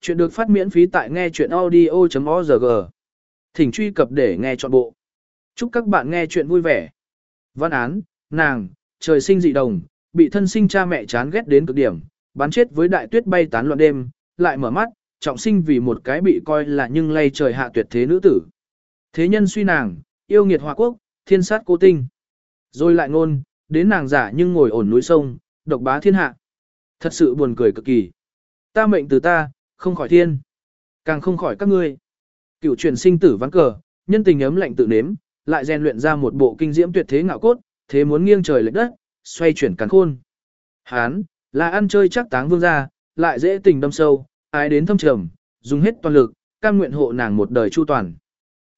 Chuyện được phát miễn phí tại nghe chuyện audio.org. Thỉnh truy cập để nghe trọn bộ. Chúc các bạn nghe chuyện vui vẻ. Văn án, nàng, trời sinh dị đồng, bị thân sinh cha mẹ chán ghét đến cực điểm, bắn chết với đại tuyết bay tán loạn đêm, lại mở mắt, trọng sinh vì một cái bị coi là nhưng lay trời hạ tuyệt thế nữ tử. Thế nhân suy nàng, yêu nghiệt hòa quốc, thiên sát cố tinh. Rồi lại ngôn, đến nàng giả nhưng ngồi ổn núi sông, độc bá thiên hạ. Thật sự buồn cười cực kỳ. Ta mệnh từ ta, không khỏi thiên, càng không khỏi các ngươi. Cựu truyền sinh tử ván cờ, nhân tình ấm lạnh tự nếm, lại rèn luyện ra một bộ kinh diễm tuyệt thế ngạo cốt, thế muốn nghiêng trời lệch đất, xoay chuyển càn khôn. Hán, là ăn chơi chắc táng vương gia, lại dễ tình đâm sâu, ái đến thâm trầm, dùng hết toàn lực, cam nguyện hộ nàng một đời chu toàn.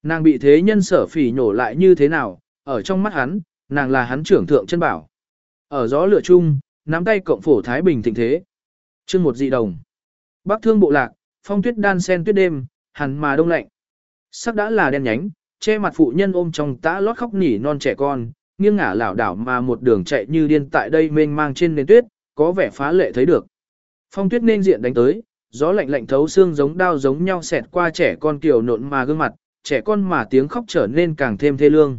Nàng bị thế nhân sở phỉ nhổ lại như thế nào, ở trong mắt hắn, nàng là hắn trưởng thượng chân bảo. Ở gió lửa chung, nắm tay cộng phổ thái bình thịnh thế. chương một dị đồng. Bắc thương bộ lạc, phong tuyết đan sen tuyết đêm, hẳn mà đông lạnh. Sắc đã là đen nhánh, che mặt phụ nhân ôm trong tã lót khóc nỉ non trẻ con, nghiêng ngả lảo đảo mà một đường chạy như điên tại đây mênh mang trên nền tuyết, có vẻ phá lệ thấy được. Phong tuyết nên diện đánh tới, gió lạnh lạnh thấu xương giống đao giống nhau xẹt qua trẻ con kiều nộn mà gương mặt, trẻ con mà tiếng khóc trở nên càng thêm thê lương.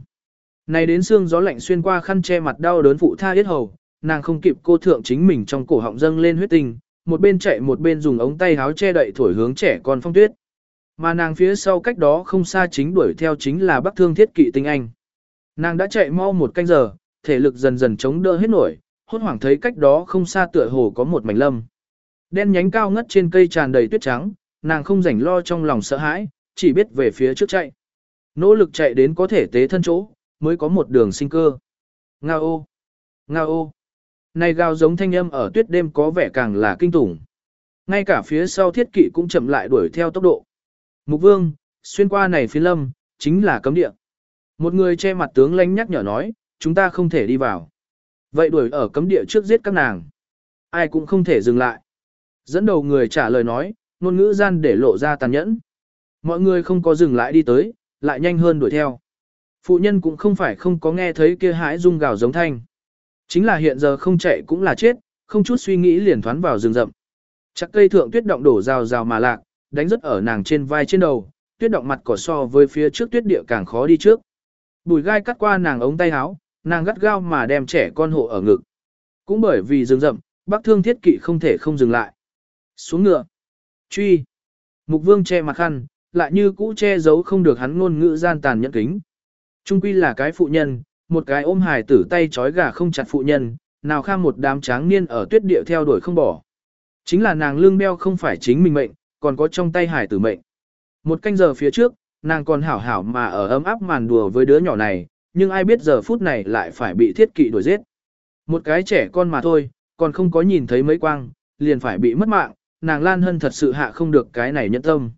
Này đến xương gió lạnh xuyên qua khăn che mặt đau đớn phụ tha yết hầu, nàng không kịp cô thượng chính mình trong cổ họng dâng lên huyết tình, một bên chạy một bên dùng ống tay háo che đậy thổi hướng trẻ con phong tuyết. Mà nàng phía sau cách đó không xa chính đuổi theo chính là Bắc Thương Thiết Kỵ Tinh Anh. Nàng đã chạy mau một canh giờ, thể lực dần dần chống đỡ hết nổi, hốt hoảng thấy cách đó không xa tựa hồ có một mảnh lâm. Đen nhánh cao ngất trên cây tràn đầy tuyết trắng, nàng không rảnh lo trong lòng sợ hãi, chỉ biết về phía trước chạy. Nỗ lực chạy đến có thể tế thân chỗ, mới có một đường sinh cơ. Nga ô! Nga ô! Này gào giống thanh âm ở tuyết đêm có vẻ càng là kinh tủng. Ngay cả phía sau thiết kỵ cũng chậm lại đuổi theo tốc độ. Mục vương, xuyên qua này phía lâm, chính là cấm địa. Một người che mặt tướng lánh nhắc nhở nói, chúng ta không thể đi vào. Vậy đuổi ở cấm địa trước giết các nàng. Ai cũng không thể dừng lại. Dẫn đầu người trả lời nói, ngôn ngữ gian để lộ ra tàn nhẫn. Mọi người không có dừng lại đi tới, lại nhanh hơn đuổi theo. Phụ nhân cũng không phải không có nghe thấy kia hãi rung gào giống thanh. Chính là hiện giờ không chạy cũng là chết, không chút suy nghĩ liền thoán vào rừng rậm. Chắc cây thượng tuyết động đổ rào rào mà lạc, đánh rất ở nàng trên vai trên đầu, tuyết động mặt cỏ so với phía trước tuyết địa càng khó đi trước. Bùi gai cắt qua nàng ống tay áo, nàng gắt gao mà đem trẻ con hộ ở ngực. Cũng bởi vì rừng rậm, bác thương thiết kỵ không thể không dừng lại. Xuống ngựa. Truy. Mục vương che mặt khăn, lại như cũ che giấu không được hắn ngôn ngữ gian tàn nhẫn kính. Trung quy là cái phụ nhân, một cái ôm hài tử tay trói gà không chặt phụ nhân, nào kham một đám tráng niên ở tuyết địa theo đuổi không bỏ. Chính là nàng lương đeo không phải chính mình mệnh, còn có trong tay hài tử mệnh. Một canh giờ phía trước, nàng còn hảo hảo mà ở ấm áp màn đùa với đứa nhỏ này, nhưng ai biết giờ phút này lại phải bị thiết kỵ đuổi giết. Một cái trẻ con mà thôi, còn không có nhìn thấy mấy quang, liền phải bị mất mạng, nàng Lan Hân thật sự hạ không được cái này nhẫn tâm.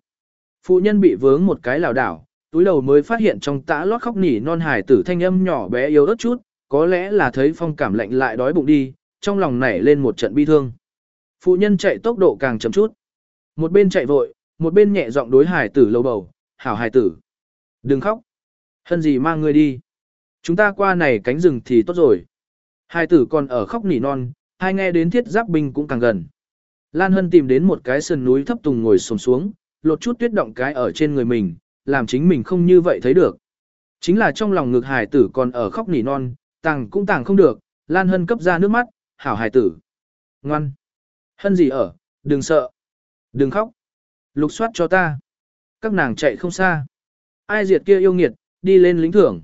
Phụ nhân bị vướng một cái lảo đảo, túi đầu mới phát hiện trong tã lót khóc nỉ non hài tử thanh âm nhỏ bé yếu ớt chút, có lẽ là thấy phong cảm lạnh lại đói bụng đi, trong lòng nảy lên một trận bi thương. Phụ nhân chạy tốc độ càng chậm chút. Một bên chạy vội, một bên nhẹ giọng đối hài tử lâu bầu, hảo hài tử. Đừng khóc. Hân gì mang ngươi đi. Chúng ta qua này cánh rừng thì tốt rồi. Hài tử còn ở khóc nỉ non, hai nghe đến thiết giáp binh cũng càng gần. Lan Hân tìm đến một cái sườn núi thấp tùng ngồi xổm xuống, lột chút tuyết động cái ở trên người mình, làm chính mình không như vậy thấy được. Chính là trong lòng ngực hài tử còn ở khóc nỉ non, tàng cũng tàng không được, Lan Hân cấp ra nước mắt, hảo hài tử. Ngoan. Hân gì ở, đừng sợ. Đừng khóc. Lục soát cho ta. Các nàng chạy không xa. Ai diệt kia yêu nghiệt, đi lên lính thưởng.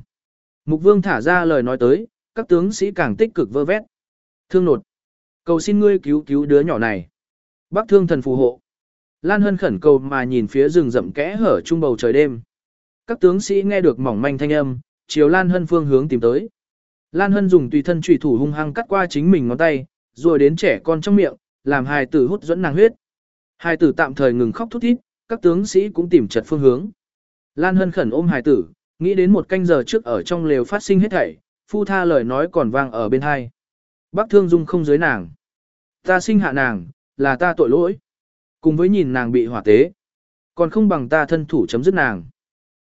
Mục vương thả ra lời nói tới, các tướng sĩ càng tích cực vơ vét. Thương nột. Cầu xin ngươi cứu cứu đứa nhỏ này. Bác thương thần phù hộ. Lan Hân khẩn cầu mà nhìn phía rừng rậm kẽ hở trung bầu trời đêm. Các tướng sĩ nghe được mỏng manh thanh âm, chiều Lan Hân phương hướng tìm tới. Lan Hân dùng tùy thân trùy thủ hung hăng cắt qua chính mình ngón tay, rồi đến trẻ con trong miệng, làm hài tử hút dẫn nàng huyết. Hài tử tạm thời ngừng khóc thút thít, các tướng sĩ cũng tìm chật phương hướng. Lan Hân khẩn ôm hài tử, nghĩ đến một canh giờ trước ở trong lều phát sinh hết thảy, phu tha lời nói còn vang ở bên hai. Bác thương dung không dưới nàng. Ta sinh hạ nàng, là ta tội lỗi. Cùng với nhìn nàng bị hỏa tế, còn không bằng ta thân thủ chấm dứt nàng.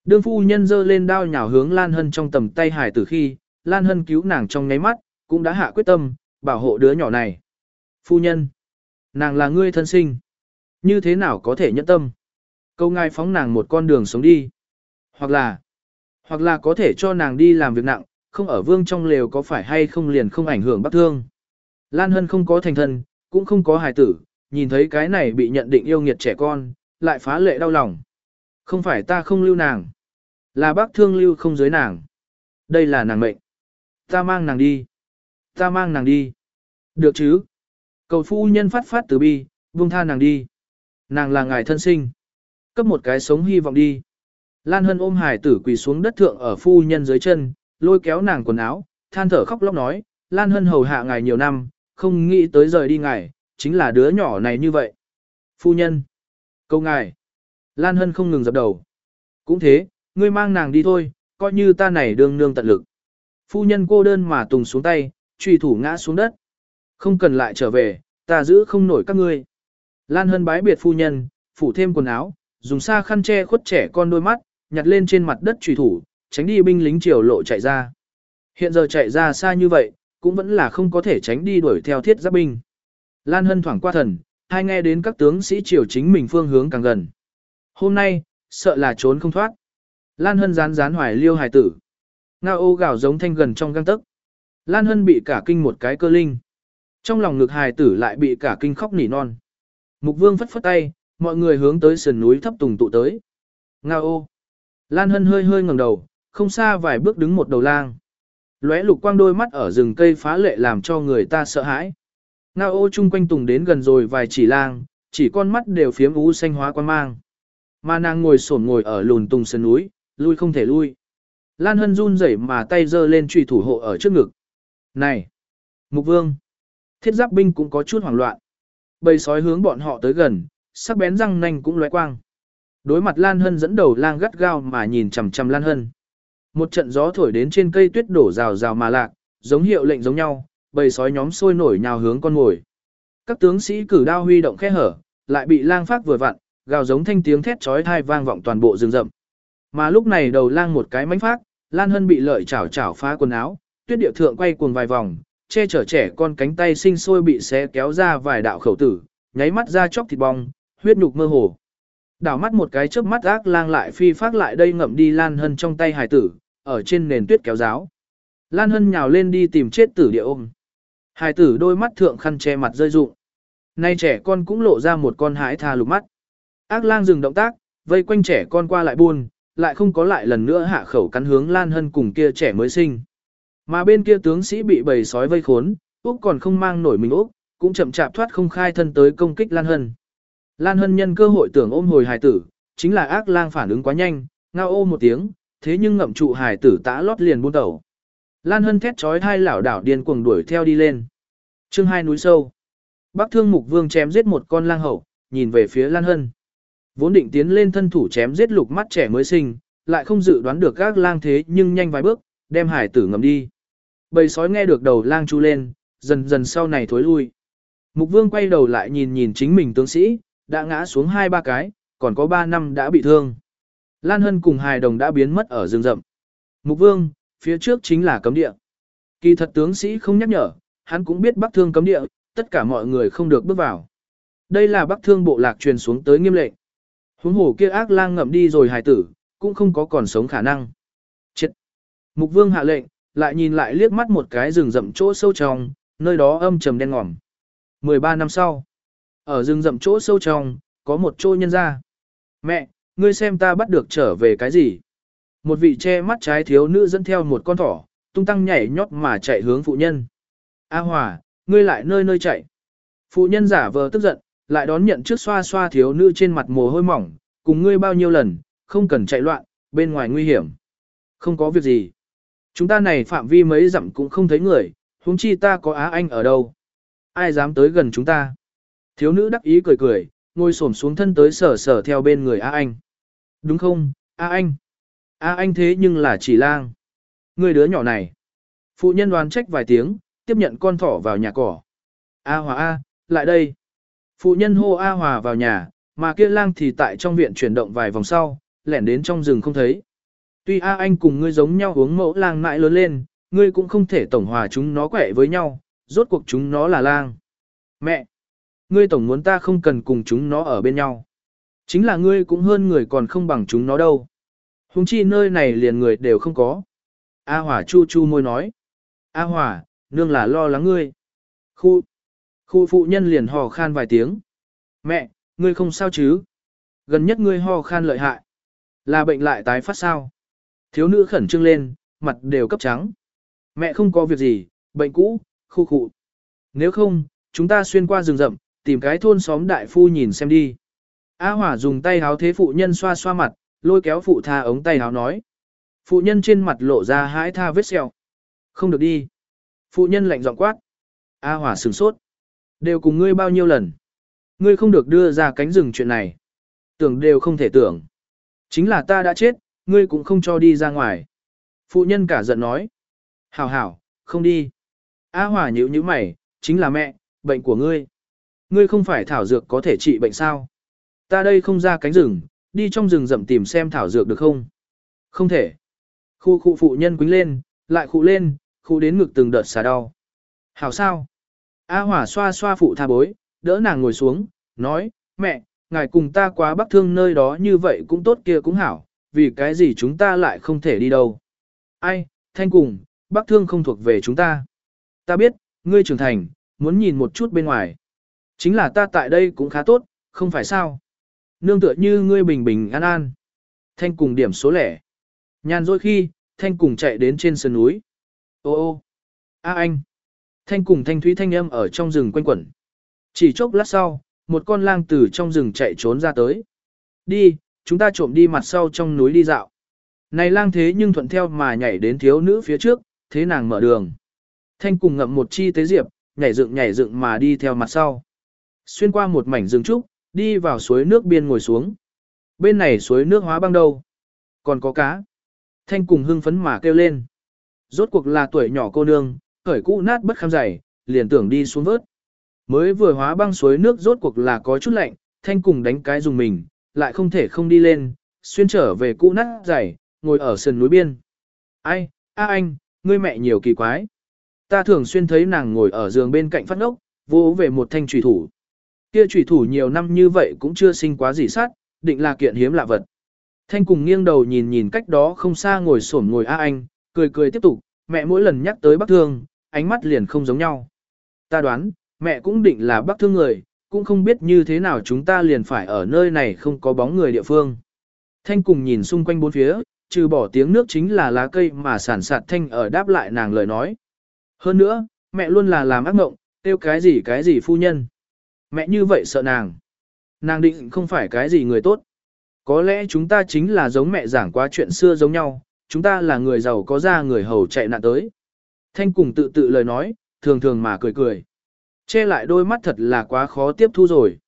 Đương phu nhân dơ lên đao nhào hướng Lan Hân trong tầm tay hải tử khi, Lan Hân cứu nàng trong nháy mắt, cũng đã hạ quyết tâm, bảo hộ đứa nhỏ này. Phu nhân, nàng là ngươi thân sinh. Như thế nào có thể nhẫn tâm? Câu ngài phóng nàng một con đường sống đi. Hoặc là, hoặc là có thể cho nàng đi làm việc nặng, không ở vương trong lều có phải hay không liền không ảnh hưởng bác thương. Lan Hân không có thành thân, cũng không có hài tử, nhìn thấy cái này bị nhận định yêu nghiệt trẻ con, lại phá lệ đau lòng. Không phải ta không lưu nàng, là bác thương lưu không giới nàng. Đây là nàng mệnh. Ta mang nàng đi. Ta mang nàng đi. Được chứ? Cầu phu nhân phát phát từ bi, buông tha nàng đi. Nàng là ngài thân sinh. Cấp một cái sống hy vọng đi. Lan Hân ôm hải tử quỳ xuống đất thượng ở phu nhân dưới chân, lôi kéo nàng quần áo, than thở khóc lóc nói, Lan Hân hầu hạ ngài nhiều năm, không nghĩ tới rời đi ngài, chính là đứa nhỏ này như vậy. Phu nhân. Câu ngài. Lan Hân không ngừng dập đầu. Cũng thế, ngươi mang nàng đi thôi, coi như ta này đương nương tận lực. Phu nhân cô đơn mà tùng xuống tay, trùy thủ ngã xuống đất. Không cần lại trở về, ta giữ không nổi các ngươi. Lan Hân bái biệt phu nhân, phủ thêm quần áo, dùng xa khăn che khuất trẻ con đôi mắt, nhặt lên trên mặt đất trùy thủ, tránh đi binh lính triều lộ chạy ra. Hiện giờ chạy ra xa như vậy, cũng vẫn là không có thể tránh đi đuổi theo thiết giáp binh. Lan Hân thoảng qua thần, hai nghe đến các tướng sĩ triều chính mình phương hướng càng gần. Hôm nay, sợ là trốn không thoát. Lan Hân rán rán hoài liêu hài tử. Ngao ô gào giống thanh gần trong găng tức. Lan Hân bị cả kinh một cái cơ linh. Trong lòng ngực hài tử lại bị cả kinh khóc nỉ non. Mục vương phất phất tay, mọi người hướng tới sườn núi thấp tùng tụ tới. Ngao ô. Lan Hân hơi hơi ngẩng đầu, không xa vài bước đứng một đầu lang. Lóe lục quang đôi mắt ở rừng cây phá lệ làm cho người ta sợ hãi. Nga ô chung quanh tùng đến gần rồi vài chỉ lang, chỉ con mắt đều phiếm ú xanh hóa quan mang. Mà nàng ngồi sổn ngồi ở lùn tùng sườn núi, lui không thể lui. Lan Hân run rẩy mà tay giơ lên trùy thủ hộ ở trước ngực. Này! Mục vương! Thiết giáp binh cũng có chút hoảng loạn. Bầy sói hướng bọn họ tới gần, sắc bén răng nanh cũng lóe quang. Đối mặt Lan Hân dẫn đầu lang gắt gao mà nhìn chằm chằm Lan Hân. Một trận gió thổi đến trên cây tuyết đổ rào rào mà lạc, giống hiệu lệnh giống nhau, bầy sói nhóm sôi nổi nhào hướng con ngồi. Các tướng sĩ cử đao huy động khe hở, lại bị lang phát vừa vặn, gào giống thanh tiếng thét chói tai vang vọng toàn bộ rừng rậm. Mà lúc này đầu lang một cái mánh phát, Lan Hân bị lợi chảo chảo phá quần áo, tuyết địa thượng quay cuồng vài vòng, che chở trẻ con cánh tay sinh sôi bị xé kéo ra vài đạo khẩu tử, nháy mắt ra chóc thịt bong, huyết nhục mơ hồ. Đảo mắt một cái chớp mắt ác lang lại phi phát lại đây ngậm đi Lan Hân trong tay hải tử, ở trên nền tuyết kéo giáo. Lan Hân nhào lên đi tìm chết tử địa ôm. Hải tử đôi mắt thượng khăn che mặt rơi rụng. Nay trẻ con cũng lộ ra một con hái tha lục mắt. Ác lang dừng động tác, vây quanh trẻ con qua lại buôn, lại không có lại lần nữa hạ khẩu cắn hướng Lan Hân cùng kia trẻ mới sinh. Mà bên kia tướng sĩ bị bầy sói vây khốn, Úc còn không mang nổi mình Úc, cũng chậm chạp thoát không khai thân tới công kích Lan Hân. Lan Hân nhân cơ hội tưởng ôm hồi hài tử, chính là ác lang phản ứng quá nhanh, ngao ô một tiếng, thế nhưng ngậm trụ hài tử tã lót liền buôn đầu. Lan Hân thét trói hai lảo đảo điên cuồng đuổi theo đi lên. chương hai núi sâu. Bắc thương mục vương chém giết một con lang hậu, nhìn về phía Lan Hân. Vốn định tiến lên thân thủ chém giết lục mắt trẻ mới sinh, lại không dự đoán được các lang thế nhưng nhanh vài bước, đem hải tử ngầm đi. Bầy sói nghe được đầu lang chu lên, dần dần sau này thối lui. Mục vương quay đầu lại nhìn nhìn chính mình tướng sĩ, đã ngã xuống hai ba cái, còn có ba năm đã bị thương. Lan Hân cùng hài đồng đã biến mất ở rừng rậm. Mục vương, phía trước chính là cấm địa. Kỳ thật tướng sĩ không nhắc nhở, hắn cũng biết bắc thương cấm địa, tất cả mọi người không được bước vào. Đây là bắc thương bộ lạc truyền xuống tới nghiêm lệnh. Huống hồ kia ác lang ngậm đi rồi hài tử, cũng không có còn sống khả năng. Chết! Mục vương hạ lệnh, lại nhìn lại liếc mắt một cái rừng rậm chỗ sâu trong, nơi đó âm trầm đen ngòm. 13 năm sau, ở rừng rậm chỗ sâu trong, có một chỗ nhân ra. Mẹ, ngươi xem ta bắt được trở về cái gì? Một vị che mắt trái thiếu nữ dẫn theo một con thỏ, tung tăng nhảy nhót mà chạy hướng phụ nhân. A Hòa, ngươi lại nơi nơi chạy. Phụ nhân giả vờ tức giận, lại đón nhận trước xoa xoa thiếu nữ trên mặt mồ hôi mỏng, cùng ngươi bao nhiêu lần, không cần chạy loạn, bên ngoài nguy hiểm. Không có việc gì. Chúng ta này phạm vi mấy dặm cũng không thấy người, huống chi ta có Á Anh ở đâu. Ai dám tới gần chúng ta. Thiếu nữ đắc ý cười cười, ngồi xổm xuống thân tới sở sở theo bên người á Anh. Đúng không, á Anh? A Anh thế nhưng là chỉ lang. Người đứa nhỏ này. Phụ nhân đoán trách vài tiếng, tiếp nhận con thỏ vào nhà cỏ. A Hòa A, lại đây. Phụ nhân hô A Hòa vào nhà, mà kia lang thì tại trong viện chuyển động vài vòng sau, lẻn đến trong rừng không thấy. Tuy A Anh cùng ngươi giống nhau uống mẫu lang mãi lớn lên, ngươi cũng không thể tổng hòa chúng nó quẻ với nhau, rốt cuộc chúng nó là lang. Mẹ! ngươi tổng muốn ta không cần cùng chúng nó ở bên nhau. Chính là ngươi cũng hơn người còn không bằng chúng nó đâu. Hùng chi nơi này liền người đều không có. A Hỏa chu chu môi nói. A Hỏa, nương là lo lắng ngươi. Khu, khu phụ nhân liền hò khan vài tiếng. Mẹ, ngươi không sao chứ? Gần nhất ngươi ho khan lợi hại. Là bệnh lại tái phát sao? Thiếu nữ khẩn trương lên, mặt đều cấp trắng. Mẹ không có việc gì, bệnh cũ, khu khu. Nếu không, chúng ta xuyên qua rừng rậm, tìm cái thôn xóm đại phu nhìn xem đi. A Hỏa dùng tay háo thế phụ nhân xoa xoa mặt, lôi kéo phụ tha ống tay háo nói. Phụ nhân trên mặt lộ ra hãi tha vết sẹo. Không được đi. Phụ nhân lạnh giọng quát. A Hỏa sừng sốt. Đều cùng ngươi bao nhiêu lần. Ngươi không được đưa ra cánh rừng chuyện này. Tưởng đều không thể tưởng. Chính là ta đã chết, ngươi cũng không cho đi ra ngoài. Phụ nhân cả giận nói. Hảo hảo, không đi. A Hỏa nhíu nhíu mày, chính là mẹ, bệnh của ngươi. Ngươi không phải thảo dược có thể trị bệnh sao? Ta đây không ra cánh rừng, đi trong rừng rậm tìm xem thảo dược được không? Không thể. Khu khu phụ nhân quính lên, lại khu lên, khu đến ngực từng đợt xả đau. Hảo sao? A hỏa xoa xoa phụ tha bối, đỡ nàng ngồi xuống, nói, mẹ, ngài cùng ta quá bắc thương nơi đó như vậy cũng tốt kia cũng hảo, vì cái gì chúng ta lại không thể đi đâu. Ai, thanh cùng, bắc thương không thuộc về chúng ta. Ta biết, ngươi trưởng thành, muốn nhìn một chút bên ngoài. Chính là ta tại đây cũng khá tốt, không phải sao. Nương tựa như ngươi bình bình an an. Thanh cùng điểm số lẻ. Nhàn rồi khi, Thanh cùng chạy đến trên sườn núi. Ô ô, a anh. Thanh cùng thanh thúy thanh âm ở trong rừng quanh quẩn. Chỉ chốc lát sau, một con lang từ trong rừng chạy trốn ra tới. Đi, chúng ta trộm đi mặt sau trong núi đi dạo. Này lang thế nhưng thuận theo mà nhảy đến thiếu nữ phía trước, thế nàng mở đường. Thanh cùng ngậm một chi tế diệp, nhảy dựng nhảy dựng mà đi theo mặt sau. Xuyên qua một mảnh rừng trúc, đi vào suối nước biên ngồi xuống. Bên này suối nước hóa băng đâu? Còn có cá. Thanh cùng hưng phấn mà kêu lên. Rốt cuộc là tuổi nhỏ cô nương, khởi cũ nát bất kham dày, liền tưởng đi xuống vớt. Mới vừa hóa băng suối nước rốt cuộc là có chút lạnh, thanh cùng đánh cái dùng mình, lại không thể không đi lên, xuyên trở về cũ nát dày, ngồi ở sườn núi biên. Ai, a anh, ngươi mẹ nhiều kỳ quái. Ta thường xuyên thấy nàng ngồi ở giường bên cạnh phát ốc, vô về một thanh trùy thủ. Kia trùy thủ nhiều năm như vậy cũng chưa sinh quá gì sát, định là kiện hiếm lạ vật. Thanh cùng nghiêng đầu nhìn nhìn cách đó không xa ngồi xổm ngồi A anh, cười cười tiếp tục, mẹ mỗi lần nhắc tới bác thương, ánh mắt liền không giống nhau. Ta đoán, mẹ cũng định là bác thương người, cũng không biết như thế nào chúng ta liền phải ở nơi này không có bóng người địa phương. Thanh cùng nhìn xung quanh bốn phía, trừ bỏ tiếng nước chính là lá cây mà sản sạt thanh ở đáp lại nàng lời nói. Hơn nữa, mẹ luôn là làm ác mộng, tiêu cái gì cái gì phu nhân. Mẹ như vậy sợ nàng. Nàng định không phải cái gì người tốt. Có lẽ chúng ta chính là giống mẹ giảng quá chuyện xưa giống nhau, chúng ta là người giàu có ra người hầu chạy nạn tới. Thanh cùng tự tự lời nói, thường thường mà cười cười. Che lại đôi mắt thật là quá khó tiếp thu rồi.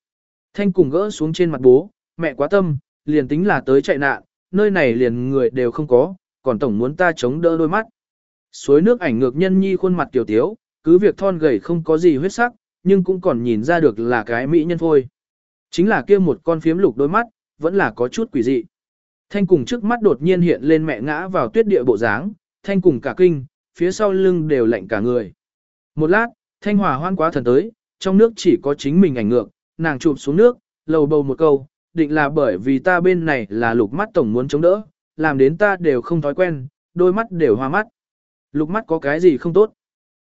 Thanh cùng gỡ xuống trên mặt bố, mẹ quá tâm, liền tính là tới chạy nạn, nơi này liền người đều không có, còn tổng muốn ta chống đỡ đôi mắt. Suối nước ảnh ngược nhân nhi khuôn mặt tiểu tiếu, cứ việc thon gầy không có gì huyết sắc, nhưng cũng còn nhìn ra được là cái mỹ nhân thôi. Chính là kia một con phiếm lục đôi mắt, vẫn là có chút quỷ dị. Thanh cùng trước mắt đột nhiên hiện lên mẹ ngã vào tuyết địa bộ dáng, thanh cùng cả kinh, phía sau lưng đều lạnh cả người. Một lát, thanh hòa hoan quá thần tới, trong nước chỉ có chính mình ảnh ngược, nàng chụp xuống nước, lầu bầu một câu, định là bởi vì ta bên này là lục mắt tổng muốn chống đỡ, làm đến ta đều không thói quen, đôi mắt đều hoa mắt. Lục mắt có cái gì không tốt?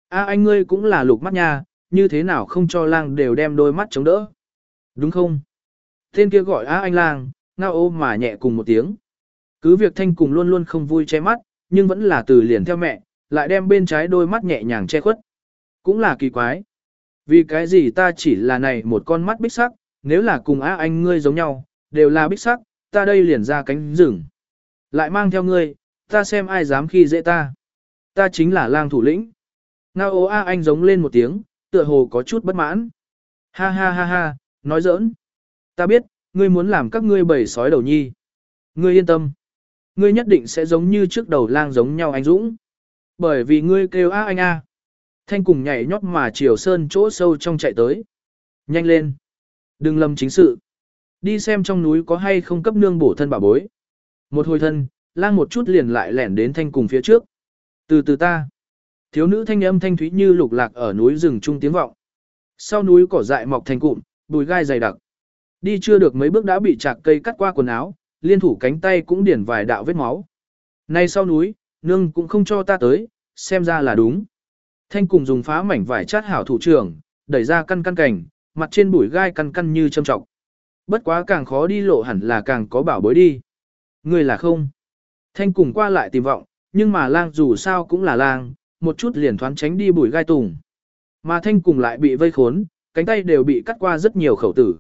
A anh ngươi cũng là lục mắt nha, như thế nào không cho lang đều đem đôi mắt chống đỡ? Đúng không? Tên kia gọi á anh lang, ngao ô mà nhẹ cùng một tiếng. Cứ việc thanh cùng luôn luôn không vui che mắt, nhưng vẫn là từ liền theo mẹ, lại đem bên trái đôi mắt nhẹ nhàng che khuất. Cũng là kỳ quái. Vì cái gì ta chỉ là này một con mắt bích sắc, nếu là cùng á anh ngươi giống nhau, đều là bích sắc, ta đây liền ra cánh rừng. Lại mang theo ngươi, ta xem ai dám khi dễ ta. Ta chính là lang thủ lĩnh. Ngao ô a anh giống lên một tiếng, tựa hồ có chút bất mãn. Ha ha ha ha, nói giỡn. Ta biết, ngươi muốn làm các ngươi bầy sói đầu nhi. Ngươi yên tâm. Ngươi nhất định sẽ giống như trước đầu lang giống nhau anh Dũng. Bởi vì ngươi kêu a anh a. Thanh cùng nhảy nhót mà chiều sơn chỗ sâu trong chạy tới. Nhanh lên. Đừng lầm chính sự. Đi xem trong núi có hay không cấp nương bổ thân bà bối. Một hồi thân, lang một chút liền lại lẻn đến thanh cùng phía trước. Từ từ ta. Thiếu nữ thanh âm thanh thúy như lục lạc ở núi rừng trung tiếng vọng. Sau núi cỏ dại mọc thành cụm, bùi gai dày đặc. Đi chưa được mấy bước đã bị chạc cây cắt qua quần áo, liên thủ cánh tay cũng điển vài đạo vết máu. Nay sau núi, nương cũng không cho ta tới, xem ra là đúng. Thanh cùng dùng phá mảnh vải chát hảo thủ trưởng, đẩy ra căn căn cảnh, mặt trên bụi gai căn căn như châm trọng. Bất quá càng khó đi lộ hẳn là càng có bảo bối đi. Người là không. Thanh cùng qua lại tìm vọng, nhưng mà lang dù sao cũng là lang, một chút liền thoáng tránh đi bụi gai tùng. Mà thanh cùng lại bị vây khốn, cánh tay đều bị cắt qua rất nhiều khẩu tử.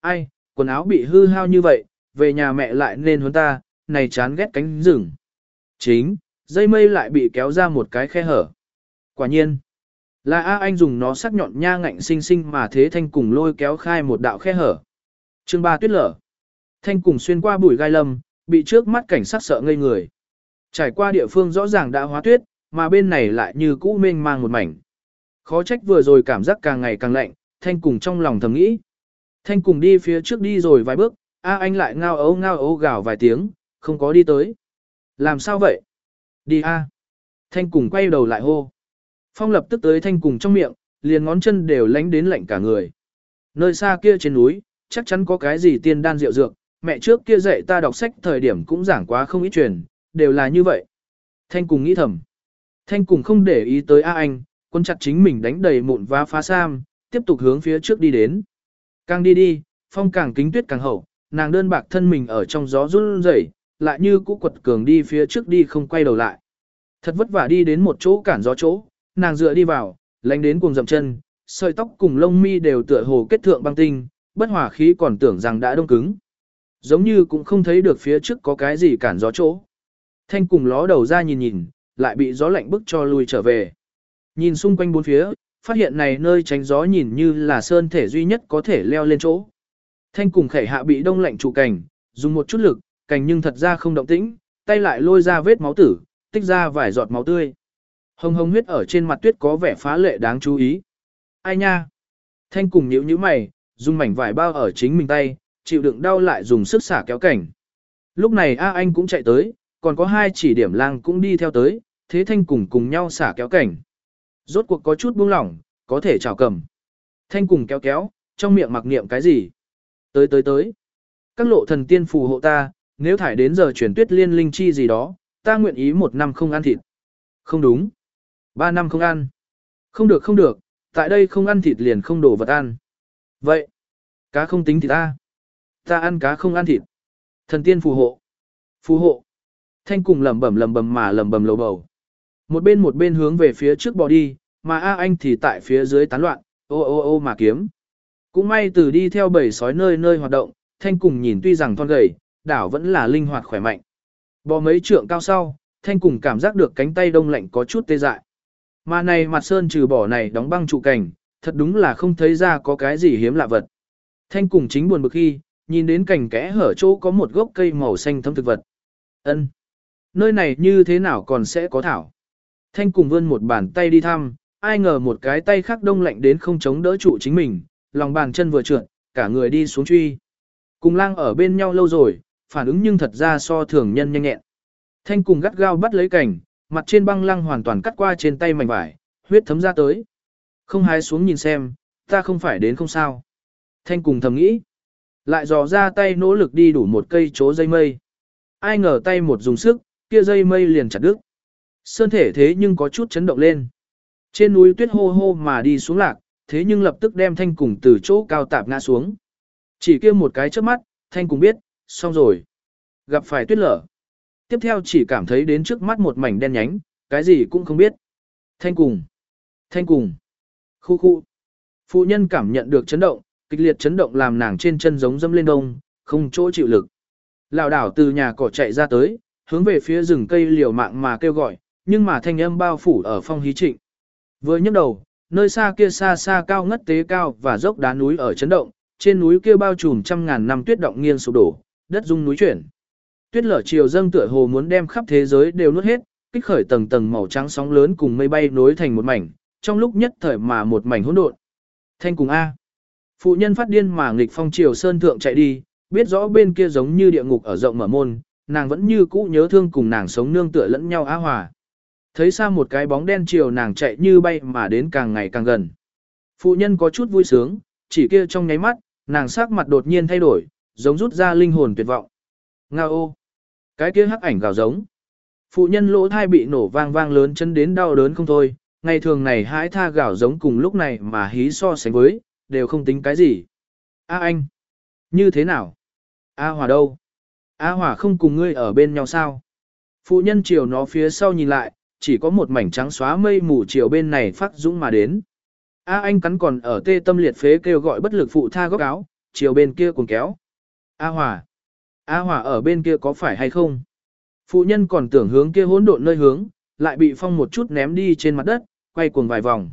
Ai, quần áo bị hư hao như vậy, về nhà mẹ lại nên huấn ta, này chán ghét cánh rừng. Chính, dây mây lại bị kéo ra một cái khe hở. Quả nhiên, là A Anh dùng nó sắc nhọn nha ngạnh sinh sinh mà thế thanh cùng lôi kéo khai một đạo khe hở. chương ba tuyết lở. Thanh cùng xuyên qua bụi gai lâm, bị trước mắt cảnh sát sợ ngây người. Trải qua địa phương rõ ràng đã hóa tuyết, mà bên này lại như cũ mênh mang một mảnh. Khó trách vừa rồi cảm giác càng ngày càng lạnh, thanh cùng trong lòng thầm nghĩ. Thanh cùng đi phía trước đi rồi vài bước, A anh lại ngao ấu ngao ấu gào vài tiếng, không có đi tới. Làm sao vậy? Đi A. Thanh cùng quay đầu lại hô. Phong lập tức tới thanh cùng trong miệng, liền ngón chân đều lánh đến lạnh cả người. Nơi xa kia trên núi, chắc chắn có cái gì tiên đan rượu dược, mẹ trước kia dạy ta đọc sách thời điểm cũng giảng quá không ít truyền, đều là như vậy. Thanh cùng nghĩ thầm. Thanh cùng không để ý tới A anh, quân chặt chính mình đánh đầy mụn và phá sam, tiếp tục hướng phía trước đi đến. Càng đi đi, phong càng kính tuyết càng hậu, nàng đơn bạc thân mình ở trong gió run rẩy, lại như cũ quật cường đi phía trước đi không quay đầu lại. Thật vất vả đi đến một chỗ cản gió chỗ, nàng dựa đi vào, lánh đến cuồng dậm chân, sợi tóc cùng lông mi đều tựa hồ kết thượng băng tinh, bất hỏa khí còn tưởng rằng đã đông cứng. Giống như cũng không thấy được phía trước có cái gì cản gió chỗ. Thanh cùng ló đầu ra nhìn nhìn, lại bị gió lạnh bức cho lui trở về. Nhìn xung quanh bốn phía, phát hiện này nơi tránh gió nhìn như là sơn thể duy nhất có thể leo lên chỗ. Thanh cùng khẩy hạ bị đông lạnh trụ cành, dùng một chút lực, cành nhưng thật ra không động tĩnh, tay lại lôi ra vết máu tử, tích ra vài giọt máu tươi. Hồng hồng huyết ở trên mặt tuyết có vẻ phá lệ đáng chú ý. Ai nha? Thanh cùng nhíu nhíu mày, dùng mảnh vải bao ở chính mình tay, chịu đựng đau lại dùng sức xả kéo cảnh. Lúc này A Anh cũng chạy tới, còn có hai chỉ điểm lang cũng đi theo tới, thế thanh cùng cùng nhau xả kéo cảnh. Rốt cuộc có chút buông lỏng, có thể trào cầm. Thanh cùng kéo kéo, trong miệng mặc niệm cái gì? Tới tới tới. Các lộ thần tiên phù hộ ta, nếu thải đến giờ chuyển tuyết liên linh chi gì đó, ta nguyện ý một năm không ăn thịt. Không đúng. Ba năm không ăn. Không được không được, tại đây không ăn thịt liền không đổ vật ăn. Vậy, cá không tính thịt ta. Ta ăn cá không ăn thịt. Thần tiên phù hộ. Phù hộ. Thanh cùng lẩm bẩm lẩm bẩm mà lẩm bẩm lầu bầu. Một bên một bên hướng về phía trước bò đi, mà A Anh thì tại phía dưới tán loạn, ô ô ô mà kiếm. Cũng may từ đi theo bầy sói nơi nơi hoạt động, Thanh cùng nhìn tuy rằng thon gầy, đảo vẫn là linh hoạt khỏe mạnh. Bò mấy trượng cao sau, Thanh cùng cảm giác được cánh tay đông lạnh có chút tê dại. Mà này mặt sơn trừ bỏ này đóng băng trụ cảnh, thật đúng là không thấy ra có cái gì hiếm lạ vật. Thanh cùng chính buồn bực khi, nhìn đến cảnh kẽ hở chỗ có một gốc cây màu xanh thâm thực vật. Ân, Nơi này như thế nào còn sẽ có thảo? Thanh cùng vươn một bàn tay đi thăm, ai ngờ một cái tay khác đông lạnh đến không chống đỡ trụ chính mình, lòng bàn chân vừa trượt, cả người đi xuống truy. Cùng lang ở bên nhau lâu rồi, phản ứng nhưng thật ra so thường nhân nhanh nhẹn. Thanh cùng gắt gao bắt lấy cảnh, mặt trên băng lăng hoàn toàn cắt qua trên tay mảnh vải, huyết thấm ra tới. Không hái xuống nhìn xem, ta không phải đến không sao. Thanh cùng thầm nghĩ. Lại dò ra tay nỗ lực đi đủ một cây chố dây mây. Ai ngờ tay một dùng sức, kia dây mây liền chặt đứt. Sơn thể thế nhưng có chút chấn động lên. Trên núi tuyết hô hô mà đi xuống lạc, thế nhưng lập tức đem thanh cùng từ chỗ cao tạp ngã xuống. Chỉ kia một cái trước mắt, thanh cùng biết, xong rồi. Gặp phải tuyết lở. Tiếp theo chỉ cảm thấy đến trước mắt một mảnh đen nhánh, cái gì cũng không biết. Thanh cùng. Thanh cùng. Khu khu. Phụ nhân cảm nhận được chấn động, kịch liệt chấn động làm nàng trên chân giống dâm lên đông, không chỗ chịu lực. Lão đảo từ nhà cỏ chạy ra tới, hướng về phía rừng cây liều mạng mà kêu gọi, nhưng mà thanh âm bao phủ ở phong hí trịnh. Vừa nhấc đầu, nơi xa kia xa xa cao ngất tế cao và dốc đá núi ở chấn động, trên núi kia bao trùm trăm ngàn năm tuyết động nghiêng sụp đổ, đất rung núi chuyển. Tuyết lở chiều dâng tựa hồ muốn đem khắp thế giới đều nuốt hết, kích khởi tầng tầng màu trắng sóng lớn cùng mây bay nối thành một mảnh, trong lúc nhất thời mà một mảnh hỗn độn. Thanh cùng A. Phụ nhân phát điên mà nghịch phong chiều sơn thượng chạy đi, biết rõ bên kia giống như địa ngục ở rộng mở môn, nàng vẫn như cũ nhớ thương cùng nàng sống nương tựa lẫn nhau á hòa. Thấy xa một cái bóng đen chiều nàng chạy như bay mà đến càng ngày càng gần. Phụ nhân có chút vui sướng, chỉ kia trong nháy mắt, nàng sắc mặt đột nhiên thay đổi, giống rút ra linh hồn tuyệt vọng. Ngao ô! Cái kia hắc ảnh gào giống. Phụ nhân lỗ thai bị nổ vang vang lớn chân đến đau đớn không thôi, ngày thường này hãi tha gào giống cùng lúc này mà hí so sánh với, đều không tính cái gì. A anh! Như thế nào? A hòa đâu? A hòa không cùng ngươi ở bên nhau sao? Phụ nhân chiều nó phía sau nhìn lại, chỉ có một mảnh trắng xóa mây mù chiều bên này phát dũng mà đến. A anh cắn còn ở tê tâm liệt phế kêu gọi bất lực phụ tha góc áo, chiều bên kia cuồng kéo. A hòa! A hòa ở bên kia có phải hay không? Phụ nhân còn tưởng hướng kia hỗn độn nơi hướng, lại bị phong một chút ném đi trên mặt đất, quay cuồng vài vòng.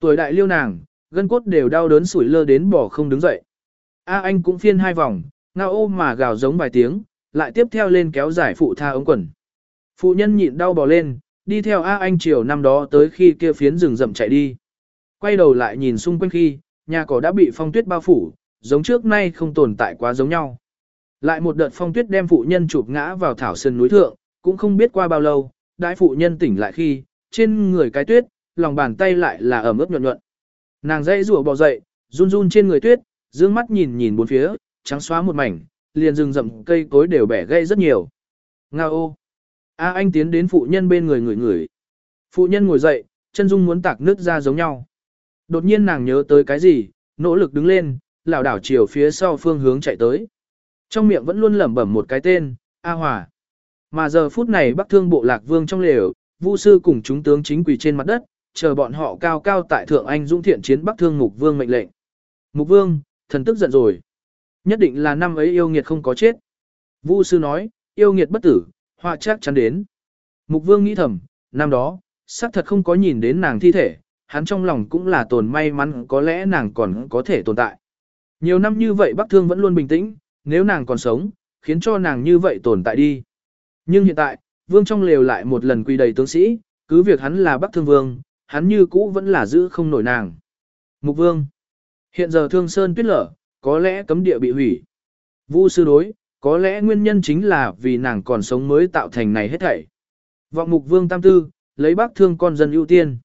Tuổi đại liêu nàng, gân cốt đều đau đớn sủi lơ đến bỏ không đứng dậy. A anh cũng phiên hai vòng, ngao ôm mà gào giống vài tiếng, lại tiếp theo lên kéo giải phụ tha ống quần. Phụ nhân nhịn đau bò lên, đi theo A anh chiều năm đó tới khi kia phiến rừng rậm chạy đi. Quay đầu lại nhìn xung quanh khi, nhà cỏ đã bị phong tuyết bao phủ, giống trước nay không tồn tại quá giống nhau. Lại một đợt phong tuyết đem phụ nhân chụp ngã vào thảo sơn núi thượng, cũng không biết qua bao lâu, đại phụ nhân tỉnh lại khi, trên người cái tuyết, lòng bàn tay lại là ẩm ướt nhuận nhuận. Nàng dãy rủa bò dậy, run run trên người tuyết, dương mắt nhìn nhìn bốn phía, trắng xóa một mảnh, liền rừng rậm cây cối đều bẻ gãy rất nhiều. Nga ô! A anh tiến đến phụ nhân bên người người người. Phụ nhân ngồi dậy, chân dung muốn tạc nước ra giống nhau. Đột nhiên nàng nhớ tới cái gì, nỗ lực đứng lên, lảo đảo chiều phía sau phương hướng chạy tới. Trong miệng vẫn luôn lẩm bẩm một cái tên, A Hòa. Mà giờ phút này Bắc Thương bộ lạc vương trong lều, Vu sư cùng chúng tướng chính quỳ trên mặt đất, chờ bọn họ cao cao tại thượng anh dũng thiện chiến Bắc Thương Mục Vương mệnh lệnh. Mục Vương, thần tức giận rồi. Nhất định là năm ấy yêu nghiệt không có chết. Vu sư nói, yêu nghiệt bất tử, họa chắc chắn đến. Mục Vương nghĩ thầm, năm đó, xác thật không có nhìn đến nàng thi thể, hắn trong lòng cũng là tồn may mắn có lẽ nàng còn có thể tồn tại. Nhiều năm như vậy Bắc Thương vẫn luôn bình tĩnh, nếu nàng còn sống, khiến cho nàng như vậy tồn tại đi. Nhưng hiện tại, vương trong lều lại một lần quy đầy tướng sĩ, cứ việc hắn là Bắc Thương Vương, hắn như cũ vẫn là giữ không nổi nàng. Mục Vương. Hiện giờ Thương Sơn tuyết lở, có lẽ cấm địa bị hủy. Vu sư đối, có lẽ nguyên nhân chính là vì nàng còn sống mới tạo thành này hết thảy. Vọng Mục Vương Tam Tư, lấy Bắc Thương con dân ưu tiên.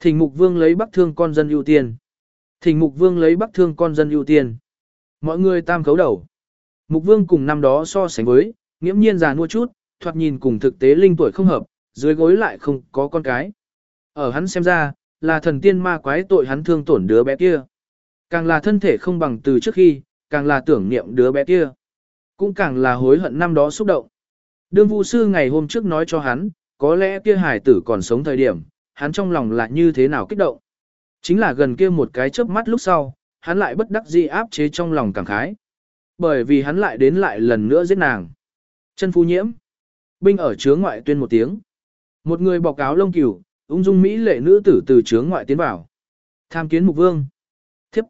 Thỉnh Mục Vương lấy Bắc Thương con dân ưu tiên. Thỉnh Mục Vương lấy Bắc Thương con dân ưu tiên. Mọi người tam khấu đầu. Mục Vương cùng năm đó so sánh với, nghiễm nhiên già nua chút, thoạt nhìn cùng thực tế linh tuổi không hợp, dưới gối lại không có con cái. Ở hắn xem ra, là thần tiên ma quái tội hắn thương tổn đứa bé kia. Càng là thân thể không bằng từ trước khi, càng là tưởng niệm đứa bé kia. Cũng càng là hối hận năm đó xúc động. Đương vụ sư ngày hôm trước nói cho hắn, có lẽ kia hải tử còn sống thời điểm, hắn trong lòng là như thế nào kích động. Chính là gần kia một cái chớp mắt lúc sau, hắn lại bất đắc dĩ áp chế trong lòng cảm khái. Bởi vì hắn lại đến lại lần nữa giết nàng. Chân phu nhiễm. Binh ở chướng ngoại tuyên một tiếng. Một người bọc áo lông cửu, ung dung mỹ lệ nữ tử từ chướng ngoại tiến vào. Tham kiến mục vương. Thiếp.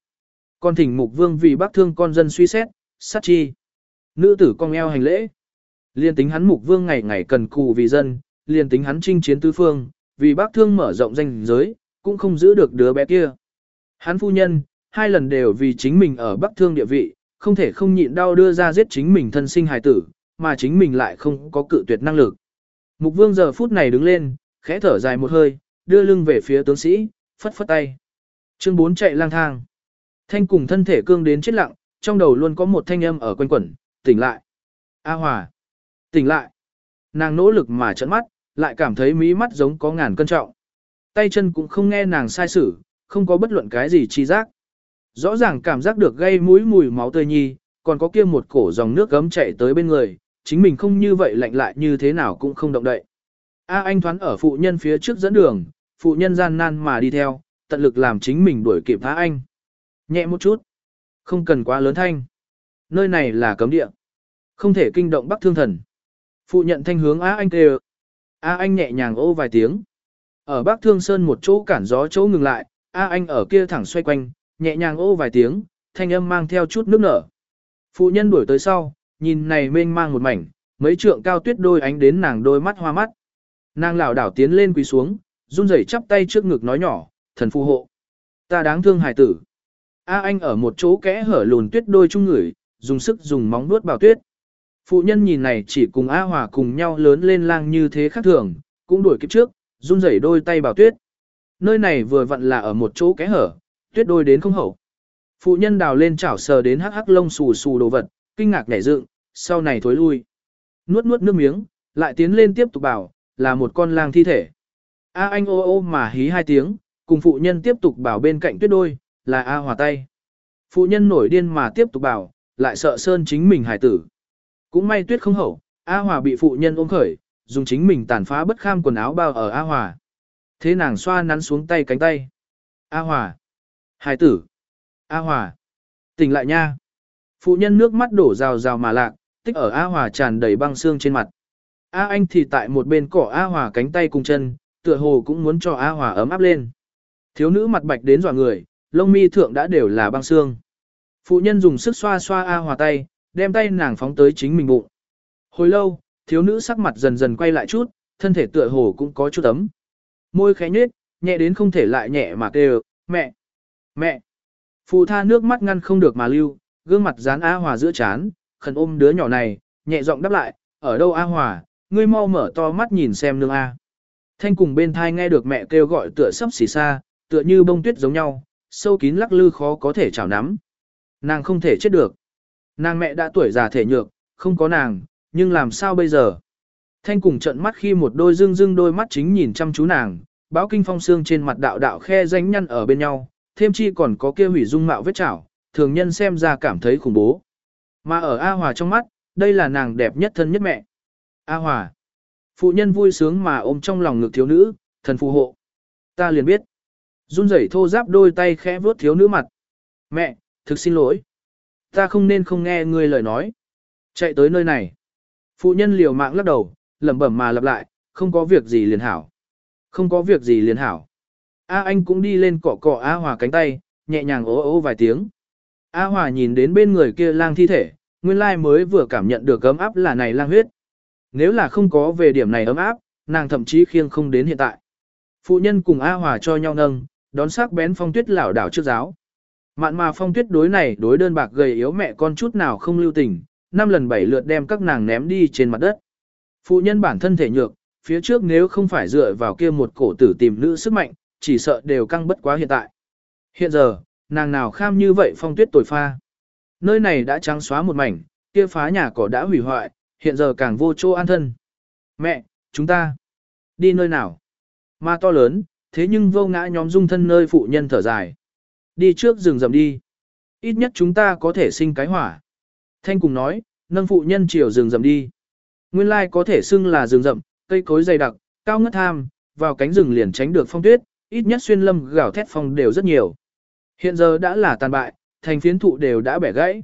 Con thỉnh mục vương vì bác thương con dân suy xét, sát chi. Nữ tử cong eo hành lễ. Liên tính hắn mục vương ngày ngày cần cù vì dân, liên tính hắn chinh chiến tứ phương, vì bác thương mở rộng danh giới, cũng không giữ được đứa bé kia. Hắn phu nhân, hai lần đều vì chính mình ở bắc thương địa vị, không thể không nhịn đau đưa ra giết chính mình thân sinh hài tử, mà chính mình lại không có cự tuyệt năng lực. Mục vương giờ phút này đứng lên, khẽ thở dài một hơi, đưa lưng về phía tướng sĩ, phất phất tay. Chương 4 chạy lang thang. Thanh cùng thân thể cương đến chết lặng, trong đầu luôn có một thanh âm ở quanh quẩn, tỉnh lại. A Hòa. Tỉnh lại. Nàng nỗ lực mà trợn mắt, lại cảm thấy mí mắt giống có ngàn cân trọng. Tay chân cũng không nghe nàng sai sử, không có bất luận cái gì chi giác. Rõ ràng cảm giác được gây mũi mùi máu tươi nhi, còn có kia một cổ dòng nước gấm chạy tới bên người, chính mình không như vậy lạnh lại như thế nào cũng không động đậy. A anh thoán ở phụ nhân phía trước dẫn đường, phụ nhân gian nan mà đi theo, tận lực làm chính mình đuổi kịp phá anh. Nhẹ một chút, không cần quá lớn thanh. Nơi này là cấm địa, không thể kinh động bắc thương thần. Phụ nhận thanh hướng á anh kêu. A anh nhẹ nhàng ô vài tiếng. Ở bắc thương sơn một chỗ cản gió chỗ ngừng lại, A anh ở kia thẳng xoay quanh, nhẹ nhàng ô vài tiếng, thanh âm mang theo chút nước nở. Phụ nhân đuổi tới sau, nhìn này mênh mang một mảnh, mấy trượng cao tuyết đôi ánh đến nàng đôi mắt hoa mắt. Nàng lảo đảo tiến lên quỳ xuống, run rẩy chắp tay trước ngực nói nhỏ, thần phù hộ. Ta đáng thương hài tử. A anh ở một chỗ kẽ hở lùn tuyết đôi chung người, dùng sức dùng móng nuốt bảo tuyết. Phụ nhân nhìn này chỉ cùng A Hòa cùng nhau lớn lên lang như thế khác thường, cũng đuổi kịp trước, run rẩy đôi tay bảo tuyết. Nơi này vừa vặn là ở một chỗ kẽ hở, tuyết đôi đến không hậu. Phụ nhân đào lên chảo sờ đến hắc hắc lông xù xù đồ vật, kinh ngạc nhảy dựng, sau này thối lui. Nuốt nuốt nước miếng, lại tiến lên tiếp tục bảo, là một con lang thi thể. A anh ô ô mà hí hai tiếng, cùng phụ nhân tiếp tục bảo bên cạnh tuyết đôi, là A hòa tay. Phụ nhân nổi điên mà tiếp tục bảo, lại sợ sơn chính mình hải tử. Cũng may tuyết không hậu, A hòa bị phụ nhân ôm khởi, dùng chính mình tàn phá bất kham quần áo bao ở A hòa. Thế nàng xoa nắn xuống tay cánh tay. A hòa. Hải tử. A hòa. Tỉnh lại nha. Phụ nhân nước mắt đổ rào rào mà lạc, tích ở A hòa tràn đầy băng xương trên mặt. A anh thì tại một bên cỏ A hòa cánh tay cùng chân, tựa hồ cũng muốn cho A hòa ấm áp lên. Thiếu nữ mặt bạch đến dọa người, lông mi thượng đã đều là băng xương. Phụ nhân dùng sức xoa xoa A hòa tay, đem tay nàng phóng tới chính mình bụng. Hồi lâu, thiếu nữ sắc mặt dần dần quay lại chút, thân thể tựa hồ cũng có chút ấm. Môi khẽ nhếch, nhẹ đến không thể lại nhẹ mà kêu, mẹ, mẹ. Phụ tha nước mắt ngăn không được mà lưu, gương mặt dán A hòa giữa chán, khẩn ôm đứa nhỏ này, nhẹ giọng đáp lại, ở đâu A hòa, ngươi mau mở to mắt nhìn xem nương A. Thanh cùng bên thai nghe được mẹ kêu gọi tựa sắp xỉ xa, tựa như bông tuyết giống nhau, sâu kín lắc lư khó có thể chảo nắm. Nàng không thể chết được. Nàng mẹ đã tuổi già thể nhược, không có nàng, nhưng làm sao bây giờ? Thanh cùng trận mắt khi một đôi dương dương đôi mắt chính nhìn chăm chú nàng, báo kinh phong xương trên mặt đạo đạo khe danh nhăn ở bên nhau, thêm chi còn có kia hủy dung mạo vết chảo, thường nhân xem ra cảm thấy khủng bố. Mà ở A Hòa trong mắt, đây là nàng đẹp nhất thân nhất mẹ. A Hòa. Phụ nhân vui sướng mà ôm trong lòng ngực thiếu nữ, thần phù hộ. Ta liền biết. Run rẩy thô giáp đôi tay khẽ vuốt thiếu nữ mặt. Mẹ, thực xin lỗi. Ta không nên không nghe ngươi lời nói. Chạy tới nơi này. Phụ nhân liều mạng lắc đầu, lẩm bẩm mà lặp lại, không có việc gì liền hảo. Không có việc gì liền hảo. A anh cũng đi lên cọ cọ A Hòa cánh tay, nhẹ nhàng ố ố vài tiếng. A Hòa nhìn đến bên người kia lang thi thể, nguyên lai mới vừa cảm nhận được ấm áp là này lang huyết. Nếu là không có về điểm này ấm áp, nàng thậm chí khiêng không đến hiện tại. Phụ nhân cùng A Hòa cho nhau nâng, đón sắc bén phong tuyết lảo đảo trước giáo. Mạn mà phong tuyết đối này đối đơn bạc gầy yếu mẹ con chút nào không lưu tình, năm lần bảy lượt đem các nàng ném đi trên mặt đất. Phụ nhân bản thân thể nhược, phía trước nếu không phải dựa vào kia một cổ tử tìm nữ sức mạnh, chỉ sợ đều căng bất quá hiện tại. Hiện giờ, nàng nào kham như vậy phong tuyết tồi pha. Nơi này đã trắng xóa một mảnh, kia phá nhà cỏ đã hủy hoại, hiện giờ càng vô chỗ an thân. Mẹ, chúng ta đi nơi nào? Ma to lớn, thế nhưng vô ngã nhóm dung thân nơi phụ nhân thở dài. Đi trước rừng rậm đi. Ít nhất chúng ta có thể sinh cái hỏa. Thanh cùng nói, nâng phụ nhân chiều rừng rậm đi. Nguyên lai có thể xưng là rừng rậm, cây cối dày đặc, cao ngất tham, vào cánh rừng liền tránh được phong tuyết, ít nhất xuyên lâm gào thét phong đều rất nhiều. Hiện giờ đã là tàn bại, thành phiến thụ đều đã bẻ gãy.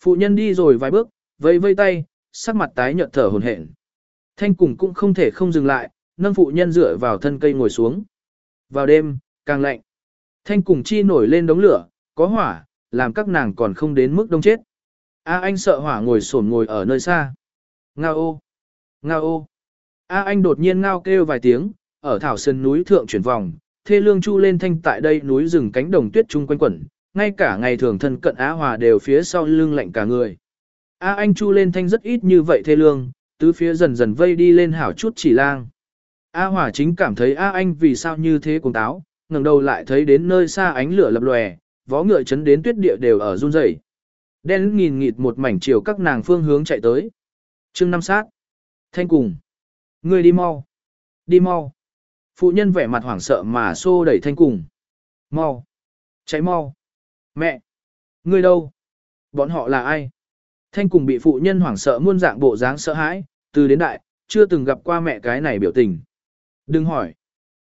Phụ nhân đi rồi vài bước, vây vây tay, sắc mặt tái nhợt thở hổn hển. Thanh cùng cũng không thể không dừng lại, nâng phụ nhân dựa vào thân cây ngồi xuống. Vào đêm, càng lạnh. Thanh cùng chi nổi lên đống lửa, có hỏa, làm các nàng còn không đến mức đông chết. A anh sợ hỏa ngồi sổn ngồi ở nơi xa. Ngao ô, ngao ô. A anh đột nhiên ngao kêu vài tiếng, ở thảo sơn núi thượng chuyển vòng, thê lương chu lên thanh tại đây núi rừng cánh đồng tuyết chung quanh quẩn, ngay cả ngày thường thân cận Á Hòa đều phía sau lưng lạnh cả người. A anh chu lên thanh rất ít như vậy thê lương, tứ phía dần dần vây đi lên hảo chút chỉ lang. A Hòa chính cảm thấy A anh vì sao như thế cùng táo, ngẩng đầu lại thấy đến nơi xa ánh lửa lập lòe, vó ngựa chấn đến tuyết địa đều ở run rẩy. Đen nghìn nghịt một mảnh chiều các nàng phương hướng chạy tới. Trương Nam sát. Thanh cùng. Ngươi đi mau. Đi mau. Phụ nhân vẻ mặt hoảng sợ mà xô đẩy thanh cùng. Mau. Chạy mau. Mẹ. Ngươi đâu? Bọn họ là ai? Thanh cùng bị phụ nhân hoảng sợ muôn dạng bộ dáng sợ hãi, từ đến đại, chưa từng gặp qua mẹ cái này biểu tình. Đừng hỏi.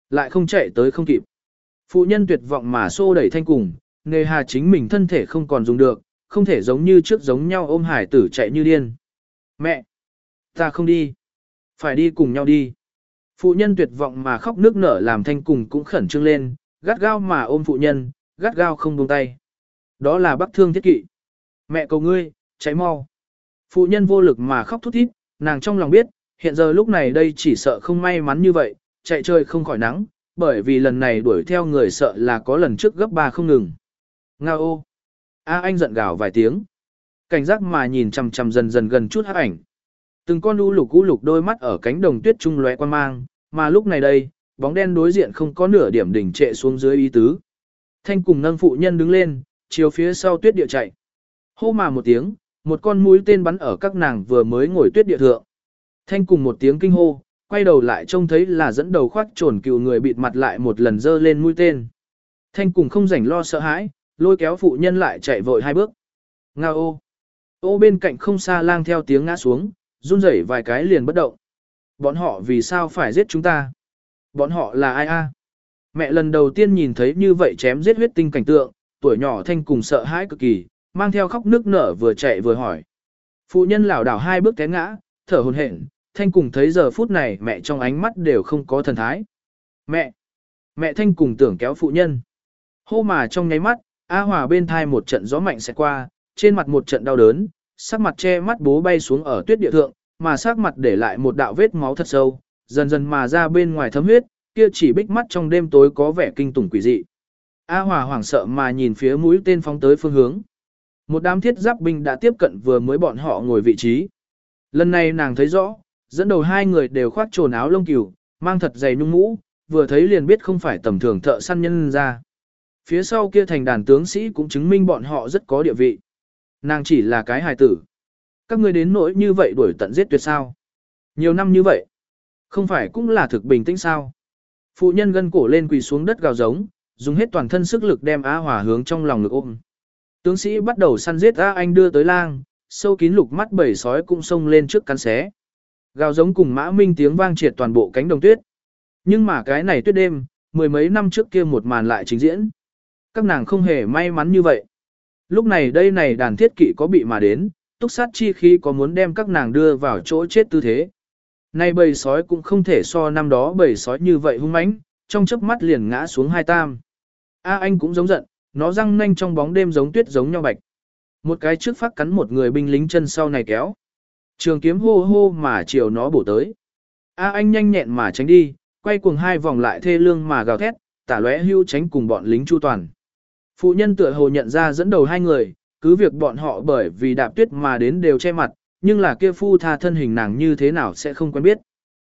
Lại không chạy tới không kịp. Phụ nhân tuyệt vọng mà xô đẩy thanh cùng, nghề hà chính mình thân thể không còn dùng được, không thể giống như trước giống nhau ôm hải tử chạy như điên. Mẹ! Ta không đi. Phải đi cùng nhau đi. Phụ nhân tuyệt vọng mà khóc nước nở làm thanh cùng cũng khẩn trương lên, gắt gao mà ôm phụ nhân, gắt gao không buông tay. Đó là bác thương thiết kỵ. Mẹ cầu ngươi, cháy mau. Phụ nhân vô lực mà khóc thút thít, nàng trong lòng biết, hiện giờ lúc này đây chỉ sợ không may mắn như vậy, chạy chơi không khỏi nắng, bởi vì lần này đuổi theo người sợ là có lần trước gấp ba không ngừng. Nga ô! A anh giận gào vài tiếng. Cảnh giác mà nhìn chằm chằm dần dần gần chút hắc ảnh. Từng con u lục u lục đôi mắt ở cánh đồng tuyết trung lóe quan mang, mà lúc này đây, bóng đen đối diện không có nửa điểm đỉnh trệ xuống dưới ý tứ. Thanh cùng nâng phụ nhân đứng lên, chiều phía sau tuyết địa chạy. Hô mà một tiếng, một con mũi tên bắn ở các nàng vừa mới ngồi tuyết địa thượng. Thanh cùng một tiếng kinh hô, quay đầu lại trông thấy là dẫn đầu khoác trồn cựu người bịt mặt lại một lần dơ lên mũi tên. Thanh cùng không rảnh lo sợ hãi, lôi kéo phụ nhân lại chạy vội hai bước. Ngao ô. Ô bên cạnh không xa lang theo tiếng ngã xuống, run rẩy vài cái liền bất động. Bọn họ vì sao phải giết chúng ta? Bọn họ là ai a? Mẹ lần đầu tiên nhìn thấy như vậy chém giết huyết tinh cảnh tượng, tuổi nhỏ thanh cùng sợ hãi cực kỳ, mang theo khóc nước nở vừa chạy vừa hỏi. Phụ nhân lảo đảo hai bước té ngã, thở hổn hển, thanh cùng thấy giờ phút này mẹ trong ánh mắt đều không có thần thái. Mẹ! Mẹ thanh cùng tưởng kéo phụ nhân. Hô mà trong nháy mắt, A Hòa bên thai một trận gió mạnh sẽ qua, trên mặt một trận đau đớn, sắc mặt che mắt bố bay xuống ở tuyết địa thượng, mà sắc mặt để lại một đạo vết máu thật sâu, dần dần mà ra bên ngoài thấm huyết, kia chỉ bích mắt trong đêm tối có vẻ kinh tủng quỷ dị. A Hòa hoảng sợ mà nhìn phía mũi tên phóng tới phương hướng. Một đám thiết giáp binh đã tiếp cận vừa mới bọn họ ngồi vị trí. Lần này nàng thấy rõ, dẫn đầu hai người đều khoác trồn áo lông cừu, mang thật dày nhung mũ, vừa thấy liền biết không phải tầm thường thợ săn nhân ra. Phía sau kia thành đàn tướng sĩ cũng chứng minh bọn họ rất có địa vị. Nàng chỉ là cái hài tử. Các ngươi đến nỗi như vậy đuổi tận giết tuyệt sao. Nhiều năm như vậy. Không phải cũng là thực bình tĩnh sao. Phụ nhân gân cổ lên quỳ xuống đất gào giống, dùng hết toàn thân sức lực đem Á Hòa hướng trong lòng ngực ôm. Tướng sĩ bắt đầu săn giết A Anh đưa tới lang, sâu kín lục mắt bầy sói cũng xông lên trước cắn xé. Gào giống cùng mã minh tiếng vang triệt toàn bộ cánh đồng tuyết. Nhưng mà cái này tuyết đêm, mười mấy năm trước kia một màn lại trình diễn. Các nàng không hề may mắn như vậy. Lúc này đây này đàn thiết kỵ có bị mà đến, túc sát chi khí có muốn đem các nàng đưa vào chỗ chết tư thế. Nay bầy sói cũng không thể so năm đó bầy sói như vậy hung mãnh, trong chớp mắt liền ngã xuống hai tam. A anh cũng giống giận, nó răng nanh trong bóng đêm giống tuyết giống nhau bạch. Một cái trước phát cắn một người binh lính chân sau này kéo. Trường kiếm hô hô mà chiều nó bổ tới. A anh nhanh nhẹn mà tránh đi, quay cuồng hai vòng lại thê lương mà gào thét, tả lóe hưu tránh cùng bọn lính chu toàn. Phụ nhân tựa hồ nhận ra dẫn đầu hai người, cứ việc bọn họ bởi vì đạp tuyết mà đến đều che mặt, nhưng là kia phu tha thân hình nàng như thế nào sẽ không quen biết.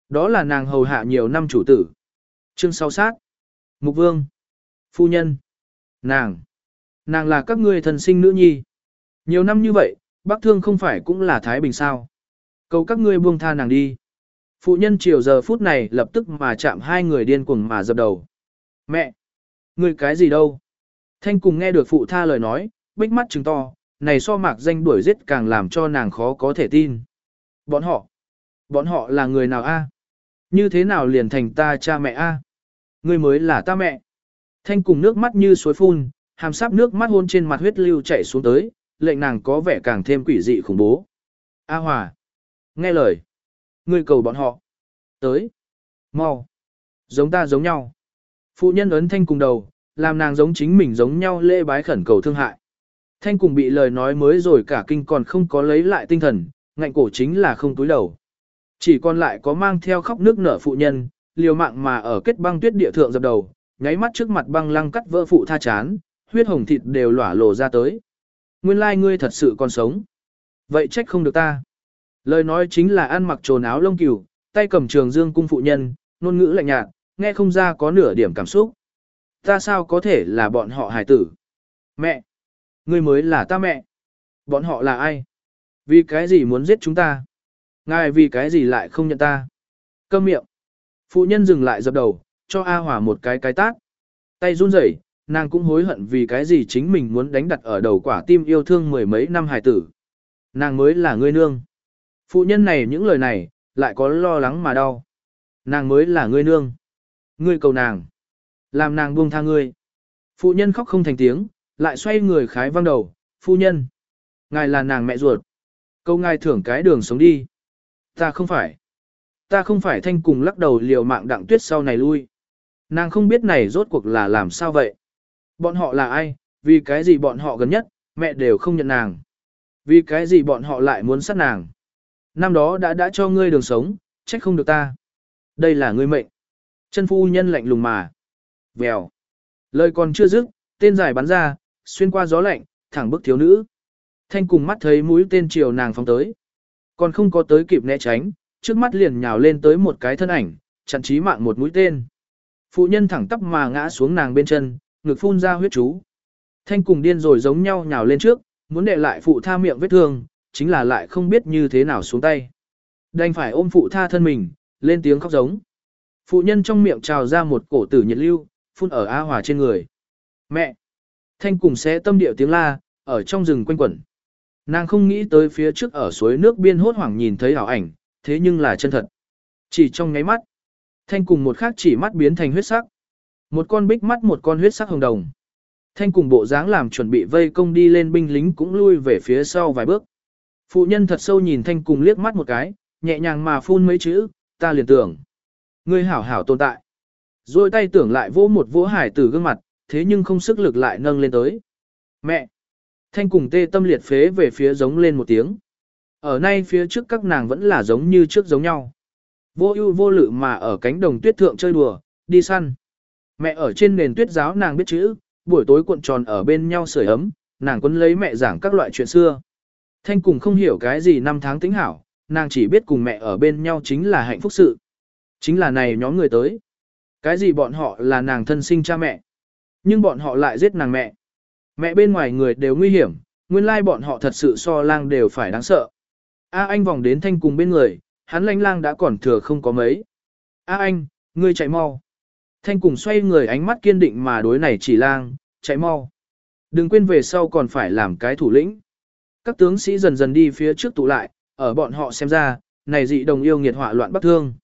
Đó là nàng hầu hạ nhiều năm chủ tử. Chương sau sát. Mục vương. Phu nhân. Nàng. Nàng là các ngươi thần sinh nữ nhi. Nhiều năm như vậy, bác thương không phải cũng là Thái Bình sao. Cầu các ngươi buông tha nàng đi. Phụ nhân chiều giờ phút này lập tức mà chạm hai người điên cuồng mà dập đầu. Mẹ! Ngươi cái gì đâu? Thanh cùng nghe được phụ tha lời nói, bích mắt trừng to, này so mạc danh đuổi giết càng làm cho nàng khó có thể tin. Bọn họ, bọn họ là người nào a? À? Như thế nào liền thành ta cha mẹ a? À? Ngươi mới là ta mẹ. Thanh cùng nước mắt như suối phun, hàm sáp nước mắt hôn trên mặt huyết lưu chảy xuống tới, lệnh nàng có vẻ càng thêm quỷ dị khủng bố. A Hòa, nghe lời. Ngươi cầu bọn họ. Tới. Mau. Giống ta giống nhau. Phụ nhân ấn thanh cùng đầu, làm nàng giống chính mình giống nhau lễ bái khẩn cầu thương hại. Thanh cùng bị lời nói mới rồi cả kinh còn không có lấy lại tinh thần, ngạnh cổ chính là không túi đầu. Chỉ còn lại có mang theo khóc nước nở phụ nhân, liều mạng mà ở kết băng tuyết địa thượng dập đầu, nháy mắt trước mặt băng lăng cắt vỡ phụ tha chán, huyết hồng thịt đều lỏa lộ ra tới. Nguyên lai ngươi thật sự còn sống. Vậy trách không được ta. Lời nói chính là ăn mặc trồn áo lông cừu, tay cầm trường dương cung phụ nhân, ngôn ngữ lạnh nhạt, nghe không ra có nửa điểm cảm xúc. Ta sao có thể là bọn họ hài tử? Mẹ! Ngươi mới là ta mẹ. Bọn họ là ai? Vì cái gì muốn giết chúng ta? Ngài vì cái gì lại không nhận ta? Câm miệng. Phụ nhân dừng lại dập đầu, cho A Hòa một cái cái tát. Tay run rẩy, nàng cũng hối hận vì cái gì chính mình muốn đánh đặt ở đầu quả tim yêu thương mười mấy năm hài tử. Nàng mới là ngươi nương. Phụ nhân này những lời này, lại có lo lắng mà đau. Nàng mới là ngươi nương. Ngươi cầu nàng. Làm nàng buông tha ngươi. Phụ nhân khóc không thành tiếng, lại xoay người khái văng đầu, phu nhân. Ngài là nàng mẹ ruột. Câu ngài thưởng cái đường sống đi. Ta không phải. Ta không phải thanh cùng lắc đầu liều mạng đặng tuyết sau này lui. Nàng không biết này rốt cuộc là làm sao vậy. Bọn họ là ai, vì cái gì bọn họ gần nhất, mẹ đều không nhận nàng. Vì cái gì bọn họ lại muốn sát nàng. Năm đó đã đã cho ngươi đường sống, trách không được ta. Đây là ngươi mệnh. Chân phu nhân lạnh lùng mà. Vèo. Lời còn chưa dứt, tên dài bắn ra, xuyên qua gió lạnh, thẳng bức thiếu nữ. Thanh cùng mắt thấy mũi tên chiều nàng phóng tới. Còn không có tới kịp né tránh, trước mắt liền nhào lên tới một cái thân ảnh, chặn chí mạng một mũi tên. Phụ nhân thẳng tắp mà ngã xuống nàng bên chân, ngực phun ra huyết chú. Thanh cùng điên rồi giống nhau nhào lên trước, muốn để lại phụ tha miệng vết thương, chính là lại không biết như thế nào xuống tay. Đành phải ôm phụ tha thân mình, lên tiếng khóc giống. Phụ nhân trong miệng trào ra một cổ tử nhiệt lưu, phun ở A Hòa trên người. Mẹ! Thanh cùng sẽ tâm điệu tiếng la, ở trong rừng quanh quẩn. Nàng không nghĩ tới phía trước ở suối nước biên hốt hoảng nhìn thấy ảo ảnh, thế nhưng là chân thật. Chỉ trong ngáy mắt, Thanh cùng một khác chỉ mắt biến thành huyết sắc. Một con bích mắt một con huyết sắc hồng đồng. Thanh cùng bộ dáng làm chuẩn bị vây công đi lên binh lính cũng lui về phía sau vài bước. Phụ nhân thật sâu nhìn Thanh cùng liếc mắt một cái, nhẹ nhàng mà phun mấy chữ, ta liền tưởng. Ngươi hảo hảo tồn tại. Rồi tay tưởng lại vỗ một vỗ hải tử gương mặt, thế nhưng không sức lực lại nâng lên tới. Mẹ! Thanh cùng tê tâm liệt phế về phía giống lên một tiếng. Ở nay phía trước các nàng vẫn là giống như trước giống nhau. Vô ưu vô lự mà ở cánh đồng tuyết thượng chơi đùa, đi săn. Mẹ ở trên nền tuyết giáo nàng biết chữ, buổi tối cuộn tròn ở bên nhau sưởi ấm, nàng quấn lấy mẹ giảng các loại chuyện xưa. Thanh cùng không hiểu cái gì năm tháng tính hảo, nàng chỉ biết cùng mẹ ở bên nhau chính là hạnh phúc sự. Chính là này nhóm người tới. Cái gì bọn họ là nàng thân sinh cha mẹ. Nhưng bọn họ lại giết nàng mẹ. Mẹ bên ngoài người đều nguy hiểm, nguyên lai bọn họ thật sự so lang đều phải đáng sợ. A anh vòng đến thanh cùng bên người, hắn lanh lang đã còn thừa không có mấy. A anh, ngươi chạy mau. Thanh cùng xoay người ánh mắt kiên định mà đối này chỉ lang, chạy mau. Đừng quên về sau còn phải làm cái thủ lĩnh. Các tướng sĩ dần dần đi phía trước tụ lại, ở bọn họ xem ra, này dị đồng yêu nghiệt họa loạn bắc thương.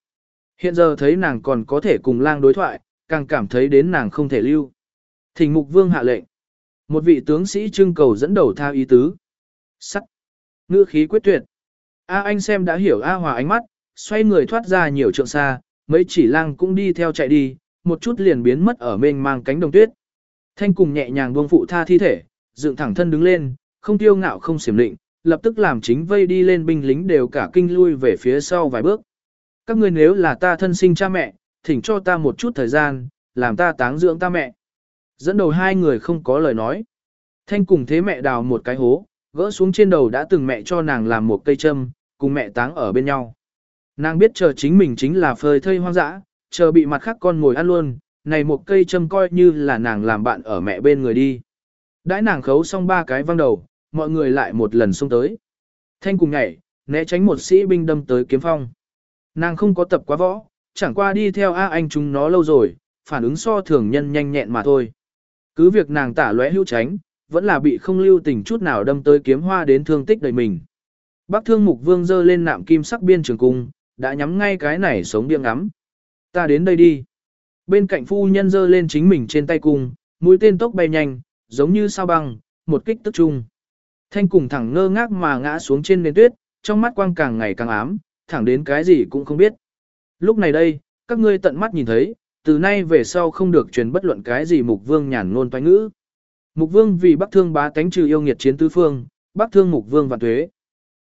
Hiện giờ thấy nàng còn có thể cùng lang đối thoại, càng cảm thấy đến nàng không thể lưu. Thỉnh mục vương hạ lệnh. Một vị tướng sĩ trưng cầu dẫn đầu thao ý tứ. sắc Ngữ khí quyết tuyệt. A anh xem đã hiểu A hòa ánh mắt, xoay người thoát ra nhiều trượng xa, mấy chỉ lang cũng đi theo chạy đi, một chút liền biến mất ở mênh mang cánh đồng tuyết. Thanh cùng nhẹ nhàng buông phụ tha thi thể, dựng thẳng thân đứng lên, không tiêu ngạo không xiểm định, lập tức làm chính vây đi lên binh lính đều cả kinh lui về phía sau vài bước. Các ngươi nếu là ta thân sinh cha mẹ, thỉnh cho ta một chút thời gian, làm ta táng dưỡng ta mẹ. Dẫn đầu hai người không có lời nói. Thanh cùng thế mẹ đào một cái hố, gỡ xuống trên đầu đã từng mẹ cho nàng làm một cây châm, cùng mẹ táng ở bên nhau. Nàng biết chờ chính mình chính là phơi thây hoang dã, chờ bị mặt khác con ngồi ăn luôn, này một cây châm coi như là nàng làm bạn ở mẹ bên người đi. Đãi nàng khấu xong ba cái văng đầu, mọi người lại một lần xông tới. Thanh cùng nhảy, né tránh một sĩ binh đâm tới kiếm phong. Nàng không có tập quá võ, chẳng qua đi theo A anh chúng nó lâu rồi, phản ứng so thường nhân nhanh nhẹn mà thôi. Cứ việc nàng tả lóe hữu tránh, vẫn là bị không lưu tình chút nào đâm tới kiếm hoa đến thương tích đầy mình. Bác thương mục vương dơ lên nạm kim sắc biên trường cung, đã nhắm ngay cái này sống điên ngắm. Ta đến đây đi. Bên cạnh phu nhân dơ lên chính mình trên tay cung, mũi tên tốc bay nhanh, giống như sao băng, một kích tức trung. Thanh cùng thẳng ngơ ngác mà ngã xuống trên nền tuyết, trong mắt quang càng ngày càng ám, thẳng đến cái gì cũng không biết. Lúc này đây, các ngươi tận mắt nhìn thấy, từ nay về sau không được truyền bất luận cái gì mục vương nhàn ngôn toái ngữ. Mục vương vì bắc thương bá tánh trừ yêu nghiệt chiến tứ phương, bắc thương mục vương và thuế.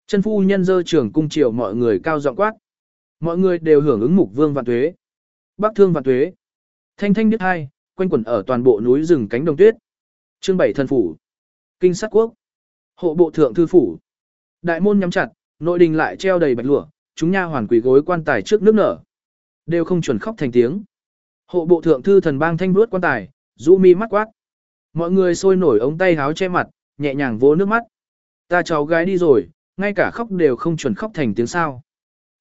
Chân phu nhân dơ trưởng cung triều mọi người cao giọng quát. Mọi người đều hưởng ứng mục vương và thuế. Bắc thương và thuế. Thanh thanh đứt hai, quanh quẩn ở toàn bộ núi rừng cánh đồng tuyết. Chương bảy thần phủ. Kinh sát quốc. Hộ bộ thượng thư phủ. Đại môn nhắm chặt, nội đình lại treo đầy bạch lụa, chúng nha hoàn quỷ gối quan tài trước nước nở. Đều không chuẩn khóc thành tiếng. Hộ bộ thượng thư thần bang thanh vuốt quan tài, rũ mi mắt quát. Mọi người sôi nổi ống tay háo che mặt, nhẹ nhàng vỗ nước mắt. Ta cháu gái đi rồi, ngay cả khóc đều không chuẩn khóc thành tiếng sao.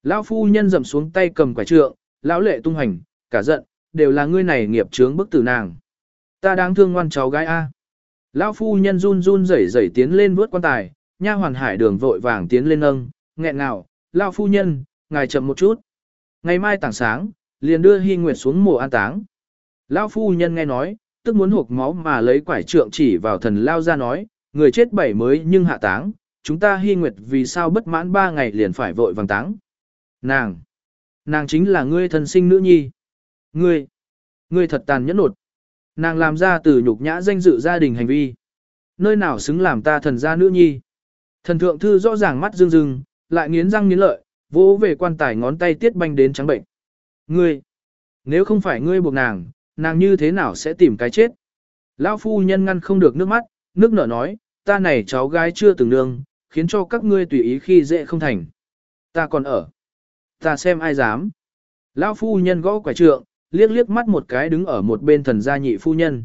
Lão phu nhân dầm xuống tay cầm quả trượng, lão lệ tung hành, cả giận, đều là ngươi này nghiệp chướng bức tử nàng. Ta đáng thương ngoan cháu gái A. Lão phu nhân run run rẩy rẩy tiến lên vớt quan tài, nha hoàn hải đường vội vàng tiến lên nâng, nghẹn nào, lão phu nhân, ngài chậm một chút. Ngày mai tảng sáng, liền đưa Hi Nguyệt xuống mồ an táng. Lão phu nhân nghe nói, tức muốn hộp máu mà lấy quải trượng chỉ vào thần lao ra nói, người chết bảy mới nhưng hạ táng, chúng ta Hi Nguyệt vì sao bất mãn ba ngày liền phải vội vàng táng. Nàng, nàng chính là ngươi thân sinh nữ nhi. Ngươi, ngươi thật tàn nhẫn nột. Nàng làm ra từ nhục nhã danh dự gia đình hành vi. Nơi nào xứng làm ta thần gia nữ nhi. Thần thượng thư rõ ràng mắt rưng rưng, lại nghiến răng nghiến lợi, vỗ về quan tài ngón tay tiết banh đến trắng bệnh. Ngươi, nếu không phải ngươi buộc nàng, nàng như thế nào sẽ tìm cái chết? Lão phu nhân ngăn không được nước mắt, nước nở nói, ta này cháu gái chưa từng nương, khiến cho các ngươi tùy ý khi dễ không thành. Ta còn ở. Ta xem ai dám. Lão phu nhân gõ quả trượng, liếc liếc mắt một cái đứng ở một bên thần gia nhị phu nhân.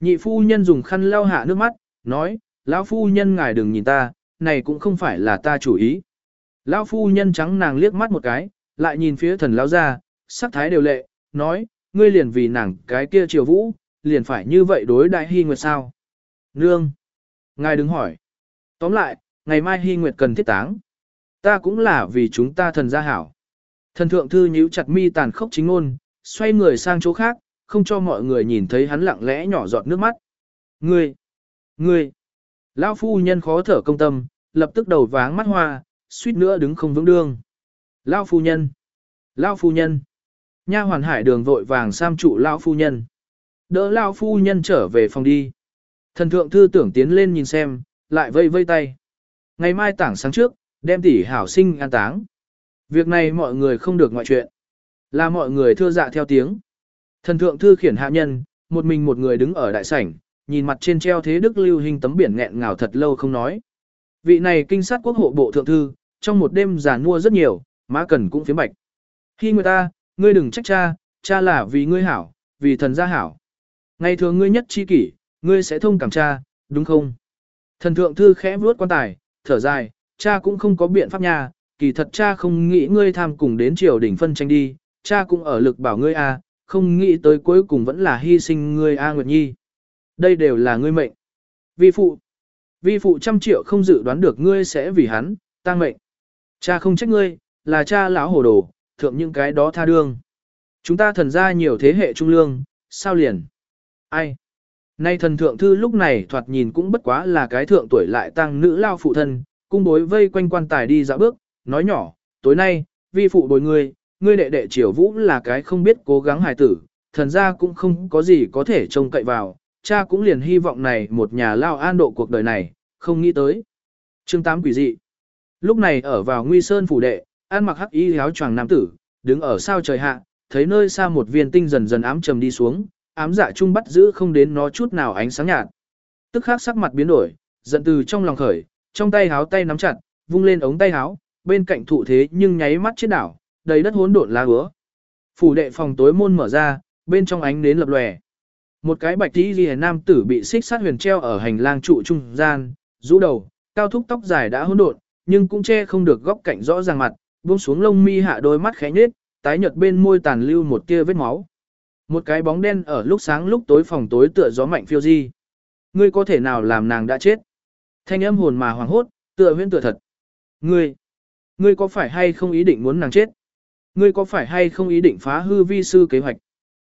Nhị phu nhân dùng khăn lau hạ nước mắt, nói, lão phu nhân ngài đừng nhìn ta, này cũng không phải là ta chủ ý. Lão phu nhân trắng nàng liếc mắt một cái, lại nhìn phía thần lão gia sắc thái đều lệ, nói, ngươi liền vì nàng cái kia triều vũ, liền phải như vậy đối đại hy nguyệt sao. Nương! Ngài đừng hỏi. Tóm lại, ngày mai hy nguyệt cần thiết táng. Ta cũng là vì chúng ta thần gia hảo. Thần thượng thư nhíu chặt mi tàn khốc chính ngôn, xoay người sang chỗ khác, không cho mọi người nhìn thấy hắn lặng lẽ nhỏ giọt nước mắt. Ngươi! Ngươi! Lão phu nhân khó thở công tâm, lập tức đầu váng mắt hoa, suýt nữa đứng không vững đương. Lão phu nhân! Lão phu nhân! Nha hoàn hải đường vội vàng sam trụ lão phu nhân. Đỡ lão phu nhân trở về phòng đi. Thần thượng thư tưởng tiến lên nhìn xem, lại vây vây tay. Ngày mai tảng sáng trước, đem tỷ hảo sinh an táng. Việc này mọi người không được ngoại chuyện. Là mọi người thưa dạ theo tiếng. Thần thượng thư khiển hạ nhân, một mình một người đứng ở đại sảnh, nhìn mặt trên treo thế đức lưu hình tấm biển nghẹn ngào thật lâu không nói. Vị này kinh sát quốc hộ bộ thượng thư, trong một đêm giàn mua rất nhiều, má cần cũng phía bạch. Khi người ta, ngươi đừng trách cha, cha là vì ngươi hảo, vì thần gia hảo. Ngày thường ngươi nhất chi kỷ, ngươi sẽ thông cảm cha, đúng không? Thần thượng thư khẽ vuốt quan tài, thở dài, cha cũng không có biện pháp nha, kỳ thật cha không nghĩ ngươi tham cùng đến triều đỉnh phân tranh đi, cha cũng ở lực bảo ngươi a, không nghĩ tới cuối cùng vẫn là hy sinh ngươi a Nguyệt Nhi. Đây đều là ngươi mệnh. Vi phụ, vi phụ trăm triệu không dự đoán được ngươi sẽ vì hắn, tăng mệnh. Cha không trách ngươi, là cha lão hồ đồ, thượng những cái đó tha đương. Chúng ta thần ra nhiều thế hệ trung lương, sao liền? Ai? Nay thần thượng thư lúc này thoạt nhìn cũng bất quá là cái thượng tuổi lại tăng nữ lao phụ thân, cung bối vây quanh quan tài đi dạo bước, nói nhỏ, tối nay, vi phụ bồi ngươi, ngươi đệ đệ triều vũ là cái không biết cố gắng hài tử, thần ra cũng không có gì có thể trông cậy vào, cha cũng liền hy vọng này một nhà lao an độ cuộc đời này, không nghĩ tới. Chương 8 quỷ dị. Lúc này ở vào Nguy Sơn phủ đệ, an mặc hắc y áo choàng nam tử, đứng ở sao trời hạ, thấy nơi xa một viên tinh dần dần ám trầm đi xuống, ám dạ trung bắt giữ không đến nó chút nào ánh sáng nhạt. Tức khắc sắc mặt biến đổi, giận từ trong lòng khởi, trong tay háo tay nắm chặt, vung lên ống tay háo, bên cạnh thụ thế nhưng nháy mắt chết đảo, đầy đất hỗn độn lá ứa. Phủ đệ phòng tối môn mở ra, bên trong ánh nến lập lòe. Một cái bạch tí ghi nam tử bị xích sát huyền treo ở hành lang trụ trung gian, rũ đầu, cao thúc tóc dài đã hỗn độn, nhưng cũng che không được góc cạnh rõ ràng mặt, buông xuống lông mi hạ đôi mắt khẽ nhếch, tái nhợt bên môi tàn lưu một tia vết máu. Một cái bóng đen ở lúc sáng lúc tối phòng tối tựa gió mạnh phiêu di. Ngươi có thể nào làm nàng đã chết? Thanh âm hồn mà hoàng hốt, tựa huyễn tựa thật. Ngươi, ngươi có phải hay không ý định muốn nàng chết? Ngươi có phải hay không ý định phá hư vi sư kế hoạch?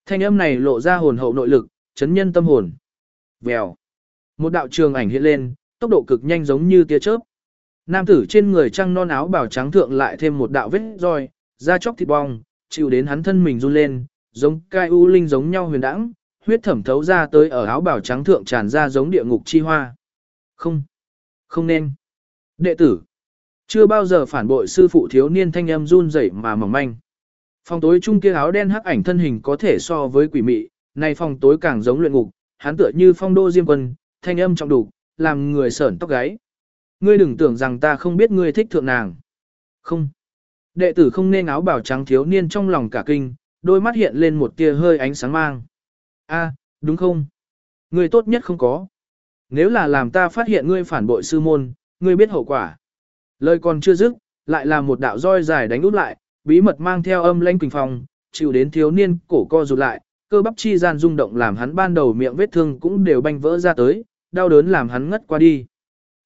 Thanh âm này lộ ra hồn hậu nội lực, chấn nhân tâm hồn. Vèo. Một đạo trường ảnh hiện lên, tốc độ cực nhanh giống như tia chớp. Nam tử trên người trăng non áo bảo trắng thượng lại thêm một đạo vết roi, da chóc thịt bong, chịu đến hắn thân mình run lên, giống cai u linh giống nhau huyền đãng, huyết thẩm thấu ra tới ở áo bảo trắng thượng tràn ra giống địa ngục chi hoa. Không, không nên. Đệ tử, chưa bao giờ phản bội sư phụ thiếu niên thanh âm run rẩy mà mỏng manh. Phòng tối trung kia áo đen hắc ảnh thân hình có thể so với quỷ mị, này phòng tối càng giống luyện ngục, hắn tựa như phong đô diêm quân, thanh âm trọng đủ, làm người sởn tóc gáy. Ngươi đừng tưởng rằng ta không biết ngươi thích thượng nàng. Không. Đệ tử không nên áo bảo trắng thiếu niên trong lòng cả kinh, đôi mắt hiện lên một tia hơi ánh sáng mang. A, đúng không? Ngươi tốt nhất không có. Nếu là làm ta phát hiện ngươi phản bội sư môn, ngươi biết hậu quả. Lời còn chưa dứt, lại là một đạo roi dài đánh út lại, bí mật mang theo âm lãnh quỳnh phòng, chịu đến thiếu niên cổ co rụt lại, cơ bắp chi gian rung động làm hắn ban đầu miệng vết thương cũng đều banh vỡ ra tới, đau đớn làm hắn ngất qua đi.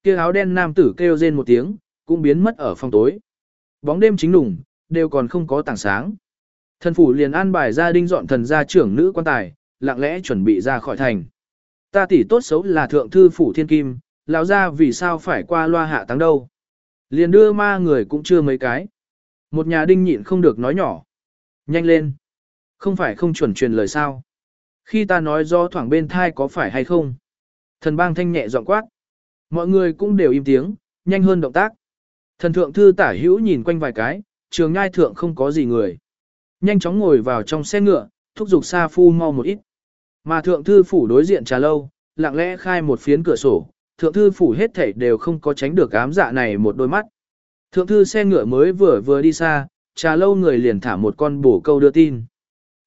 Kia áo đen nam tử kêu rên một tiếng, cũng biến mất ở phòng tối. Bóng đêm chính lủng, đều còn không có tảng sáng. Thần phủ liền an bài gia đinh dọn thần gia trưởng nữ quan tài, lặng lẽ chuẩn bị ra khỏi thành. Ta tỷ tốt xấu là thượng thư phủ thiên kim, lão gia vì sao phải qua loa hạ tăng đâu. Liền đưa ma người cũng chưa mấy cái. Một nhà đinh nhịn không được nói nhỏ. Nhanh lên. Không phải không chuẩn truyền lời sao. Khi ta nói do thoảng bên thai có phải hay không. Thần bang thanh nhẹ giọng quát. Mọi người cũng đều im tiếng, nhanh hơn động tác. Thần thượng thư tả hữu nhìn quanh vài cái, trường ngai thượng không có gì người. Nhanh chóng ngồi vào trong xe ngựa, thúc giục Sa Phu mau một ít. Mà thượng thư phủ đối diện trà lâu, lặng lẽ khai một phiến cửa sổ, thượng thư phủ hết thảy đều không có tránh được ám dạ này một đôi mắt. Thượng thư xe ngựa mới vừa vừa đi xa, trà lâu người liền thả một con bổ câu đưa tin.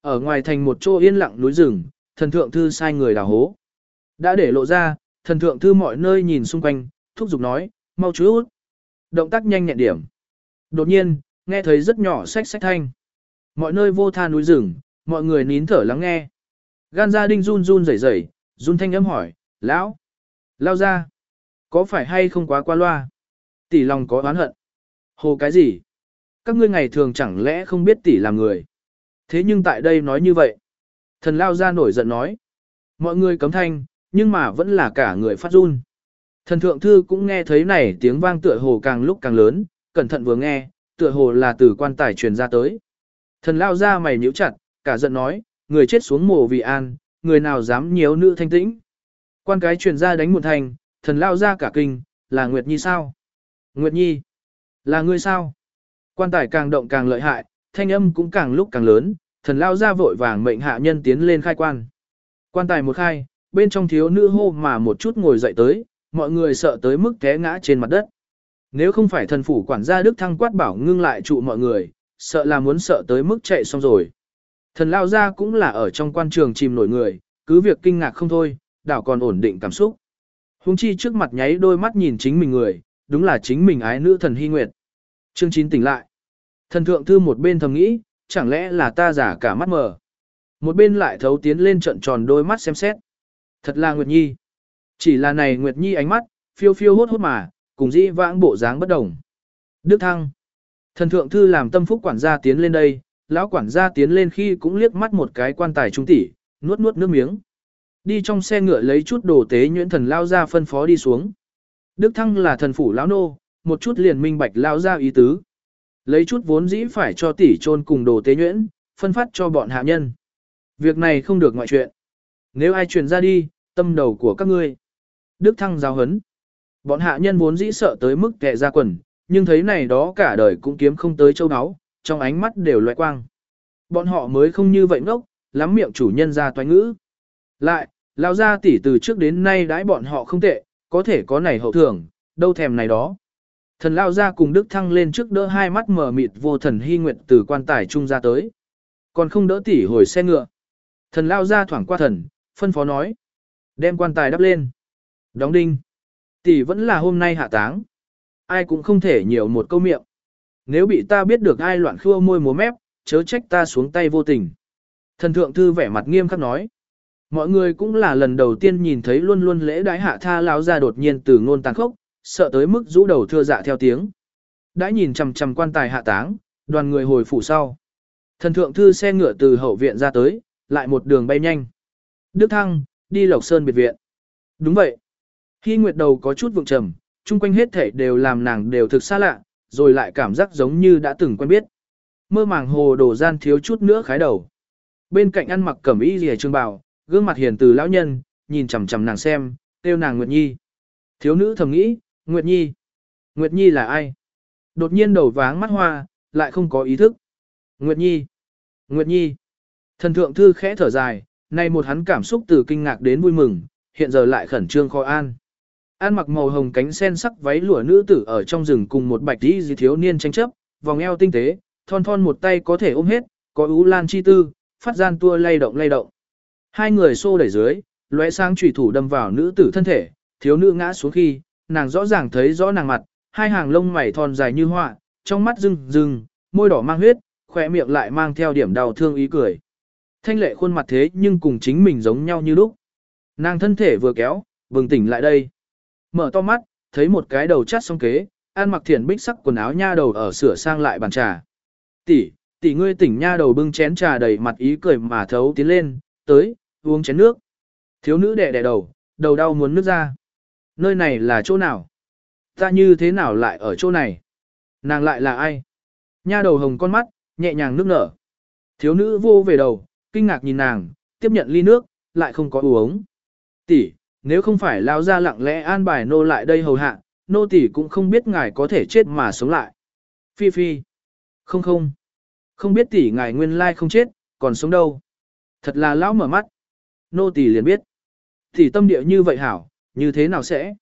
Ở ngoài thành một chỗ yên lặng núi rừng, thần thượng thư sai người đào hố. Đã để lộ ra, thần thượng thư mọi nơi nhìn xung quanh, thúc giục nói, mau chú út. Động tác nhanh nhẹn điểm. Đột nhiên, nghe thấy rất nhỏ sách sách thanh. Mọi nơi vô tha núi rừng, mọi người nín thở lắng nghe. Gan gia đinh run run rẩy rẩy, run thanh âm hỏi, lão, lao ra, có phải hay không quá qua loa? Tỷ lòng có oán hận. Hồ cái gì? Các ngươi ngày thường chẳng lẽ không biết tỷ là người? Thế nhưng tại đây nói như vậy. Thần lao ra nổi giận nói. Mọi người cấm thanh, nhưng mà vẫn là cả người phát run. Thần thượng thư cũng nghe thấy này tiếng vang tựa hồ càng lúc càng lớn, cẩn thận vừa nghe, tựa hồ là từ quan tài truyền ra tới. Thần lao ra mày nhíu chặt, cả giận nói, người chết xuống mồ vì an, người nào dám nhiễu nữ thanh tĩnh. Quan cái truyền ra đánh một thành, thần lao ra cả kinh, là Nguyệt Nhi sao? Nguyệt Nhi, là ngươi sao? Quan tài càng động càng lợi hại, thanh âm cũng càng lúc càng lớn, thần lao ra vội vàng mệnh hạ nhân tiến lên khai quan. Quan tài một khai, bên trong thiếu nữ hô mà một chút ngồi dậy tới, mọi người sợ tới mức té ngã trên mặt đất. Nếu không phải thần phủ quản gia Đức Thăng quát bảo ngưng lại trụ mọi người, sợ là muốn sợ tới mức chạy xong rồi. Thần lao ra cũng là ở trong quan trường chìm nổi người, cứ việc kinh ngạc không thôi, đảo còn ổn định cảm xúc. Hùng chi trước mặt nháy đôi mắt nhìn chính mình người, đúng là chính mình ái nữ thần hy nguyệt. Chương 9 tỉnh lại. Thần thượng thư một bên thầm nghĩ, chẳng lẽ là ta giả cả mắt mờ. Một bên lại thấu tiến lên trận tròn đôi mắt xem xét. Thật là Nguyệt Nhi. Chỉ là này Nguyệt Nhi ánh mắt, phiêu phiêu hốt hốt mà, cùng dĩ vãng bộ dáng bất đồng. Đức Thăng. Thần thượng thư làm tâm phúc quản gia tiến lên đây, lão quản gia tiến lên khi cũng liếc mắt một cái quan tài trung tỷ, nuốt nuốt nước miếng. Đi trong xe ngựa lấy chút đồ tế nhuyễn thần lao ra phân phó đi xuống. Đức Thăng là thần phủ lão nô, một chút liền minh bạch lao ra ý tứ. Lấy chút vốn dĩ phải cho tỷ trôn cùng đồ tế nhuyễn, phân phát cho bọn hạ nhân. Việc này không được ngoại chuyện. Nếu ai truyền ra đi, tâm đầu của các ngươi. Đức Thăng giáo hấn. Bọn hạ nhân vốn dĩ sợ tới mức kẹ ra quần, nhưng thấy này đó cả đời cũng kiếm không tới châu áo, trong ánh mắt đều loại quang. Bọn họ mới không như vậy ngốc, lắm miệng chủ nhân ra toán ngữ. Lại, lao ra tỷ từ trước đến nay đãi bọn họ không tệ, có thể có này hậu thưởng, đâu thèm này đó. Thần lao ra cùng Đức Thăng lên trước đỡ hai mắt mở mịt vô thần hy nguyệt từ quan tài trung ra tới. Còn không đỡ tỷ hồi xe ngựa. Thần lao ra thoảng qua thần, phân phó nói. Đem quan tài đắp lên. Đóng đinh. Tỷ vẫn là hôm nay hạ táng. Ai cũng không thể nhiều một câu miệng. Nếu bị ta biết được ai loạn khua môi múa mép, chớ trách ta xuống tay vô tình. Thần thượng thư vẻ mặt nghiêm khắc nói. Mọi người cũng là lần đầu tiên nhìn thấy luôn luôn lễ đái hạ tha lão ra đột nhiên từ ngôn tàn khốc, sợ tới mức rũ đầu thưa dạ theo tiếng. Đã nhìn chằm chằm quan tài hạ táng, đoàn người hồi phủ sau. Thần thượng thư xe ngựa từ hậu viện ra tới, lại một đường bay nhanh. Đức Thăng, đi Lộc Sơn biệt viện. Đúng vậy. Khi Nguyệt đầu có chút vượng trầm, chung quanh hết thể đều làm nàng đều thực xa lạ, rồi lại cảm giác giống như đã từng quen biết. Mơ màng hồ đồ gian thiếu chút nữa khái đầu. Bên cạnh ăn mặc cẩm y rìa trương bào, gương mặt hiền từ lão nhân, nhìn chằm chằm nàng xem, kêu nàng Nguyệt Nhi. Thiếu nữ thầm nghĩ, Nguyệt Nhi. Nguyệt Nhi là ai? Đột nhiên đầu váng mắt hoa, lại không có ý thức. Nguyệt Nhi. Nguyệt Nhi. Thần thượng thư khẽ thở dài, nay một hắn cảm xúc từ kinh ngạc đến vui mừng, hiện giờ lại khẩn trương khó an. An mặc màu hồng cánh sen sắc váy lụa nữ tử ở trong rừng cùng một bạch đi gì thiếu niên tranh chấp, vòng eo tinh tế, thon thon một tay có thể ôm hết, có ú lan chi tư, phát gian tua lay động lay động. Hai người xô đẩy dưới, lóe sang chủy thủ đâm vào nữ tử thân thể, thiếu nữ ngã xuống khi, nàng rõ ràng thấy rõ nàng mặt, hai hàng lông mày thon dài như họa, trong mắt rưng rưng, môi đỏ mang huyết, khỏe miệng lại mang theo điểm đau thương ý cười. Thanh lệ khuôn mặt thế nhưng cùng chính mình giống nhau như lúc. Nàng thân thể vừa kéo, bừng tỉnh lại đây. Mở to mắt, thấy một cái đầu chát song kế, ăn mặc thiển bích sắc quần áo nha đầu ở sửa sang lại bàn trà. Tỷ, tỷ ngươi tỉnh nha đầu bưng chén trà đầy mặt ý cười mà thấu tiến lên, tới, uống chén nước. Thiếu nữ đẻ đẻ đầu, đầu đau muốn nước ra. Nơi này là chỗ nào? Ta như thế nào lại ở chỗ này? Nàng lại là ai? Nha đầu hồng con mắt, nhẹ nhàng nước nở. Thiếu nữ vô về đầu, kinh ngạc nhìn nàng, tiếp nhận ly nước, lại không có uống. Tỷ, nếu không phải lao ra lặng lẽ an bài nô lại đây hầu hạ, nô tỷ cũng không biết ngài có thể chết mà sống lại. Phi phi. Không không. Không biết tỷ ngài nguyên lai không chết, còn sống đâu. Thật là lão mở mắt. Nô tỳ liền biết. Tỷ tâm địa như vậy hảo, như thế nào sẽ?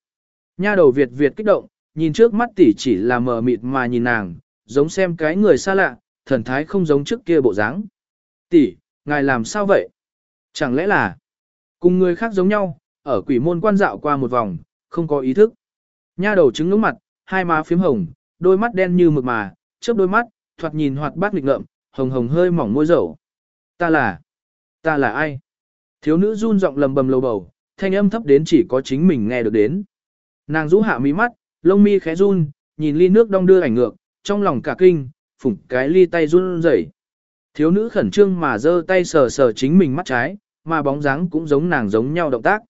Nha đầu Việt Việt kích động, nhìn trước mắt tỷ chỉ là mờ mịt mà nhìn nàng, giống xem cái người xa lạ, thần thái không giống trước kia bộ dáng. Tỷ, ngài làm sao vậy? Chẳng lẽ là cùng người khác giống nhau, ở quỷ môn quan dạo qua một vòng, không có ý thức. Nha đầu trứng ngưỡng mặt, hai má phím hồng, đôi mắt đen như mực mà, chớp đôi mắt, thoạt nhìn hoạt bát nghịch ngợm, hồng hồng hơi mỏng môi dầu. Ta là, ta là ai? Thiếu nữ run giọng lầm bầm lầu bầu, thanh âm thấp đến chỉ có chính mình nghe được đến. Nàng rũ hạ mí mắt, lông mi khẽ run, nhìn ly nước đong đưa ảnh ngược, trong lòng cả kinh, phủng cái ly tay run rẩy. Thiếu nữ khẩn trương mà giơ tay sờ sờ chính mình mắt trái, mà bóng dáng cũng giống nàng giống nhau động tác.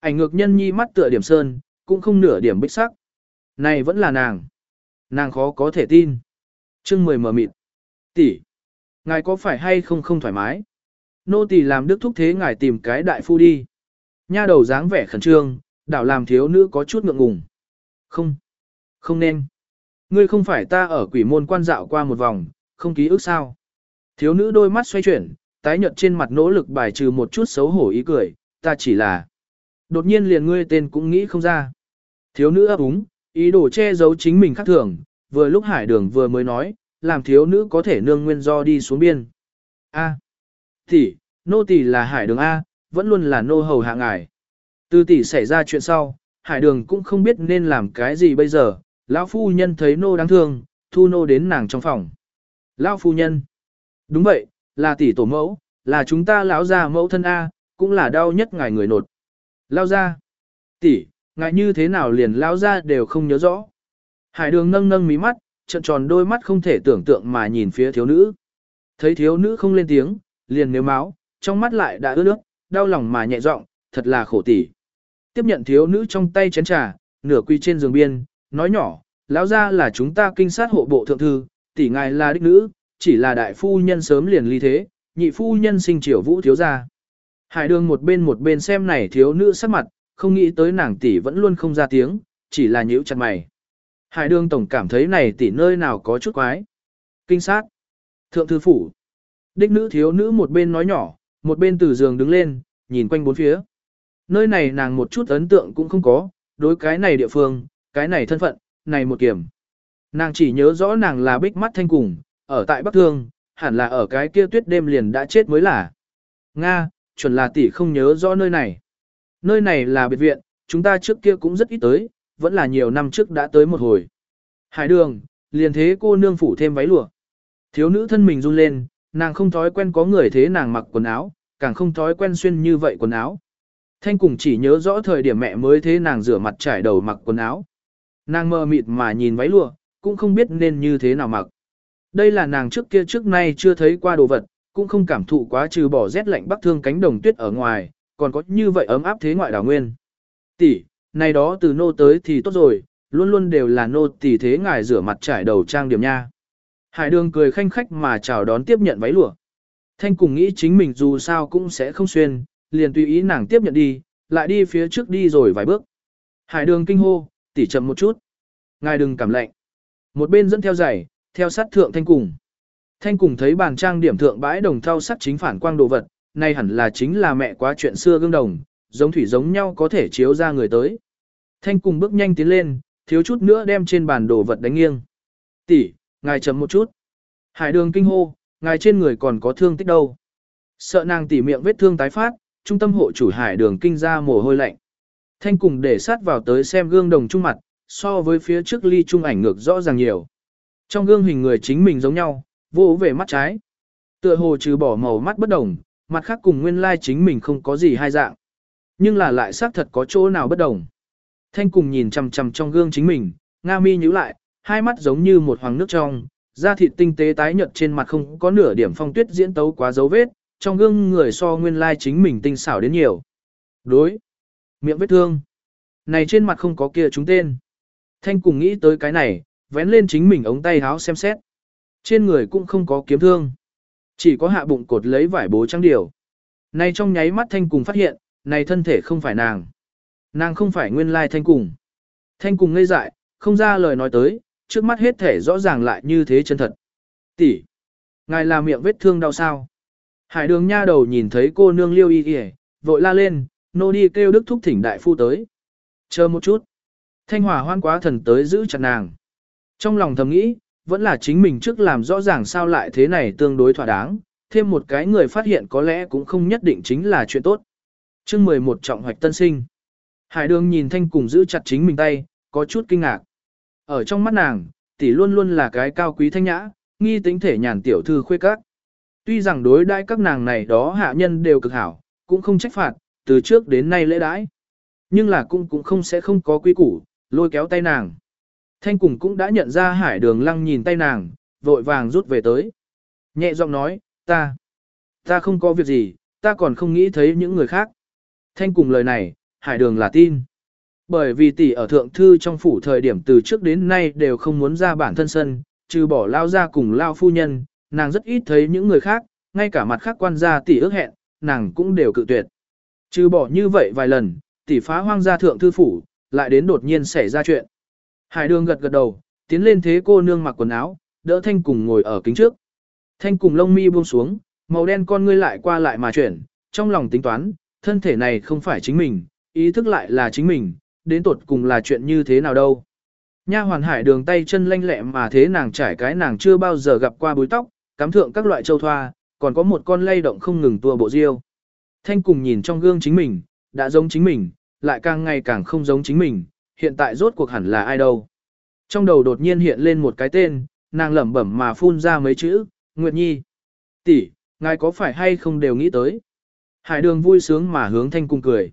Ảnh ngược nhân nhi mắt tựa điểm sơn, cũng không nửa điểm bích sắc. Này vẫn là nàng. Nàng khó có thể tin. Chương mười mở mịt. Tỷ, ngài có phải hay không không thoải mái? Nô tỳ làm đức thúc thế ngài tìm cái đại phu đi. Nha đầu dáng vẻ khẩn trương, đảo làm thiếu nữ có chút ngượng ngùng. Không, không nên. Ngươi không phải ta ở quỷ môn quan dạo qua một vòng, không ký ức sao? Thiếu nữ đôi mắt xoay chuyển, tái nhợt trên mặt nỗ lực bài trừ một chút xấu hổ ý cười, ta chỉ là. Đột nhiên liền ngươi tên cũng nghĩ không ra. Thiếu nữ ấp úng, ý đồ che giấu chính mình khác thường, vừa lúc hải đường vừa mới nói, làm thiếu nữ có thể nương nguyên do đi xuống biên. A. Tỷ, nô tỷ là hải đường A, vẫn luôn là nô hầu hạ ngài. Từ tỷ xảy ra chuyện sau, hải đường cũng không biết nên làm cái gì bây giờ, lão phu nhân thấy nô đáng thương, thu nô đến nàng trong phòng. Lão phu nhân. Đúng vậy, là tỷ tổ mẫu, là chúng ta lão già mẫu thân A, cũng là đau nhất ngài người nột. Lao ra. Tỷ, ngài như thế nào liền lão ra đều không nhớ rõ. Hải đường nâng nâng mí mắt, trận tròn đôi mắt không thể tưởng tượng mà nhìn phía thiếu nữ. Thấy thiếu nữ không lên tiếng, liền nếu máu, trong mắt lại đã ướt nước, đau lòng mà nhẹ giọng, thật là khổ tỷ. Tiếp nhận thiếu nữ trong tay chén trà, nửa quy trên giường biên, nói nhỏ, lão ra là chúng ta kinh sát hộ bộ thượng thư, tỷ ngài là đích nữ, chỉ là đại phu nhân sớm liền ly thế, nhị phu nhân sinh triều vũ thiếu gia. Hải đường một bên một bên xem này thiếu nữ sắc mặt, không nghĩ tới nàng tỷ vẫn luôn không ra tiếng, chỉ là nhíu chặt mày. Hải đường tổng cảm thấy này tỷ nơi nào có chút quái. Kinh sát. Thượng thư phủ. Đích nữ thiếu nữ một bên nói nhỏ, một bên từ giường đứng lên, nhìn quanh bốn phía. Nơi này nàng một chút ấn tượng cũng không có, đối cái này địa phương, cái này thân phận, này một kiểm. Nàng chỉ nhớ rõ nàng là bích mắt thanh cùng, ở tại Bắc Thương, hẳn là ở cái kia tuyết đêm liền đã chết mới là. Nga, chuẩn là tỷ không nhớ rõ nơi này. Nơi này là biệt viện, chúng ta trước kia cũng rất ít tới, vẫn là nhiều năm trước đã tới một hồi. Hải đường, liền thế cô nương phủ thêm váy lụa. Thiếu nữ thân mình run lên, nàng không thói quen có người thế nàng mặc quần áo, càng không thói quen xuyên như vậy quần áo. Thanh cùng chỉ nhớ rõ thời điểm mẹ mới thế nàng rửa mặt trải đầu mặc quần áo. Nàng mơ mịt mà nhìn váy lụa, cũng không biết nên như thế nào mặc. Đây là nàng trước kia trước nay chưa thấy qua đồ vật, cũng không cảm thụ quá trừ bỏ rét lạnh bắc thương cánh đồng tuyết ở ngoài, còn có như vậy ấm áp thế ngoại đảo nguyên. Tỷ, này đó từ nô tới thì tốt rồi, luôn luôn đều là nô tỷ thế ngài rửa mặt trải đầu trang điểm nha. Hải đường cười khanh khách mà chào đón tiếp nhận váy lụa. Thanh cùng nghĩ chính mình dù sao cũng sẽ không xuyên, liền tùy ý nàng tiếp nhận đi, lại đi phía trước đi rồi vài bước. Hải đường kinh hô, tỷ chậm một chút. Ngài đừng cảm lạnh. Một bên dẫn theo giày, theo sát thượng thanh cùng. Thanh cùng thấy bàn trang điểm thượng bãi đồng thau sắc chính phản quang đồ vật, nay hẳn là chính là mẹ quá chuyện xưa gương đồng, giống thủy giống nhau có thể chiếu ra người tới. Thanh cùng bước nhanh tiến lên, thiếu chút nữa đem trên bàn đồ vật đánh nghiêng. Tỷ, ngài chấm một chút. Hải đường kinh hô, ngài trên người còn có thương tích đâu. Sợ nàng tỉ miệng vết thương tái phát, trung tâm hộ chủ hải đường kinh ra mồ hôi lạnh. Thanh cùng để sát vào tới xem gương đồng trung mặt, so với phía trước ly trung ảnh ngược rõ ràng nhiều. Trong gương hình người chính mình giống nhau, vô về mắt trái. Tựa hồ trừ bỏ màu mắt bất đồng, mặt khác cùng nguyên lai chính mình không có gì hai dạng. Nhưng là lại xác thật có chỗ nào bất đồng. Thanh cùng nhìn chằm chằm trong gương chính mình, Nga mi nhíu lại, hai mắt giống như một hoàng nước trong, da thịt tinh tế tái nhợt trên mặt không có nửa điểm phong tuyết diễn tấu quá dấu vết, trong gương người so nguyên lai chính mình tinh xảo đến nhiều. Đối. Miệng vết thương. Này trên mặt không có kia chúng tên. Thanh cùng nghĩ tới cái này, vén lên chính mình ống tay háo xem xét. Trên người cũng không có kiếm thương. Chỉ có hạ bụng cột lấy vải bố trắng điều. Này trong nháy mắt thanh cùng phát hiện, này thân thể không phải nàng. Nàng không phải nguyên lai thanh cùng. Thanh cùng ngây dại, không ra lời nói tới, trước mắt hết thể rõ ràng lại như thế chân thật. Tỷ, ngài làm miệng vết thương đau sao? Hải đường nha đầu nhìn thấy cô nương liêu y kìa, vội la lên, nô đi kêu đức thúc thỉnh đại phu tới. Chờ một chút. Thanh hòa hoan quá thần tới giữ chặt nàng. Trong lòng thầm nghĩ, vẫn là chính mình trước làm rõ ràng sao lại thế này tương đối thỏa đáng, thêm một cái người phát hiện có lẽ cũng không nhất định chính là chuyện tốt. chương 11 trọng hoạch tân sinh. Hải đường nhìn thanh cùng giữ chặt chính mình tay, có chút kinh ngạc. Ở trong mắt nàng, tỷ luôn luôn là cái cao quý thanh nhã, nghi tính thể nhàn tiểu thư khuê các. Tuy rằng đối đãi các nàng này đó hạ nhân đều cực hảo, cũng không trách phạt, từ trước đến nay lễ đãi. Nhưng là cũng cũng không sẽ không có quy củ, lôi kéo tay nàng. Thanh cùng cũng đã nhận ra hải đường lăng nhìn tay nàng, vội vàng rút về tới. Nhẹ giọng nói, ta, ta không có việc gì, ta còn không nghĩ thấy những người khác. Thanh cùng lời này, hải đường là tin. Bởi vì tỷ ở thượng thư trong phủ thời điểm từ trước đến nay đều không muốn ra bản thân sân, trừ bỏ lao ra cùng lao phu nhân, nàng rất ít thấy những người khác, ngay cả mặt khác quan gia tỷ ước hẹn, nàng cũng đều cự tuyệt. Trừ bỏ như vậy vài lần, tỷ phá hoang gia thượng thư phủ, lại đến đột nhiên xảy ra chuyện. Hải đường gật gật đầu, tiến lên thế cô nương mặc quần áo, đỡ thanh cùng ngồi ở kính trước. Thanh cùng lông mi buông xuống, màu đen con ngươi lại qua lại mà chuyển, trong lòng tính toán, thân thể này không phải chính mình, ý thức lại là chính mình, đến tột cùng là chuyện như thế nào đâu. Nha hoàn hải đường tay chân lanh lẹ mà thế nàng trải cái nàng chưa bao giờ gặp qua búi tóc, cắm thượng các loại châu thoa, còn có một con lay động không ngừng tua bộ riêu. Thanh cùng nhìn trong gương chính mình, đã giống chính mình, lại càng ngày càng không giống chính mình, hiện tại rốt cuộc hẳn là ai đâu. Trong đầu đột nhiên hiện lên một cái tên, nàng lẩm bẩm mà phun ra mấy chữ, Nguyệt Nhi. tỷ, ngài có phải hay không đều nghĩ tới. Hải đường vui sướng mà hướng thanh cung cười.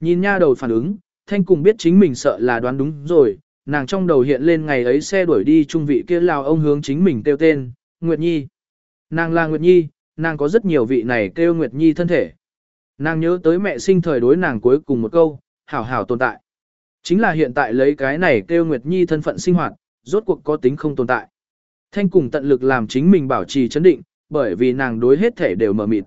Nhìn nha đầu phản ứng, thanh cùng biết chính mình sợ là đoán đúng rồi, nàng trong đầu hiện lên ngày ấy xe đuổi đi trung vị kia lao ông hướng chính mình kêu tên, Nguyệt Nhi. Nàng là Nguyệt Nhi, nàng có rất nhiều vị này kêu Nguyệt Nhi thân thể. Nàng nhớ tới mẹ sinh thời đối nàng cuối cùng một câu, hảo hảo tồn tại. Chính là hiện tại lấy cái này kêu Nguyệt Nhi thân phận sinh hoạt, rốt cuộc có tính không tồn tại. Thanh cùng tận lực làm chính mình bảo trì chấn định, bởi vì nàng đối hết thể đều mở mịt.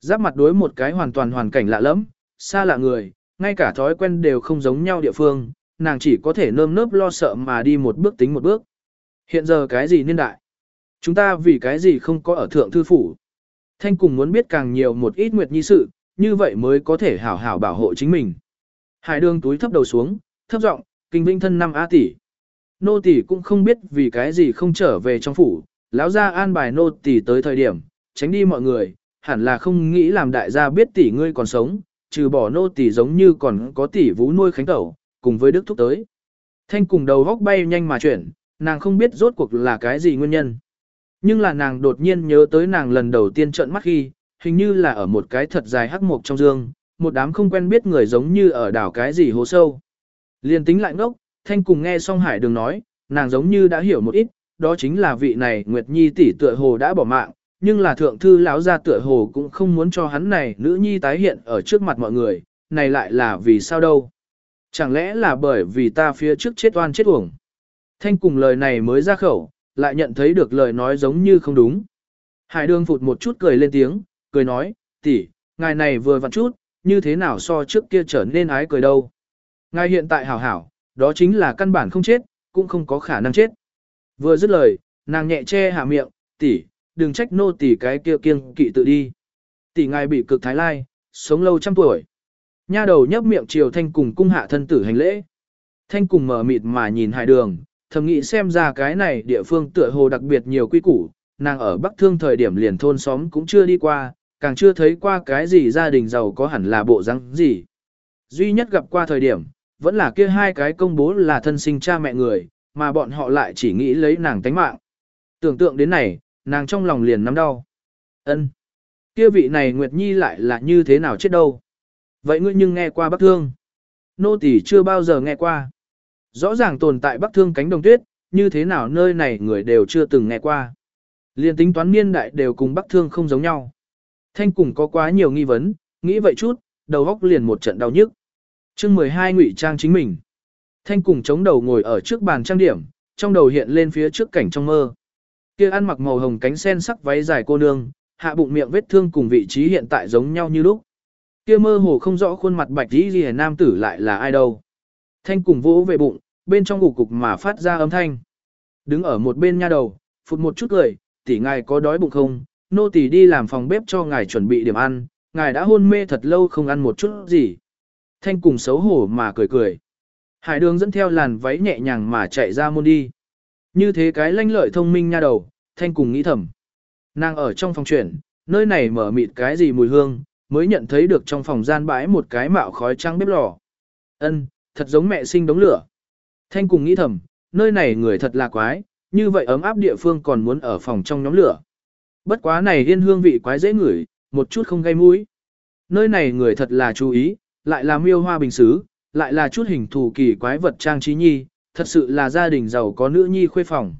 Giáp mặt đối một cái hoàn toàn hoàn cảnh lạ lẫm, xa lạ người, ngay cả thói quen đều không giống nhau địa phương, nàng chỉ có thể nơm nớp lo sợ mà đi một bước tính một bước. Hiện giờ cái gì niên đại? Chúng ta vì cái gì không có ở thượng thư phủ? Thanh cùng muốn biết càng nhiều một ít nguyệt nhi sự, như vậy mới có thể hảo hảo bảo hộ chính mình. Hải đường túi thấp đầu xuống, thấp giọng, kinh vinh thân năm A tỷ. Nô tỷ cũng không biết vì cái gì không trở về trong phủ, lão gia an bài nô tỷ tới thời điểm, tránh đi mọi người, hẳn là không nghĩ làm đại gia biết tỷ ngươi còn sống, trừ bỏ nô tỷ giống như còn có tỷ vũ nuôi khánh tẩu, cùng với đức thúc tới. Thanh cùng đầu góc bay nhanh mà chuyển, nàng không biết rốt cuộc là cái gì nguyên nhân. Nhưng là nàng đột nhiên nhớ tới nàng lần đầu tiên trợn mắt khi, hình như là ở một cái thật dài hắc mục trong dương, một đám không quen biết người giống như ở đảo cái gì hố sâu. Liên tính lại ngốc, thanh cùng nghe xong hải đường nói, nàng giống như đã hiểu một ít, đó chính là vị này Nguyệt Nhi tỷ tựa hồ đã bỏ mạng, nhưng là thượng thư lão gia tựa hồ cũng không muốn cho hắn này nữ nhi tái hiện ở trước mặt mọi người, này lại là vì sao đâu? Chẳng lẽ là bởi vì ta phía trước chết oan chết uổng? Thanh cùng lời này mới ra khẩu, lại nhận thấy được lời nói giống như không đúng. Hải đường phụt một chút cười lên tiếng, cười nói, tỷ, ngài này vừa vặn chút, như thế nào so trước kia trở nên ái cười đâu. Ngài hiện tại hảo hảo, đó chính là căn bản không chết, cũng không có khả năng chết. Vừa dứt lời, nàng nhẹ che hạ miệng, tỷ, đừng trách nô tỷ cái kia kiêng kỵ tự đi. Tỷ ngài bị cực thái lai, sống lâu trăm tuổi. Nha đầu nhấp miệng chiều thanh cùng cung hạ thân tử hành lễ. Thanh cùng mở mịt mà nhìn hải đường, thầm nghĩ xem ra cái này địa phương tựa hồ đặc biệt nhiều quy củ, nàng ở Bắc Thương thời điểm liền thôn xóm cũng chưa đi qua, càng chưa thấy qua cái gì gia đình giàu có hẳn là bộ răng gì. Duy nhất gặp qua thời điểm, vẫn là kia hai cái công bố là thân sinh cha mẹ người, mà bọn họ lại chỉ nghĩ lấy nàng tánh mạng. Tưởng tượng đến này, nàng trong lòng liền nắm đau. ân Kia vị này Nguyệt Nhi lại là như thế nào chết đâu? Vậy ngươi nhưng nghe qua Bắc Thương? Nô tỳ chưa bao giờ nghe qua. Rõ ràng tồn tại Bắc Thương cánh đồng tuyết, như thế nào nơi này người đều chưa từng nghe qua. Liên tính toán niên đại đều cùng Bắc Thương không giống nhau. Thanh cùng có quá nhiều nghi vấn, nghĩ vậy chút, đầu góc liền một trận đau nhức. chương 12 ngụy trang chính mình. Thanh cùng chống đầu ngồi ở trước bàn trang điểm, trong đầu hiện lên phía trước cảnh trong mơ. Kia ăn mặc màu hồng cánh sen sắc váy dài cô nương, hạ bụng miệng vết thương cùng vị trí hiện tại giống nhau như lúc. Kia mơ hồ không rõ khuôn mặt bạch tí gì nam tử lại là ai đâu. Thanh cùng vỗ về bụng, bên trong ngủ cục mà phát ra âm thanh. Đứng ở một bên nha đầu, phụt một chút cười, tỷ ngài có đói bụng không, nô tỷ đi làm phòng bếp cho ngài chuẩn bị điểm ăn, ngài đã hôn mê thật lâu không ăn một chút gì. Thanh cùng xấu hổ mà cười cười. Hải đường dẫn theo làn váy nhẹ nhàng mà chạy ra môn đi. Như thế cái lanh lợi thông minh nha đầu, thanh cùng nghĩ thầm. Nàng ở trong phòng chuyển, nơi này mở mịt cái gì mùi hương, mới nhận thấy được trong phòng gian bãi một cái mạo khói trắng bếp lò. Ân, thật giống mẹ sinh đống lửa. Thanh cùng nghĩ thầm, nơi này người thật là quái, như vậy ấm áp địa phương còn muốn ở phòng trong nhóm lửa. Bất quá này yên hương vị quái dễ ngửi, một chút không gây mũi. Nơi này người thật là chú ý, lại là miêu hoa bình xứ, lại là chút hình thù kỳ quái vật trang trí nhi, thật sự là gia đình giàu có nữ nhi khuê phòng.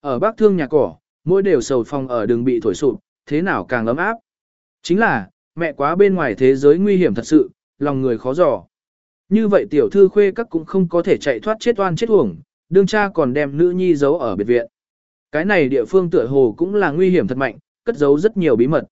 Ở Bắc Thương nhà cỏ, mỗi đều sầu phòng ở đường bị thổi sụp, thế nào càng ấm áp. Chính là, mẹ quá bên ngoài thế giới nguy hiểm thật sự, lòng người khó dò. Như vậy tiểu thư khuê các cũng không có thể chạy thoát chết oan chết uổng, đương cha còn đem nữ nhi giấu ở biệt viện. Cái này địa phương tựa hồ cũng là nguy hiểm thật mạnh, cất giấu rất nhiều bí mật.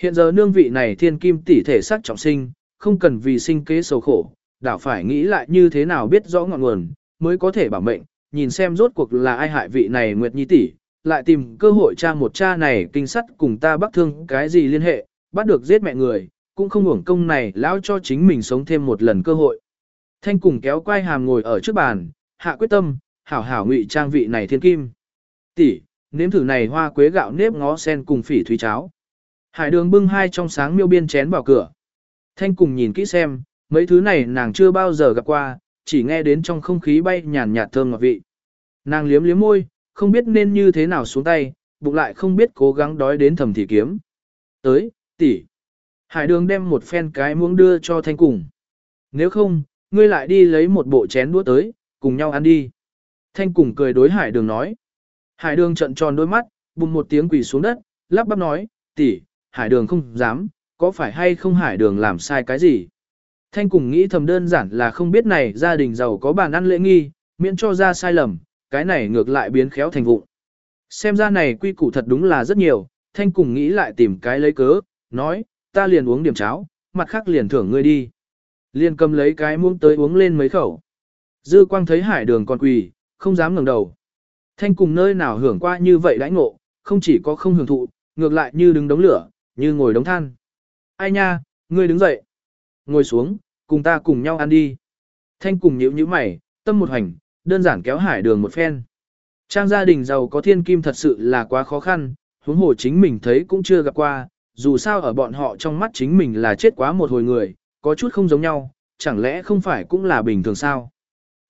Hiện giờ nương vị này thiên kim tỷ thể sắc trọng sinh, không cần vì sinh kế sầu khổ, đảo phải nghĩ lại như thế nào biết rõ ngọn nguồn, mới có thể bảo mệnh, nhìn xem rốt cuộc là ai hại vị này Nguyệt Nhi tỷ, lại tìm cơ hội tra một cha này kinh sắt cùng ta bắc thương cái gì liên hệ, bắt được giết mẹ người, cũng không uổng công này lão cho chính mình sống thêm một lần cơ hội. Thanh cùng kéo quai hàm ngồi ở trước bàn, hạ quyết tâm, hảo hảo ngụy trang vị này thiên kim. Tỷ, nếm thử này hoa quế gạo nếp ngó sen cùng phỉ thúy cháo. Hải đường bưng hai trong sáng miêu biên chén vào cửa. Thanh cùng nhìn kỹ xem, mấy thứ này nàng chưa bao giờ gặp qua, chỉ nghe đến trong không khí bay nhàn nhạt thơm ngọt vị. Nàng liếm liếm môi, không biết nên như thế nào xuống tay, bụng lại không biết cố gắng đói đến thầm thì kiếm. Tới, tỷ. Hải đường đem một phen cái muỗng đưa cho thanh cùng. Nếu không, ngươi lại đi lấy một bộ chén đũa tới, cùng nhau ăn đi. Thanh cùng cười đối hải đường nói. Hải đường trận tròn đôi mắt, bùng một tiếng quỳ xuống đất, lắp bắp nói, tỷ, hải đường không dám, có phải hay không hải đường làm sai cái gì? Thanh cùng nghĩ thầm đơn giản là không biết này gia đình giàu có bàn ăn lễ nghi, miễn cho ra sai lầm, cái này ngược lại biến khéo thành vụng. Xem ra này quy củ thật đúng là rất nhiều, thanh cùng nghĩ lại tìm cái lấy cớ, nói, ta liền uống điểm cháo, mặt khác liền thưởng ngươi đi. Liền cầm lấy cái muỗng tới uống lên mấy khẩu. Dư quang thấy hải đường còn quỳ, không dám ngẩng đầu. Thanh cùng nơi nào hưởng qua như vậy đãi ngộ, không chỉ có không hưởng thụ, ngược lại như đứng đống lửa, như ngồi đống than. Ai nha, ngươi đứng dậy. Ngồi xuống, cùng ta cùng nhau ăn đi. Thanh cùng nhíu nhíu mày, tâm một hành, đơn giản kéo hải đường một phen. Trang gia đình giàu có thiên kim thật sự là quá khó khăn, huống hồ chính mình thấy cũng chưa gặp qua, dù sao ở bọn họ trong mắt chính mình là chết quá một hồi người, có chút không giống nhau, chẳng lẽ không phải cũng là bình thường sao?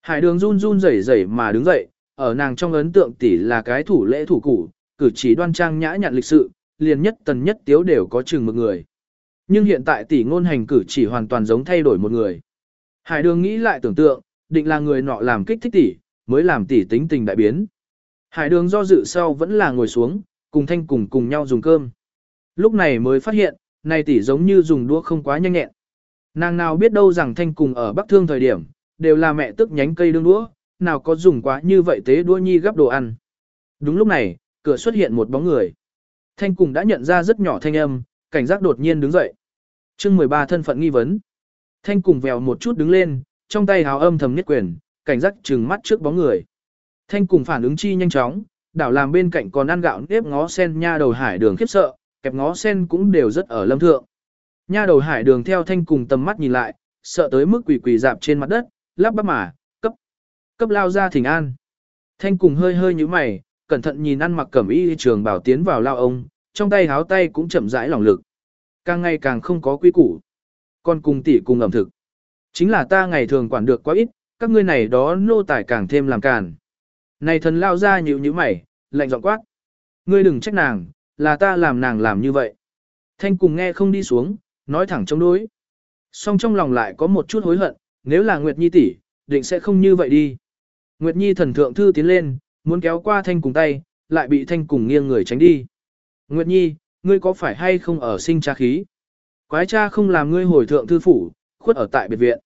Hải đường run run rẩy rẩy mà đứng dậy, ở nàng trong ấn tượng tỷ là cái thủ lễ thủ củ, cử chỉ đoan trang nhã nhặn lịch sự, liền nhất tần nhất tiếu đều có chừng một người. Nhưng hiện tại tỷ ngôn hành cử chỉ hoàn toàn giống thay đổi một người. Hải đường nghĩ lại tưởng tượng, định là người nọ làm kích thích tỷ, mới làm tỷ tính tình đại biến. Hải đường do dự sau vẫn là ngồi xuống, cùng thanh cùng cùng nhau dùng cơm. Lúc này mới phát hiện, này tỷ giống như dùng đũa không quá nhanh nhẹn. Nàng nào biết đâu rằng thanh cùng ở Bắc Thương thời điểm, đều là mẹ tức nhánh cây đương đũa, nào có dùng quá như vậy tế đũa nhi gấp đồ ăn. Đúng lúc này, cửa xuất hiện một bóng người. Thanh cùng đã nhận ra rất nhỏ thanh âm, cảnh giác đột nhiên đứng dậy. chương 13 thân phận nghi vấn. Thanh cùng vèo một chút đứng lên, trong tay háo âm thầm nhất quyền, cảnh giác trừng mắt trước bóng người. Thanh cùng phản ứng chi nhanh chóng, đảo làm bên cạnh còn ăn gạo nếp ngó sen nha đầu hải đường khiếp sợ, kẹp ngó sen cũng đều rất ở lâm thượng. Nha đầu hải đường theo thanh cùng tầm mắt nhìn lại, sợ tới mức quỷ quỷ dạp trên mặt đất, lắp bắp mà, cấp, cấp lao ra thỉnh an. Thanh cùng hơi hơi như mày, cẩn thận nhìn ăn mặc cẩm y trường bảo tiến vào lao ông, trong tay háo tay cũng chậm rãi lòng lực. Càng ngày càng không có quy củ. Con cùng tỷ cùng ẩm thực. Chính là ta ngày thường quản được quá ít, các ngươi này đó nô tài càng thêm làm càn. Này thần lao ra nhịu như mày, lạnh giọng quát. Ngươi đừng trách nàng, là ta làm nàng làm như vậy. Thanh cùng nghe không đi xuống, nói thẳng chống đối. Song trong lòng lại có một chút hối hận, nếu là Nguyệt Nhi tỷ, định sẽ không như vậy đi. Nguyệt Nhi thần thượng thư tiến lên, muốn kéo qua thanh cùng tay, lại bị thanh cùng nghiêng người tránh đi. Nguyệt Nhi, ngươi có phải hay không ở sinh cha khí? Quái cha không làm ngươi hồi thượng thư phủ, khuất ở tại biệt viện.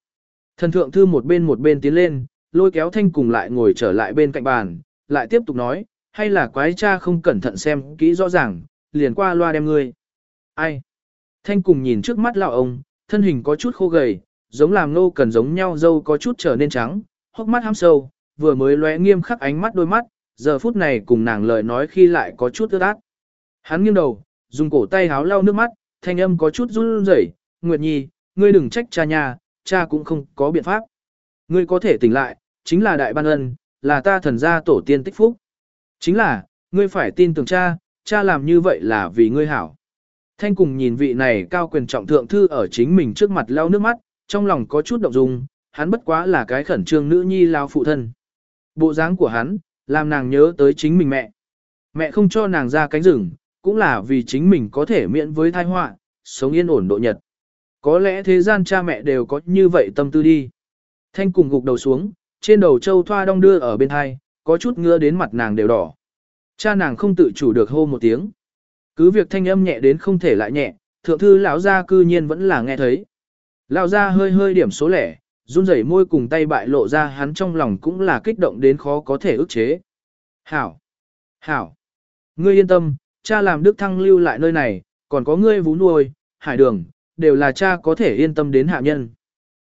Thần thượng thư một bên một bên tiến lên, lôi kéo thanh cùng lại ngồi trở lại bên cạnh bàn, lại tiếp tục nói, hay là quái cha không cẩn thận xem kỹ rõ ràng, liền qua loa đem ngươi. Ai? Thanh cùng nhìn trước mắt lão ông, thân hình có chút khô gầy, giống làm nô cần giống nhau dâu có chút trở nên trắng, hốc mắt hăm sâu, vừa mới lóe nghiêm khắc ánh mắt đôi mắt, giờ phút này cùng nàng lời nói khi lại có chút ướt át. Hắn nghiêng đầu, dùng cổ tay háo lau nước mắt, thanh âm có chút run rẩy, Nguyệt Nhi, ngươi đừng trách cha nhà, cha cũng không có biện pháp. Ngươi có thể tỉnh lại, chính là đại ban ân, là ta thần gia tổ tiên tích phúc. Chính là, ngươi phải tin tưởng cha, cha làm như vậy là vì ngươi hảo. Thanh cùng nhìn vị này cao quyền trọng thượng thư ở chính mình trước mặt lau nước mắt, trong lòng có chút động dung, hắn bất quá là cái khẩn trương nữ nhi lao phụ thân. Bộ dáng của hắn, làm nàng nhớ tới chính mình mẹ. Mẹ không cho nàng ra cánh rừng, cũng là vì chính mình có thể miễn với tai họa, sống yên ổn độ nhật. Có lẽ thế gian cha mẹ đều có như vậy tâm tư đi. Thanh cùng gục đầu xuống, trên đầu châu thoa đong đưa ở bên hai, có chút ngứa đến mặt nàng đều đỏ. Cha nàng không tự chủ được hô một tiếng. Cứ việc thanh âm nhẹ đến không thể lại nhẹ, thượng thư lão gia cư nhiên vẫn là nghe thấy. Lão gia hơi hơi điểm số lẻ, run rẩy môi cùng tay bại lộ ra hắn trong lòng cũng là kích động đến khó có thể ức chế. Hảo! Hảo! Ngươi yên tâm, cha làm đức thăng lưu lại nơi này, còn có ngươi vú nuôi, hải đường, đều là cha có thể yên tâm đến hạ nhân.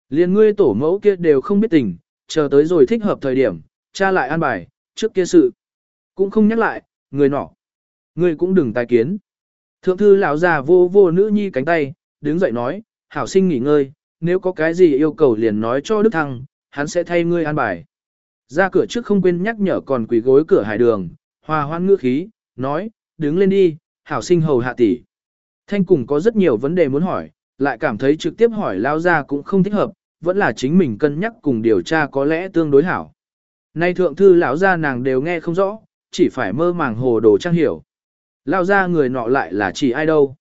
Liên ngươi tổ mẫu kia đều không biết tình, chờ tới rồi thích hợp thời điểm, cha lại an bài, trước kia sự. Cũng không nhắc lại, người nọ. Ngươi cũng đừng tài kiến. Thượng thư lão già vô vô nữ nhi cánh tay, đứng dậy nói, hảo sinh nghỉ ngơi, nếu có cái gì yêu cầu liền nói cho Đức Thăng, hắn sẽ thay ngươi an bài. Ra cửa trước không quên nhắc nhở còn quỳ gối cửa hải đường, hòa hoan ngữ khí, nói, đứng lên đi, hảo sinh hầu hạ tỷ. Thanh cùng có rất nhiều vấn đề muốn hỏi, lại cảm thấy trực tiếp hỏi lao ra cũng không thích hợp, vẫn là chính mình cân nhắc cùng điều tra có lẽ tương đối hảo. Nay thượng thư lão gia nàng đều nghe không rõ, chỉ phải mơ màng hồ đồ trang hiểu. Lao ra người nọ lại là chỉ ai đâu.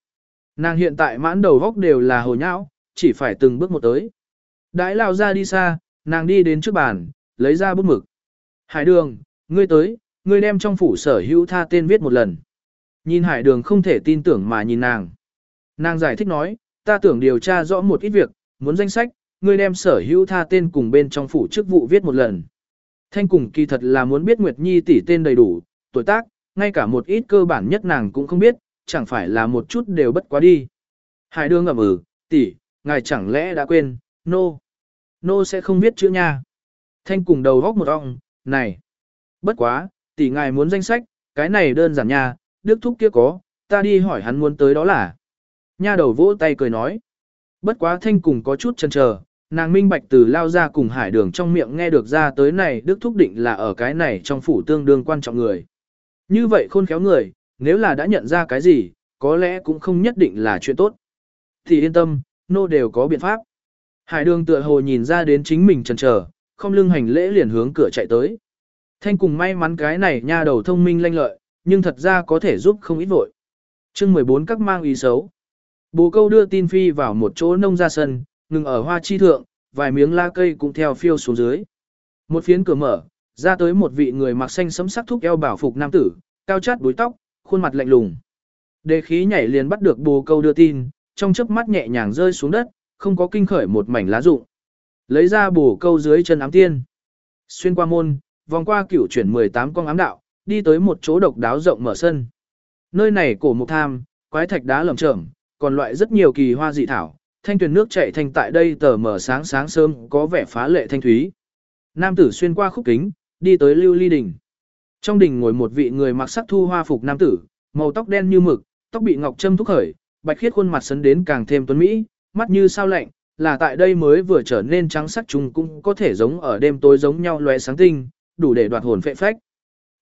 Nàng hiện tại mãn đầu góc đều là hồ nhão, chỉ phải từng bước một tới. Đãi lao ra đi xa, nàng đi đến trước bàn, lấy ra bút mực. Hải đường, ngươi tới, ngươi đem trong phủ sở hữu tha tên viết một lần. Nhìn hải đường không thể tin tưởng mà nhìn nàng. Nàng giải thích nói, ta tưởng điều tra rõ một ít việc, muốn danh sách, ngươi đem sở hữu tha tên cùng bên trong phủ chức vụ viết một lần. Thanh cùng kỳ thật là muốn biết Nguyệt Nhi tỷ tên đầy đủ, tuổi tác, ngay cả một ít cơ bản nhất nàng cũng không biết, chẳng phải là một chút đều bất quá đi. Hải đương ngậm ừ, tỷ, ngài chẳng lẽ đã quên, nô. No. Nô no sẽ không biết chữ nha. Thanh cùng đầu góc một ong, này. Bất quá, tỷ ngài muốn danh sách, cái này đơn giản nha, đức thúc kia có, ta đi hỏi hắn muốn tới đó là. Nha đầu vỗ tay cười nói. Bất quá thanh cùng có chút chần chờ, nàng minh bạch từ lao ra cùng hải đường trong miệng nghe được ra tới này đức thúc định là ở cái này trong phủ tương đương quan trọng người. Như vậy khôn khéo người, nếu là đã nhận ra cái gì, có lẽ cũng không nhất định là chuyện tốt. Thì yên tâm, nô đều có biện pháp. Hải đường tựa hồ nhìn ra đến chính mình chần chờ, không lưng hành lễ liền hướng cửa chạy tới. Thanh cùng may mắn cái này nha đầu thông minh lanh lợi, nhưng thật ra có thể giúp không ít vội. chương 14 các mang ý xấu. Bồ câu đưa tin phi vào một chỗ nông ra sân, ngừng ở hoa chi thượng, vài miếng la cây cũng theo phiêu xuống dưới. Một phiến cửa mở, ra tới một vị người mặc xanh sấm sắc thúc eo bảo phục nam tử, cao chát búi tóc, khuôn mặt lạnh lùng. Đề khí nhảy liền bắt được bồ câu đưa tin, trong chớp mắt nhẹ nhàng rơi xuống đất, không có kinh khởi một mảnh lá rụng. Lấy ra bồ câu dưới chân ám tiên. Xuyên qua môn, vòng qua cửu chuyển 18 con ám đạo, đi tới một chỗ độc đáo rộng mở sân. Nơi này cổ mục tham, quái thạch đá lởm chởm, còn loại rất nhiều kỳ hoa dị thảo, thanh tuyền nước chảy thành tại đây tờ mở sáng sáng sớm có vẻ phá lệ thanh thúy. Nam tử xuyên qua khúc kính, đi tới lưu ly đỉnh. Trong đỉnh ngồi một vị người mặc sắc thu hoa phục nam tử, màu tóc đen như mực, tóc bị ngọc châm thúc khởi, bạch khiết khuôn mặt sấn đến càng thêm tuấn mỹ, mắt như sao lạnh, là tại đây mới vừa trở nên trắng sắc trùng cũng có thể giống ở đêm tối giống nhau lóe sáng tinh, đủ để đoạt hồn phệ phách.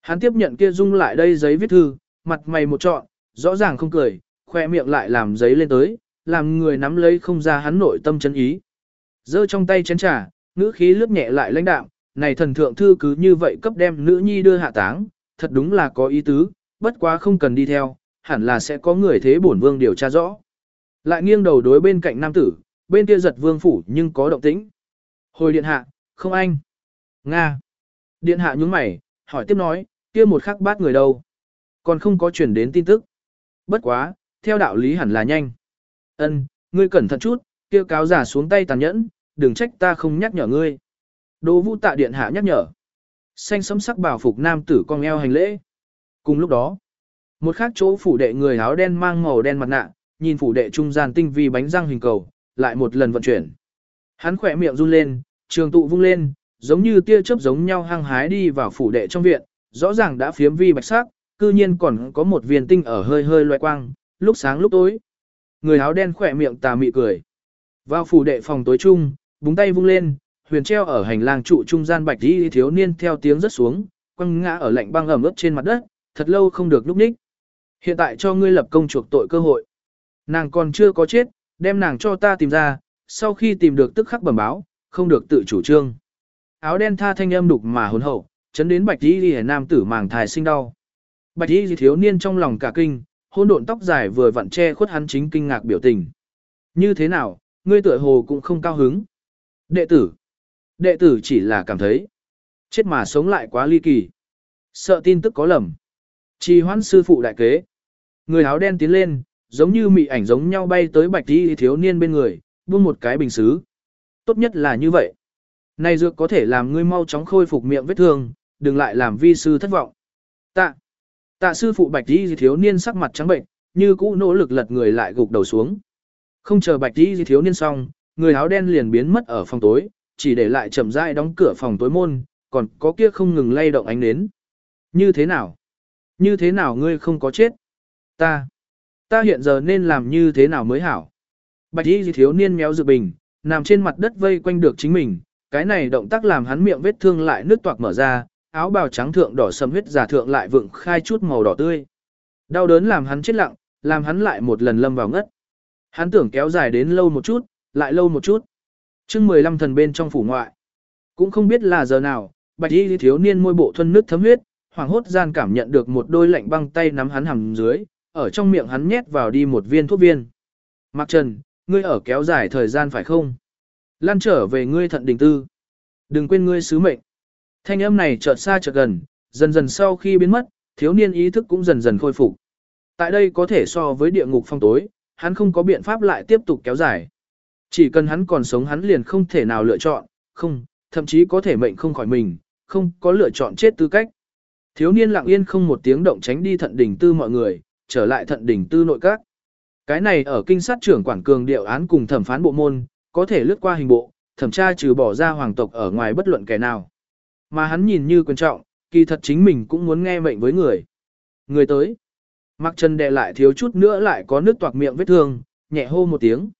Hắn tiếp nhận kia dung lại đây giấy viết thư, mặt mày một trọn, rõ ràng không cười, khoe miệng lại làm giấy lên tới, làm người nắm lấy không ra hắn nội tâm chân ý. giơ trong tay chén trà, ngữ khí lướt nhẹ lại lãnh đạm, này thần thượng thư cứ như vậy cấp đem nữ nhi đưa hạ táng, thật đúng là có ý tứ, bất quá không cần đi theo, hẳn là sẽ có người thế bổn vương điều tra rõ. Lại nghiêng đầu đối bên cạnh nam tử, bên kia giật vương phủ nhưng có động tĩnh. Hồi điện hạ, không anh. Nga. Điện hạ nhúng mày, hỏi tiếp nói, kia một khắc bát người đâu. Còn không có chuyển đến tin tức. Bất quá, theo đạo lý hẳn là nhanh. Ân, ngươi cẩn thận chút, kia cáo giả xuống tay tàn nhẫn, đừng trách ta không nhắc nhở ngươi. Đỗ vũ tạ điện hạ nhắc nhở. Xanh sấm sắc bảo phục nam tử cong eo hành lễ. Cùng lúc đó, một khác chỗ phủ đệ người áo đen mang màu đen mặt nạ, nhìn phủ đệ trung gian tinh vi bánh răng hình cầu, lại một lần vận chuyển. Hắn khỏe miệng run lên, trường tụ vung lên, giống như tia chớp giống nhau hăng hái đi vào phủ đệ trong viện, rõ ràng đã phiếm vi bạch sắc, cư nhiên còn có một viên tinh ở hơi hơi loe quang, lúc sáng lúc tối. Người áo đen khỏe miệng tà mị cười. Vào phủ đệ phòng tối trung, búng tay vung lên, huyền treo ở hành lang trụ trung gian bạch đi thiếu niên theo tiếng rất xuống, quăng ngã ở lạnh băng ẩm ướt trên mặt đất, thật lâu không được lúc ních. Hiện tại cho ngươi lập công chuộc tội cơ hội. Nàng còn chưa có chết, đem nàng cho ta tìm ra, sau khi tìm được tức khắc bẩm báo, không được tự chủ trương. Áo đen tha thanh âm đục mà hồn hậu, chấn đến bạch y đi nam tử màng thai sinh đau. Bạch y thiếu niên trong lòng cả kinh, hôn độn tóc dài vừa vặn che khuất hắn chính kinh ngạc biểu tình. Như thế nào, ngươi tựa hồ cũng không cao hứng. Đệ tử. Đệ tử chỉ là cảm thấy. Chết mà sống lại quá ly kỳ. Sợ tin tức có lầm. Trì hoãn sư phụ đại kế. Người áo đen tiến lên, giống như mị ảnh giống nhau bay tới bạch tí thiếu niên bên người, buông một cái bình xứ. Tốt nhất là như vậy. Này dược có thể làm ngươi mau chóng khôi phục miệng vết thương, đừng lại làm vi sư thất vọng. Tạ. Tạ sư phụ bạch y thiếu niên sắc mặt trắng bệnh, như cũ nỗ lực lật người lại gục đầu xuống. Không chờ bạch y thiếu niên xong, người áo đen liền biến mất ở phòng tối, chỉ để lại chậm rãi đóng cửa phòng tối môn, còn có kia không ngừng lay động ánh nến. Như thế nào? Như thế nào ngươi không có chết? Ta. Ta hiện giờ nên làm như thế nào mới hảo? Bạch y thiếu niên méo dự bình, nằm trên mặt đất vây quanh được chính mình, cái này động tác làm hắn miệng vết thương lại nước toạc mở ra, áo bào trắng thượng đỏ sầm huyết giả thượng lại vượng khai chút màu đỏ tươi. Đau đớn làm hắn chết lặng, làm hắn lại một lần lâm vào ngất. Hắn tưởng kéo dài đến lâu một chút, lại lâu một chút. chương 15 thần bên trong phủ ngoại. Cũng không biết là giờ nào, bạch y thiếu niên môi bộ thuần nước thấm huyết, hoàng hốt gian cảm nhận được một đôi lạnh băng tay nắm hắn hầm dưới, ở trong miệng hắn nhét vào đi một viên thuốc viên. Mạc Trần, ngươi ở kéo dài thời gian phải không? Lan trở về ngươi thận đình tư. Đừng quên ngươi sứ mệnh. Thanh âm này chợt xa chợt gần, dần dần sau khi biến mất, thiếu niên ý thức cũng dần dần khôi phục. Tại đây có thể so với địa ngục phong tối, hắn không có biện pháp lại tiếp tục kéo dài. Chỉ cần hắn còn sống hắn liền không thể nào lựa chọn, không, thậm chí có thể mệnh không khỏi mình, không có lựa chọn chết tư cách. Thiếu niên lặng yên không một tiếng động tránh đi thận đỉnh tư mọi người, trở lại thận đỉnh tư nội các. Cái này ở kinh sát trưởng quản cường điệu án cùng thẩm phán bộ môn, có thể lướt qua hình bộ, thẩm tra trừ bỏ ra hoàng tộc ở ngoài bất luận kẻ nào. Mà hắn nhìn như quan trọng, kỳ thật chính mình cũng muốn nghe mệnh với người. Người tới. Mặc chân đè lại thiếu chút nữa lại có nước toạc miệng vết thương, nhẹ hô một tiếng.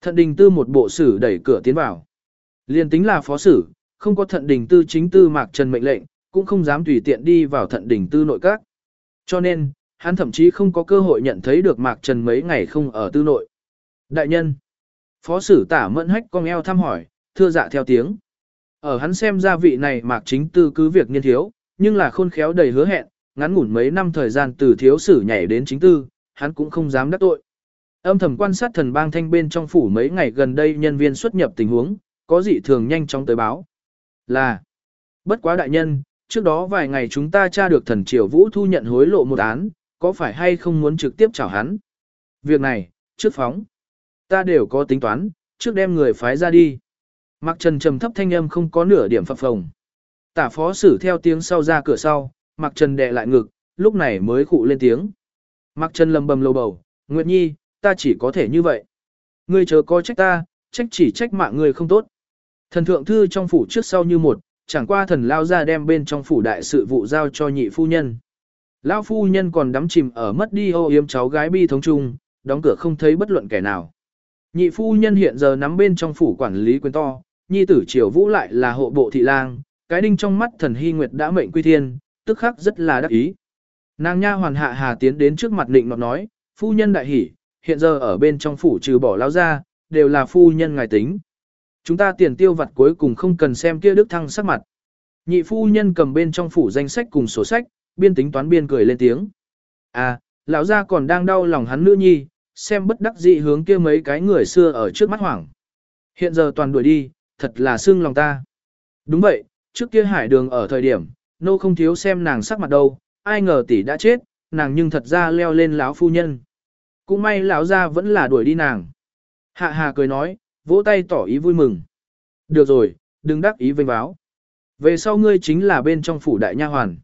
Thận đình tư một bộ sử đẩy cửa tiến vào. Liên tính là phó sử, không có thận đình tư chính tư mạc trần mệnh lệnh, cũng không dám tùy tiện đi vào thận đình tư nội các. Cho nên, hắn thậm chí không có cơ hội nhận thấy được mạc trần mấy ngày không ở tư nội. Đại nhân. Phó sử tả mẫn hách cong eo thăm hỏi, thưa dạ theo tiếng. Ở hắn xem ra vị này mạc chính tư cứ việc niên thiếu, nhưng là khôn khéo đầy hứa hẹn, ngắn ngủn mấy năm thời gian từ thiếu sử nhảy đến chính tư, hắn cũng không dám đắc tội. Âm thầm quan sát thần bang thanh bên trong phủ mấy ngày gần đây nhân viên xuất nhập tình huống, có dị thường nhanh chóng tới báo. Là, bất quá đại nhân, trước đó vài ngày chúng ta tra được thần triều vũ thu nhận hối lộ một án, có phải hay không muốn trực tiếp chào hắn? Việc này, trước phóng, ta đều có tính toán, trước đem người phái ra đi. Mặc trần trầm thấp thanh âm không có nửa điểm phập phồng. Tả phó xử theo tiếng sau ra cửa sau, mặc trần đè lại ngực, lúc này mới khụ lên tiếng. Mặc trần lầm bầm lầu bầu, Nguyệt Nhi, ta chỉ có thể như vậy. Ngươi chờ có trách ta, trách chỉ trách mạng ngươi không tốt. Thần thượng thư trong phủ trước sau như một, chẳng qua thần lao ra đem bên trong phủ đại sự vụ giao cho nhị phu nhân. lao phu nhân còn đắm chìm ở mất đi ô yếm cháu gái bi thống chung, đóng cửa không thấy bất luận kẻ nào. Nhị phu nhân hiện giờ nắm bên trong phủ quản lý quyền to, nhi tử triều vũ lại là hộ bộ thị lang, cái đinh trong mắt thần hy nguyệt đã mệnh quy thiên, tức khắc rất là đắc ý. Nàng nha hoàn hạ hà tiến đến trước mặt định ngọt nói, phu nhân đại hỉ, hiện giờ ở bên trong phủ trừ bỏ lao ra, đều là phu nhân ngài tính. Chúng ta tiền tiêu vặt cuối cùng không cần xem kia đức thăng sắc mặt. Nhị phu nhân cầm bên trong phủ danh sách cùng sổ sách, biên tính toán biên cười lên tiếng. À, lão gia còn đang đau lòng hắn nữ nhi, xem bất đắc dĩ hướng kia mấy cái người xưa ở trước mắt hoảng. Hiện giờ toàn đuổi đi, thật là xương lòng ta. Đúng vậy, trước kia hải đường ở thời điểm, nô không thiếu xem nàng sắc mặt đâu, ai ngờ tỷ đã chết, nàng nhưng thật ra leo lên lão phu nhân. Cũng may lão gia vẫn là đuổi đi nàng. Hạ hà cười nói, vỗ tay tỏ ý vui mừng. Được rồi, đừng đắc ý vênh báo. Về sau ngươi chính là bên trong phủ đại nha hoàn.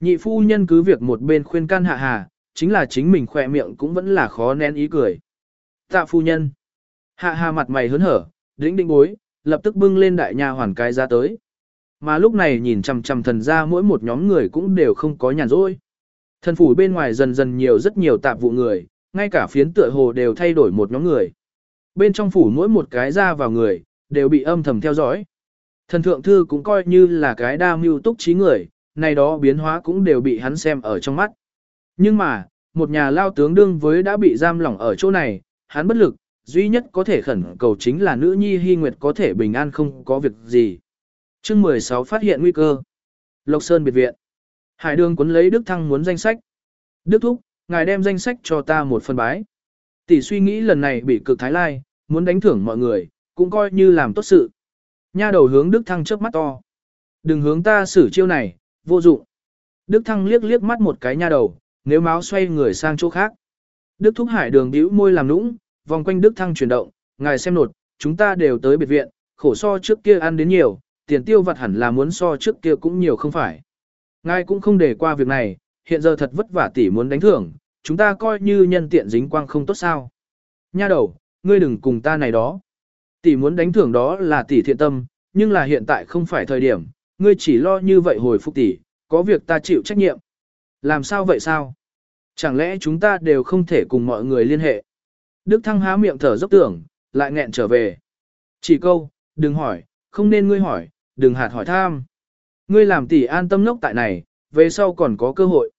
Nhị phu nhân cứ việc một bên khuyên can hạ hà, chính là chính mình khỏe miệng cũng vẫn là khó nén ý cười. Tạ phu nhân. Hạ hà mặt mày hớn hở, đĩnh đĩnh bối, lập tức bưng lên đại nha hoàn cái ra tới. Mà lúc này nhìn chằm chằm thần ra mỗi một nhóm người cũng đều không có nhàn rỗi. Thần phủ bên ngoài dần dần nhiều rất nhiều tạp vụ người, ngay cả phiến tựa hồ đều thay đổi một nhóm người. Bên trong phủ mỗi một cái ra vào người, đều bị âm thầm theo dõi. Thần thượng thư cũng coi như là cái đa mưu túc trí người, này đó biến hóa cũng đều bị hắn xem ở trong mắt. Nhưng mà, một nhà lao tướng đương với đã bị giam lỏng ở chỗ này, hắn bất lực, duy nhất có thể khẩn cầu chính là nữ nhi hy nguyệt có thể bình an không có việc gì. chương 16 phát hiện nguy cơ. Lộc Sơn biệt viện. Hải đường cuốn lấy Đức Thăng muốn danh sách. Đức Thúc, ngài đem danh sách cho ta một phần bái. Tỷ suy nghĩ lần này bị cực thái lai, muốn đánh thưởng mọi người, cũng coi như làm tốt sự. Nha đầu hướng Đức Thăng chớp mắt to. Đừng hướng ta xử chiêu này, vô dụng. Đức Thăng liếc liếc mắt một cái nha đầu, nếu máu xoay người sang chỗ khác. Đức Thúc Hải đường bĩu môi làm nũng, vòng quanh Đức Thăng chuyển động, ngài xem nột, chúng ta đều tới biệt viện, khổ so trước kia ăn đến nhiều, tiền tiêu vặt hẳn là muốn so trước kia cũng nhiều không phải. Ngài cũng không để qua việc này, hiện giờ thật vất vả tỷ muốn đánh thưởng, chúng ta coi như nhân tiện dính quang không tốt sao. Nha đầu, ngươi đừng cùng ta này đó. Tỷ muốn đánh thưởng đó là tỷ thiện tâm, nhưng là hiện tại không phải thời điểm, ngươi chỉ lo như vậy hồi phục tỷ, có việc ta chịu trách nhiệm. Làm sao vậy sao? Chẳng lẽ chúng ta đều không thể cùng mọi người liên hệ? Đức Thăng há miệng thở dốc tưởng, lại nghẹn trở về. Chỉ câu, đừng hỏi, không nên ngươi hỏi, đừng hạt hỏi tham. Ngươi làm tỷ an tâm lốc tại này, về sau còn có cơ hội.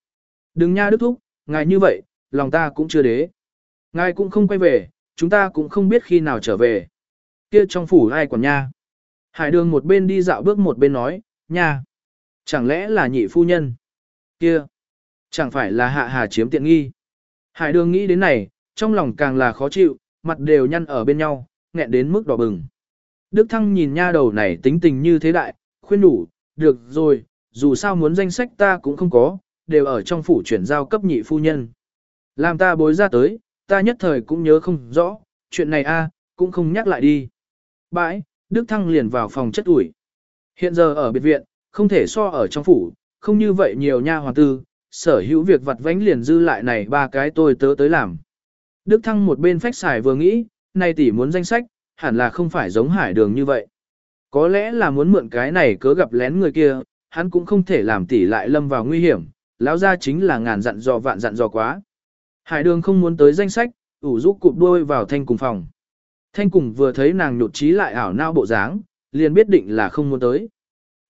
Đừng nha Đức Thúc, ngài như vậy, lòng ta cũng chưa đế. Ngài cũng không quay về, chúng ta cũng không biết khi nào trở về. Kia trong phủ ai còn nha. Hải đường một bên đi dạo bước một bên nói, nha. Chẳng lẽ là nhị phu nhân? Kia. Chẳng phải là hạ hà chiếm tiện nghi. Hải đường nghĩ đến này, trong lòng càng là khó chịu, mặt đều nhăn ở bên nhau, nghẹn đến mức đỏ bừng. Đức Thăng nhìn nha đầu này tính tình như thế đại, khuyên đủ, được rồi, dù sao muốn danh sách ta cũng không có, đều ở trong phủ chuyển giao cấp nhị phu nhân. Làm ta bối ra tới, ta nhất thời cũng nhớ không rõ, chuyện này a cũng không nhắc lại đi. Bãi, Đức Thăng liền vào phòng chất ủi. Hiện giờ ở biệt viện, không thể so ở trong phủ, không như vậy nhiều nha hoàng tư, sở hữu việc vặt vánh liền dư lại này ba cái tôi tớ tới làm. Đức Thăng một bên phách xài vừa nghĩ, nay tỷ muốn danh sách, hẳn là không phải giống hải đường như vậy. Có lẽ là muốn mượn cái này cớ gặp lén người kia, hắn cũng không thể làm tỷ lại lâm vào nguy hiểm, lão ra chính là ngàn dặn dò vạn dặn dò quá. Hải đường không muốn tới danh sách, ủ rũ cụp đuôi vào thanh cùng phòng. Thanh cùng vừa thấy nàng nhột trí lại ảo nao bộ dáng, liền biết định là không muốn tới.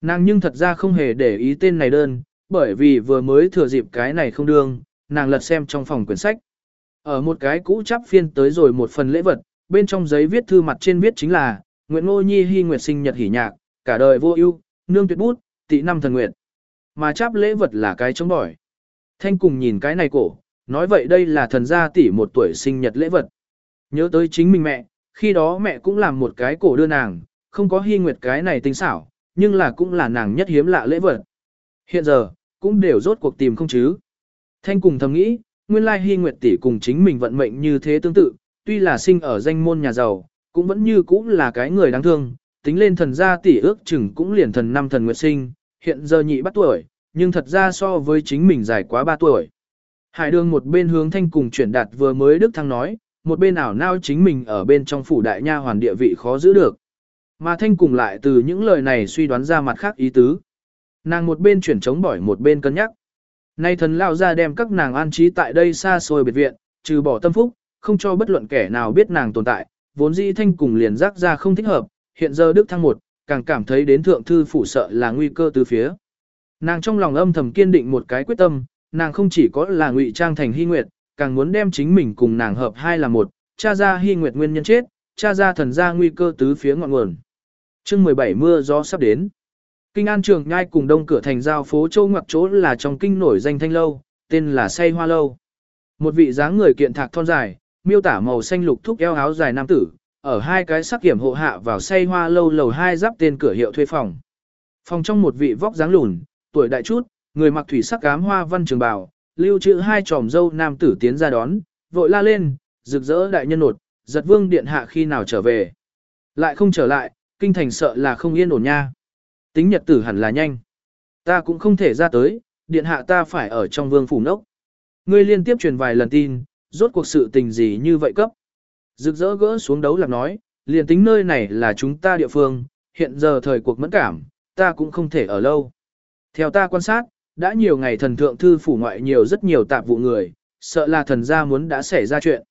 Nàng nhưng thật ra không hề để ý tên này đơn, bởi vì vừa mới thừa dịp cái này không đương, nàng lật xem trong phòng quyển sách. Ở một cái cũ chắp phiên tới rồi một phần lễ vật, bên trong giấy viết thư mặt trên viết chính là, nguyễn Ngô Nhi hy nguyệt sinh nhật hỉ nhạc, cả đời vô ưu, nương tuyệt bút, tị năm thần nguyện. Mà chắp lễ vật là cái chống bỏi. Thanh cùng nhìn cái này cổ, nói vậy đây là thần gia tỷ một tuổi sinh nhật lễ vật. Nhớ tới chính mình mẹ, khi đó mẹ cũng làm một cái cổ đưa nàng, không có hy nguyệt cái này tinh xảo, nhưng là cũng là nàng nhất hiếm lạ lễ vật. Hiện giờ, cũng đều rốt cuộc tìm không chứ. Thanh cùng thầm nghĩ, nguyên lai hy nguyệt tỷ cùng chính mình vận mệnh như thế tương tự, tuy là sinh ở danh môn nhà giàu, cũng vẫn như cũng là cái người đáng thương, tính lên thần gia tỷ ước chừng cũng liền thần năm thần nguyệt sinh, hiện giờ nhị bắt tuổi, nhưng thật ra so với chính mình dài quá ba tuổi. Hải đường một bên hướng thanh cùng chuyển đạt vừa mới Đức Thăng nói, một bên ảo nao chính mình ở bên trong phủ đại nha hoàn địa vị khó giữ được. Mà thanh cùng lại từ những lời này suy đoán ra mặt khác ý tứ. Nàng một bên chuyển chống bỏi một bên cân nhắc. Nay thần lao ra đem các nàng an trí tại đây xa xôi biệt viện, trừ bỏ tâm phúc, không cho bất luận kẻ nào biết nàng tồn tại, vốn dĩ thanh cùng liền rắc ra không thích hợp, hiện giờ Đức Thăng một, càng cảm thấy đến thượng thư phủ sợ là nguy cơ từ phía. Nàng trong lòng âm thầm kiên định một cái quyết tâm, nàng không chỉ có là ngụy trang thành hy nguyệt, càng muốn đem chính mình cùng nàng hợp hai là một, cha ra hy nguyệt nguyên nhân chết, cha ra thần ra nguy cơ tứ phía ngọn nguồn. chương 17 mưa gió sắp đến. Kinh An Trường Nhai cùng đông cửa thành giao phố châu ngoặc chỗ là trong kinh nổi danh thanh lâu, tên là say hoa lâu. Một vị dáng người kiện thạc thon dài, miêu tả màu xanh lục thúc eo áo dài nam tử, ở hai cái sắc kiểm hộ hạ vào say hoa lâu lầu hai giáp tên cửa hiệu thuê phòng. Phòng trong một vị vóc dáng lùn, tuổi đại chút, người mặc thủy sắc cám hoa văn trường bào, lưu trữ hai tròm dâu nam tử tiến ra đón, vội la lên, rực rỡ đại nhân nột, giật vương điện hạ khi nào trở về. Lại không trở lại, kinh thành sợ là không yên ổn nha. Tính nhật tử hẳn là nhanh. Ta cũng không thể ra tới, điện hạ ta phải ở trong vương phủ nốc. Ngươi liên tiếp truyền vài lần tin, rốt cuộc sự tình gì như vậy cấp. Rực rỡ gỡ xuống đấu lạc nói, liền tính nơi này là chúng ta địa phương, hiện giờ thời cuộc mẫn cảm, ta cũng không thể ở lâu. Theo ta quan sát, đã nhiều ngày thần thượng thư phủ ngoại nhiều rất nhiều tạp vụ người, sợ là thần gia muốn đã xảy ra chuyện.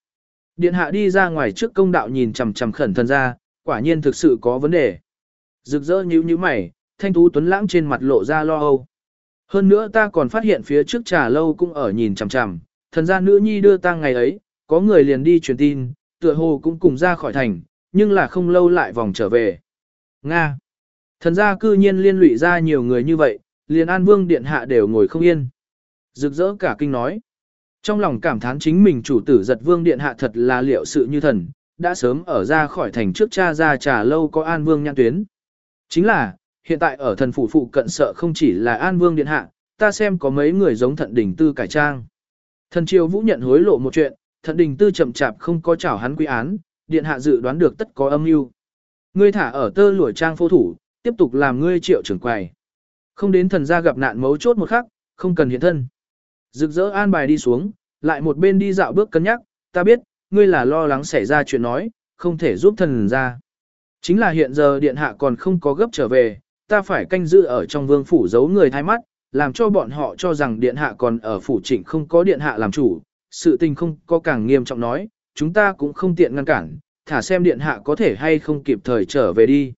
Điện hạ đi ra ngoài trước công đạo nhìn chằm chằm khẩn thần gia, quả nhiên thực sự có vấn đề. Rực rỡ nhíu nhíu mày, thanh tú tuấn lãng trên mặt lộ ra lo âu. Hơn nữa ta còn phát hiện phía trước trà lâu cũng ở nhìn chằm chằm, thần gia nữ nhi đưa tang ngày ấy, có người liền đi truyền tin, tựa hồ cũng cùng ra khỏi thành, nhưng là không lâu lại vòng trở về. Nga. Thần gia cư nhiên liên lụy ra nhiều người như vậy, liền An Vương Điện Hạ đều ngồi không yên. Rực rỡ cả kinh nói. Trong lòng cảm thán chính mình chủ tử giật Vương Điện Hạ thật là liệu sự như thần, đã sớm ở ra khỏi thành trước cha ra trà lâu có An Vương nhãn tuyến. Chính là, hiện tại ở thần phủ phụ cận sợ không chỉ là An Vương Điện Hạ, ta xem có mấy người giống thận đỉnh tư cải trang. Thần triều vũ nhận hối lộ một chuyện, thận đình tư chậm chạp không có chảo hắn quy án, điện hạ dự đoán được tất có âm mưu. Ngươi thả ở tơ lụa trang phô thủ, tiếp tục làm ngươi triệu trưởng quầy. Không đến thần gia gặp nạn mấu chốt một khắc, không cần hiện thân. Rực rỡ an bài đi xuống, lại một bên đi dạo bước cân nhắc, ta biết, ngươi là lo lắng xảy ra chuyện nói, không thể giúp thần ra. Chính là hiện giờ điện hạ còn không có gấp trở về, ta phải canh giữ ở trong vương phủ giấu người thay mắt, làm cho bọn họ cho rằng điện hạ còn ở phủ trịnh không có điện hạ làm chủ, sự tình không có càng nghiêm trọng nói, chúng ta cũng không tiện ngăn cản, thả xem điện hạ có thể hay không kịp thời trở về đi.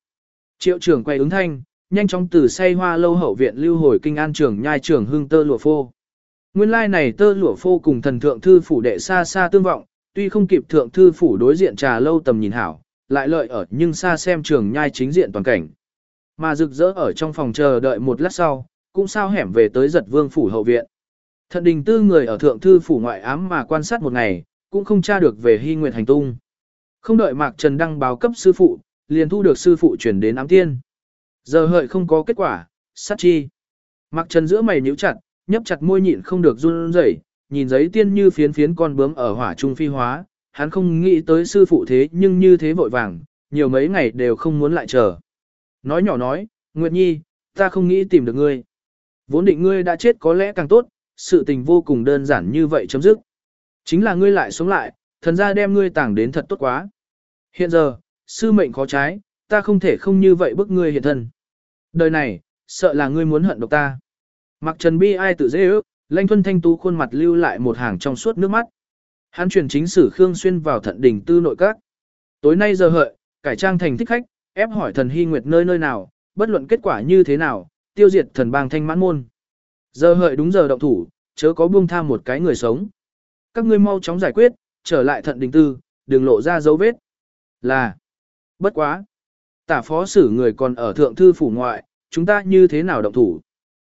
Triệu trưởng quay ứng thanh, nhanh chóng từ say hoa lâu hậu viện lưu hồi kinh an trưởng nhai trưởng hương tơ lụa phô. Nguyên lai này tơ lụa phô cùng thần thượng thư phủ đệ xa xa tương vọng, tuy không kịp thượng thư phủ đối diện trà lâu tầm nhìn hảo, lại lợi ở nhưng xa xem trường nhai chính diện toàn cảnh. Mà rực rỡ ở trong phòng chờ đợi một lát sau, cũng sao hẻm về tới giật vương phủ hậu viện. Thận đình tư người ở thượng thư phủ ngoại ám mà quan sát một ngày, cũng không tra được về hy nguyệt hành tung. Không đợi Mạc Trần đăng báo cấp sư phụ, liền thu được sư phụ chuyển đến ám tiên. Giờ hợi không có kết quả, sát chi. Mạc Trần giữa mày nhíu chặt, nhấp chặt môi nhịn không được run rẩy, nhìn giấy tiên như phiến phiến con bướm ở hỏa trung phi hóa, hắn không nghĩ tới sư phụ thế nhưng như thế vội vàng, nhiều mấy ngày đều không muốn lại chờ. Nói nhỏ nói, Nguyệt Nhi, ta không nghĩ tìm được ngươi. Vốn định ngươi đã chết có lẽ càng tốt, sự tình vô cùng đơn giản như vậy chấm dứt. Chính là ngươi lại sống lại, thần gia đem ngươi tảng đến thật tốt quá. Hiện giờ, sư mệnh khó trái, ta không thể không như vậy bức ngươi hiện thân. Đời này, sợ là ngươi muốn hận độc ta. Mặc trần bi ai tự dễ ước, lanh thuân thanh tú khuôn mặt lưu lại một hàng trong suốt nước mắt. Hắn truyền chính sử Khương Xuyên vào thận đỉnh tư nội các. Tối nay giờ hợi, cải trang thành thích khách, ép hỏi thần hy nguyệt nơi nơi nào, bất luận kết quả như thế nào, tiêu diệt thần bang thanh mãn môn. Giờ hợi đúng giờ động thủ, chớ có buông tham một cái người sống. Các ngươi mau chóng giải quyết, trở lại thận đình tư, đừng lộ ra dấu vết. Là, bất quá. Tả phó xử người còn ở thượng thư phủ ngoại, chúng ta như thế nào động thủ?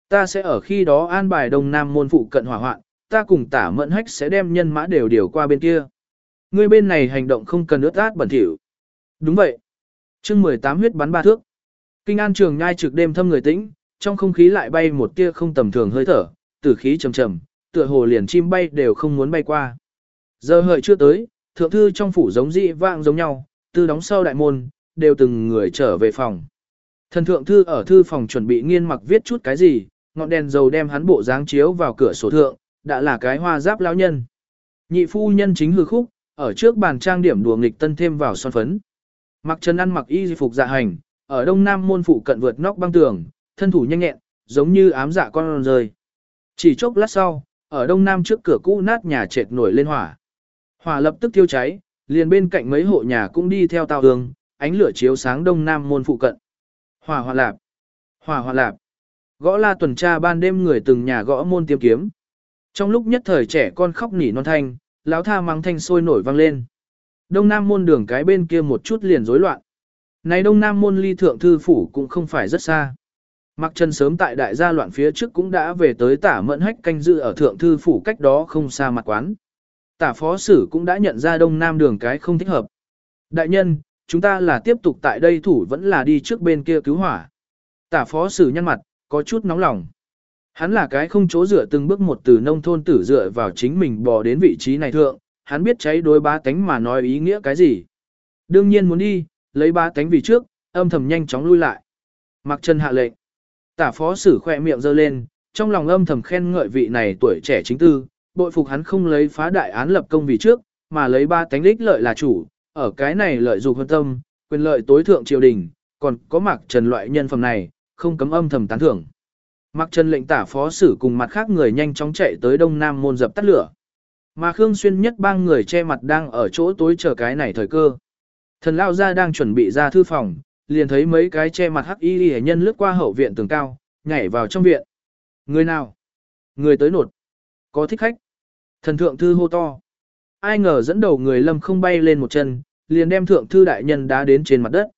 Ta sẽ ở khi đó an bài đông nam môn phụ cận hỏa hoạn, ta cùng tả mẫn hách sẽ đem nhân mã đều điều qua bên kia. Ngươi bên này hành động không cần ướt át bẩn thỉu. Đúng vậy chương 18 huyết bắn ba thước. Kinh an trường nhai trực đêm thâm người tĩnh, trong không khí lại bay một tia không tầm thường hơi thở, tử khí trầm trầm, tựa hồ liền chim bay đều không muốn bay qua. Giờ hợi chưa tới, thượng thư trong phủ giống dị vang giống nhau, tư đóng sau đại môn, đều từng người trở về phòng. Thần thượng thư ở thư phòng chuẩn bị nghiên mặc viết chút cái gì, ngọn đèn dầu đem hắn bộ dáng chiếu vào cửa sổ thượng, đã là cái hoa giáp lão nhân. Nhị phu nhân chính hư khúc, ở trước bàn trang điểm đùa nghịch tân thêm vào son phấn. Mặc chân ăn mặc y phục dạ hành, ở đông nam môn phụ cận vượt nóc băng tường, thân thủ nhanh nhẹn, giống như ám dạ con rơi. Chỉ chốc lát sau, ở đông nam trước cửa cũ nát nhà trệt nổi lên hỏa. Hỏa lập tức thiêu cháy, liền bên cạnh mấy hộ nhà cũng đi theo tao hương, ánh lửa chiếu sáng đông nam môn phụ cận. Hỏa hỏa lạp, hỏa hỏa lạp. Gõ la tuần tra ban đêm người từng nhà gõ môn tiêm kiếm. Trong lúc nhất thời trẻ con khóc nỉ non thanh, lão tha mắng thanh sôi nổi vang lên. Đông nam môn đường cái bên kia một chút liền rối loạn. Này đông nam môn ly thượng thư phủ cũng không phải rất xa. Mặc chân sớm tại đại gia loạn phía trước cũng đã về tới tả mẫn hách canh dự ở thượng thư phủ cách đó không xa mặt quán. Tả phó sử cũng đã nhận ra đông nam đường cái không thích hợp. Đại nhân, chúng ta là tiếp tục tại đây thủ vẫn là đi trước bên kia cứu hỏa. Tả phó sử nhăn mặt, có chút nóng lòng. Hắn là cái không chỗ dựa từng bước một từ nông thôn tử dựa vào chính mình bò đến vị trí này thượng, hắn biết cháy đối ba tánh mà nói ý nghĩa cái gì. Đương nhiên muốn đi, lấy ba tánh vì trước, âm thầm nhanh chóng lui lại. Mặc chân hạ lệnh. Tả phó sử khoe miệng giơ lên, trong lòng âm thầm khen ngợi vị này tuổi trẻ chính tư, bội phục hắn không lấy phá đại án lập công vì trước, mà lấy ba tánh lích lợi là chủ, ở cái này lợi dụng hơn tâm, quyền lợi tối thượng triều đình, còn có mặc trần loại nhân phẩm này, không cấm âm thầm tán thưởng. Mặc trần lệnh tả phó sử cùng mặt khác người nhanh chóng chạy tới đông nam môn dập tắt lửa. Mà Khương Xuyên nhất ba người che mặt đang ở chỗ tối chờ cái này thời cơ. Thần Lao Gia đang chuẩn bị ra thư phòng, liền thấy mấy cái che mặt hắc y hệ nhân lướt qua hậu viện tường cao, nhảy vào trong viện. Người nào? Người tới nột. Có thích khách. Thần thượng thư hô to. Ai ngờ dẫn đầu người lâm không bay lên một chân, liền đem thượng thư đại nhân đá đến trên mặt đất.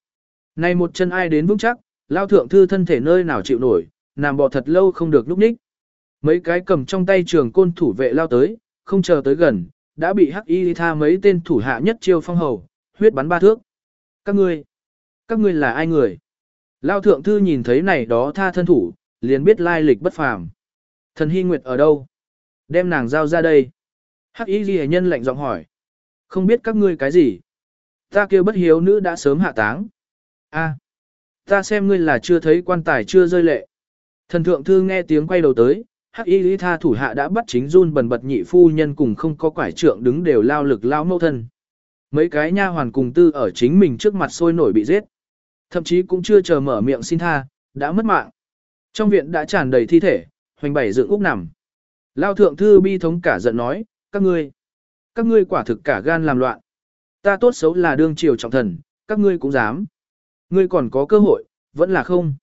Này một chân ai đến vững chắc, lao thượng thư thân thể nơi nào chịu nổi, nằm bò thật lâu không được lúc ních. Mấy cái cầm trong tay trường côn thủ vệ lao tới, không chờ tới gần, đã bị hắc y tha mấy tên thủ hạ nhất chiêu phong hầu, huyết bắn ba thước. Các ngươi, các ngươi là ai người? Lao thượng thư nhìn thấy này đó tha thân thủ, liền biết lai lịch bất phàm. Thần Hy Nguyệt ở đâu? Đem nàng giao ra đây. Hắc y ghi nhân lạnh giọng hỏi. Không biết các ngươi cái gì? Ta kêu bất hiếu nữ đã sớm hạ táng. A, ta xem ngươi là chưa thấy quan tài chưa rơi lệ. Thần thượng thư nghe tiếng quay đầu tới, hắc y lý tha thủ hạ đã bắt chính run bần bật nhị phu nhân cùng không có quải trượng đứng đều lao lực lao mâu thân. Mấy cái nha hoàn cùng tư ở chính mình trước mặt sôi nổi bị giết. Thậm chí cũng chưa chờ mở miệng xin tha, đã mất mạng. Trong viện đã tràn đầy thi thể, hoành bảy dựng úc nằm. Lao thượng thư bi thống cả giận nói, các ngươi, các ngươi quả thực cả gan làm loạn. Ta tốt xấu là đương triều trọng thần, các ngươi cũng dám. Ngươi còn có cơ hội, vẫn là không.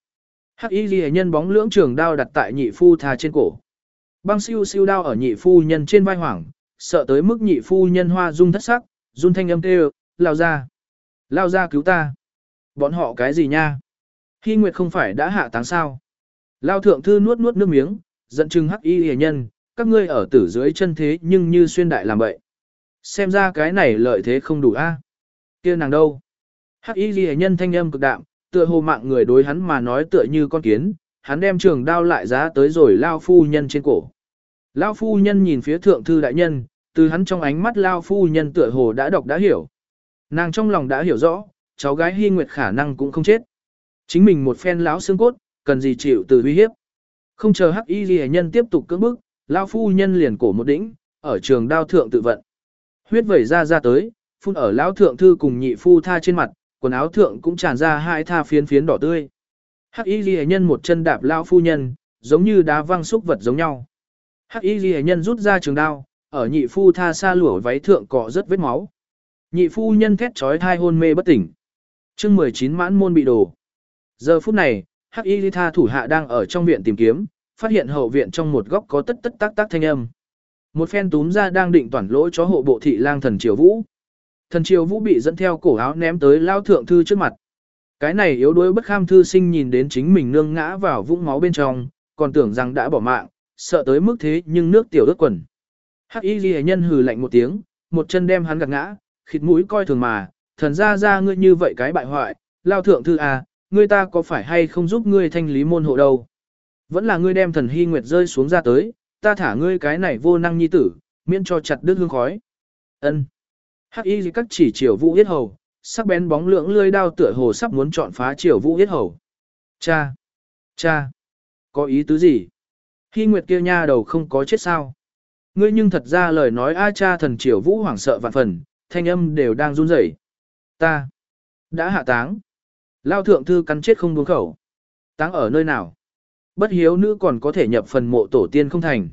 Hắc y ghi nhân bóng lưỡng trường đao đặt tại nhị phu tha trên cổ. Băng siêu siêu đao ở nhị phu nhân trên vai hoảng, sợ tới mức nhị phu nhân hoa rung thất sắc, run thanh âm kêu, lao ra. Lao ra cứu ta. Bọn họ cái gì nha? Hy Nguyệt không phải đã hạ táng sao? Lao thượng thư nuốt nuốt nước miếng, giận chừng hắc y hề nhân, các ngươi ở tử dưới chân thế nhưng như xuyên đại làm vậy, Xem ra cái này lợi thế không đủ a. Kia nàng đâu? Hắc y ghi nhân thanh âm cực đạm, tựa hồ mạng người đối hắn mà nói tựa như con kiến, hắn đem trường đao lại giá tới rồi lao phu nhân trên cổ. Lao phu nhân nhìn phía thượng thư đại nhân, từ hắn trong ánh mắt lao phu nhân tựa hồ đã đọc đã hiểu. Nàng trong lòng đã hiểu rõ, cháu gái hy nguyệt khả năng cũng không chết. Chính mình một phen láo xương cốt, cần gì chịu từ uy hiếp. Không chờ hắc y ghi nhân tiếp tục cưỡng bức, lao phu nhân liền cổ một đỉnh, ở trường đao thượng tự vận. Huyết vẩy ra ra tới, phun ở lão thượng thư cùng nhị phu tha trên mặt, quần áo thượng cũng tràn ra hai tha phiến phiến đỏ tươi. Hắc y Lệ nhân một chân đạp lao phu nhân, giống như đá văng xúc vật giống nhau. Hắc y Lệ nhân rút ra trường đao, ở nhị phu tha xa lửa váy thượng cọ rất vết máu. Nhị phu nhân thét chói thai hôn mê bất tỉnh. chương 19 mãn môn bị đổ. Giờ phút này, Hắc y tha thủ hạ đang ở trong viện tìm kiếm, phát hiện hậu viện trong một góc có tất tất tác tác thanh âm. Một phen túm ra đang định toàn lỗi chó hộ bộ thị lang thần triều vũ. Thần triều vũ bị dẫn theo cổ áo ném tới lao thượng thư trước mặt. Cái này yếu đuối bất kham thư sinh nhìn đến chính mình nương ngã vào vũng máu bên trong, còn tưởng rằng đã bỏ mạng, sợ tới mức thế nhưng nước tiểu ướt quần. Hắc y ghi nhân hừ lạnh một tiếng, một chân đem hắn gạt ngã, khịt mũi coi thường mà, thần ra ra ngươi như vậy cái bại hoại, lao thượng thư à, ngươi ta có phải hay không giúp ngươi thanh lý môn hộ đâu. Vẫn là ngươi đem thần hy nguyệt rơi xuống ra tới, ta thả ngươi cái này vô năng nhi tử, miễn cho chặt đứt hương khói. Ân. Hắc y các chỉ triều vũ yết hầu, sắc bén bóng lưỡng lươi đao tựa hồ sắp muốn chọn phá triều vũ yết hầu. Cha! Cha! Có ý tứ gì? Khi nguyệt kia nha đầu không có chết sao? Ngươi nhưng thật ra lời nói a cha thần triều vũ hoảng sợ vạn phần, thanh âm đều đang run rẩy. Ta! Đã hạ táng. Lao thượng thư cắn chết không buông khẩu. Táng ở nơi nào? Bất hiếu nữ còn có thể nhập phần mộ tổ tiên không thành.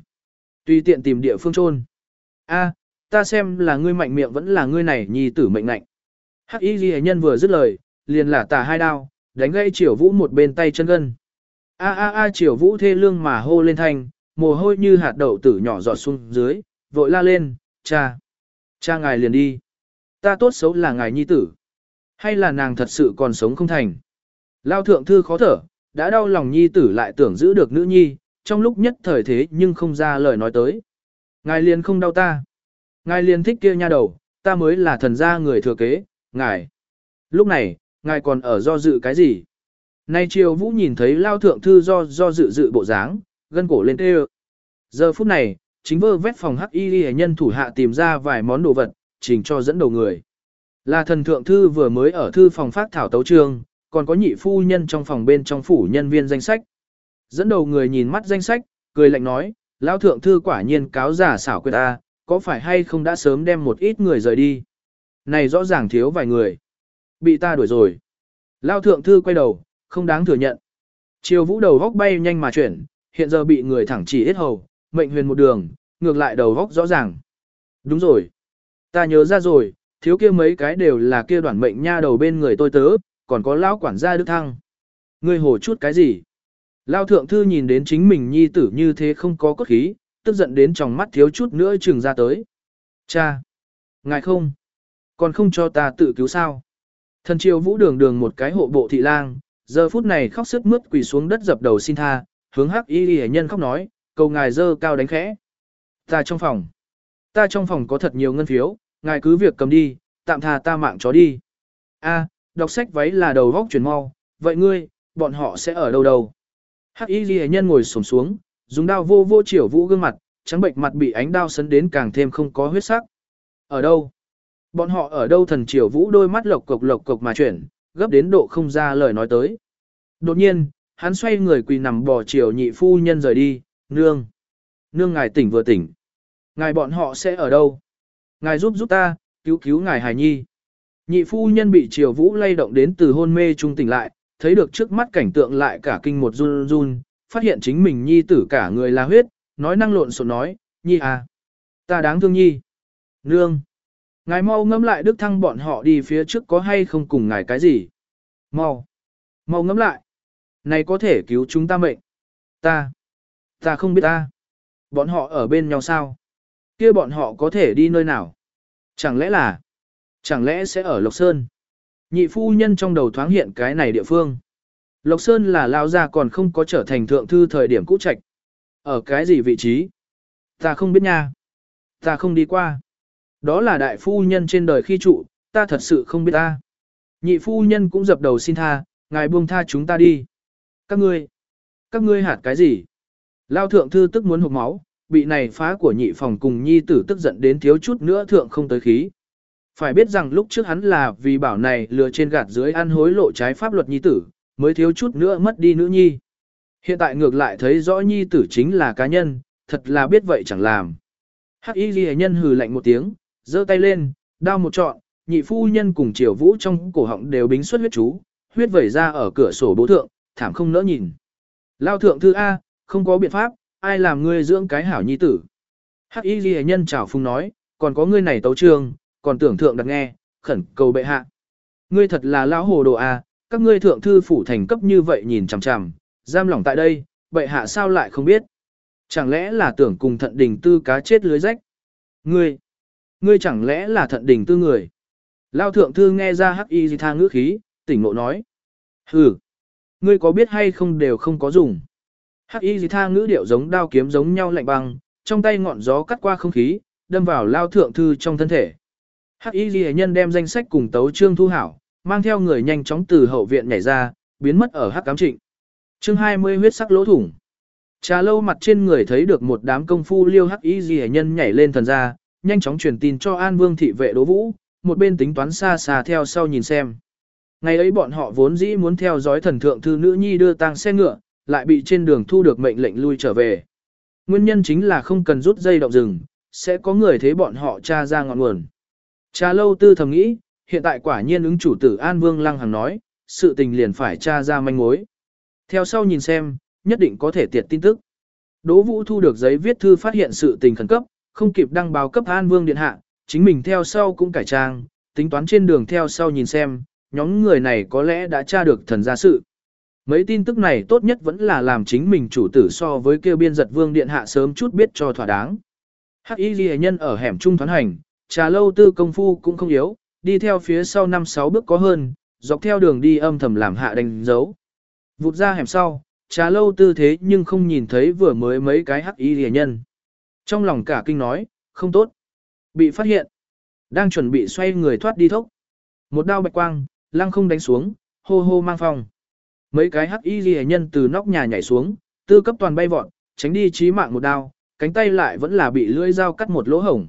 Tùy tiện tìm địa phương chôn. A, ta xem là ngươi mạnh miệng vẫn là ngươi này nhi tử mệnh lạnh. Hắc y ghi nhân vừa dứt lời, liền là tà hai đao, đánh gây triều vũ một bên tay chân gân. A a a triều vũ thê lương mà hô lên thanh, mồ hôi như hạt đậu tử nhỏ giọt xuống dưới, vội la lên, cha. Cha ngài liền đi. Ta tốt xấu là ngài nhi tử. Hay là nàng thật sự còn sống không thành. Lao thượng thư khó thở, đã đau lòng nhi tử lại tưởng giữ được nữ nhi, trong lúc nhất thời thế nhưng không ra lời nói tới. Ngài liền không đau ta. Ngài liền thích kia nha đầu, ta mới là thần gia người thừa kế, ngài. Lúc này, ngài còn ở do dự cái gì? Nay triều vũ nhìn thấy lao thượng thư do do dự dự bộ dáng, gân cổ lên tê Giờ phút này, chính vơ vét phòng hắc y nhân thủ hạ tìm ra vài món đồ vật, trình cho dẫn đầu người. Là thần thượng thư vừa mới ở thư phòng phát thảo tấu trương, còn có nhị phu nhân trong phòng bên trong phủ nhân viên danh sách. Dẫn đầu người nhìn mắt danh sách, cười lạnh nói, lão thượng thư quả nhiên cáo giả xảo quyệt ta, có phải hay không đã sớm đem một ít người rời đi. Này rõ ràng thiếu vài người. Bị ta đuổi rồi. Lão thượng thư quay đầu, không đáng thừa nhận. Chiều vũ đầu góc bay nhanh mà chuyển, hiện giờ bị người thẳng chỉ hết hầu, mệnh huyền một đường, ngược lại đầu góc rõ ràng. Đúng rồi. Ta nhớ ra rồi, thiếu kia mấy cái đều là kia đoàn mệnh nha đầu bên người tôi tớ, còn có lão quản gia Đức Thăng. Ngươi hồ chút cái gì? Lao thượng thư nhìn đến chính mình nhi tử như thế không có cốt khí, tức giận đến trong mắt thiếu chút nữa trừng ra tới. Cha! Ngài không! Còn không cho ta tự cứu sao? Thần triều vũ đường đường một cái hộ bộ thị lang, giờ phút này khóc sức mướt quỳ xuống đất dập đầu xin tha, hướng hắc y ghi nhân khóc nói, cầu ngài dơ cao đánh khẽ. Ta trong phòng. Ta trong phòng có thật nhiều ngân phiếu, ngài cứ việc cầm đi, tạm thà ta mạng chó đi. A, đọc sách váy là đầu vóc chuyển mau, vậy ngươi, bọn họ sẽ ở đâu đâu? Hắc y ghi nhân ngồi xổm xuống, dùng đao vô vô chiều vũ gương mặt, trắng bệnh mặt bị ánh đao sấn đến càng thêm không có huyết sắc. Ở đâu? Bọn họ ở đâu thần triều vũ đôi mắt lộc cộc lộc cộc mà chuyển, gấp đến độ không ra lời nói tới. Đột nhiên, hắn xoay người quỳ nằm bò chiều nhị phu nhân rời đi, nương. Nương ngài tỉnh vừa tỉnh. Ngài bọn họ sẽ ở đâu? Ngài giúp giúp ta, cứu cứu ngài hài nhi. Nhị phu nhân bị triều vũ lay động đến từ hôn mê trung tỉnh lại, thấy được trước mắt cảnh tượng lại cả kinh một run run, phát hiện chính mình nhi tử cả người là huyết, nói năng lộn xộn nói, nhi à, ta đáng thương nhi. Nương, ngài mau ngẫm lại đức thăng bọn họ đi phía trước có hay không cùng ngài cái gì. Mau, mau ngẫm lại. Này có thể cứu chúng ta mệnh. Ta, ta không biết ta. Bọn họ ở bên nhau sao? kia bọn họ có thể đi nơi nào? Chẳng lẽ là, chẳng lẽ sẽ ở Lộc Sơn? Nhị phu nhân trong đầu thoáng hiện cái này địa phương. Lộc Sơn là lao ra còn không có trở thành thượng thư thời điểm cũ trạch. Ở cái gì vị trí? Ta không biết nha. Ta không đi qua. Đó là đại phu nhân trên đời khi trụ, ta thật sự không biết ta. Nhị phu nhân cũng dập đầu xin tha, ngài buông tha chúng ta đi. Các ngươi, các ngươi hạt cái gì? Lao thượng thư tức muốn hụt máu, bị này phá của nhị phòng cùng nhi tử tức giận đến thiếu chút nữa thượng không tới khí. Phải biết rằng lúc trước hắn là vì bảo này lừa trên gạt dưới ăn hối lộ trái pháp luật nhi tử, mới thiếu chút nữa mất đi nữ nhi. Hiện tại ngược lại thấy rõ nhi tử chính là cá nhân, thật là biết vậy chẳng làm. Hắc y ghi nhân hừ lạnh một tiếng, giơ tay lên, đao một trọn, nhị phu nhân cùng triều vũ trong cổ họng đều bính xuất huyết chú, huyết vẩy ra ở cửa sổ bố thượng, thảm không nỡ nhìn. Lao thượng thư A, không có biện pháp, ai làm ngươi dưỡng cái hảo nhi tử. Hắc y ghi nhân chào phung nói, còn có ngươi này tấu trường, còn tưởng thượng đặt nghe, khẩn cầu bệ hạ. Ngươi thật là lão hồ đồ A, các ngươi thượng thư phủ thành cấp như vậy nhìn chằm chằm, giam lỏng tại đây, bệ hạ sao lại không biết. Chẳng lẽ là tưởng cùng thận đình tư cá chết lưới rách? Ngươi, ngươi chẳng lẽ là thận đình tư người? Lao thượng thư nghe ra hắc y gì tha ngữ khí, tỉnh ngộ nói. Hừ, ngươi có biết hay không đều không có dùng. Hắc y gì tha ngữ điệu giống đao kiếm giống nhau lạnh băng, trong tay ngọn gió cắt qua không khí, đâm vào lao thượng thư trong thân thể. Hắc y gì nhân đem danh sách cùng tấu trương thu hảo, mang theo người nhanh chóng từ hậu viện nhảy ra, biến mất ở hắc cám trịnh. chương 20 huyết sắc lỗ thủng. Trà lâu mặt trên người thấy được một đám công phu liêu hắc y gì nhân nhảy lên thần ra, nhanh chóng truyền tin cho An Vương thị vệ Đỗ Vũ, một bên tính toán xa xa theo sau nhìn xem. Ngày ấy bọn họ vốn dĩ muốn theo dõi thần thượng thư nữ nhi đưa tang xe ngựa, lại bị trên đường thu được mệnh lệnh lui trở về. Nguyên nhân chính là không cần rút dây động rừng, sẽ có người thấy bọn họ tra ra ngọn nguồn. Trà lâu tư thầm nghĩ, hiện tại quả nhiên ứng chủ tử An Vương Lăng Hằng nói, sự tình liền phải tra ra manh mối. Theo sau nhìn xem, nhất định có thể tiệt tin tức. Đỗ Vũ thu được giấy viết thư phát hiện sự tình khẩn cấp, không kịp đăng báo cấp An Vương Điện Hạ, chính mình theo sau cũng cải trang, tính toán trên đường theo sau nhìn xem, nhóm người này có lẽ đã tra được thần gia sự. Mấy tin tức này tốt nhất vẫn là làm chính mình chủ tử so với kêu biên giật vương điện hạ sớm chút biết cho thỏa đáng. Hắc y ghi nhân ở hẻm trung thoán hành, trà lâu tư công phu cũng không yếu, đi theo phía sau năm sáu bước có hơn, dọc theo đường đi âm thầm làm hạ đánh dấu. Vụt ra hẻm sau, trà lâu tư thế nhưng không nhìn thấy vừa mới mấy cái hắc y ghi nhân. Trong lòng cả kinh nói, không tốt. Bị phát hiện. Đang chuẩn bị xoay người thoát đi thốc. Một đao bạch quang, lăng không đánh xuống, hô hô mang phòng. Mấy cái hắc y ghi nhân từ nóc nhà nhảy xuống, tư cấp toàn bay vọt, tránh đi chí mạng một đao, cánh tay lại vẫn là bị lưỡi dao cắt một lỗ hổng.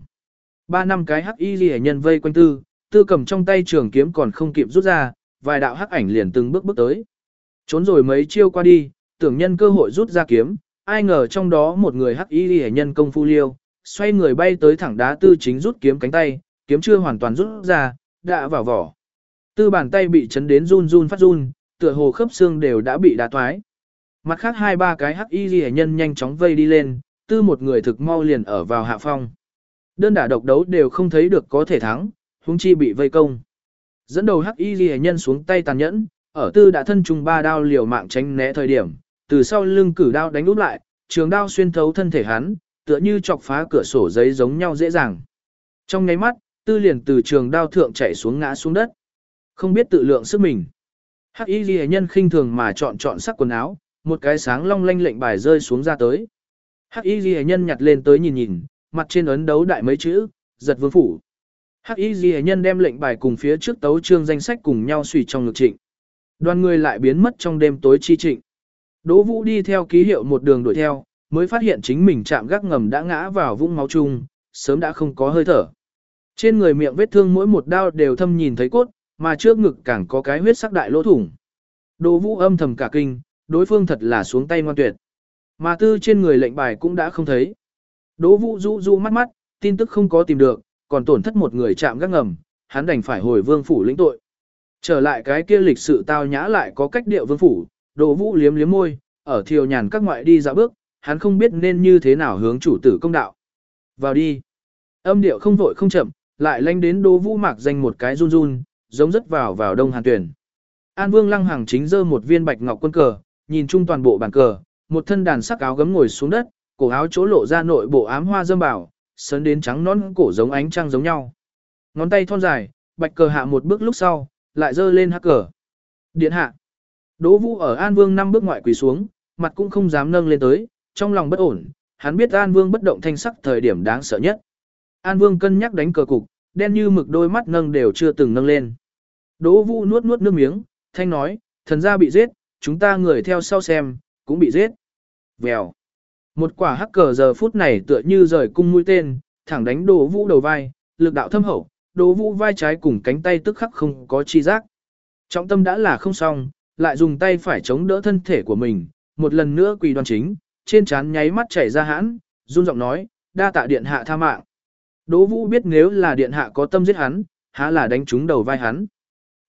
Ba năm cái hắc y ghi nhân vây quanh tư, tư cầm trong tay trường kiếm còn không kịp rút ra, vài đạo hắc ảnh liền từng bước bước tới. Trốn rồi mấy chiêu qua đi, tưởng nhân cơ hội rút ra kiếm, ai ngờ trong đó một người hắc y hệ nhân công phu liêu, xoay người bay tới thẳng đá tư chính rút kiếm cánh tay, kiếm chưa hoàn toàn rút ra, đã vào vỏ. Tư bàn tay bị chấn đến run run phát run, tựa hồ khớp xương đều đã bị đá thoái. Mặt khác hai ba cái hắc y hệ nhân nhanh chóng vây đi lên, tư một người thực mau liền ở vào hạ phong. Đơn đả độc đấu đều không thấy được có thể thắng, huống chi bị vây công. Dẫn đầu hắc y ghi nhân xuống tay tàn nhẫn, ở tư đã thân trùng ba đao liều mạng tránh né thời điểm, từ sau lưng cử đao đánh úp lại, trường đao xuyên thấu thân thể hắn, tựa như chọc phá cửa sổ giấy giống nhau dễ dàng. Trong nháy mắt, tư liền từ trường đao thượng chạy xuống ngã xuống đất. Không biết tự lượng sức mình. Hắc y ghi nhân khinh thường mà chọn chọn sắc quần áo, một cái sáng long lanh lệnh bài rơi xuống ra tới. Hắc y ghi nhân nhặt lên tới nhìn nhìn, mặt trên ấn đấu đại mấy chữ, giật vương phủ. Hắc y ghi nhân đem lệnh bài cùng phía trước tấu trương danh sách cùng nhau suy trong ngực trịnh. Đoàn người lại biến mất trong đêm tối chi trịnh. Đỗ Vũ đi theo ký hiệu một đường đuổi theo, mới phát hiện chính mình chạm gác ngầm đã ngã vào vũng máu chung, sớm đã không có hơi thở. Trên người miệng vết thương mỗi một đao đều thâm nhìn thấy cốt, mà trước ngực càng có cái huyết sắc đại lỗ thủng. Đỗ Vũ âm thầm cả kinh, đối phương thật là xuống tay ngoan tuyệt. Mà tư trên người lệnh bài cũng đã không thấy. Đỗ Vũ rũ rũ mắt mắt, tin tức không có tìm được, còn tổn thất một người chạm gác ngầm, hắn đành phải hồi vương phủ lĩnh tội. Trở lại cái kia lịch sự tao nhã lại có cách điệu vương phủ, đồ Vũ liếm liếm môi, ở thiều nhàn các ngoại đi dạo bước, hắn không biết nên như thế nào hướng chủ tử công đạo. Vào đi. Âm điệu không vội không chậm, lại lanh đến Đỗ Vũ mạc danh một cái run run, giống rất vào vào đông hàn tuyển. An Vương Lăng hàng chính dơ một viên bạch ngọc quân cờ, nhìn chung toàn bộ bàn cờ, một thân đàn sắc áo gấm ngồi xuống đất, cổ áo chỗ lộ ra nội bộ ám hoa dâm bảo, sớn đến trắng nón cổ giống ánh trăng giống nhau. Ngón tay thon dài, bạch cờ hạ một bước lúc sau, lại dơ lên hắc cờ. Điện hạ. Đỗ Vũ ở An Vương năm bước ngoại quỳ xuống, mặt cũng không dám nâng lên tới, trong lòng bất ổn, hắn biết An Vương bất động thanh sắc thời điểm đáng sợ nhất. An Vương cân nhắc đánh cờ cục, đen như mực đôi mắt nâng đều chưa từng nâng lên. Đỗ Vũ nuốt nuốt nước miếng, thanh nói, thần gia bị giết, chúng ta người theo sau xem, cũng bị giết. Vèo. Một quả hắc cờ giờ phút này tựa như rời cung mũi tên, thẳng đánh Đỗ Vũ đầu vai, lực đạo thâm hậu, Đỗ Vũ vai trái cùng cánh tay tức khắc không có chi giác. Trọng tâm đã là không xong, lại dùng tay phải chống đỡ thân thể của mình, một lần nữa quỳ đoan chính, trên trán nháy mắt chảy ra hãn, run giọng nói, đa tạ điện hạ tha mạng. Đỗ Vũ biết nếu là điện hạ có tâm giết hắn, há là đánh trúng đầu vai hắn.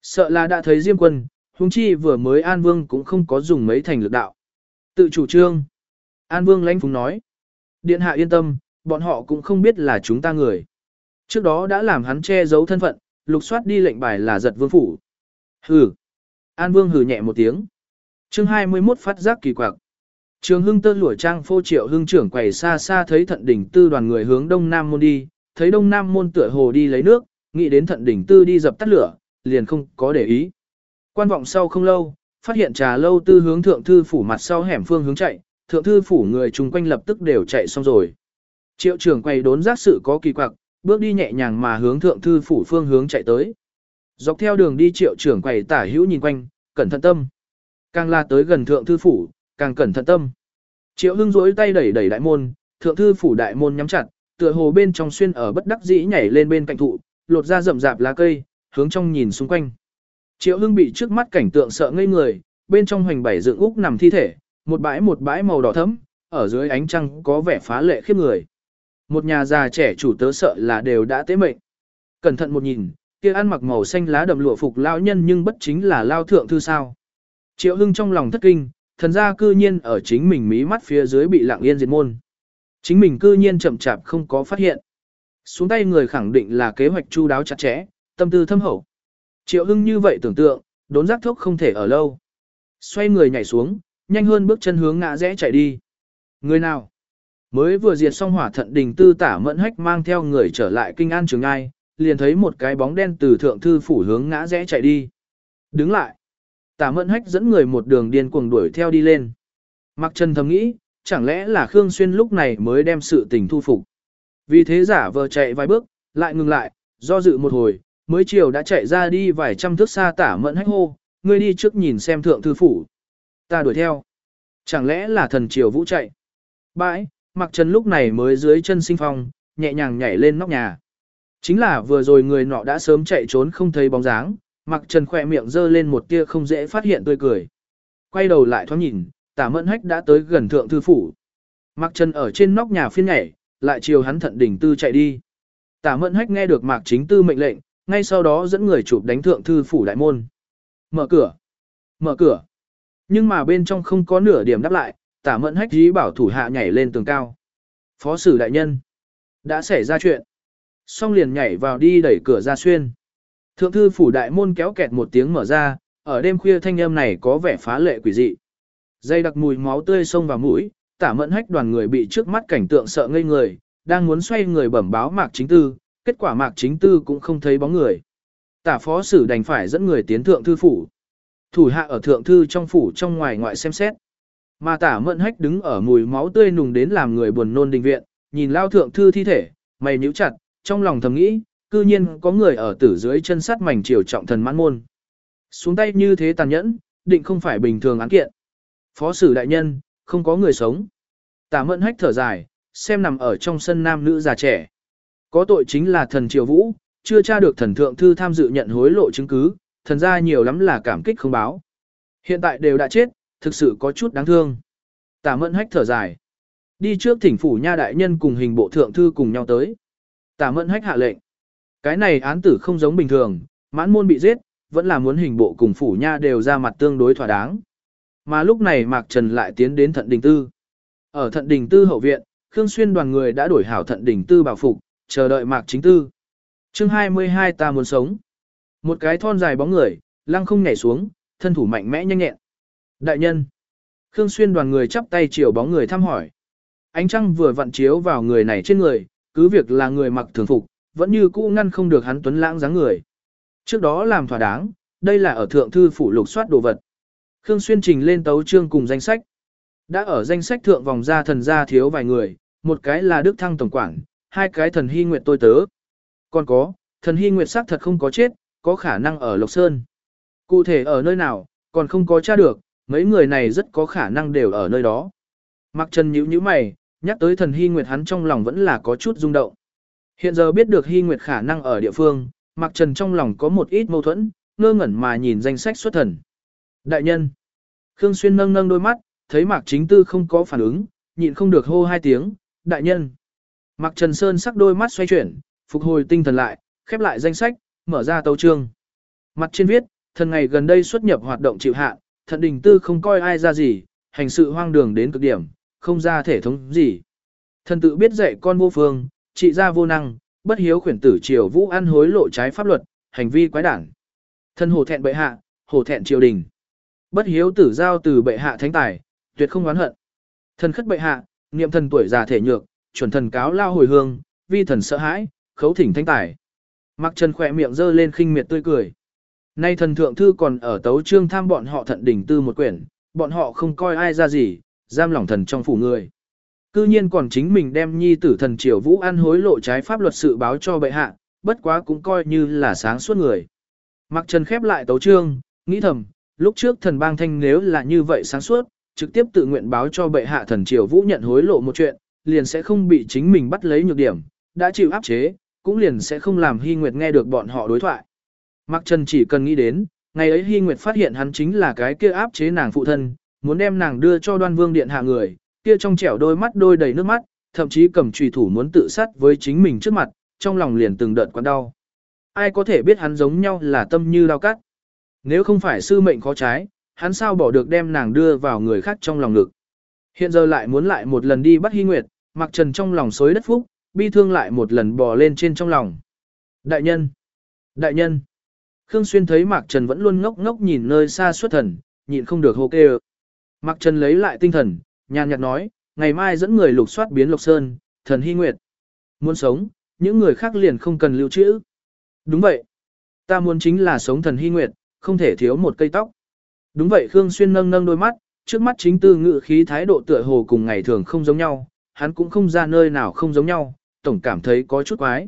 Sợ là đã thấy Diêm quân, huống chi vừa mới An Vương cũng không có dùng mấy thành lực đạo. Tự chủ trương. An Vương lãnh phúng nói. Điện hạ yên tâm, bọn họ cũng không biết là chúng ta người. Trước đó đã làm hắn che giấu thân phận, lục soát đi lệnh bài là giật vương phủ. Hừ. An Vương hừ nhẹ một tiếng. chương 21 phát giác kỳ quặc. Trường hưng tơ lụa trang phô triệu hưng trưởng quầy xa xa thấy thận đỉnh tư đoàn người hướng đông nam môn đi, thấy đông nam môn tựa hồ đi lấy nước, nghĩ đến thận đỉnh tư đi dập tắt lửa, liền không có để ý. Quan vọng sau không lâu, phát hiện trà lâu tư hướng thượng thư phủ mặt sau hẻm phương hướng chạy, thượng thư phủ người chung quanh lập tức đều chạy xong rồi. Triệu trưởng quay đốn giác sự có kỳ quặc, bước đi nhẹ nhàng mà hướng thượng thư phủ phương hướng chạy tới. Dọc theo đường đi triệu trưởng quầy tả hữu nhìn quanh, cẩn thận tâm. Càng la tới gần thượng thư phủ, càng cẩn thận tâm. Triệu hưng rỗi tay đẩy đẩy đại môn, thượng thư phủ đại môn nhắm chặt, tựa hồ bên trong xuyên ở bất đắc dĩ nhảy lên bên cạnh thụ, lột ra rậm rạp lá cây, hướng trong nhìn xung quanh. Triệu hưng bị trước mắt cảnh tượng sợ ngây người, bên trong hoành bảy dựng úc nằm thi thể, một bãi một bãi màu đỏ thẫm, ở dưới ánh trăng có vẻ phá lệ khiếp người. Một nhà già trẻ chủ tớ sợ là đều đã tế mệnh. Cẩn thận một nhìn, kia ăn mặc màu xanh lá đậm lụa phục lão nhân nhưng bất chính là lao thượng thư sao. Triệu Hưng trong lòng thất kinh, thần gia cư nhiên ở chính mình mí mắt phía dưới bị lặng yên diệt môn. Chính mình cư nhiên chậm chạp không có phát hiện. Xuống tay người khẳng định là kế hoạch chu đáo chặt chẽ, tâm tư thâm hậu. Triệu Hưng như vậy tưởng tượng, đốn giác thuốc không thể ở lâu. Xoay người nhảy xuống, nhanh hơn bước chân hướng ngã rẽ chạy đi. Người nào? Mới vừa diệt xong hỏa thận đình tư tả mẫn hách mang theo người trở lại kinh an trường ai, liền thấy một cái bóng đen từ thượng thư phủ hướng ngã rẽ chạy đi. Đứng lại. Tả mẫn hách dẫn người một đường điên cuồng đuổi theo đi lên. Mặc trần thầm nghĩ, chẳng lẽ là Khương Xuyên lúc này mới đem sự tình thu phục. Vì thế giả vờ chạy vài bước, lại ngừng lại, do dự một hồi, mới chiều đã chạy ra đi vài trăm thước xa tả mẫn hách hô, ngươi đi trước nhìn xem thượng thư phủ. Ta đuổi theo. Chẳng lẽ là thần triều vũ chạy? Bãi, mặc trần lúc này mới dưới chân sinh phong, nhẹ nhàng nhảy lên nóc nhà. Chính là vừa rồi người nọ đã sớm chạy trốn không thấy bóng dáng, mặc trần khỏe miệng dơ lên một tia không dễ phát hiện tươi cười. Quay đầu lại thoáng nhìn, tả mẫn hách đã tới gần thượng thư phủ. Mặc trần ở trên nóc nhà phiên nhảy, lại chiều hắn thận đỉnh tư chạy đi. Tả mẫn hách nghe được mạc chính tư mệnh lệnh, ngay sau đó dẫn người chụp đánh thượng thư phủ đại môn. Mở cửa! Mở cửa! Nhưng mà bên trong không có nửa điểm đáp lại, tả mẫn hách dí bảo thủ hạ nhảy lên tường cao. Phó sử đại nhân! Đã xảy ra chuyện. Xong liền nhảy vào đi đẩy cửa ra xuyên. Thượng thư phủ đại môn kéo kẹt một tiếng mở ra, ở đêm khuya thanh âm này có vẻ phá lệ quỷ dị. Dây đặc mùi máu tươi sông vào mũi, tả mẫn hách đoàn người bị trước mắt cảnh tượng sợ ngây người, đang muốn xoay người bẩm báo mạc chính tư, kết quả mạc chính tư cũng không thấy bóng người. Tả phó sử đành phải dẫn người tiến thượng thư phủ. Thủ hạ ở thượng thư trong phủ trong ngoài ngoại xem xét. Mà tả mẫn hách đứng ở mùi máu tươi nùng đến làm người buồn nôn đình viện, nhìn lao thượng thư thi thể, mày nhíu chặt, trong lòng thầm nghĩ, cư nhiên có người ở tử dưới chân sắt mảnh triều trọng thần mãn môn. Xuống tay như thế tàn nhẫn, định không phải bình thường án kiện. Phó sử đại nhân, không có người sống. Tả mẫn hách thở dài, xem nằm ở trong sân nam nữ già trẻ. Có tội chính là thần triều vũ, chưa tra được thần thượng thư tham dự nhận hối lộ chứng cứ, thần ra nhiều lắm là cảm kích không báo. Hiện tại đều đã chết, thực sự có chút đáng thương. Tả mẫn hách thở dài. Đi trước thỉnh phủ nha đại nhân cùng hình bộ thượng thư cùng nhau tới. Tả mẫn hách hạ lệnh. Cái này án tử không giống bình thường, mãn môn bị giết, vẫn là muốn hình bộ cùng phủ nha đều ra mặt tương đối thỏa đáng. Mà lúc này Mạc Trần lại tiến đến thận đình tư. Ở thận đình tư hậu viện, Khương Xuyên đoàn người đã đổi hảo thận đình tư bảo phục, chờ đợi Mạc chính tư. chương 22 ta muốn sống. Một cái thon dài bóng người, lăng không nhảy xuống, thân thủ mạnh mẽ nhanh nhẹn. Đại nhân. Khương Xuyên đoàn người chắp tay chiều bóng người thăm hỏi. Ánh trăng vừa vặn chiếu vào người này trên người, cứ việc là người mặc thường phục, vẫn như cũ ngăn không được hắn tuấn lãng dáng người. Trước đó làm thỏa đáng, đây là ở thượng thư phủ lục soát đồ vật. Khương Xuyên trình lên tấu chương cùng danh sách. Đã ở danh sách thượng vòng ra thần gia thiếu vài người, một cái là Đức Thăng Tổng quảng, hai cái thần hy nguyệt tôi tớ. Còn có, thần hy nguyệt xác thật không có chết, có khả năng ở Lộc Sơn. Cụ thể ở nơi nào, còn không có tra được, mấy người này rất có khả năng đều ở nơi đó. Mặc Trần nhíu nhíu mày, nhắc tới thần hy nguyệt hắn trong lòng vẫn là có chút rung động. Hiện giờ biết được hy nguyệt khả năng ở địa phương, Mặc Trần trong lòng có một ít mâu thuẫn, ngơ ngẩn mà nhìn danh sách xuất thần. Đại nhân. Khương Xuyên nâng nâng đôi mắt, thấy Mạc Chính Tư không có phản ứng, nhịn không được hô hai tiếng, đại nhân. Mạc Trần Sơn sắc đôi mắt xoay chuyển, phục hồi tinh thần lại, khép lại danh sách, mở ra tấu chương. Mặt trên viết, thần ngày gần đây xuất nhập hoạt động chịu hạ, thận đình tư không coi ai ra gì, hành sự hoang đường đến cực điểm, không ra thể thống gì. Thần tự biết dạy con vô phương, trị ra vô năng, bất hiếu khuyển tử triều vũ ăn hối lộ trái pháp luật, hành vi quái đản. Thần hổ thẹn bệ hạ, hổ thẹn triều đình. Bất hiếu tử giao từ bệ hạ thánh tài, tuyệt không oán hận. Thần khất bệ hạ, niệm thần tuổi già thể nhược, chuẩn thần cáo lao hồi hương, vi thần sợ hãi, khấu thỉnh thánh tài. Mặc Trần khỏe miệng giơ lên khinh miệt tươi cười. Nay thần thượng thư còn ở tấu trương tham bọn họ thận đỉnh tư một quyển, bọn họ không coi ai ra gì, giam lỏng thần trong phủ người. Cư nhiên còn chính mình đem nhi tử thần triều vũ an hối lộ trái pháp luật sự báo cho bệ hạ, bất quá cũng coi như là sáng suốt người. Mặc Trần khép lại tấu trương, nghĩ thầm, lúc trước thần bang thanh nếu là như vậy sáng suốt, trực tiếp tự nguyện báo cho bệ hạ thần triều vũ nhận hối lộ một chuyện, liền sẽ không bị chính mình bắt lấy nhược điểm, đã chịu áp chế, cũng liền sẽ không làm Hy Nguyệt nghe được bọn họ đối thoại. Mặc Trần chỉ cần nghĩ đến, ngày ấy Hy Nguyệt phát hiện hắn chính là cái kia áp chế nàng phụ thân, muốn đem nàng đưa cho đoan vương điện hạ người, kia trong trẻo đôi mắt đôi đầy nước mắt, thậm chí cầm trùy thủ muốn tự sát với chính mình trước mặt, trong lòng liền từng đợt quặn đau. Ai có thể biết hắn giống nhau là tâm như đau cắt. Nếu không phải sư mệnh khó trái, hắn sao bỏ được đem nàng đưa vào người khác trong lòng ngực. Hiện giờ lại muốn lại một lần đi bắt Hy Nguyệt, mặc trần trong lòng xối đất phúc, bi thương lại một lần bò lên trên trong lòng. Đại nhân! Đại nhân! Khương Xuyên thấy Mạc Trần vẫn luôn ngốc ngốc nhìn nơi xa xuất thần, nhịn không được hô kêu. Mạc Trần lấy lại tinh thần, nhàn nhạt nói, ngày mai dẫn người lục soát biến Lộc Sơn, thần hy nguyệt. Muốn sống, những người khác liền không cần lưu trữ. Đúng vậy. Ta muốn chính là sống thần hy nguyệt, không thể thiếu một cây tóc. Đúng vậy Khương Xuyên nâng nâng đôi mắt, trước mắt chính tư ngự khí thái độ tựa hồ cùng ngày thường không giống nhau, hắn cũng không ra nơi nào không giống nhau, tổng cảm thấy có chút quái.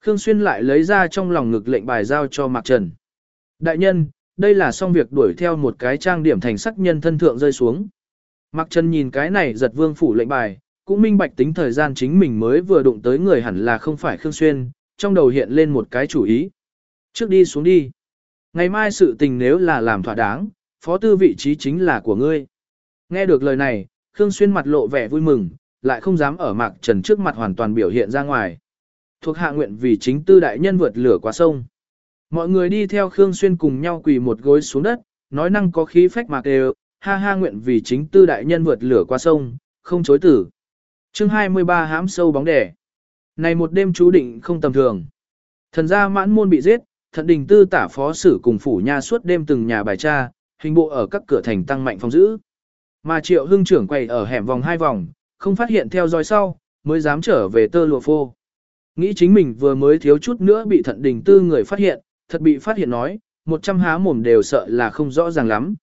Khương Xuyên lại lấy ra trong lòng ngực lệnh bài giao cho Mạc Trần. Đại nhân, đây là xong việc đuổi theo một cái trang điểm thành sắc nhân thân thượng rơi xuống. Mạc Trần nhìn cái này giật vương phủ lệnh bài, cũng minh bạch tính thời gian chính mình mới vừa đụng tới người hẳn là không phải Khương Xuyên, trong đầu hiện lên một cái chủ ý. Trước đi xuống đi. Ngày mai sự tình nếu là làm thỏa đáng, phó tư vị trí chính là của ngươi. Nghe được lời này, Khương Xuyên mặt lộ vẻ vui mừng, lại không dám ở Mạc Trần trước mặt hoàn toàn biểu hiện ra ngoài. Thuộc hạ nguyện vì chính tư đại nhân vượt lửa qua sông. Mọi người đi theo Khương Xuyên cùng nhau quỳ một gối xuống đất, nói năng có khí phách mạc đều, ha ha nguyện vì chính tư đại nhân vượt lửa qua sông, không chối tử. chương 23 hám sâu bóng đẻ. Này một đêm chú định không tầm thường. Thần gia mãn môn bị giết, thận đình tư tả phó sử cùng phủ nha suốt đêm từng nhà bài tra, hình bộ ở các cửa thành tăng mạnh phòng giữ. Mà triệu hưng trưởng quay ở hẻm vòng hai vòng, không phát hiện theo dõi sau, mới dám trở về tơ lụa phô. Nghĩ chính mình vừa mới thiếu chút nữa bị thận đình tư người phát hiện, thật bị phát hiện nói, một trăm há mồm đều sợ là không rõ ràng lắm.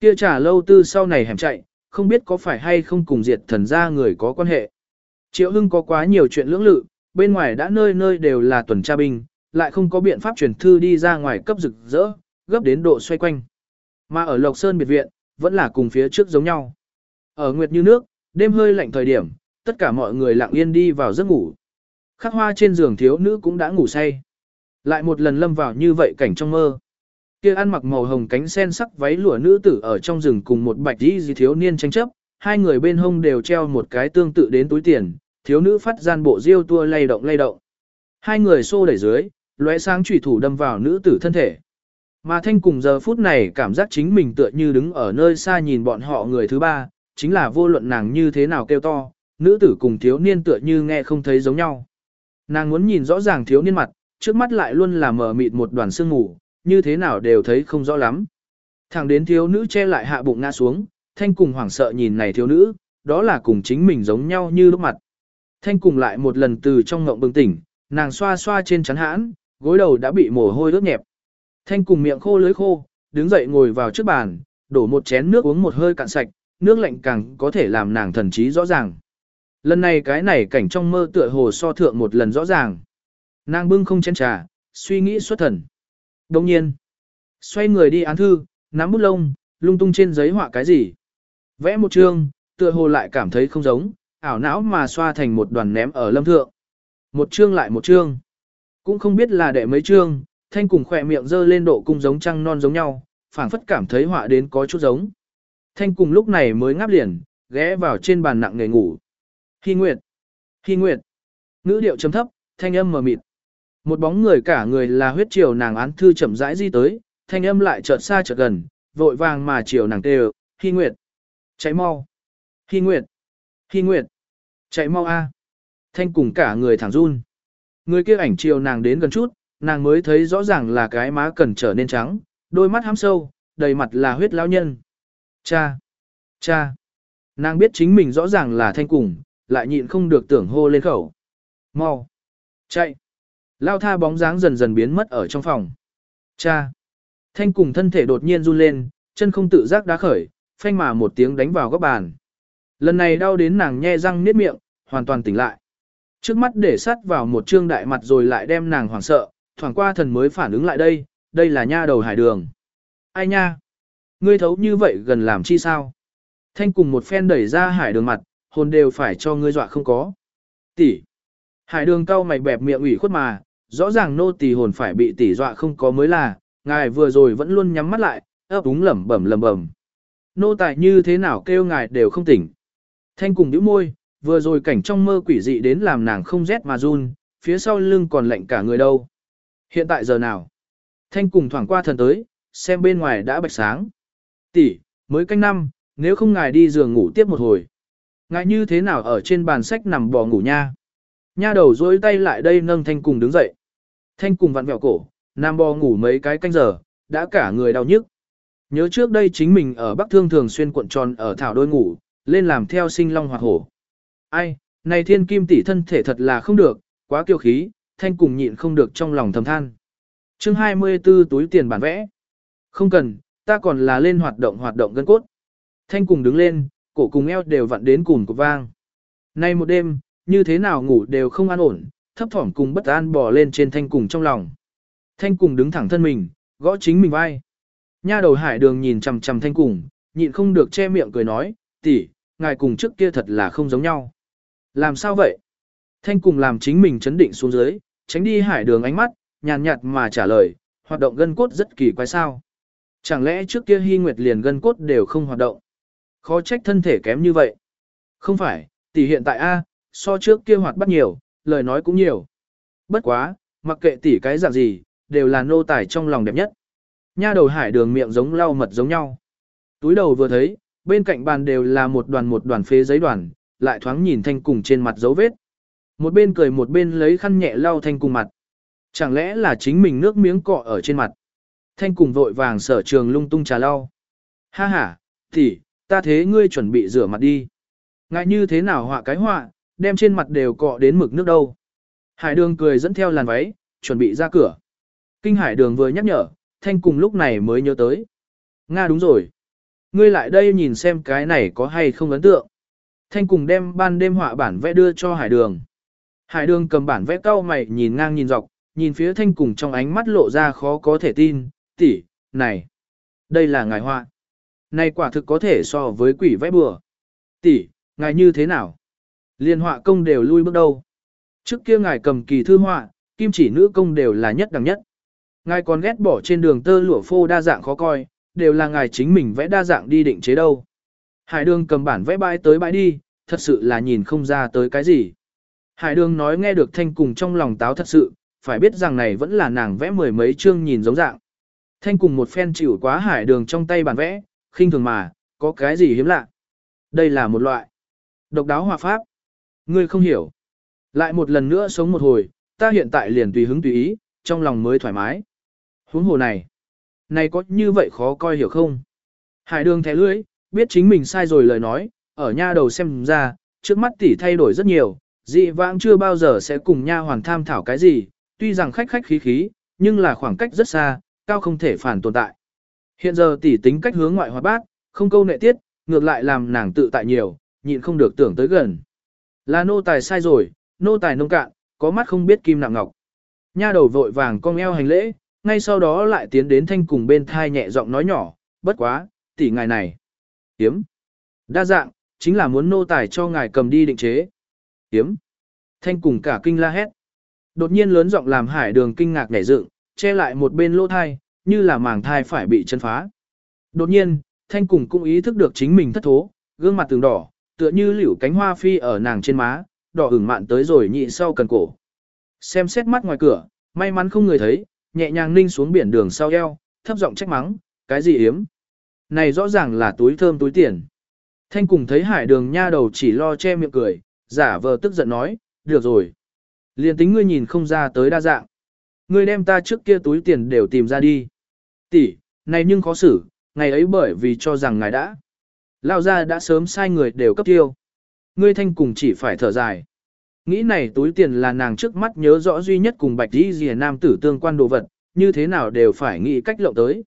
Kia trả lâu tư sau này hẻm chạy, không biết có phải hay không cùng diệt thần gia người có quan hệ. Triệu Hưng có quá nhiều chuyện lưỡng lự, bên ngoài đã nơi nơi đều là tuần tra binh, lại không có biện pháp truyền thư đi ra ngoài cấp rực rỡ, gấp đến độ xoay quanh. Mà ở Lộc Sơn biệt viện, vẫn là cùng phía trước giống nhau. Ở Nguyệt Như Nước, đêm hơi lạnh thời điểm, tất cả mọi người lặng yên đi vào giấc ngủ. Khắc hoa trên giường thiếu nữ cũng đã ngủ say. Lại một lần lâm vào như vậy cảnh trong mơ. Kia ăn mặc màu hồng cánh sen sắc váy lụa nữ tử ở trong rừng cùng một bạch y gì thiếu niên tranh chấp, hai người bên hông đều treo một cái tương tự đến túi tiền, thiếu nữ phát gian bộ diêu tua lay động lay động. Hai người xô đẩy dưới, lóe sáng chủy thủ đâm vào nữ tử thân thể. Mà thanh cùng giờ phút này cảm giác chính mình tựa như đứng ở nơi xa nhìn bọn họ người thứ ba, chính là vô luận nàng như thế nào kêu to, nữ tử cùng thiếu niên tựa như nghe không thấy giống nhau. Nàng muốn nhìn rõ ràng thiếu niên mặt, trước mắt lại luôn là mờ mịt một đoàn sương mù, như thế nào đều thấy không rõ lắm. Thẳng đến thiếu nữ che lại hạ bụng ngã xuống, thanh cùng hoảng sợ nhìn này thiếu nữ, đó là cùng chính mình giống nhau như lúc mặt. Thanh cùng lại một lần từ trong ngộng bừng tỉnh, nàng xoa xoa trên chắn hãn, gối đầu đã bị mồ hôi ướt nhẹp. Thanh cùng miệng khô lưới khô, đứng dậy ngồi vào trước bàn, đổ một chén nước uống một hơi cạn sạch, nước lạnh càng có thể làm nàng thần trí rõ ràng. Lần này cái này cảnh trong mơ tựa hồ so thượng một lần rõ ràng. Nàng bưng không chén trà, suy nghĩ xuất thần. Đồng nhiên, xoay người đi án thư, nắm bút lông, lung tung trên giấy họa cái gì. Vẽ một chương, tựa hồ lại cảm thấy không giống, ảo não mà xoa thành một đoàn ném ở lâm thượng. Một chương lại một chương. Cũng không biết là đệ mấy chương, thanh cùng khỏe miệng dơ lên độ cung giống trăng non giống nhau, phảng phất cảm thấy họa đến có chút giống. Thanh cùng lúc này mới ngáp liền, ghé vào trên bàn nặng nề ngủ. Hy Nguyệt! Hy Nguyệt! Ngữ điệu chấm thấp, thanh âm mờ mịt. Một bóng người cả người là huyết triều nàng án thư chậm rãi di tới, thanh âm lại chợt xa chợt gần, vội vàng mà chiều nàng tê Hy Nguyệt! Cháy mau! Hy Nguyệt! Hy Nguyệt! Chạy mau a! Thanh cùng cả người thẳng run. Người kia ảnh chiều nàng đến gần chút, nàng mới thấy rõ ràng là cái má cần trở nên trắng, đôi mắt hăm sâu, đầy mặt là huyết lão nhân. Cha! Cha! Nàng biết chính mình rõ ràng là thanh cùng, lại nhịn không được tưởng hô lên khẩu. Mau! Chạy! Lao tha bóng dáng dần dần biến mất ở trong phòng. Cha! Thanh cùng thân thể đột nhiên run lên, chân không tự giác đá khởi, phanh mà một tiếng đánh vào góc bàn. Lần này đau đến nàng nhe răng niết miệng, hoàn toàn tỉnh lại. Trước mắt để sắt vào một trương đại mặt rồi lại đem nàng hoảng sợ, thoảng qua thần mới phản ứng lại đây, đây là nha đầu hải đường. Ai nha? Ngươi thấu như vậy gần làm chi sao? Thanh cùng một phen đẩy ra hải đường mặt, hồn đều phải cho ngươi dọa không có. Tỷ. Hải đường cau mày bẹp miệng ủy khuất mà, rõ ràng nô tỳ hồn phải bị tỷ dọa không có mới là, ngài vừa rồi vẫn luôn nhắm mắt lại, ấp úng lẩm bẩm lẩm bẩm. Nô tài như thế nào kêu ngài đều không tỉnh. Thanh cùng nhíu môi, vừa rồi cảnh trong mơ quỷ dị đến làm nàng không rét mà run, phía sau lưng còn lạnh cả người đâu. Hiện tại giờ nào? Thanh cùng thoảng qua thần tới, xem bên ngoài đã bạch sáng. Tỷ, mới canh năm, nếu không ngài đi giường ngủ tiếp một hồi. Ngài như thế nào ở trên bàn sách nằm bò ngủ nha? Nha đầu dối tay lại đây nâng thanh cùng đứng dậy. Thanh cùng vặn vẹo cổ, nằm bò ngủ mấy cái canh giờ, đã cả người đau nhức. Nhớ trước đây chính mình ở Bắc Thương thường xuyên cuộn tròn ở thảo đôi ngủ, lên làm theo sinh long hoặc hổ. Ai, này thiên kim tỷ thân thể thật là không được, quá kiêu khí, thanh cùng nhịn không được trong lòng thầm than. chương 24 túi tiền bản vẽ. Không cần, ta còn là lên hoạt động hoạt động gân cốt. Thanh cùng đứng lên, cổ cùng eo đều vặn đến cùng của vang. Nay một đêm, như thế nào ngủ đều không an ổn, thấp thỏm cùng bất an bò lên trên thanh cùng trong lòng. Thanh cùng đứng thẳng thân mình, gõ chính mình vai. Nha đầu hải đường nhìn chằm chằm thanh cùng, nhịn không được che miệng cười nói, tỷ, ngài cùng trước kia thật là không giống nhau. Làm sao vậy? Thanh cùng làm chính mình chấn định xuống dưới, tránh đi hải đường ánh mắt, nhàn nhạt mà trả lời, hoạt động gân cốt rất kỳ quái sao. Chẳng lẽ trước kia hy nguyệt liền gân cốt đều không hoạt động? Khó trách thân thể kém như vậy. Không phải, tỷ hiện tại A, so trước kia hoạt bắt nhiều, lời nói cũng nhiều. Bất quá, mặc kệ tỷ cái dạng gì, đều là nô tài trong lòng đẹp nhất. Nha đầu hải đường miệng giống lau mật giống nhau. Túi đầu vừa thấy, bên cạnh bàn đều là một đoàn một đoàn phế giấy đoàn, lại thoáng nhìn thanh cùng trên mặt dấu vết. Một bên cười một bên lấy khăn nhẹ lau thanh cùng mặt. Chẳng lẽ là chính mình nước miếng cọ ở trên mặt. Thanh cùng vội vàng sở trường lung tung trà lau. Ha ha, tỷ, ta thế ngươi chuẩn bị rửa mặt đi. Ngại như thế nào họa cái họa, đem trên mặt đều cọ đến mực nước đâu. Hải đường cười dẫn theo làn váy, chuẩn bị ra cửa. Kinh hải đường vừa nhắc nhở, thanh cùng lúc này mới nhớ tới. Nga đúng rồi. Ngươi lại đây nhìn xem cái này có hay không ấn tượng. Thanh cùng đem ban đêm họa bản vẽ đưa cho hải đường. Hải đường cầm bản vẽ cau mày nhìn ngang nhìn dọc, nhìn phía thanh cùng trong ánh mắt lộ ra khó có thể tin, tỷ, này, đây là ngài họa. Này quả thực có thể so với quỷ vẽ bừa. Tỷ, ngài như thế nào? Liên họa công đều lui bước đâu. Trước kia ngài cầm kỳ thư họa, kim chỉ nữ công đều là nhất đẳng nhất. Ngài còn ghét bỏ trên đường tơ lụa phô đa dạng khó coi, đều là ngài chính mình vẽ đa dạng đi định chế đâu. Hải đường cầm bản vẽ bãi tới bãi đi, thật sự là nhìn không ra tới cái gì. Hải đường nói nghe được thanh cùng trong lòng táo thật sự, phải biết rằng này vẫn là nàng vẽ mười mấy chương nhìn giống dạng. Thanh cùng một phen chịu quá hải đường trong tay bản vẽ, khinh thường mà, có cái gì hiếm lạ. Đây là một loại độc đáo hòa pháp. Ngươi không hiểu. Lại một lần nữa sống một hồi, ta hiện tại liền tùy hứng tùy ý, trong lòng mới thoải mái. Huống hồ này, này có như vậy khó coi hiểu không? Hải đường thẻ lưỡi, biết chính mình sai rồi lời nói, ở nha đầu xem ra, trước mắt tỷ thay đổi rất nhiều, dị vãng chưa bao giờ sẽ cùng nha hoàn tham thảo cái gì, tuy rằng khách khách khí khí, nhưng là khoảng cách rất xa, cao không thể phản tồn tại. Hiện giờ tỷ tính cách hướng ngoại hoạt bát, không câu nệ tiết, ngược lại làm nàng tự tại nhiều, nhịn không được tưởng tới gần. Là nô tài sai rồi, nô tài nông cạn, có mắt không biết kim nặng ngọc. Nha đầu vội vàng cong eo hành lễ, ngay sau đó lại tiến đến thanh cùng bên thai nhẹ giọng nói nhỏ, bất quá, tỷ ngài này. Hiếm. Đa dạng, chính là muốn nô tài cho ngài cầm đi định chế. Hiếm. Thanh cùng cả kinh la hét. Đột nhiên lớn giọng làm hải đường kinh ngạc nhảy dựng, che lại một bên lỗ thai, như là màng thai phải bị chân phá. Đột nhiên, thanh cùng cũng ý thức được chính mình thất thố, gương mặt từng đỏ, tựa như liễu cánh hoa phi ở nàng trên má, đỏ ửng mạn tới rồi nhị sau cần cổ. Xem xét mắt ngoài cửa, may mắn không người thấy, nhẹ nhàng ninh xuống biển đường sau eo, thấp giọng trách mắng, cái gì hiếm? Này rõ ràng là túi thơm túi tiền. Thanh cùng thấy hải đường nha đầu chỉ lo che miệng cười, giả vờ tức giận nói, được rồi. Liền tính ngươi nhìn không ra tới đa dạng. Ngươi đem ta trước kia túi tiền đều tìm ra đi. Tỷ, này nhưng khó xử, ngày ấy bởi vì cho rằng ngài đã. Lao ra đã sớm sai người đều cấp tiêu. Ngươi thanh cùng chỉ phải thở dài. Nghĩ này túi tiền là nàng trước mắt nhớ rõ duy nhất cùng bạch đi rìa nam tử tương quan đồ vật, như thế nào đều phải nghĩ cách lộng tới.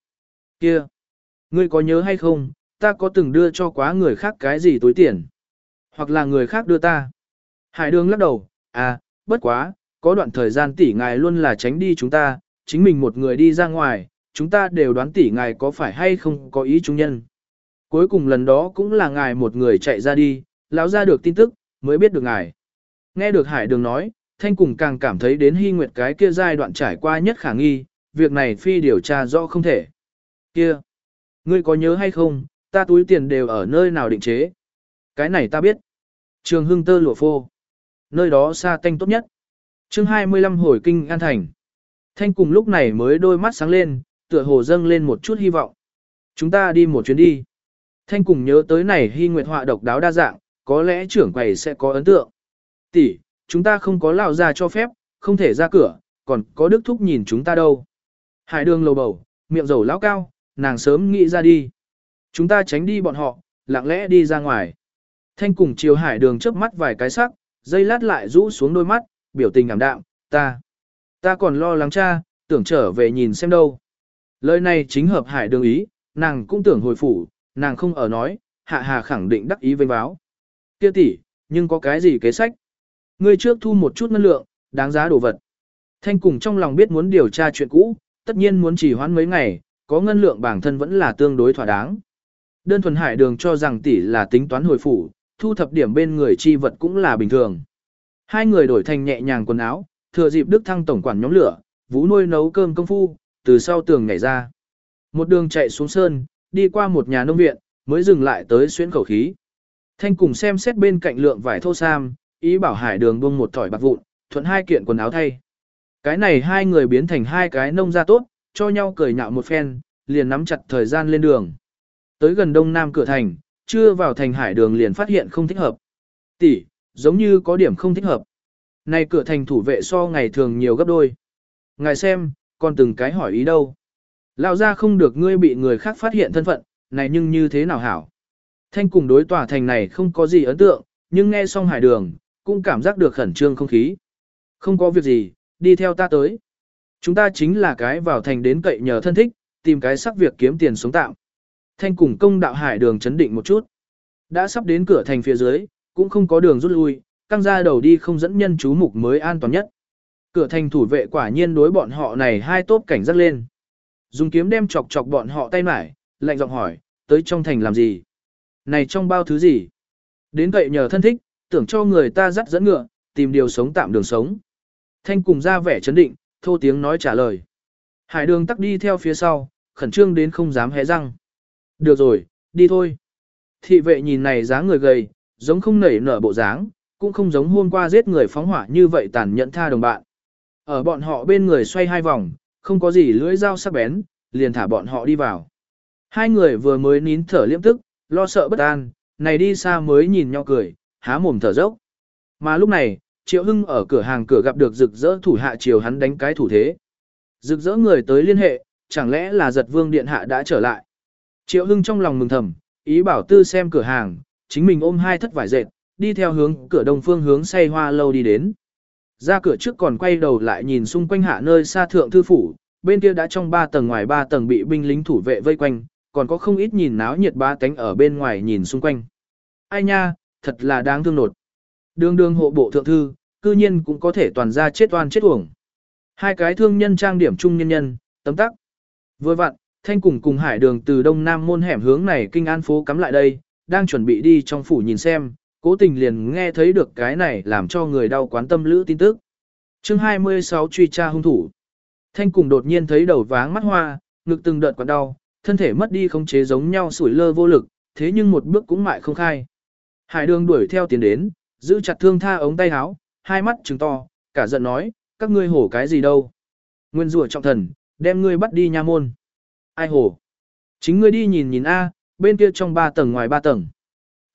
Kia! Ngươi có nhớ hay không, ta có từng đưa cho quá người khác cái gì túi tiền? Hoặc là người khác đưa ta? Hải đường lắc đầu, à, bất quá, có đoạn thời gian tỷ ngài luôn là tránh đi chúng ta, chính mình một người đi ra ngoài, chúng ta đều đoán tỷ ngài có phải hay không có ý chúng nhân. Cuối cùng lần đó cũng là ngài một người chạy ra đi, lão ra được tin tức, mới biết được ngài. Nghe được Hải Đường nói, Thanh cùng càng cảm thấy đến hy nguyệt cái kia giai đoạn trải qua nhất khả nghi, việc này phi điều tra rõ không thể. Kia! Ngươi có nhớ hay không, ta túi tiền đều ở nơi nào định chế? Cái này ta biết. Trường Hưng Tơ Lụa Phô. Nơi đó xa tanh tốt nhất. chương 25 hồi kinh an thành. Thanh cùng lúc này mới đôi mắt sáng lên, tựa hồ dâng lên một chút hy vọng. Chúng ta đi một chuyến đi. Thanh cùng nhớ tới này hy nguyệt họa độc đáo đa dạng, có lẽ trưởng quầy sẽ có ấn tượng. Tỷ, chúng ta không có lão ra cho phép, không thể ra cửa, còn có đức thúc nhìn chúng ta đâu. Hải đường lầu bầu, miệng dầu lão cao, nàng sớm nghĩ ra đi. Chúng ta tránh đi bọn họ, lặng lẽ đi ra ngoài. Thanh cùng chiều hải đường trước mắt vài cái sắc, dây lát lại rũ xuống đôi mắt, biểu tình ảm đạm, ta. Ta còn lo lắng cha, tưởng trở về nhìn xem đâu. Lời này chính hợp hải đường ý, nàng cũng tưởng hồi phủ, nàng không ở nói, hạ hà khẳng định đắc ý vênh báo. Kia tỷ, nhưng có cái gì kế sách? Ngươi trước thu một chút ngân lượng, đáng giá đồ vật. Thanh cùng trong lòng biết muốn điều tra chuyện cũ, tất nhiên muốn chỉ hoãn mấy ngày, có ngân lượng bản thân vẫn là tương đối thỏa đáng. Đơn thuần hải đường cho rằng tỷ là tính toán hồi phủ, thu thập điểm bên người chi vật cũng là bình thường. Hai người đổi thành nhẹ nhàng quần áo, thừa dịp Đức Thăng tổng quản nhóm lửa, vũ nuôi nấu cơm công phu, từ sau tường nhảy ra. Một đường chạy xuống sơn, đi qua một nhà nông viện, mới dừng lại tới xuyên khẩu khí. Thanh cùng xem xét bên cạnh lượng vải thô sam, ý bảo hải đường buông một thỏi bạc vụn, thuận hai kiện quần áo thay. Cái này hai người biến thành hai cái nông gia tốt, cho nhau cười nhạo một phen, liền nắm chặt thời gian lên đường. Tới gần đông nam cửa thành, chưa vào thành hải đường liền phát hiện không thích hợp. Tỷ, giống như có điểm không thích hợp. Này cửa thành thủ vệ so ngày thường nhiều gấp đôi. Ngài xem, còn từng cái hỏi ý đâu. Lão ra không được ngươi bị người khác phát hiện thân phận, này nhưng như thế nào hảo. Thanh cùng đối tòa thành này không có gì ấn tượng, nhưng nghe xong hải đường, cũng cảm giác được khẩn trương không khí. Không có việc gì, đi theo ta tới. Chúng ta chính là cái vào thành đến cậy nhờ thân thích, tìm cái sắc việc kiếm tiền sống tạm. Thanh cùng công đạo hải đường chấn định một chút. Đã sắp đến cửa thành phía dưới, cũng không có đường rút lui, căng ra đầu đi không dẫn nhân chú mục mới an toàn nhất. Cửa thành thủ vệ quả nhiên đối bọn họ này hai tốp cảnh giác lên. Dùng kiếm đem chọc chọc bọn họ tay mải, lạnh giọng hỏi, tới trong thành làm gì? Này trong bao thứ gì? Đến vậy nhờ thân thích, tưởng cho người ta dắt dẫn ngựa, tìm điều sống tạm đường sống. Thanh cùng ra vẻ chấn định, thô tiếng nói trả lời. Hải đường tắc đi theo phía sau, khẩn trương đến không dám hé răng. Được rồi, đi thôi. Thị vệ nhìn này dáng người gầy, giống không nảy nở bộ dáng, cũng không giống hôm qua giết người phóng hỏa như vậy tàn nhẫn tha đồng bạn. Ở bọn họ bên người xoay hai vòng, không có gì lưỡi dao sắc bén, liền thả bọn họ đi vào. Hai người vừa mới nín thở liễm tức, lo sợ bất an, này đi xa mới nhìn nhau cười, há mồm thở dốc. Mà lúc này, Triệu Hưng ở cửa hàng cửa gặp được rực rỡ thủ hạ chiều hắn đánh cái thủ thế. Rực rỡ người tới liên hệ, chẳng lẽ là giật vương điện hạ đã trở lại. Triệu Hưng trong lòng mừng thầm, ý bảo tư xem cửa hàng, chính mình ôm hai thất vải dệt, đi theo hướng cửa đông phương hướng say hoa lâu đi đến. Ra cửa trước còn quay đầu lại nhìn xung quanh hạ nơi xa thượng thư phủ, bên kia đã trong ba tầng ngoài ba tầng bị binh lính thủ vệ vây quanh, còn có không ít nhìn náo nhiệt ba cánh ở bên ngoài nhìn xung quanh. Ai nha, thật là đáng thương nột. Đường đường hộ bộ thượng thư, cư nhiên cũng có thể toàn ra chết oan chết uổng. Hai cái thương nhân trang điểm chung nhân nhân, tấm tắc. Vừa vặn, thanh cùng cùng hải đường từ đông nam môn hẻm hướng này kinh an phố cắm lại đây, đang chuẩn bị đi trong phủ nhìn xem, cố tình liền nghe thấy được cái này làm cho người đau quán tâm lữ tin tức. chương 26 truy tra hung thủ. Thanh cùng đột nhiên thấy đầu váng mắt hoa, ngực từng đợt quặn đau, thân thể mất đi khống chế giống nhau sủi lơ vô lực, thế nhưng một bước cũng mại không khai. Hải đường đuổi theo tiến đến, giữ chặt thương tha ống tay áo, hai mắt trừng to, cả giận nói, các ngươi hổ cái gì đâu. Nguyên rủa trọng thần, đem ngươi bắt đi nha môn. Ai hổ? Chính ngươi đi nhìn nhìn A, bên kia trong ba tầng ngoài ba tầng.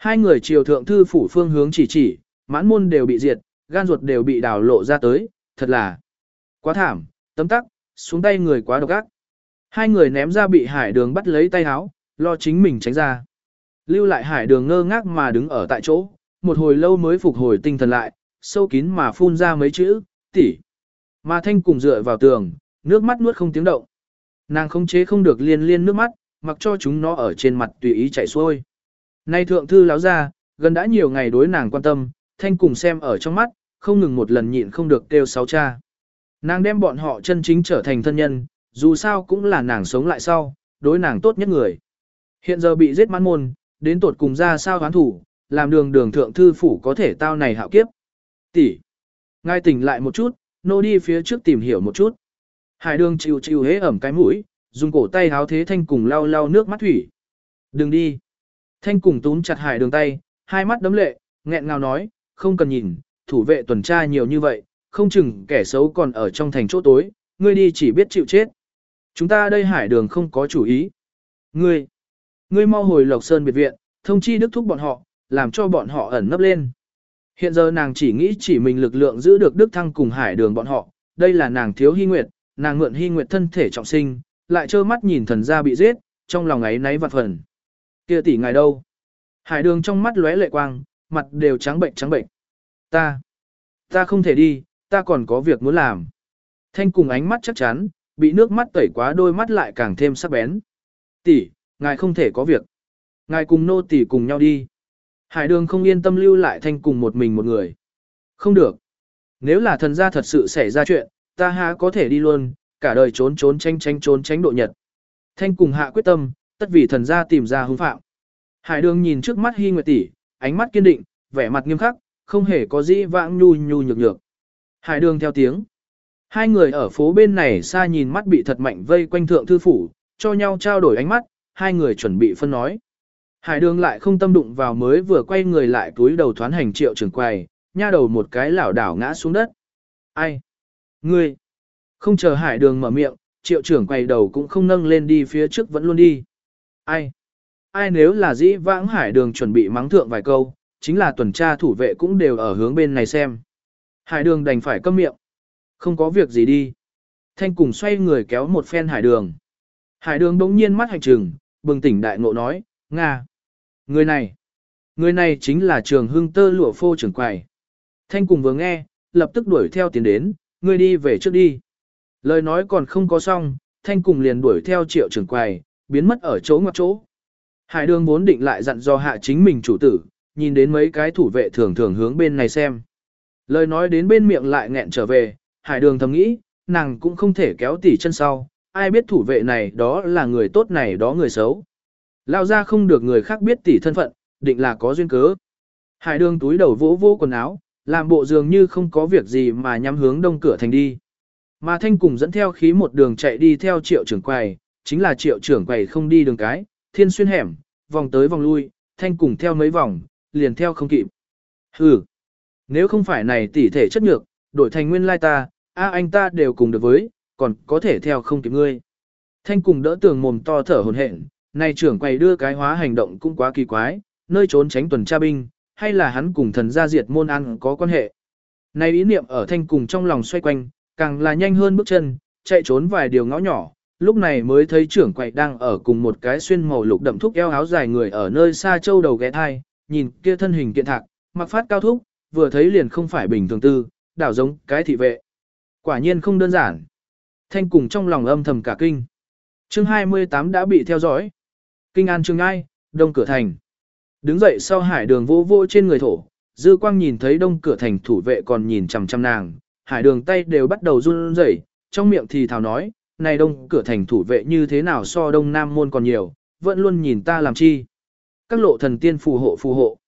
Hai người triều thượng thư phủ phương hướng chỉ chỉ, mãn môn đều bị diệt, gan ruột đều bị đào lộ ra tới, thật là quá thảm, tấm tắc, xuống tay người quá độc ác. Hai người ném ra bị hải đường bắt lấy tay háo, lo chính mình tránh ra. Lưu lại hải đường ngơ ngác mà đứng ở tại chỗ, một hồi lâu mới phục hồi tinh thần lại, sâu kín mà phun ra mấy chữ, tỷ. Mà thanh cùng dựa vào tường, nước mắt nuốt không tiếng động. Nàng không chế không được liên liên nước mắt, mặc cho chúng nó ở trên mặt tùy ý chảy xuôi. Nay thượng thư láo ra, gần đã nhiều ngày đối nàng quan tâm, thanh cùng xem ở trong mắt, không ngừng một lần nhịn không được kêu sáu cha. Nàng đem bọn họ chân chính trở thành thân nhân, dù sao cũng là nàng sống lại sau, đối nàng tốt nhất người. Hiện giờ bị giết mãn môn, đến tột cùng ra sao hoán thủ, làm đường đường thượng thư phủ có thể tao này hạo kiếp. Tỷ, ngay tỉnh lại một chút, nô đi phía trước tìm hiểu một chút. Hải đường chịu chịu hế ẩm cái mũi, dùng cổ tay háo thế thanh cùng lau lau nước mắt thủy. Đừng đi. Thanh cùng túm chặt hải đường tay, hai mắt đấm lệ, nghẹn ngào nói, không cần nhìn, thủ vệ tuần tra nhiều như vậy, không chừng kẻ xấu còn ở trong thành chỗ tối, ngươi đi chỉ biết chịu chết. Chúng ta đây hải đường không có chủ ý. Ngươi, ngươi mau hồi Lộc Sơn biệt viện, thông chi đức thúc bọn họ, làm cho bọn họ ẩn nấp lên. Hiện giờ nàng chỉ nghĩ chỉ mình lực lượng giữ được đức thăng cùng hải đường bọn họ, đây là nàng thiếu hy nguyệt, nàng mượn hy nguyệt thân thể trọng sinh, lại trơ mắt nhìn thần gia bị giết, trong lòng ấy náy vặt phần. Kia tỷ ngài đâu? Hải đường trong mắt lóe lệ quang, mặt đều trắng bệnh trắng bệnh. Ta, ta không thể đi, ta còn có việc muốn làm. Thanh cùng ánh mắt chắc chắn, bị nước mắt tẩy quá đôi mắt lại càng thêm sắc bén. Tỷ, ngài không thể có việc. Ngài cùng nô tỷ cùng nhau đi. Hải đường không yên tâm lưu lại thanh cùng một mình một người. Không được. Nếu là thần gia thật sự xảy ra chuyện, ta há có thể đi luôn, cả đời trốn trốn tránh tránh trốn tránh độ nhật. Thanh cùng hạ quyết tâm, tất vì thần gia tìm ra hung phạm. Hải đường nhìn trước mắt Hy Nguyệt tỷ, ánh mắt kiên định, vẻ mặt nghiêm khắc, không hề có gì vãng nhu nhu nhược nhược. Hải đường theo tiếng. Hai người ở phố bên này xa nhìn mắt bị thật mạnh vây quanh thượng thư phủ, cho nhau trao đổi ánh mắt, hai người chuẩn bị phân nói. Hải đường lại không tâm đụng vào mới vừa quay người lại túi đầu thoán hành triệu trưởng quầy, nha đầu một cái lảo đảo ngã xuống đất. Ai? Ngươi? Không chờ hải đường mở miệng, triệu trưởng quay đầu cũng không nâng lên đi phía trước vẫn luôn đi. Ai? Ai nếu là dĩ vãng hải đường chuẩn bị mắng thượng vài câu, chính là tuần tra thủ vệ cũng đều ở hướng bên này xem. Hải đường đành phải câm miệng. Không có việc gì đi. Thanh cùng xoay người kéo một phen hải đường. Hải đường đống nhiên mắt hành trừng, bừng tỉnh đại ngộ nói, Nga. Người này, người này chính là trường hưng tơ lụa phô trưởng quầy. Thanh cùng vừa nghe, lập tức đuổi theo tiến đến, ngươi đi về trước đi. Lời nói còn không có xong, thanh cùng liền đuổi theo triệu trưởng quầy, biến mất ở chỗ ngoặc chỗ. Hải đường vốn định lại dặn do hạ chính mình chủ tử, nhìn đến mấy cái thủ vệ thường thường hướng bên này xem. Lời nói đến bên miệng lại nghẹn trở về, hải đường thầm nghĩ, nàng cũng không thể kéo tỉ chân sau, ai biết thủ vệ này đó là người tốt này đó người xấu. Lao ra không được người khác biết tỉ thân phận, định là có duyên cớ. Hải đường túi đầu vỗ vỗ quần áo, làm bộ dường như không có việc gì mà nhắm hướng đông cửa thành đi. Mà thanh cùng dẫn theo khí một đường chạy đi theo triệu trưởng quầy, chính là triệu trưởng quầy không đi đường cái, thiên xuyên hẻm, vòng tới vòng lui, thanh cùng theo mấy vòng, liền theo không kịp. Hừ, nếu không phải này tỷ thể chất nhược, đổi thành nguyên lai ta, a anh ta đều cùng được với, còn có thể theo không kịp ngươi. Thanh cùng đỡ tường mồm to thở hồn hển, này trưởng quầy đưa cái hóa hành động cũng quá kỳ quái, nơi trốn tránh tuần tra binh, hay là hắn cùng thần gia diệt môn ăn có quan hệ. Này ý niệm ở thanh cùng trong lòng xoay quanh, càng là nhanh hơn bước chân, chạy trốn vài điều ngõ nhỏ, lúc này mới thấy trưởng quậy đang ở cùng một cái xuyên màu lục đậm thúc eo áo dài người ở nơi xa châu đầu ghé thai, nhìn kia thân hình kiện thạc, mặc phát cao thúc, vừa thấy liền không phải bình thường tư, đảo giống cái thị vệ. Quả nhiên không đơn giản. Thanh cùng trong lòng âm thầm cả kinh. Chương 28 đã bị theo dõi. Kinh an chương ai, đông cửa thành. Đứng dậy sau hải đường vô vô trên người thổ, dư quang nhìn thấy đông cửa thành thủ vệ còn nhìn chằm chằm nàng, hải đường tay đều bắt đầu run rẩy, trong miệng thì thào nói, này đông cửa thành thủ vệ như thế nào so đông nam môn còn nhiều, vẫn luôn nhìn ta làm chi. Các lộ thần tiên phù hộ phù hộ.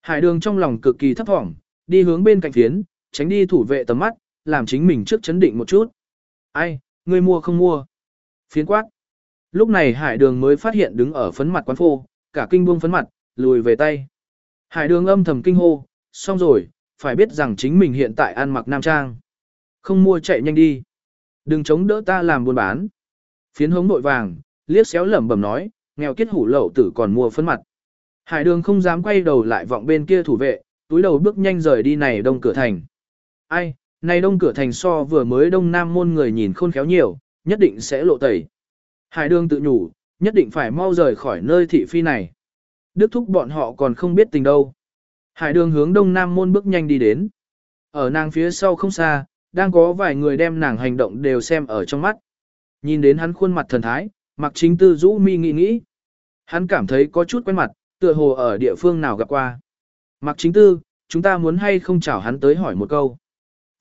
Hải đường trong lòng cực kỳ thấp thỏm, đi hướng bên cạnh phiến, tránh đi thủ vệ tầm mắt, làm chính mình trước chấn định một chút. Ai, người mua không mua? Phiến quát. Lúc này hải đường mới phát hiện đứng ở phấn mặt quán phô, cả kinh buông phấn mặt, lùi về tay. Hải đường âm thầm kinh hô, xong rồi, phải biết rằng chính mình hiện tại ăn mặc nam trang. Không mua chạy nhanh đi. Đừng chống đỡ ta làm buôn bán. Phiến hống nội vàng, liếc xéo lẩm bẩm nói, nghèo kết hủ lậu tử còn mua phân mặt. Hải đường không dám quay đầu lại vọng bên kia thủ vệ, túi đầu bước nhanh rời đi này đông cửa thành. Ai, này đông cửa thành so vừa mới đông nam môn người nhìn khôn khéo nhiều, nhất định sẽ lộ tẩy. Hải đường tự nhủ, nhất định phải mau rời khỏi nơi thị phi này. Đức thúc bọn họ còn không biết tình đâu. Hải đường hướng đông nam môn bước nhanh đi đến. Ở nàng phía sau không xa, đang có vài người đem nàng hành động đều xem ở trong mắt. Nhìn đến hắn khuôn mặt thần thái, mặc chính tư rũ mi nghĩ nghĩ. Hắn cảm thấy có chút quen mặt, tựa hồ ở địa phương nào gặp qua. Mặc chính tư, chúng ta muốn hay không chào hắn tới hỏi một câu.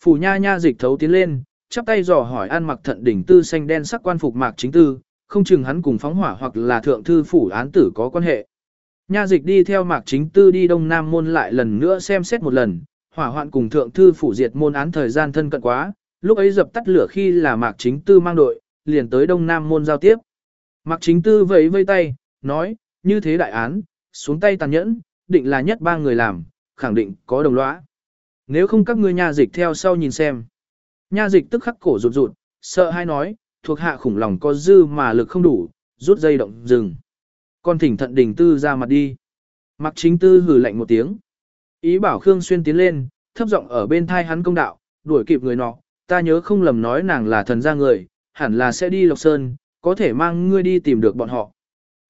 Phủ nha nha dịch thấu tiến lên, chắp tay dò hỏi an mặc thận đỉnh tư xanh đen sắc quan phục mạc chính tư, không chừng hắn cùng phóng hỏa hoặc là thượng thư phủ án tử có quan hệ. Nha dịch đi theo mạc chính tư đi đông nam môn lại lần nữa xem xét một lần, hỏa hoạn cùng thượng thư phủ diệt môn án thời gian thân cận quá, lúc ấy dập tắt lửa khi là mạc chính tư mang đội, liền tới đông nam môn giao tiếp. Mạc chính tư vẫy vây tay, nói, như thế đại án, xuống tay tàn nhẫn, định là nhất ba người làm, khẳng định có đồng lõa. Nếu không các ngươi nha dịch theo sau nhìn xem. Nha dịch tức khắc cổ rụt rụt, sợ hay nói, thuộc hạ khủng lòng có dư mà lực không đủ, rút dây động dừng. Con thỉnh thận đình tư ra mặt đi. Mặc chính tư hừ lạnh một tiếng. Ý bảo Khương Xuyên tiến lên, thấp giọng ở bên thai hắn công đạo, đuổi kịp người nọ, ta nhớ không lầm nói nàng là thần gia người, hẳn là sẽ đi Lộc Sơn, có thể mang ngươi đi tìm được bọn họ.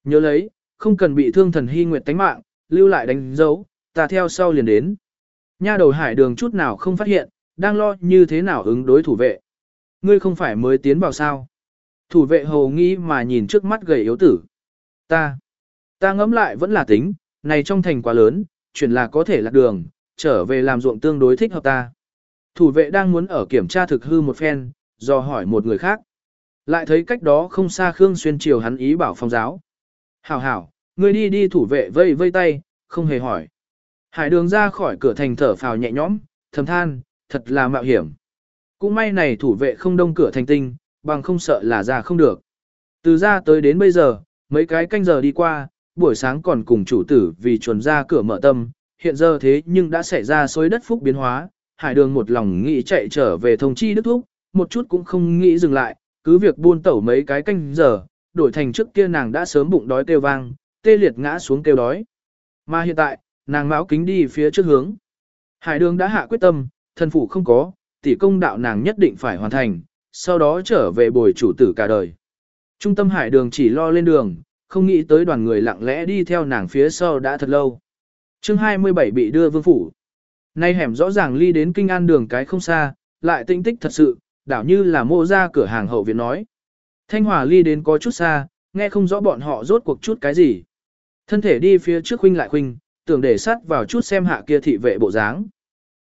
Nhớ lấy, không cần bị thương thần hy nguyệt tánh mạng, lưu lại đánh dấu, ta theo sau liền đến. Nha đầu hải đường chút nào không phát hiện, đang lo như thế nào ứng đối thủ vệ. Ngươi không phải mới tiến vào sao. Thủ vệ hầu nghĩ mà nhìn trước mắt gầy yếu tử. Ta, ta ngẫm lại vẫn là tính, này trong thành quá lớn, chuyển là có thể lạc đường, trở về làm ruộng tương đối thích hợp ta. Thủ vệ đang muốn ở kiểm tra thực hư một phen, do hỏi một người khác. Lại thấy cách đó không xa Khương Xuyên chiều hắn ý bảo phong giáo. Hảo hảo, ngươi đi đi thủ vệ vây vây tay, không hề hỏi. Hải đường ra khỏi cửa thành thở phào nhẹ nhõm, thầm than, thật là mạo hiểm. Cũng may này thủ vệ không đông cửa thành tinh, bằng không sợ là ra không được. Từ ra tới đến bây giờ, mấy cái canh giờ đi qua, buổi sáng còn cùng chủ tử vì chuẩn ra cửa mở tâm, hiện giờ thế nhưng đã xảy ra xối đất phúc biến hóa, hải đường một lòng nghĩ chạy trở về thông chi đức thúc, một chút cũng không nghĩ dừng lại, cứ việc buôn tẩu mấy cái canh giờ, đổi thành trước kia nàng đã sớm bụng đói kêu vang, tê liệt ngã xuống kêu đói. Mà hiện tại, nàng máu kính đi phía trước hướng. Hải đường đã hạ quyết tâm, thân phụ không có, tỷ công đạo nàng nhất định phải hoàn thành, sau đó trở về bồi chủ tử cả đời. Trung tâm hải đường chỉ lo lên đường, không nghĩ tới đoàn người lặng lẽ đi theo nàng phía sau đã thật lâu. chương 27 bị đưa vương phủ. Nay hẻm rõ ràng ly đến kinh an đường cái không xa, lại tinh tích thật sự, đảo như là mô ra cửa hàng hậu viện nói. Thanh Hòa ly đến có chút xa, nghe không rõ bọn họ rốt cuộc chút cái gì. Thân thể đi phía trước huynh lại huynh, tưởng để sát vào chút xem hạ kia thị vệ bộ dáng.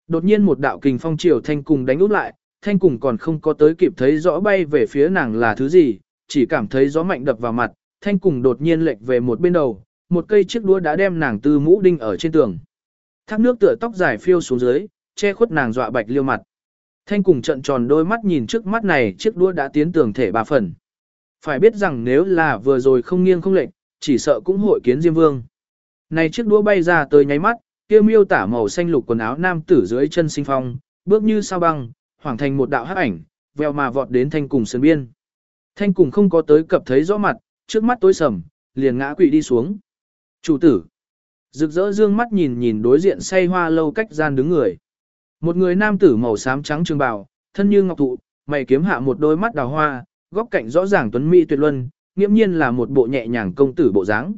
Đột nhiên một đạo kình phong triều thanh cùng đánh úp lại, thanh cùng còn không có tới kịp thấy rõ bay về phía nàng là thứ gì, chỉ cảm thấy gió mạnh đập vào mặt, thanh cùng đột nhiên lệch về một bên đầu, một cây chiếc đũa đã đem nàng tư mũ đinh ở trên tường. Thác nước tựa tóc dài phiêu xuống dưới, che khuất nàng dọa bạch liêu mặt. Thanh cùng trận tròn đôi mắt nhìn trước mắt này chiếc đũa đã tiến tường thể bà phần. Phải biết rằng nếu là vừa rồi không nghiêng không lệch, chỉ sợ cũng hội kiến Diêm Vương. Này chiếc đũa bay ra tới nháy mắt, kia miêu tả màu xanh lục quần áo nam tử dưới chân sinh phong, bước như sao băng, hoàng thành một đạo hắc ảnh, veo mà vọt đến thanh cùng sân biên. Thanh cùng không có tới cập thấy rõ mặt, trước mắt tối sầm, liền ngã quỵ đi xuống. Chủ tử. Rực rỡ dương mắt nhìn nhìn đối diện say hoa lâu cách gian đứng người. Một người nam tử màu xám trắng trường bào, thân như ngọc thụ, mày kiếm hạ một đôi mắt đào hoa, góc cạnh rõ ràng tuấn mỹ tuyệt luân, nghiễm nhiên là một bộ nhẹ nhàng công tử bộ dáng.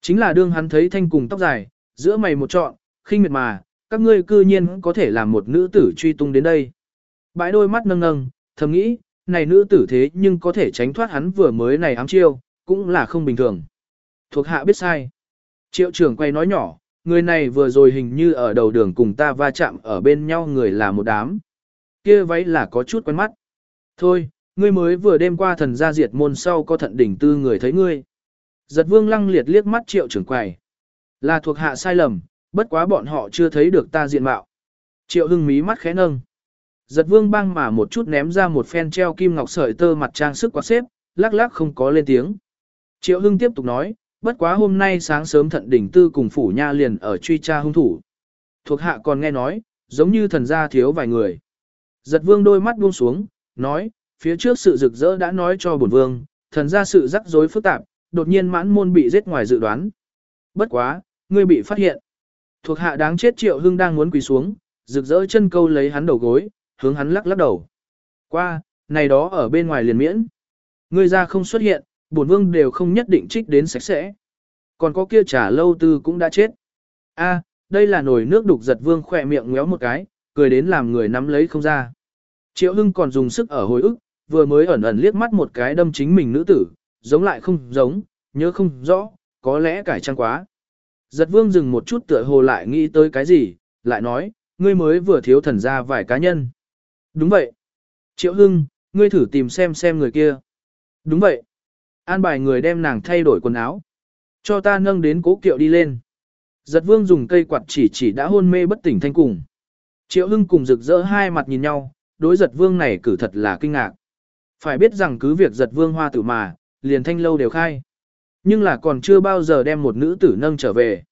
Chính là đương hắn thấy thanh cùng tóc dài, giữa mày một trọn, khinh miệt mà, các ngươi cư nhiên có thể làm một nữ tử truy tung đến đây. Bãi đôi mắt nâng nâng, thầm nghĩ, này nữ tử thế nhưng có thể tránh thoát hắn vừa mới này ám chiêu, cũng là không bình thường. Thuộc hạ biết sai. Triệu trưởng quay nói nhỏ, người này vừa rồi hình như ở đầu đường cùng ta va chạm ở bên nhau người là một đám. kia váy là có chút quen mắt. Thôi, ngươi mới vừa đêm qua thần gia diệt môn sau có thận đỉnh tư người thấy ngươi. Giật vương lăng liệt liếc mắt triệu trưởng quầy. Là thuộc hạ sai lầm, bất quá bọn họ chưa thấy được ta diện mạo. Triệu hưng mí mắt khẽ nâng. Giật vương băng mà một chút ném ra một phen treo kim ngọc sợi tơ mặt trang sức quạt xếp, lắc lắc không có lên tiếng. Triệu hưng tiếp tục nói, bất quá hôm nay sáng sớm thận đỉnh tư cùng phủ nha liền ở truy tra hung thủ. Thuộc hạ còn nghe nói, giống như thần gia thiếu vài người. Giật vương đôi mắt buông xuống, nói, phía trước sự rực rỡ đã nói cho bổn vương, thần gia sự rắc rối phức tạp, đột nhiên mãn môn bị giết ngoài dự đoán. Bất quá, ngươi bị phát hiện. Thuộc hạ đáng chết triệu hưng đang muốn quỳ xuống, rực rỡ chân câu lấy hắn đầu gối, hướng hắn lắc lắc đầu. Qua, này đó ở bên ngoài liền miễn. Ngươi ra không xuất hiện, bổn vương đều không nhất định trích đến sạch sẽ. Còn có kia trả lâu tư cũng đã chết. A, đây là nồi nước đục giật vương khỏe miệng ngéo một cái, cười đến làm người nắm lấy không ra. Triệu Hưng còn dùng sức ở hồi ức, vừa mới ẩn ẩn liếc mắt một cái đâm chính mình nữ tử, giống lại không giống, nhớ không rõ, có lẽ cải trang quá. Giật vương dừng một chút tựa hồ lại nghĩ tới cái gì, lại nói, ngươi mới vừa thiếu thần ra vài cá nhân. Đúng vậy. Triệu Hưng, ngươi thử tìm xem xem người kia. Đúng vậy. An bài người đem nàng thay đổi quần áo. Cho ta nâng đến cố kiệu đi lên. Giật vương dùng cây quạt chỉ chỉ đã hôn mê bất tỉnh thanh cùng. Triệu Hưng cùng rực rỡ hai mặt nhìn nhau, đối giật vương này cử thật là kinh ngạc. Phải biết rằng cứ việc giật vương hoa tử mà, liền thanh lâu đều khai. Nhưng là còn chưa bao giờ đem một nữ tử nâng trở về.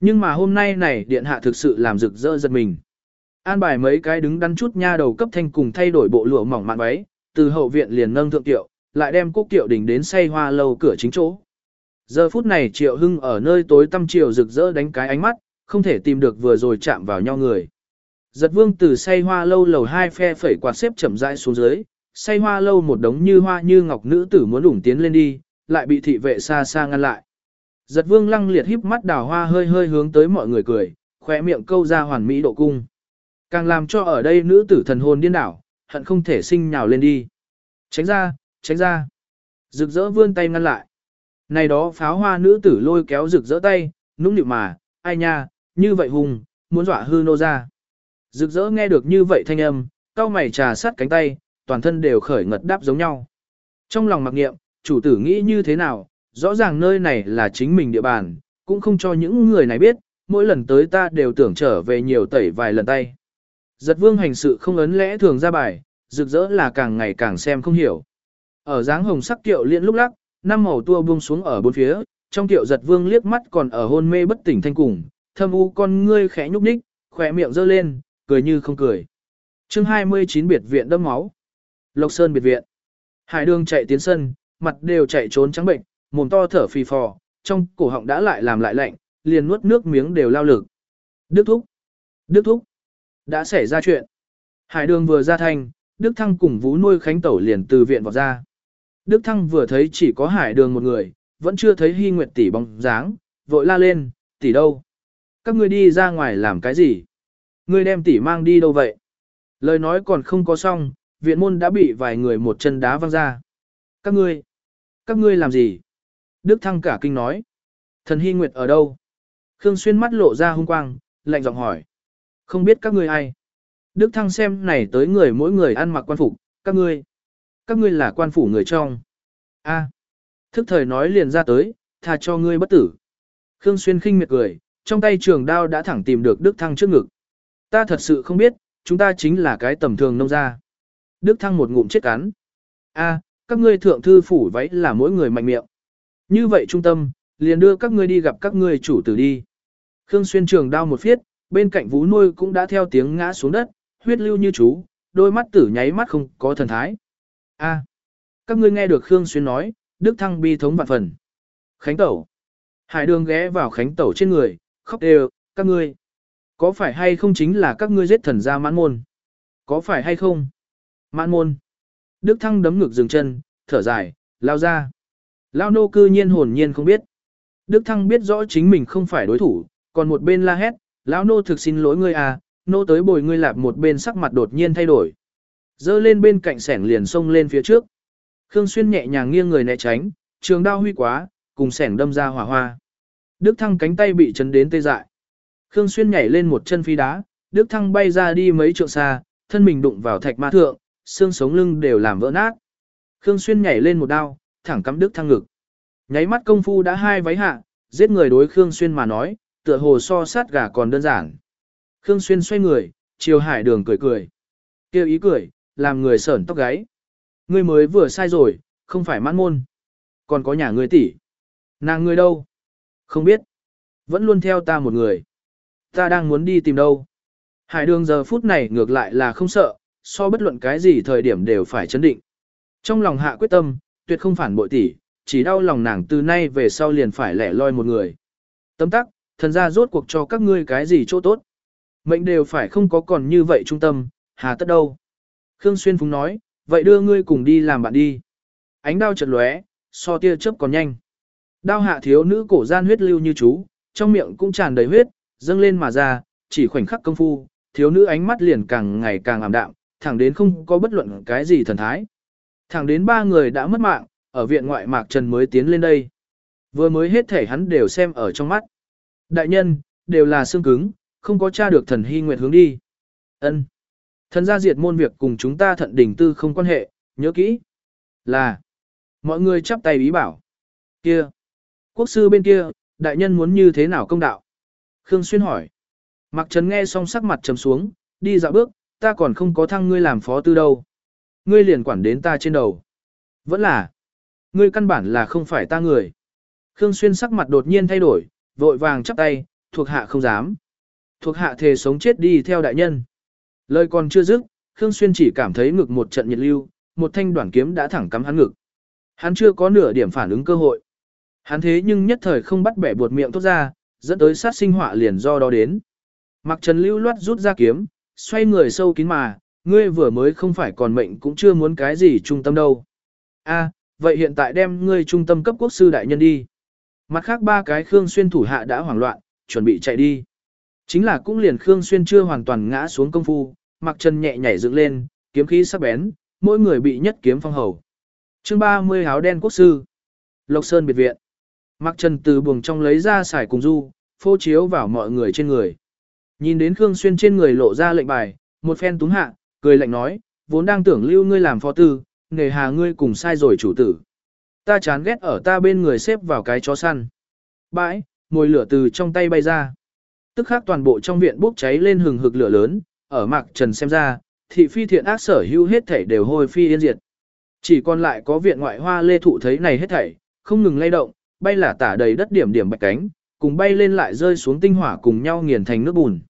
Nhưng mà hôm nay này điện hạ thực sự làm rực rỡ giật mình. An bài mấy cái đứng đắn chút nha đầu cấp thanh cùng thay đổi bộ lụa mỏng mạn váy, từ hậu viện liền nâng thượng tiệu, lại đem cúc tiệu đỉnh đến say hoa lâu cửa chính chỗ. Giờ phút này Triệu Hưng ở nơi tối tăm chiều rực rỡ đánh cái ánh mắt, không thể tìm được vừa rồi chạm vào nhau người. Giật vương từ say hoa lâu lầu hai phe phẩy quạt xếp chậm rãi xuống dưới, say hoa lâu một đống như hoa như ngọc nữ tử muốn ủng tiến lên đi, lại bị thị vệ xa xa ngăn lại. Giật vương lăng liệt híp mắt đào hoa hơi hơi hướng tới mọi người cười, khỏe miệng câu ra hoàn mỹ độ cung. Càng làm cho ở đây nữ tử thần hồn điên đảo, hận không thể sinh nhào lên đi. Tránh ra, tránh ra. Rực rỡ vươn tay ngăn lại. Này đó pháo hoa nữ tử lôi kéo rực rỡ tay, nũng nịu mà, ai nha, như vậy hùng, muốn dọa hư nô ra. Rực rỡ nghe được như vậy thanh âm, cao mày trà sát cánh tay, toàn thân đều khởi ngật đáp giống nhau. Trong lòng mặc nghiệm, chủ tử nghĩ như thế nào, rõ ràng nơi này là chính mình địa bàn, cũng không cho những người này biết, mỗi lần tới ta đều tưởng trở về nhiều tẩy vài lần tay. Giật vương hành sự không ấn lẽ thường ra bài, rực rỡ là càng ngày càng xem không hiểu. Ở dáng hồng sắc kiệu liên lúc lắc, năm màu tua buông xuống ở bốn phía, trong kiệu giật vương liếc mắt còn ở hôn mê bất tỉnh thanh cùng, thâm u con ngươi khẽ nhúc nhích, khỏe miệng giơ lên, cười như không cười. chương 29 biệt viện đâm máu. Lộc Sơn biệt viện. Hải đường chạy tiến sân, mặt đều chạy trốn trắng bệnh, mồm to thở phì phò, trong cổ họng đã lại làm lại lạnh, liền nuốt nước miếng đều lao lực. Đức thúc. Đức thúc. Đã xảy ra chuyện. Hải đường vừa ra thành Đức Thăng cùng vú nuôi khánh tẩu liền từ viện vào ra. Đức Thăng vừa thấy chỉ có hải đường một người, vẫn chưa thấy Hy Nguyệt tỷ bóng dáng, vội la lên, tỷ đâu? Các ngươi đi ra ngoài làm cái gì? Ngươi đem tỷ mang đi đâu vậy? Lời nói còn không có xong, viện môn đã bị vài người một chân đá văng ra. Các ngươi, các ngươi làm gì? Đức Thăng cả kinh nói. Thần Hy Nguyệt ở đâu? Khương Xuyên mắt lộ ra hung quang, lạnh giọng hỏi. Không biết các ngươi ai? Đức Thăng xem này tới người mỗi người ăn mặc quan phục, các ngươi. Các ngươi là quan phủ người trong. A. Thức thời nói liền ra tới, tha cho ngươi bất tử. Khương Xuyên khinh miệt cười, trong tay trường đao đã thẳng tìm được Đức Thăng trước ngực. Ta thật sự không biết, chúng ta chính là cái tầm thường nông gia. Đức Thăng một ngụm chết cắn. A, các ngươi thượng thư phủ váy là mỗi người mạnh miệng. Như vậy trung tâm, liền đưa các ngươi đi gặp các ngươi chủ tử đi. Khương Xuyên trường đao một phiết, bên cạnh vú nuôi cũng đã theo tiếng ngã xuống đất, huyết lưu như chú, đôi mắt tử nháy mắt không có thần thái. A, các ngươi nghe được Khương Xuyên nói, Đức Thăng bi thống vạn phần. Khánh Tẩu. Hải đường ghé vào Khánh Tẩu trên người, khóc đều, các ngươi. Có phải hay không chính là các ngươi giết thần gia mãn môn? Có phải hay không? Mãn môn. Đức Thăng đấm ngực dừng chân, thở dài, lao ra. Lao nô cư nhiên hồn nhiên không biết. Đức Thăng biết rõ chính mình không phải đối thủ, còn một bên la hét, lão nô thực xin lỗi ngươi à, nô tới bồi ngươi lạp một bên sắc mặt đột nhiên thay đổi. Dơ lên bên cạnh sẻng liền xông lên phía trước. Khương Xuyên nhẹ nhàng nghiêng người né tránh, trường đao huy quá, cùng sẻng đâm ra hỏa hoa. Đức Thăng cánh tay bị chấn đến tê dại. Khương Xuyên nhảy lên một chân phi đá, Đức Thăng bay ra đi mấy trượng xa, thân mình đụng vào thạch ma thượng, xương sống lưng đều làm vỡ nát. Khương Xuyên nhảy lên một đao, thẳng cắm Đức Thăng ngực. Nháy mắt công phu đã hai váy hạ, giết người đối Khương Xuyên mà nói, tựa hồ so sát gà còn đơn giản. Khương Xuyên xoay người, chiều hải đường cười cười. kêu ý cười, làm người sởn tóc gáy. Ngươi mới vừa sai rồi, không phải mãn môn. Còn có nhà ngươi tỷ. Nàng ngươi đâu? Không biết. Vẫn luôn theo ta một người. Ta đang muốn đi tìm đâu. Hải đường giờ phút này ngược lại là không sợ, so bất luận cái gì thời điểm đều phải chấn định. Trong lòng hạ quyết tâm, tuyệt không phản bội tỷ, chỉ đau lòng nàng từ nay về sau liền phải lẻ loi một người. Tấm tắc, thần ra rốt cuộc cho các ngươi cái gì chỗ tốt. Mệnh đều phải không có còn như vậy trung tâm, hà tất đâu. Khương Xuyên Phúng nói, vậy đưa ngươi cùng đi làm bạn đi. Ánh đao chợt lóe, so tia chớp còn nhanh. Đao hạ thiếu nữ cổ gian huyết lưu như chú, trong miệng cũng tràn đầy huyết, dâng lên mà ra, chỉ khoảnh khắc công phu, thiếu nữ ánh mắt liền càng ngày càng ảm đạm, thẳng đến không có bất luận cái gì thần thái. Thẳng đến ba người đã mất mạng, ở viện ngoại Mạc Trần mới tiến lên đây. Vừa mới hết thể hắn đều xem ở trong mắt. Đại nhân, đều là xương cứng, không có tra được thần hy nguyệt hướng đi. ân Thần gia diệt môn việc cùng chúng ta thận đỉnh tư không quan hệ, nhớ kỹ. Là. Mọi người chắp tay ý bảo. Kia. Quốc sư bên kia, đại nhân muốn như thế nào công đạo? Khương Xuyên hỏi. Mạc Trần nghe xong sắc mặt trầm xuống, đi dạo bước, ta còn không có thăng ngươi làm phó tư đâu. Ngươi liền quản đến ta trên đầu. Vẫn là. Ngươi căn bản là không phải ta người. Khương Xuyên sắc mặt đột nhiên thay đổi, vội vàng chắp tay, thuộc hạ không dám. Thuộc hạ thề sống chết đi theo đại nhân. Lời còn chưa dứt, Khương Xuyên chỉ cảm thấy ngực một trận nhiệt lưu, một thanh đoạn kiếm đã thẳng cắm hắn ngực. Hắn chưa có nửa điểm phản ứng cơ hội. Hắn thế nhưng nhất thời không bắt bẻ buột miệng tốt ra, dẫn tới sát sinh họa liền do đó đến. Mặc Trần lưu loát rút ra kiếm, xoay người sâu kín mà, ngươi vừa mới không phải còn mệnh cũng chưa muốn cái gì trung tâm đâu. A, vậy hiện tại đem ngươi trung tâm cấp quốc sư đại nhân đi. Mặt khác ba cái Khương Xuyên thủ hạ đã hoảng loạn, chuẩn bị chạy đi. Chính là cũng liền Khương Xuyên chưa hoàn toàn ngã xuống công phu, mặc chân nhẹ nhảy dựng lên, kiếm khí sắc bén, mỗi người bị nhất kiếm phong hầu. Chương 30 áo đen quốc sư. Lộc Sơn biệt viện. Mặc chân từ buồng trong lấy ra xài cùng du, phô chiếu vào mọi người trên người. Nhìn đến Khương Xuyên trên người lộ ra lệnh bài, một phen túng hạ, cười lạnh nói, vốn đang tưởng lưu ngươi làm phó tư, nề hà ngươi cùng sai rồi chủ tử. Ta chán ghét ở ta bên người xếp vào cái chó săn. Bãi, mồi lửa từ trong tay bay ra. Tức khác toàn bộ trong viện bốc cháy lên hừng hực lửa lớn, ở mạc trần xem ra, thị phi thiện ác sở hữu hết thảy đều hôi phi yên diệt. Chỉ còn lại có viện ngoại hoa lê thụ thấy này hết thảy, không ngừng lay động, bay là tả đầy đất điểm điểm bạch cánh, cùng bay lên lại rơi xuống tinh hỏa cùng nhau nghiền thành nước bùn.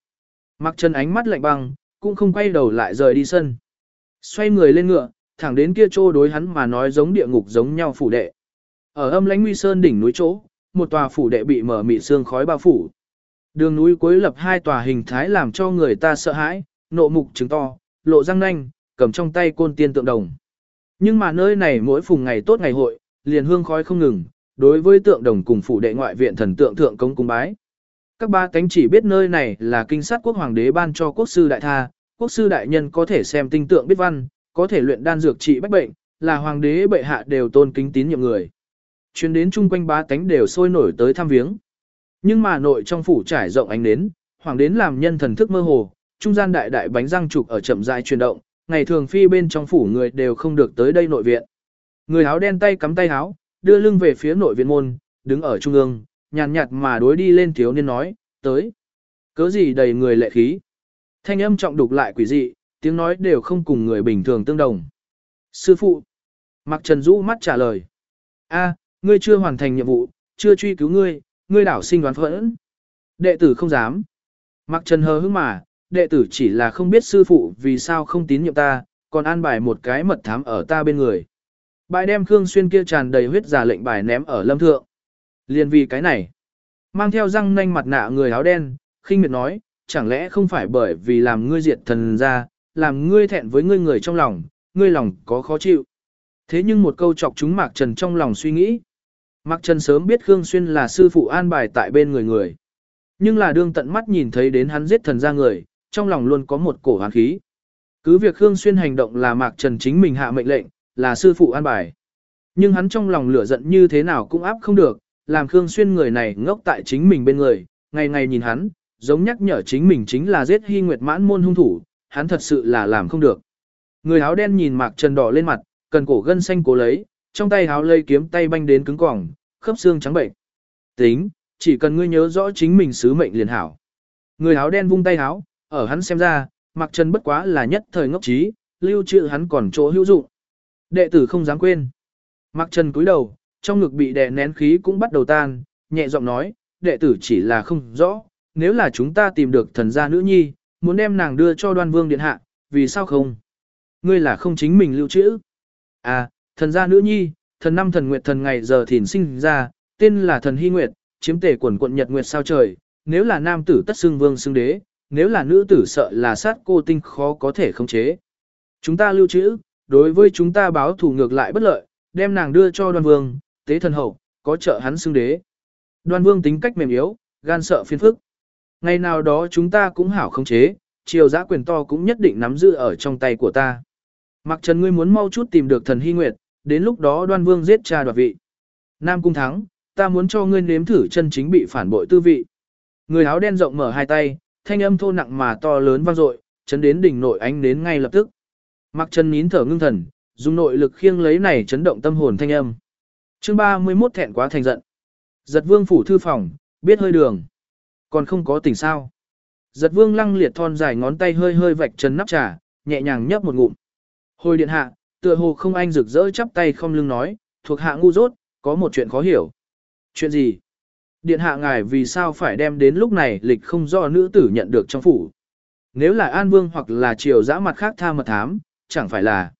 Mặc chân ánh mắt lạnh băng, cũng không quay đầu lại rời đi sân. Xoay người lên ngựa, thẳng đến kia chỗ đối hắn mà nói giống địa ngục giống nhau phủ đệ. Ở âm lãnh nguy sơn đỉnh núi chỗ, một tòa phủ đệ bị mở mịt sương khói bao phủ. Đường núi cuối lập hai tòa hình thái làm cho người ta sợ hãi, nộ mục trứng to, lộ răng nanh, cầm trong tay côn tiên tượng đồng. Nhưng mà nơi này mỗi phùng ngày tốt ngày hội, liền hương khói không ngừng, đối với tượng đồng cùng phủ đệ ngoại viện thần tượng thượng công cung bái. Các ba cánh chỉ biết nơi này là kinh sát quốc hoàng đế ban cho quốc sư đại tha, quốc sư đại nhân có thể xem tinh tượng biết văn, có thể luyện đan dược trị bách bệnh, là hoàng đế bệ hạ đều tôn kính tín nhiệm người. Chuyến đến chung quanh ba cánh đều sôi nổi tới thăm viếng. Nhưng mà nội trong phủ trải rộng ánh đến, hoàng đến làm nhân thần thức mơ hồ, trung gian đại đại bánh răng trục ở chậm rãi chuyển động, ngày thường phi bên trong phủ người đều không được tới đây nội viện. Người áo đen tay cắm tay áo, đưa lưng về phía nội viện môn, đứng ở trung ương, nhàn nhạt mà đối đi lên thiếu niên nói, tới. Cớ gì đầy người lệ khí. Thanh âm trọng đục lại quỷ dị, tiếng nói đều không cùng người bình thường tương đồng. Sư phụ. Mạc Trần rũ mắt trả lời. a ngươi chưa hoàn thành nhiệm vụ, chưa truy cứu ngươi, ngươi đảo sinh đoán phẫn. Đệ tử không dám. Mạc Trần hờ hững mà, đệ tử chỉ là không biết sư phụ vì sao không tín nhiệm ta, còn an bài một cái mật thám ở ta bên người. Bài đem Khương Xuyên kia tràn đầy huyết giả lệnh bài ném ở lâm thượng. Liên vì cái này. Mang theo răng nanh mặt nạ người áo đen, khinh miệt nói, chẳng lẽ không phải bởi vì làm ngươi diệt thần ra, làm ngươi thẹn với ngươi người trong lòng, ngươi lòng có khó chịu. Thế nhưng một câu chọc chúng Mạc Trần trong lòng suy nghĩ. Mạc Trần sớm biết Khương Xuyên là sư phụ an bài tại bên người người. Nhưng là đương tận mắt nhìn thấy đến hắn giết thần ra người, trong lòng luôn có một cổ hán khí. Cứ việc Khương Xuyên hành động là Mạc Trần chính mình hạ mệnh lệnh, là sư phụ an bài. Nhưng hắn trong lòng lửa giận như thế nào cũng áp không được, làm Khương Xuyên người này ngốc tại chính mình bên người, ngày ngày nhìn hắn, giống nhắc nhở chính mình chính là giết hy nguyệt mãn môn hung thủ, hắn thật sự là làm không được. Người áo đen nhìn Mạc Trần đỏ lên mặt, cần cổ gân xanh cố lấy, trong tay áo lây kiếm tay banh đến cứng cỏng, khớp xương trắng bệnh. Tính, chỉ cần ngươi nhớ rõ chính mình sứ mệnh liền hảo. Người áo đen vung tay áo, ở hắn xem ra, Mạc Trần bất quá là nhất thời ngốc trí, lưu trữ hắn còn chỗ hữu dụng. Đệ tử không dám quên. Mạc Trần cúi đầu, trong ngực bị đè nén khí cũng bắt đầu tan, nhẹ giọng nói, đệ tử chỉ là không rõ, nếu là chúng ta tìm được thần gia nữ nhi, muốn đem nàng đưa cho đoan vương điện hạ, vì sao không? Ngươi là không chính mình lưu trữ. À, thần gia nữ nhi, thần năm thần nguyệt thần ngày giờ thìn sinh ra, tên là thần hy nguyệt, chiếm tể quần quận nhật nguyệt sao trời, nếu là nam tử tất xưng vương xưng đế, nếu là nữ tử sợ là sát cô tinh khó có thể khống chế. Chúng ta lưu trữ, đối với chúng ta báo thủ ngược lại bất lợi, đem nàng đưa cho đoan vương, tế thần hậu, có trợ hắn xưng đế. Đoan vương tính cách mềm yếu, gan sợ phiền phức. Ngày nào đó chúng ta cũng hảo khống chế, triều giã quyền to cũng nhất định nắm giữ ở trong tay của ta. Mặc trần ngươi muốn mau chút tìm được thần hy nguyệt, đến lúc đó đoan vương giết cha đoạt vị. Nam cung thắng, ta muốn cho ngươi nếm thử chân chính bị phản bội tư vị. Người áo đen rộng mở hai tay, thanh âm thô nặng mà to lớn vang dội, chấn đến đỉnh nội ánh đến ngay lập tức. Mặc Trần nín thở ngưng thần, dùng nội lực khiêng lấy này chấn động tâm hồn thanh âm. Chương 31 thẹn quá thành giận. Giật Vương phủ thư phòng, biết hơi đường, còn không có tỉnh sao? Giật Vương lăng liệt thon dài ngón tay hơi hơi vạch chân nắp trà, nhẹ nhàng nhấp một ngụm. Hồi điện hạ, tựa hồ không anh rực rỡ chắp tay không lưng nói, thuộc hạ ngu dốt, có một chuyện khó hiểu. Chuyện gì? Điện hạ ngài vì sao phải đem đến lúc này lịch không do nữ tử nhận được trong phủ? Nếu là An Vương hoặc là triều dã mặt khác tha mật thám, chẳng phải là.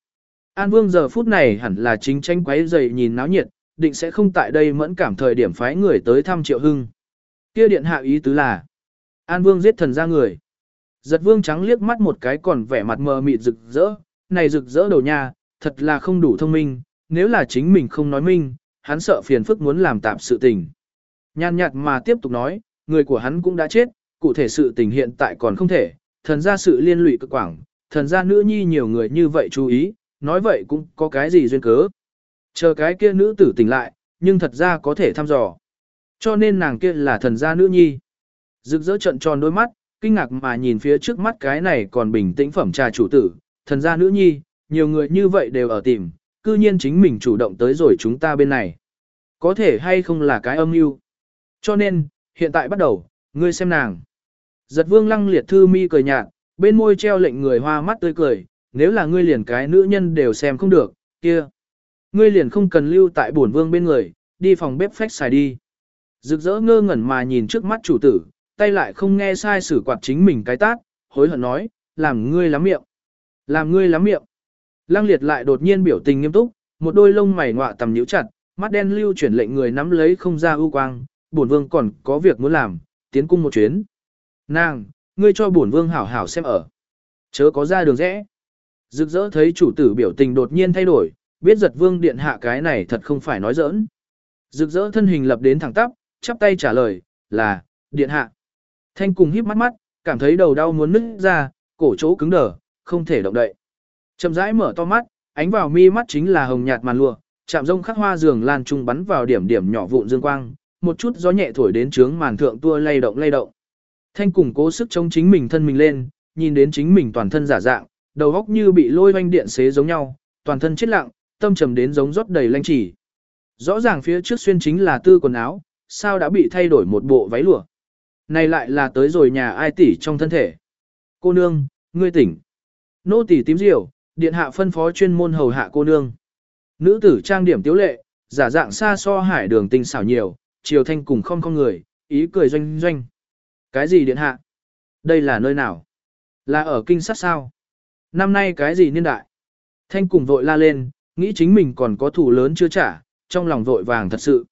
An Vương giờ phút này hẳn là chính tranh quấy dày nhìn náo nhiệt, định sẽ không tại đây mẫn cảm thời điểm phái người tới thăm Triệu Hưng. Kia điện hạ ý tứ là, An Vương giết thần ra người. Giật Vương trắng liếc mắt một cái còn vẻ mặt mờ mịt rực rỡ, này rực rỡ đầu nha, thật là không đủ thông minh, nếu là chính mình không nói minh, hắn sợ phiền phức muốn làm tạm sự tình. Nhàn nhạt mà tiếp tục nói, người của hắn cũng đã chết, cụ thể sự tình hiện tại còn không thể, thần ra sự liên lụy cực quảng, thần ra nữ nhi nhiều người như vậy chú ý, nói vậy cũng có cái gì duyên cớ. Chờ cái kia nữ tử tỉnh lại, nhưng thật ra có thể thăm dò. Cho nên nàng kia là thần gia nữ nhi. Rực rỡ trận tròn đôi mắt, kinh ngạc mà nhìn phía trước mắt cái này còn bình tĩnh phẩm trà chủ tử, thần gia nữ nhi, nhiều người như vậy đều ở tìm, cư nhiên chính mình chủ động tới rồi chúng ta bên này. Có thể hay không là cái âm mưu. Cho nên, hiện tại bắt đầu, ngươi xem nàng. Giật vương lăng liệt thư mi cười nhạt, bên môi treo lệnh người hoa mắt tươi cười, nếu là ngươi liền cái nữ nhân đều xem không được, kia. Ngươi liền không cần lưu tại bổn vương bên người, đi phòng bếp phách xài đi. Rực rỡ ngơ ngẩn mà nhìn trước mắt chủ tử, tay lại không nghe sai sử quạt chính mình cái tát, hối hận nói, làm ngươi lắm miệng. Làm ngươi lắm miệng. Lăng liệt lại đột nhiên biểu tình nghiêm túc, một đôi lông mày ngọa tầm nhíu chặt, mắt đen lưu chuyển lệnh người nắm lấy không ra ưu quang, bổn vương còn có việc muốn làm, tiến cung một chuyến. Nàng, ngươi cho bổn vương hảo hảo xem ở. Chớ có ra đường rẽ. Rực rỡ thấy chủ tử biểu tình đột nhiên thay đổi, biết giật vương điện hạ cái này thật không phải nói giỡn. Rực rỡ thân hình lập đến thẳng tắp, chắp tay trả lời, là, điện hạ. Thanh cùng híp mắt mắt, cảm thấy đầu đau muốn nứt ra, cổ chỗ cứng đờ, không thể động đậy. Chậm rãi mở to mắt, ánh vào mi mắt chính là hồng nhạt màn lụa, chạm rông khắc hoa giường lan trung bắn vào điểm điểm nhỏ vụn dương quang, một chút gió nhẹ thổi đến trướng màn thượng tua lay động lay động. Thanh cùng cố sức chống chính mình thân mình lên, nhìn đến chính mình toàn thân giả dạng, đầu óc như bị lôi vanh điện xế giống nhau, toàn thân chết lặng, tâm trầm đến giống rót đầy lanh chỉ. Rõ ràng phía trước xuyên chính là tư quần áo, sao đã bị thay đổi một bộ váy lụa. Này lại là tới rồi nhà ai tỷ trong thân thể. Cô nương, ngươi tỉnh. Nô tỷ tím diều, điện hạ phân phó chuyên môn hầu hạ cô nương. Nữ tử trang điểm tiếu lệ, giả dạng xa so hải đường tinh xảo nhiều, Triều thanh cùng không không người, ý cười doanh doanh. Cái gì điện hạ? Đây là nơi nào? Là ở kinh sát sao? Năm nay cái gì niên đại? Thanh cùng vội la lên, nghĩ chính mình còn có thủ lớn chưa trả, trong lòng vội vàng thật sự.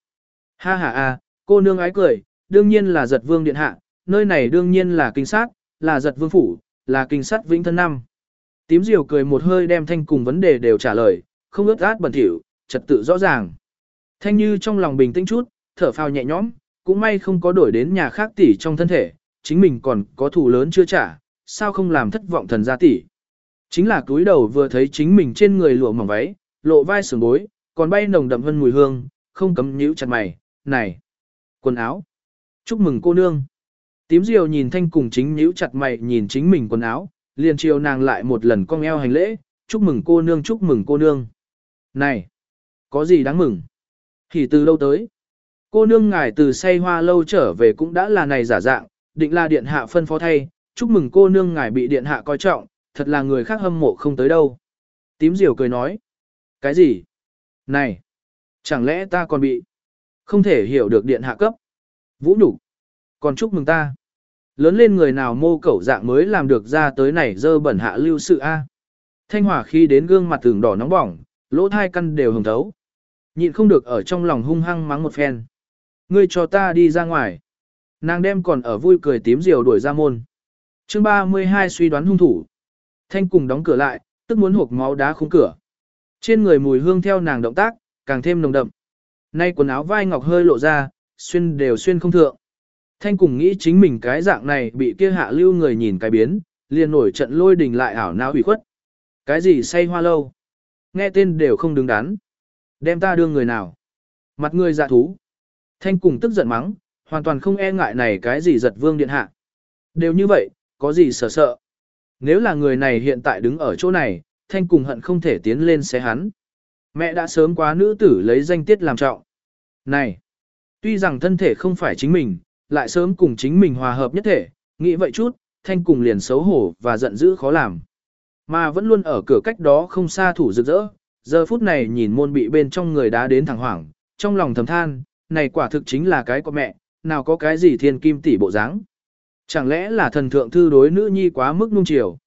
Ha ha a, cô nương ái cười, đương nhiên là giật vương điện hạ, nơi này đương nhiên là kinh sát, là giật vương phủ, là kinh sát vĩnh thân năm. Tím diều cười một hơi đem thanh cùng vấn đề đều trả lời, không ướt át bẩn thỉu, trật tự rõ ràng. Thanh như trong lòng bình tĩnh chút, thở phào nhẹ nhõm, cũng may không có đổi đến nhà khác tỷ trong thân thể, chính mình còn có thù lớn chưa trả, sao không làm thất vọng thần gia tỷ. Chính là túi đầu vừa thấy chính mình trên người lụa mỏng váy, lộ vai sườn bối, còn bay nồng đậm hơn mùi hương, không cấm nhíu chặt mày, này, quần áo. Chúc mừng cô nương. Tím diều nhìn thanh cùng chính nhíu chặt mày nhìn chính mình quần áo, liền chiều nàng lại một lần cong eo hành lễ, chúc mừng cô nương chúc mừng cô nương. Này, có gì đáng mừng? Thì từ lâu tới. Cô nương ngài từ say hoa lâu trở về cũng đã là này giả dạng, định là điện hạ phân phó thay, chúc mừng cô nương ngài bị điện hạ coi trọng, thật là người khác hâm mộ không tới đâu. Tím diều cười nói. Cái gì? Này! Chẳng lẽ ta còn bị? Không thể hiểu được điện hạ cấp. Vũ đủ. Còn chúc mừng ta. Lớn lên người nào mô cẩu dạng mới làm được ra tới này dơ bẩn hạ lưu sự A. Thanh hỏa khi đến gương mặt tưởng đỏ nóng bỏng, lỗ thai căn đều hồng thấu. Nhịn không được ở trong lòng hung hăng mắng một phen. Ngươi cho ta đi ra ngoài. Nàng đem còn ở vui cười tím diều đuổi ra môn. chương 32 suy đoán hung thủ. Thanh cùng đóng cửa lại, tức muốn hộp máu đá khung cửa. Trên người mùi hương theo nàng động tác, càng thêm nồng đậm. Nay quần áo vai ngọc hơi lộ ra, xuyên đều xuyên không thượng. Thanh cùng nghĩ chính mình cái dạng này bị kia hạ lưu người nhìn cái biến, liền nổi trận lôi đình lại ảo não ủy khuất. Cái gì say hoa lâu? Nghe tên đều không đứng đắn. Đem ta đưa người nào? Mặt người dạ thú. Thanh cùng tức giận mắng, hoàn toàn không e ngại này cái gì giật vương điện hạ. Đều như vậy, có gì sợ sợ. Nếu là người này hiện tại đứng ở chỗ này, thanh cùng hận không thể tiến lên xé hắn. Mẹ đã sớm quá nữ tử lấy danh tiết làm trọng. Này, tuy rằng thân thể không phải chính mình, lại sớm cùng chính mình hòa hợp nhất thể, nghĩ vậy chút, thanh cùng liền xấu hổ và giận dữ khó làm. Mà vẫn luôn ở cửa cách đó không xa thủ rực rỡ, giờ phút này nhìn môn bị bên trong người đá đến thẳng hoảng, trong lòng thầm than, này quả thực chính là cái của mẹ, nào có cái gì thiên kim tỷ bộ dáng. Chẳng lẽ là thần thượng thư đối nữ nhi quá mức nung chiều?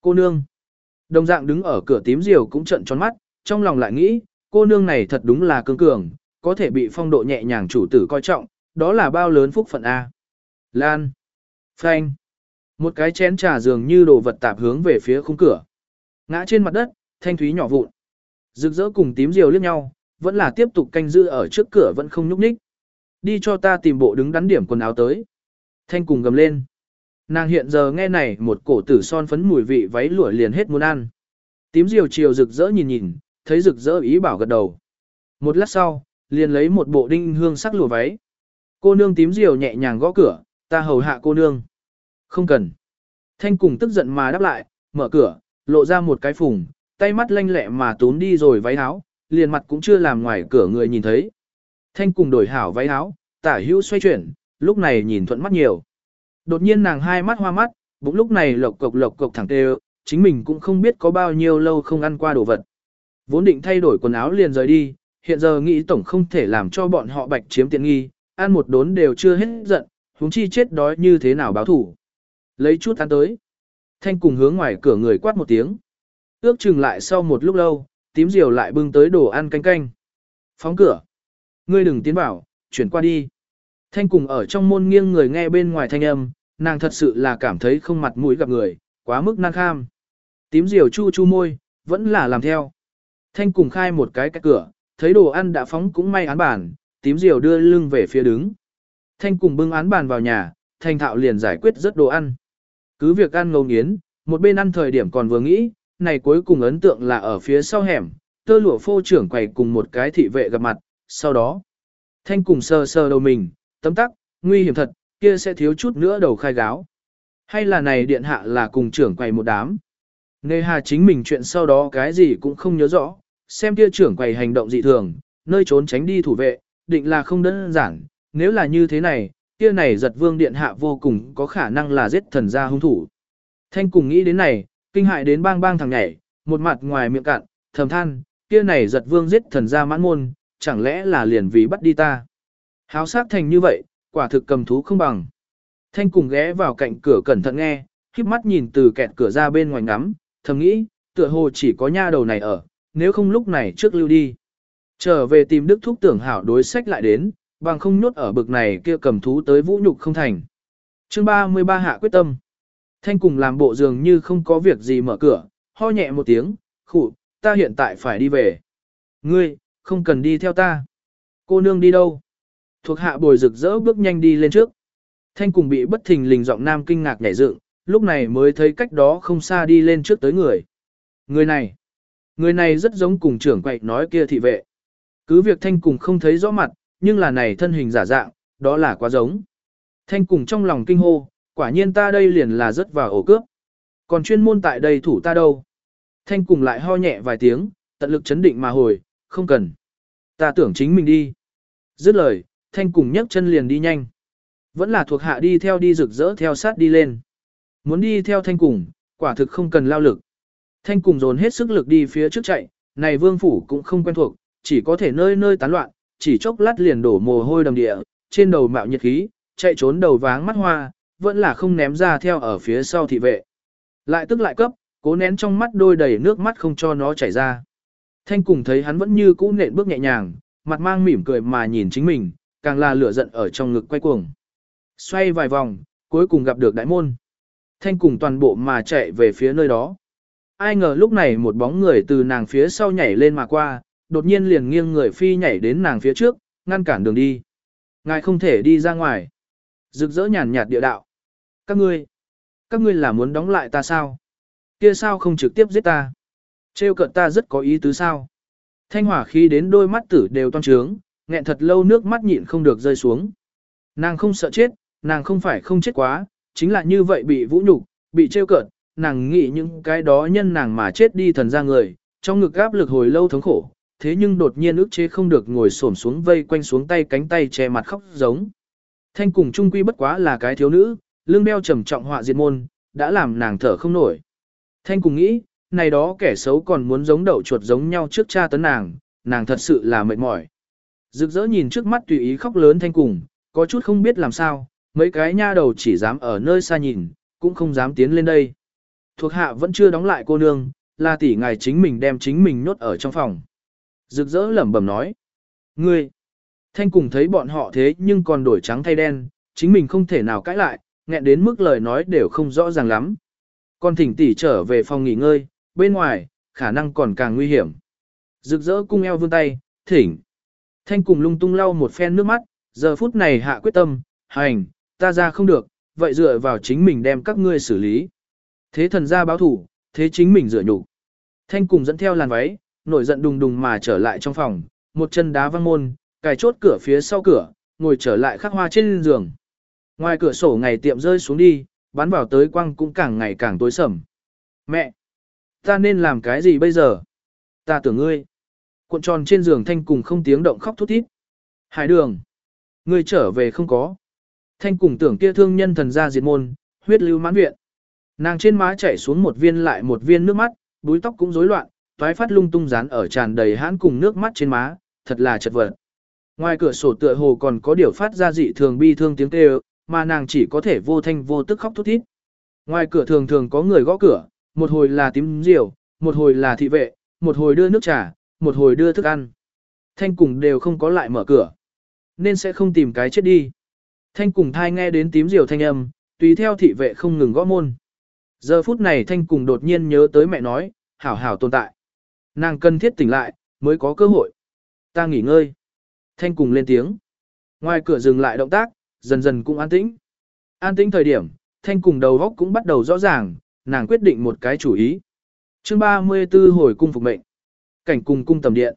Cô nương. Đồng dạng đứng ở cửa tím diều cũng trận tròn mắt, trong lòng lại nghĩ, cô nương này thật đúng là cương cường, có thể bị phong độ nhẹ nhàng chủ tử coi trọng, đó là bao lớn phúc phận A. Lan. Phanh. Một cái chén trà dường như đồ vật tạp hướng về phía khung cửa. Ngã trên mặt đất, thanh thúy nhỏ vụn. Rực rỡ cùng tím diều liếc nhau, vẫn là tiếp tục canh giữ ở trước cửa vẫn không nhúc nhích. Đi cho ta tìm bộ đứng đắn điểm quần áo tới. Thanh cùng gầm lên. Nàng hiện giờ nghe này một cổ tử son phấn mùi vị váy lụa liền hết muốn ăn. Tím diều chiều rực rỡ nhìn nhìn, thấy rực rỡ ý bảo gật đầu. Một lát sau, liền lấy một bộ đinh hương sắc lụa váy. Cô nương tím diều nhẹ nhàng gõ cửa, ta hầu hạ cô nương. Không cần. Thanh cùng tức giận mà đáp lại, mở cửa, lộ ra một cái phùng, tay mắt lanh lẹ mà tốn đi rồi váy áo, liền mặt cũng chưa làm ngoài cửa người nhìn thấy. Thanh cùng đổi hảo váy áo, tả hữu xoay chuyển, lúc này nhìn thuận mắt nhiều. Đột nhiên nàng hai mắt hoa mắt, bụng lúc này lộc cộc lộc cộc thẳng tê chính mình cũng không biết có bao nhiêu lâu không ăn qua đồ vật. Vốn định thay đổi quần áo liền rời đi, hiện giờ nghĩ tổng không thể làm cho bọn họ bạch chiếm tiện nghi, ăn một đốn đều chưa hết giận, huống chi chết đói như thế nào báo thủ. Lấy chút ăn tới. Thanh cùng hướng ngoài cửa người quát một tiếng. Ước chừng lại sau một lúc lâu, tím diều lại bưng tới đồ ăn canh canh. Phóng cửa. Ngươi đừng tiến vào, chuyển qua đi. Thanh cùng ở trong môn nghiêng người nghe bên ngoài thanh âm, nàng thật sự là cảm thấy không mặt mũi gặp người, quá mức năng kham. Tím diều chu chu môi, vẫn là làm theo. Thanh cùng khai một cái cái cửa, thấy đồ ăn đã phóng cũng may án bản, tím diều đưa lưng về phía đứng. Thanh cùng bưng án bàn vào nhà, thanh thạo liền giải quyết rất đồ ăn. Cứ việc ăn ngấu nghiến, một bên ăn thời điểm còn vừa nghĩ, này cuối cùng ấn tượng là ở phía sau hẻm, tơ lụa phô trưởng quầy cùng một cái thị vệ gặp mặt, sau đó. Thanh cùng sờ sờ đầu mình, tấm tắc, nguy hiểm thật, kia sẽ thiếu chút nữa đầu khai gáo. Hay là này điện hạ là cùng trưởng quầy một đám. Nề hà chính mình chuyện sau đó cái gì cũng không nhớ rõ, xem kia trưởng quầy hành động dị thường, nơi trốn tránh đi thủ vệ, định là không đơn giản, nếu là như thế này, kia này giật vương điện hạ vô cùng có khả năng là giết thần gia hung thủ. Thanh cùng nghĩ đến này, kinh hại đến bang bang thằng nhảy, một mặt ngoài miệng cạn, thầm than, kia này giật vương giết thần gia mãn môn, chẳng lẽ là liền vì bắt đi ta. Háo sắc thành như vậy, quả thực cầm thú không bằng. Thanh cùng ghé vào cạnh cửa cẩn thận nghe, khiếp mắt nhìn từ kẹt cửa ra bên ngoài ngắm, thầm nghĩ, tựa hồ chỉ có nha đầu này ở, nếu không lúc này trước lưu đi. Trở về tìm Đức Thúc tưởng hảo đối sách lại đến, bằng không nhốt ở bực này kia cầm thú tới vũ nhục không thành. chương 33 hạ quyết tâm. Thanh cùng làm bộ dường như không có việc gì mở cửa, ho nhẹ một tiếng, khụ, ta hiện tại phải đi về. Ngươi, không cần đi theo ta. Cô nương đi đâu? Thuộc hạ bồi rực rỡ bước nhanh đi lên trước. Thanh cùng bị bất thình lình giọng nam kinh ngạc nhảy dựng, lúc này mới thấy cách đó không xa đi lên trước tới người. Người này, người này rất giống cùng trưởng quậy nói kia thị vệ. Cứ việc thanh cùng không thấy rõ mặt, nhưng là này thân hình giả dạng, đó là quá giống. Thanh cùng trong lòng kinh hô, quả nhiên ta đây liền là rất vào ổ cướp. Còn chuyên môn tại đây thủ ta đâu. Thanh cùng lại ho nhẹ vài tiếng, tận lực chấn định mà hồi, không cần. Ta tưởng chính mình đi. Dứt lời, thanh cùng nhấc chân liền đi nhanh. Vẫn là thuộc hạ đi theo đi rực rỡ theo sát đi lên. Muốn đi theo thanh cùng, quả thực không cần lao lực. Thanh cùng dồn hết sức lực đi phía trước chạy, này vương phủ cũng không quen thuộc, chỉ có thể nơi nơi tán loạn, chỉ chốc lát liền đổ mồ hôi đầm địa, trên đầu mạo nhiệt khí, chạy trốn đầu váng mắt hoa, vẫn là không ném ra theo ở phía sau thị vệ. Lại tức lại cấp, cố nén trong mắt đôi đầy nước mắt không cho nó chảy ra. Thanh cùng thấy hắn vẫn như cũ nện bước nhẹ nhàng, mặt mang mỉm cười mà nhìn chính mình, càng là lửa giận ở trong ngực quay cuồng. Xoay vài vòng, cuối cùng gặp được đại môn. Thanh cùng toàn bộ mà chạy về phía nơi đó. Ai ngờ lúc này một bóng người từ nàng phía sau nhảy lên mà qua, đột nhiên liền nghiêng người phi nhảy đến nàng phía trước, ngăn cản đường đi. Ngài không thể đi ra ngoài. Rực rỡ nhàn nhạt địa đạo. Các ngươi, các ngươi là muốn đóng lại ta sao? Kia sao không trực tiếp giết ta? Trêu cận ta rất có ý tứ sao? Thanh hỏa khi đến đôi mắt tử đều toan trướng, nghẹn thật lâu nước mắt nhịn không được rơi xuống. Nàng không sợ chết, nàng không phải không chết quá, chính là như vậy bị vũ nhục, bị trêu cợt, nàng nghĩ những cái đó nhân nàng mà chết đi thần ra người, trong ngực áp lực hồi lâu thống khổ, thế nhưng đột nhiên ức chế không được ngồi xổm xuống vây quanh xuống tay cánh tay che mặt khóc giống. Thanh cùng trung quy bất quá là cái thiếu nữ, lương đeo trầm trọng họa diệt môn, đã làm nàng thở không nổi. Thanh cùng nghĩ, này đó kẻ xấu còn muốn giống đậu chuột giống nhau trước cha tấn nàng, nàng thật sự là mệt mỏi. Rực rỡ nhìn trước mắt tùy ý khóc lớn thanh cùng, có chút không biết làm sao, mấy cái nha đầu chỉ dám ở nơi xa nhìn, cũng không dám tiến lên đây. Thuộc hạ vẫn chưa đóng lại cô nương, là tỷ ngài chính mình đem chính mình nhốt ở trong phòng. Rực rỡ lẩm bẩm nói. Ngươi! Thanh cùng thấy bọn họ thế nhưng còn đổi trắng thay đen, chính mình không thể nào cãi lại, nghẹn đến mức lời nói đều không rõ ràng lắm. Con thỉnh tỷ trở về phòng nghỉ ngơi, bên ngoài, khả năng còn càng nguy hiểm. Rực rỡ cung eo vươn tay, thỉnh. Thanh cùng lung tung lau một phen nước mắt, giờ phút này hạ quyết tâm, hành, ta ra không được, vậy dựa vào chính mình đem các ngươi xử lý. Thế thần ra báo thủ, thế chính mình rửa nhục. Thanh cùng dẫn theo làn váy, nổi giận đùng đùng mà trở lại trong phòng, một chân đá văng môn, cài chốt cửa phía sau cửa, ngồi trở lại khắc hoa trên giường. Ngoài cửa sổ ngày tiệm rơi xuống đi, bắn vào tới quăng cũng càng ngày càng tối sầm. Mẹ! Ta nên làm cái gì bây giờ? Ta tưởng ngươi. Cuộn tròn trên giường thanh cùng không tiếng động khóc thút thít. Hải đường! Ngươi trở về không có. Thanh cùng tưởng kia thương nhân thần gia diệt môn, huyết lưu mãn viện. Nàng trên má chảy xuống một viên lại một viên nước mắt, búi tóc cũng rối loạn, toái phát lung tung dán ở tràn đầy hãn cùng nước mắt trên má, thật là chật vật. Ngoài cửa sổ tựa hồ còn có điều phát ra dị thường bi thương tiếng kêu, mà nàng chỉ có thể vô thanh vô tức khóc thút thít. Ngoài cửa thường thường có người gõ cửa, một hồi là tím diều, một hồi là thị vệ, một hồi đưa nước trà, một hồi đưa thức ăn. Thanh cùng đều không có lại mở cửa. Nên sẽ không tìm cái chết đi. Thanh cùng thai nghe đến tím diều thanh âm, tùy theo thị vệ không ngừng gõ môn. Giờ phút này Thanh cùng đột nhiên nhớ tới mẹ nói, hảo hảo tồn tại. Nàng cần thiết tỉnh lại, mới có cơ hội. Ta nghỉ ngơi. Thanh cùng lên tiếng. Ngoài cửa dừng lại động tác, dần dần cũng an tĩnh. An tĩnh thời điểm, Thanh cùng đầu góc cũng bắt đầu rõ ràng, nàng quyết định một cái chủ ý. chương 34 hồi cung phục mệnh. Cảnh cùng cung tầm điện.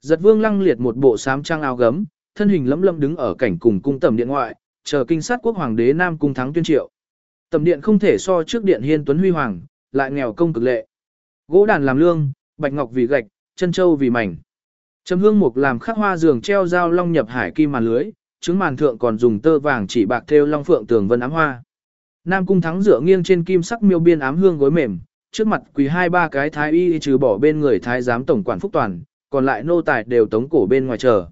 Giật vương lăng liệt một bộ sám trang áo gấm, thân hình lấm lâm đứng ở cảnh cùng cung tầm điện ngoại, chờ kinh sát quốc hoàng đế Nam cung thắng tuyên triệu. Tầm điện không thể so trước điện hiên tuấn huy hoàng, lại nghèo công cực lệ. Gỗ đàn làm lương, bạch ngọc vì gạch, chân châu vì mảnh. Trầm hương mục làm khắc hoa giường treo dao long nhập hải kim màn lưới, trứng màn thượng còn dùng tơ vàng chỉ bạc thêu long phượng tường vân ám hoa. Nam cung thắng dựa nghiêng trên kim sắc miêu biên ám hương gối mềm, trước mặt quỳ hai ba cái thái y trừ bỏ bên người thái giám tổng quản phúc toàn, còn lại nô tài đều tống cổ bên ngoài chờ.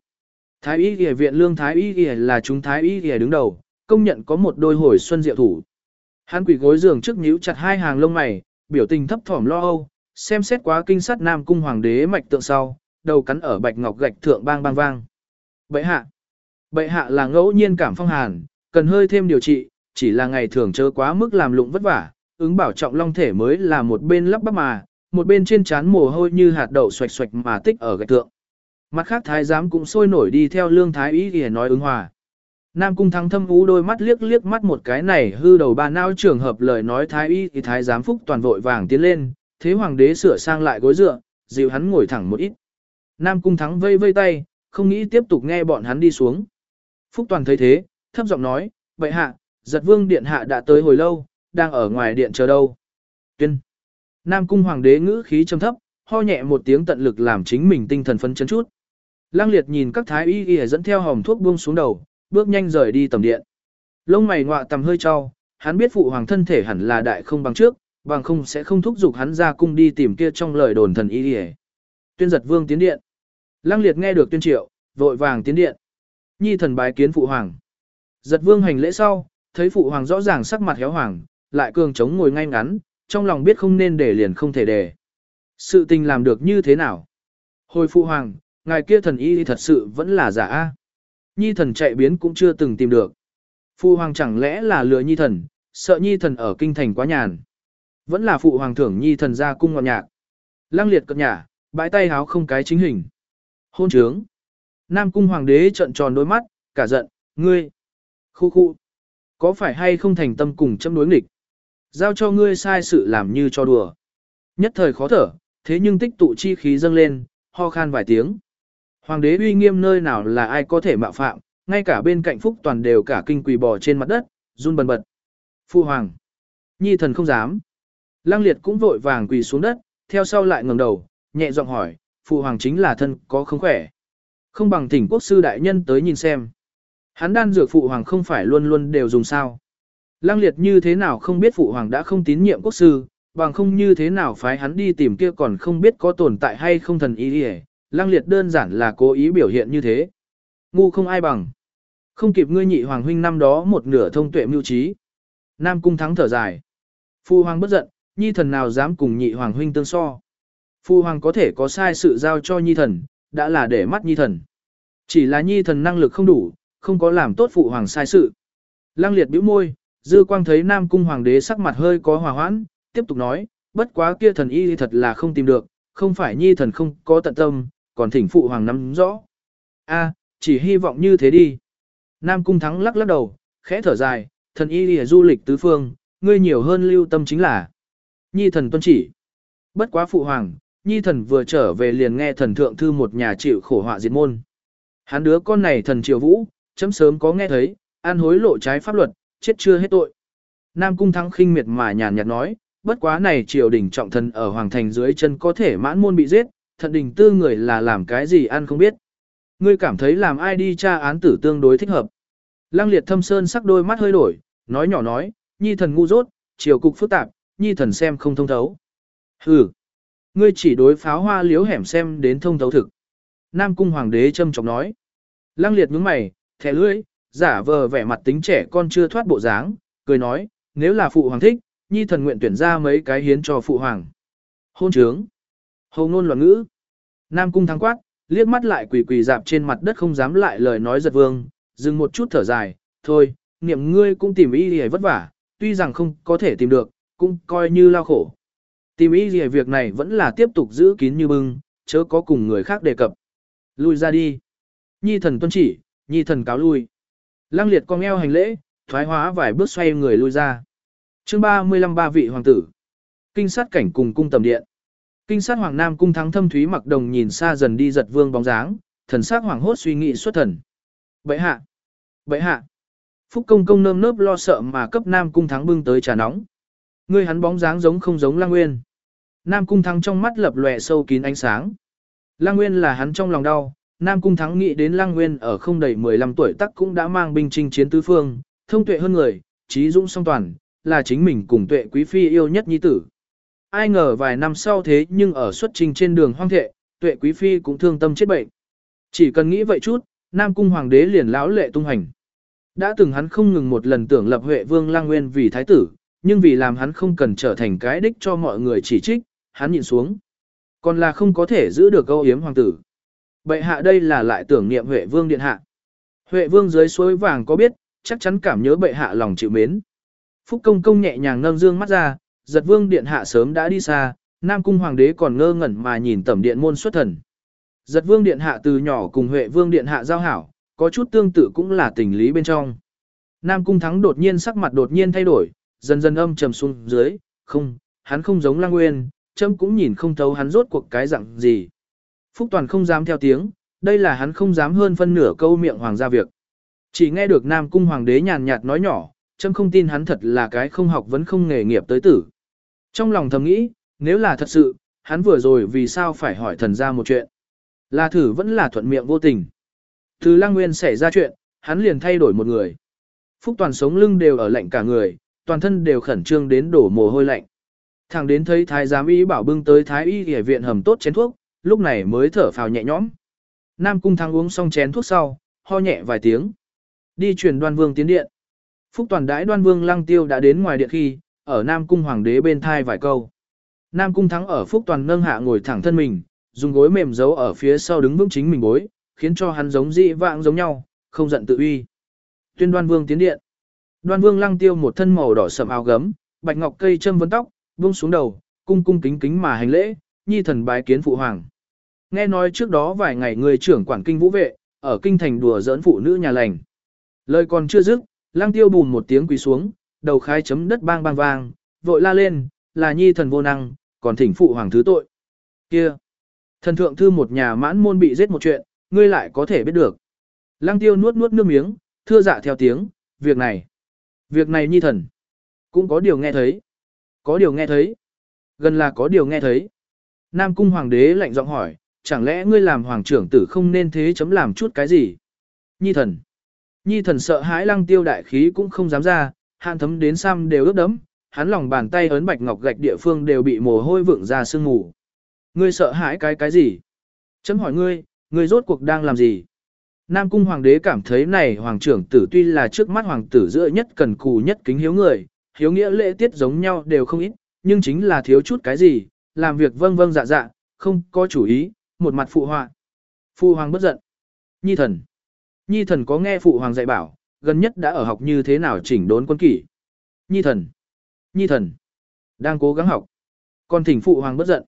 Thái y y viện lương thái y y là chúng thái y y đứng đầu, công nhận có một đôi hồi xuân diệu thủ. Hắn quỳ gối giường trước nhíu chặt hai hàng lông mày, biểu tình thấp thỏm lo âu, xem xét quá kinh sát Nam cung hoàng đế mạch tượng sau, đầu cắn ở bạch ngọc gạch thượng bang bang vang. Bệ hạ. Bệ hạ là ngẫu nhiên cảm phong hàn, cần hơi thêm điều trị, chỉ là ngày thường chớ quá mức làm lụng vất vả, ứng bảo trọng long thể mới là một bên lắp bắp mà, một bên trên trán mồ hôi như hạt đậu xoạch xoạch mà tích ở gạch tượng Mặt khác thái giám cũng sôi nổi đi theo lương thái ý để nói ứng hòa. Nam cung thắng thâm ú đôi mắt liếc liếc mắt một cái này hư đầu ba nao trường hợp lời nói thái y thì thái giám phúc toàn vội vàng tiến lên, thế hoàng đế sửa sang lại gối dựa, dịu hắn ngồi thẳng một ít. Nam cung thắng vây vây tay, không nghĩ tiếp tục nghe bọn hắn đi xuống. Phúc toàn thấy thế, thấp giọng nói, vậy hạ, giật vương điện hạ đã tới hồi lâu, đang ở ngoài điện chờ đâu. Tuyên. Nam cung hoàng đế ngữ khí trầm thấp, ho nhẹ một tiếng tận lực làm chính mình tinh thần phấn chấn chút. Lăng liệt nhìn các thái y y dẫn theo hòm thuốc buông xuống đầu, bước nhanh rời đi tầm điện. Lông mày ngọa tầm hơi cho, hắn biết phụ hoàng thân thể hẳn là đại không bằng trước, bằng không sẽ không thúc giục hắn ra cung đi tìm kia trong lời đồn thần y y. Tuyên giật vương tiến điện. Lăng liệt nghe được tuyên triệu, vội vàng tiến điện. Nhi thần bái kiến phụ hoàng. Giật vương hành lễ sau, thấy phụ hoàng rõ ràng sắc mặt héo hoàng, lại cường chống ngồi ngay ngắn, trong lòng biết không nên để liền không thể để. Sự tình làm được như thế nào? Hồi phụ hoàng, ngài kia thần y thật sự vẫn là giả a. Nhi thần chạy biến cũng chưa từng tìm được. Phụ hoàng chẳng lẽ là lừa nhi thần, sợ nhi thần ở kinh thành quá nhàn. Vẫn là phụ hoàng thưởng nhi thần ra cung ngọn nhạc. Lăng liệt cập nhà, bãi tay háo không cái chính hình. Hôn trướng. Nam cung hoàng đế trợn tròn đôi mắt, cả giận, ngươi. Khu khu. Có phải hay không thành tâm cùng châm đối nghịch? Giao cho ngươi sai sự làm như cho đùa. Nhất thời khó thở, thế nhưng tích tụ chi khí dâng lên, ho khan vài tiếng. Hoàng đế uy nghiêm nơi nào là ai có thể mạo phạm, ngay cả bên cạnh phúc toàn đều cả kinh quỳ bò trên mặt đất, run bần bật. Phu hoàng. Nhi thần không dám. Lăng liệt cũng vội vàng quỳ xuống đất, theo sau lại ngẩng đầu, nhẹ giọng hỏi, phụ hoàng chính là thân có không khỏe. Không bằng thỉnh quốc sư đại nhân tới nhìn xem. Hắn đan dược phụ hoàng không phải luôn luôn đều dùng sao. Lăng liệt như thế nào không biết phụ hoàng đã không tín nhiệm quốc sư, bằng không như thế nào phái hắn đi tìm kia còn không biết có tồn tại hay không thần ý đi Lăng liệt đơn giản là cố ý biểu hiện như thế. Ngu không ai bằng. Không kịp ngươi nhị hoàng huynh năm đó một nửa thông tuệ mưu trí. Nam cung thắng thở dài. Phu hoàng bất giận, nhi thần nào dám cùng nhị hoàng huynh tương so. Phu hoàng có thể có sai sự giao cho nhi thần, đã là để mắt nhi thần. Chỉ là nhi thần năng lực không đủ, không có làm tốt phụ hoàng sai sự. Lăng liệt bĩu môi, dư quang thấy nam cung hoàng đế sắc mặt hơi có hòa hoãn, tiếp tục nói, bất quá kia thần y thật là không tìm được, không phải nhi thần không có tận tâm, còn thỉnh phụ hoàng nắm rõ. A, chỉ hy vọng như thế đi. Nam cung thắng lắc lắc đầu, khẽ thở dài, thần y đi du lịch tứ phương, ngươi nhiều hơn lưu tâm chính là. Nhi thần tuân chỉ. Bất quá phụ hoàng, nhi thần vừa trở về liền nghe thần thượng thư một nhà chịu khổ họa diệt môn. Hắn đứa con này thần triều vũ, chấm sớm có nghe thấy, an hối lộ trái pháp luật, chết chưa hết tội. Nam cung thắng khinh miệt mà nhàn nhạt nói, bất quá này triều đình trọng thần ở hoàng thành dưới chân có thể mãn môn bị giết, thần đình tư người là làm cái gì ăn không biết. Ngươi cảm thấy làm ai đi tra án tử tương đối thích hợp. Lăng liệt thâm sơn sắc đôi mắt hơi đổi, nói nhỏ nói, nhi thần ngu dốt, triều cục phức tạp, nhi thần xem không thông thấu. Hừ, ngươi chỉ đối pháo hoa liếu hẻm xem đến thông thấu thực. Nam cung hoàng đế châm chọc nói. Lăng liệt nhướng mày, thẻ lưỡi, giả vờ vẻ mặt tính trẻ con chưa thoát bộ dáng, cười nói, nếu là phụ hoàng thích, nhi thần nguyện tuyển ra mấy cái hiến cho phụ hoàng. Hôn trướng. Hầu ngôn loạn ngữ. Nam cung thắng quát, liếc mắt lại quỳ quỳ dạp trên mặt đất không dám lại lời nói giật vương, dừng một chút thở dài, thôi, niệm ngươi cũng tìm y gì vất vả, tuy rằng không có thể tìm được, cũng coi như lao khổ. Tìm ý gì việc này vẫn là tiếp tục giữ kín như bưng, chớ có cùng người khác đề cập. Lui ra đi. Nhi thần tuân chỉ, nhi thần cáo lui. Lăng liệt cong eo hành lễ, thoái hóa vài bước xoay người lui ra. chương 35 ba vị hoàng tử. Kinh sát cảnh cùng cung tầm điện. Kinh sát hoàng nam cung thắng thâm thúy mặc đồng nhìn xa dần đi giật vương bóng dáng, thần sắc hoàng hốt suy nghĩ xuất thần. Bậy hạ! Bậy hạ! Phúc công công nơm nớp lo sợ mà cấp nam cung thắng bưng tới trà nóng. Ngươi hắn bóng dáng giống không giống lang nguyên. Nam cung thắng trong mắt lập lòe sâu kín ánh sáng. Lang nguyên là hắn trong lòng đau, Nam Cung Thắng nghĩ đến Lăng Nguyên ở không đầy 15 tuổi tắc cũng đã mang binh chinh chiến tứ phương, thông tuệ hơn người, trí dũng song toàn, là chính mình cùng tuệ quý phi yêu nhất nhi tử. Ai ngờ vài năm sau thế nhưng ở xuất trình trên đường hoang thệ, tuệ quý phi cũng thương tâm chết bệnh. Chỉ cần nghĩ vậy chút, Nam Cung Hoàng đế liền lão lệ tung hành. Đã từng hắn không ngừng một lần tưởng lập Huệ Vương Lăng Nguyên vì thái tử, nhưng vì làm hắn không cần trở thành cái đích cho mọi người chỉ trích, hắn nhìn xuống. Còn là không có thể giữ được câu yếm hoàng tử. Bệ hạ đây là lại tưởng niệm Huệ Vương điện hạ. Huệ Vương dưới suối vàng có biết, chắc chắn cảm nhớ bệ hạ lòng chịu mến. Phúc công công nhẹ nhàng nâng dương mắt ra, giật Vương điện hạ sớm đã đi xa, Nam cung hoàng đế còn ngơ ngẩn mà nhìn tẩm điện môn xuất thần. Giật Vương điện hạ từ nhỏ cùng Huệ Vương điện hạ giao hảo, có chút tương tự cũng là tình lý bên trong. Nam cung thắng đột nhiên sắc mặt đột nhiên thay đổi, dần dần âm trầm xuống dưới, không, hắn không giống Lang Nguyên, châm cũng nhìn không thấu hắn rốt cuộc cái dạng gì. Phúc Toàn không dám theo tiếng, đây là hắn không dám hơn phân nửa câu miệng hoàng gia việc. Chỉ nghe được Nam Cung Hoàng đế nhàn nhạt nói nhỏ, châm không tin hắn thật là cái không học vẫn không nghề nghiệp tới tử. Trong lòng thầm nghĩ, nếu là thật sự, hắn vừa rồi vì sao phải hỏi thần ra một chuyện. Là thử vẫn là thuận miệng vô tình. Từ lang nguyên xảy ra chuyện, hắn liền thay đổi một người. Phúc Toàn sống lưng đều ở lạnh cả người, toàn thân đều khẩn trương đến đổ mồ hôi lạnh thằng đến thấy thái giám y bảo bưng tới thái y y viện hầm tốt chén thuốc, lúc này mới thở phào nhẹ nhõm. Nam Cung Thắng uống xong chén thuốc sau, ho nhẹ vài tiếng. Đi truyền đoan vương tiến điện. Phúc toàn đãi đoan vương lăng tiêu đã đến ngoài điện khi, ở Nam Cung Hoàng đế bên thai vài câu. Nam Cung Thắng ở Phúc toàn nâng hạ ngồi thẳng thân mình, dùng gối mềm giấu ở phía sau đứng vững chính mình bối, khiến cho hắn giống dị vãng giống nhau, không giận tự uy. Tuyên đoan vương tiến điện. Đoan vương lăng tiêu một thân màu đỏ sậm áo gấm, bạch ngọc cây châm vấn tóc, buông xuống đầu, cung cung kính kính mà hành lễ, nhi thần bái kiến phụ hoàng. Nghe nói trước đó vài ngày người trưởng quản kinh vũ vệ, ở kinh thành đùa giỡn phụ nữ nhà lành. Lời còn chưa dứt, lang tiêu bùn một tiếng quỳ xuống, đầu khai chấm đất bang bang vang, vội la lên, là nhi thần vô năng, còn thỉnh phụ hoàng thứ tội. Kia! Thần thượng thư một nhà mãn môn bị giết một chuyện, ngươi lại có thể biết được. Lăng tiêu nuốt nuốt nước miếng, thưa dạ theo tiếng, việc này. Việc này nhi thần. Cũng có điều nghe thấy. Có điều nghe thấy. Gần là có điều nghe thấy. Nam cung hoàng đế lạnh giọng hỏi, chẳng lẽ ngươi làm hoàng trưởng tử không nên thế chấm làm chút cái gì? Nhi thần. Nhi thần sợ hãi lăng tiêu đại khí cũng không dám ra, hạn thấm đến xăm đều ướt đẫm, hắn lòng bàn tay ấn bạch ngọc gạch địa phương đều bị mồ hôi vượng ra sương mù. Ngươi sợ hãi cái cái gì? Chấm hỏi ngươi, ngươi rốt cuộc đang làm gì? Nam cung hoàng đế cảm thấy này hoàng trưởng tử tuy là trước mắt hoàng tử giữa nhất cần cù nhất kính hiếu người, hiếu nghĩa lễ tiết giống nhau đều không ít, nhưng chính là thiếu chút cái gì, làm việc vâng vâng dạ dạ, không có chủ ý, một mặt phụ họa. Phụ hoàng bất giận. Nhi thần. Nhi thần có nghe phụ hoàng dạy bảo, gần nhất đã ở học như thế nào chỉnh đốn quân kỷ. Nhi thần. Nhi thần. Đang cố gắng học. Còn thỉnh phụ hoàng bất giận.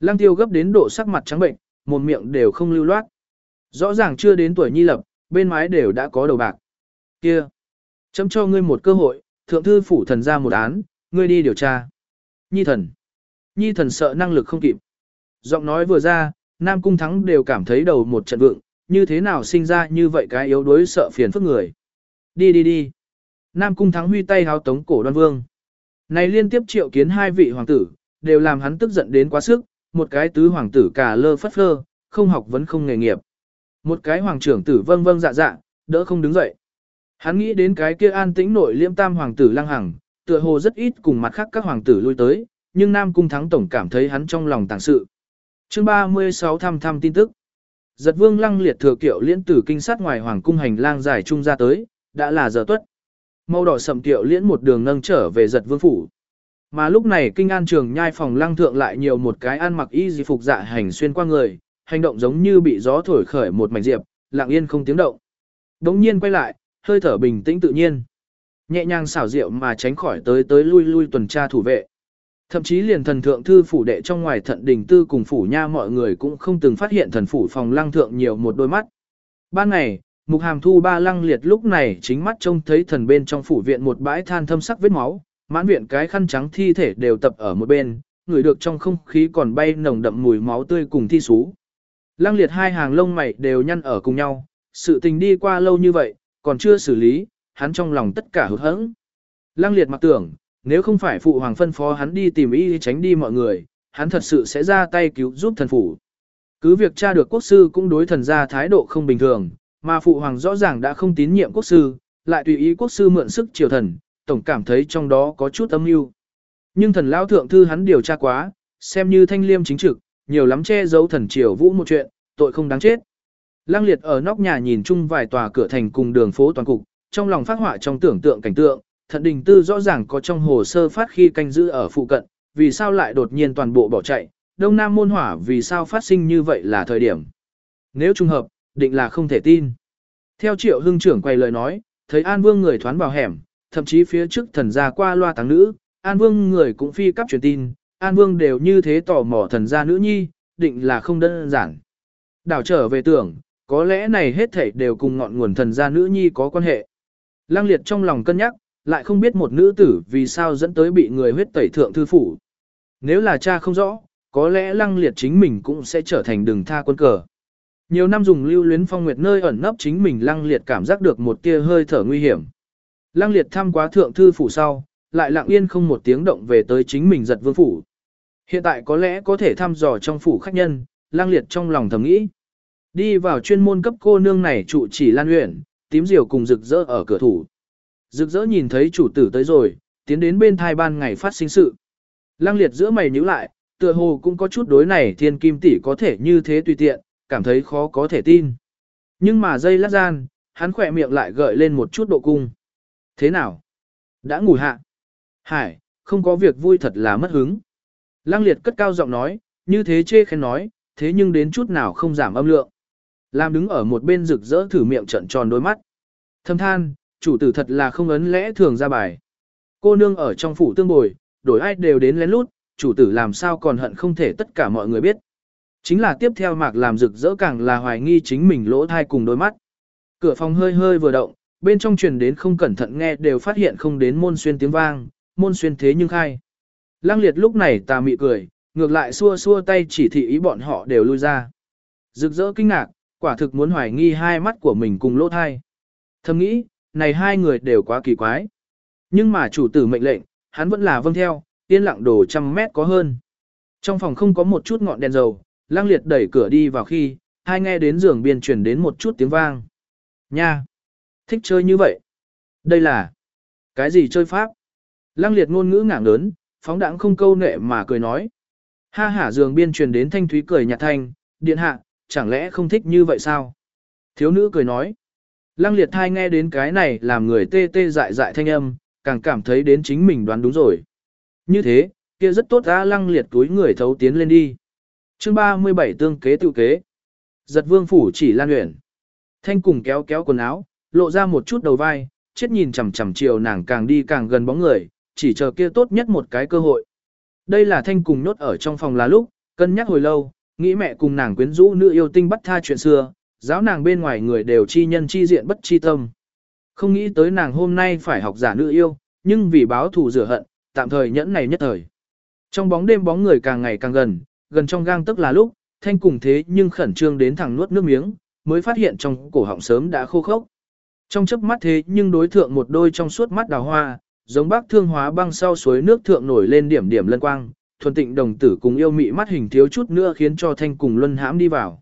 Lăng tiêu gấp đến độ sắc mặt trắng bệnh, một miệng đều không lưu loát. Rõ ràng chưa đến tuổi nhi lập, bên mái đều đã có đầu bạc. Kia. Chấm cho ngươi một cơ hội, thượng thư phủ thần ra một án, ngươi đi điều tra. Nhi thần. Nhi thần sợ năng lực không kịp. Giọng nói vừa ra, Nam Cung Thắng đều cảm thấy đầu một trận vượng, như thế nào sinh ra như vậy cái yếu đuối sợ phiền phức người. Đi đi đi. Nam Cung Thắng huy tay háo tống cổ đoan vương. Này liên tiếp triệu kiến hai vị hoàng tử, đều làm hắn tức giận đến quá sức, một cái tứ hoàng tử cả lơ phất phơ, không học vẫn không nghề nghiệp. Một cái hoàng trưởng tử vâng vâng dạ dạ, đỡ không đứng dậy. Hắn nghĩ đến cái kia an tĩnh nội liêm tam hoàng tử lăng hằng, tựa hồ rất ít cùng mặt khác các hoàng tử lui tới, nhưng Nam Cung Thắng Tổng cảm thấy hắn trong lòng tàng sự. chương 36 thăm thăm tin tức. Giật vương lăng liệt thừa kiệu liễn tử kinh sát ngoài hoàng cung hành lang dài trung ra tới, đã là giờ tuất. Màu đỏ sầm kiệu liễn một đường nâng trở về giật vương phủ. Mà lúc này kinh an trường nhai phòng lăng thượng lại nhiều một cái ăn mặc y di phục dạ hành xuyên qua người, hành động giống như bị gió thổi khởi một mảnh diệp, lặng yên không tiếng động. Đống nhiên quay lại, hơi thở bình tĩnh tự nhiên. Nhẹ nhàng xảo diệu mà tránh khỏi tới tới lui lui tuần tra thủ vệ. Thậm chí liền thần thượng thư phủ đệ trong ngoài thận đình tư cùng phủ nha mọi người cũng không từng phát hiện thần phủ phòng lăng thượng nhiều một đôi mắt. Ban ngày, Mục Hàm Thu ba lăng liệt lúc này chính mắt trông thấy thần bên trong phủ viện một bãi than thâm sắc vết máu, mãn viện cái khăn trắng thi thể đều tập ở một bên, người được trong không khí còn bay nồng đậm mùi máu tươi cùng thi sú. Lăng liệt hai hàng lông mày đều nhăn ở cùng nhau, sự tình đi qua lâu như vậy, còn chưa xử lý, hắn trong lòng tất cả hụt hẫng. Lăng liệt mặc tưởng, nếu không phải phụ hoàng phân phó hắn đi tìm y tránh đi mọi người, hắn thật sự sẽ ra tay cứu giúp thần phủ. Cứ việc tra được quốc sư cũng đối thần ra thái độ không bình thường, mà phụ hoàng rõ ràng đã không tín nhiệm quốc sư, lại tùy ý quốc sư mượn sức triều thần, tổng cảm thấy trong đó có chút âm mưu. Nhưng thần lao thượng thư hắn điều tra quá, xem như thanh liêm chính trực, nhiều lắm che giấu thần triều vũ một chuyện, tội không đáng chết. Lăng liệt ở nóc nhà nhìn chung vài tòa cửa thành cùng đường phố toàn cục, trong lòng phát họa trong tưởng tượng cảnh tượng, thận đình tư rõ ràng có trong hồ sơ phát khi canh giữ ở phụ cận, vì sao lại đột nhiên toàn bộ bỏ chạy, đông nam môn hỏa vì sao phát sinh như vậy là thời điểm. Nếu trùng hợp, định là không thể tin. Theo triệu hưng trưởng quay lời nói, thấy An Vương người thoán vào hẻm, thậm chí phía trước thần gia qua loa táng nữ, An Vương người cũng phi cấp truyền tin, An Vương đều như thế tò mò thần gia nữ nhi, định là không đơn giản. Đảo trở về tưởng, có lẽ này hết thảy đều cùng ngọn nguồn thần gia nữ nhi có quan hệ. Lăng liệt trong lòng cân nhắc, lại không biết một nữ tử vì sao dẫn tới bị người huyết tẩy thượng thư phủ. Nếu là cha không rõ, có lẽ lăng liệt chính mình cũng sẽ trở thành đường tha quân cờ. Nhiều năm dùng lưu luyến phong nguyệt nơi ẩn nấp chính mình lăng liệt cảm giác được một tia hơi thở nguy hiểm. Lăng liệt thăm quá thượng thư phủ sau, lại lặng yên không một tiếng động về tới chính mình giật vương phủ. Hiện tại có lẽ có thể thăm dò trong phủ khách nhân, lăng liệt trong lòng thầm nghĩ. Đi vào chuyên môn cấp cô nương này trụ chỉ lan luyện, tím diều cùng rực rỡ ở cửa thủ. Rực rỡ nhìn thấy chủ tử tới rồi, tiến đến bên thai ban ngày phát sinh sự. Lăng liệt giữa mày nhíu lại, tựa hồ cũng có chút đối này thiên kim tỷ có thể như thế tùy tiện, cảm thấy khó có thể tin. Nhưng mà dây lát gian, hắn khỏe miệng lại gợi lên một chút độ cung. Thế nào? Đã ngủ hạ. Hải, không có việc vui thật là mất hứng. Lăng liệt cất cao giọng nói, như thế chê khen nói, thế nhưng đến chút nào không giảm âm lượng. Lam đứng ở một bên rực rỡ thử miệng trận tròn đôi mắt. Thâm than, chủ tử thật là không ấn lẽ thường ra bài. Cô nương ở trong phủ tương bồi, đổi ai đều đến lén lút, chủ tử làm sao còn hận không thể tất cả mọi người biết. Chính là tiếp theo mạc làm rực rỡ càng là hoài nghi chính mình lỗ thai cùng đôi mắt. Cửa phòng hơi hơi vừa động, bên trong truyền đến không cẩn thận nghe đều phát hiện không đến môn xuyên tiếng vang, môn xuyên thế nhưng khai. Lăng liệt lúc này ta mị cười, ngược lại xua xua tay chỉ thị ý bọn họ đều lui ra. Rực rỡ kinh ngạc, quả thực muốn hoài nghi hai mắt của mình cùng lỗ thai. Thầm nghĩ, này hai người đều quá kỳ quái. Nhưng mà chủ tử mệnh lệnh, hắn vẫn là vâng theo, yên lặng đổ trăm mét có hơn. Trong phòng không có một chút ngọn đèn dầu, lang liệt đẩy cửa đi vào khi, hai nghe đến giường biên truyền đến một chút tiếng vang. Nha! Thích chơi như vậy? Đây là... Cái gì chơi pháp? Lăng liệt ngôn ngữ ngảng lớn, phóng đãng không câu nệ mà cười nói. Ha hả giường biên truyền đến thanh thúy cười nhạt thanh, điện hạ, chẳng lẽ không thích như vậy sao? Thiếu nữ cười nói. Lăng liệt thai nghe đến cái này làm người tê tê dại dại thanh âm, càng cảm thấy đến chính mình đoán đúng rồi. Như thế, kia rất tốt ra lăng liệt túi người thấu tiến lên đi. chương 37 tương kế tự kế. Giật vương phủ chỉ lan luyện. Thanh cùng kéo kéo quần áo, lộ ra một chút đầu vai, chết nhìn chằm chằm chiều nàng càng đi càng gần bóng người, chỉ chờ kia tốt nhất một cái cơ hội. Đây là thanh cùng nhốt ở trong phòng là lúc, cân nhắc hồi lâu, nghĩ mẹ cùng nàng quyến rũ nữ yêu tinh bắt tha chuyện xưa, giáo nàng bên ngoài người đều chi nhân chi diện bất chi tâm. Không nghĩ tới nàng hôm nay phải học giả nữ yêu, nhưng vì báo thù rửa hận, tạm thời nhẫn này nhất thời. Trong bóng đêm bóng người càng ngày càng gần, gần trong gang tức là lúc, thanh cùng thế nhưng khẩn trương đến thẳng nuốt nước miếng, mới phát hiện trong cổ họng sớm đã khô khốc. Trong chớp mắt thế nhưng đối thượng một đôi trong suốt mắt đào hoa, giống bác thương hóa băng sau suối nước thượng nổi lên điểm điểm lân quang, thuần tịnh đồng tử cùng yêu mị mắt hình thiếu chút nữa khiến cho thanh cùng luân hãm đi vào.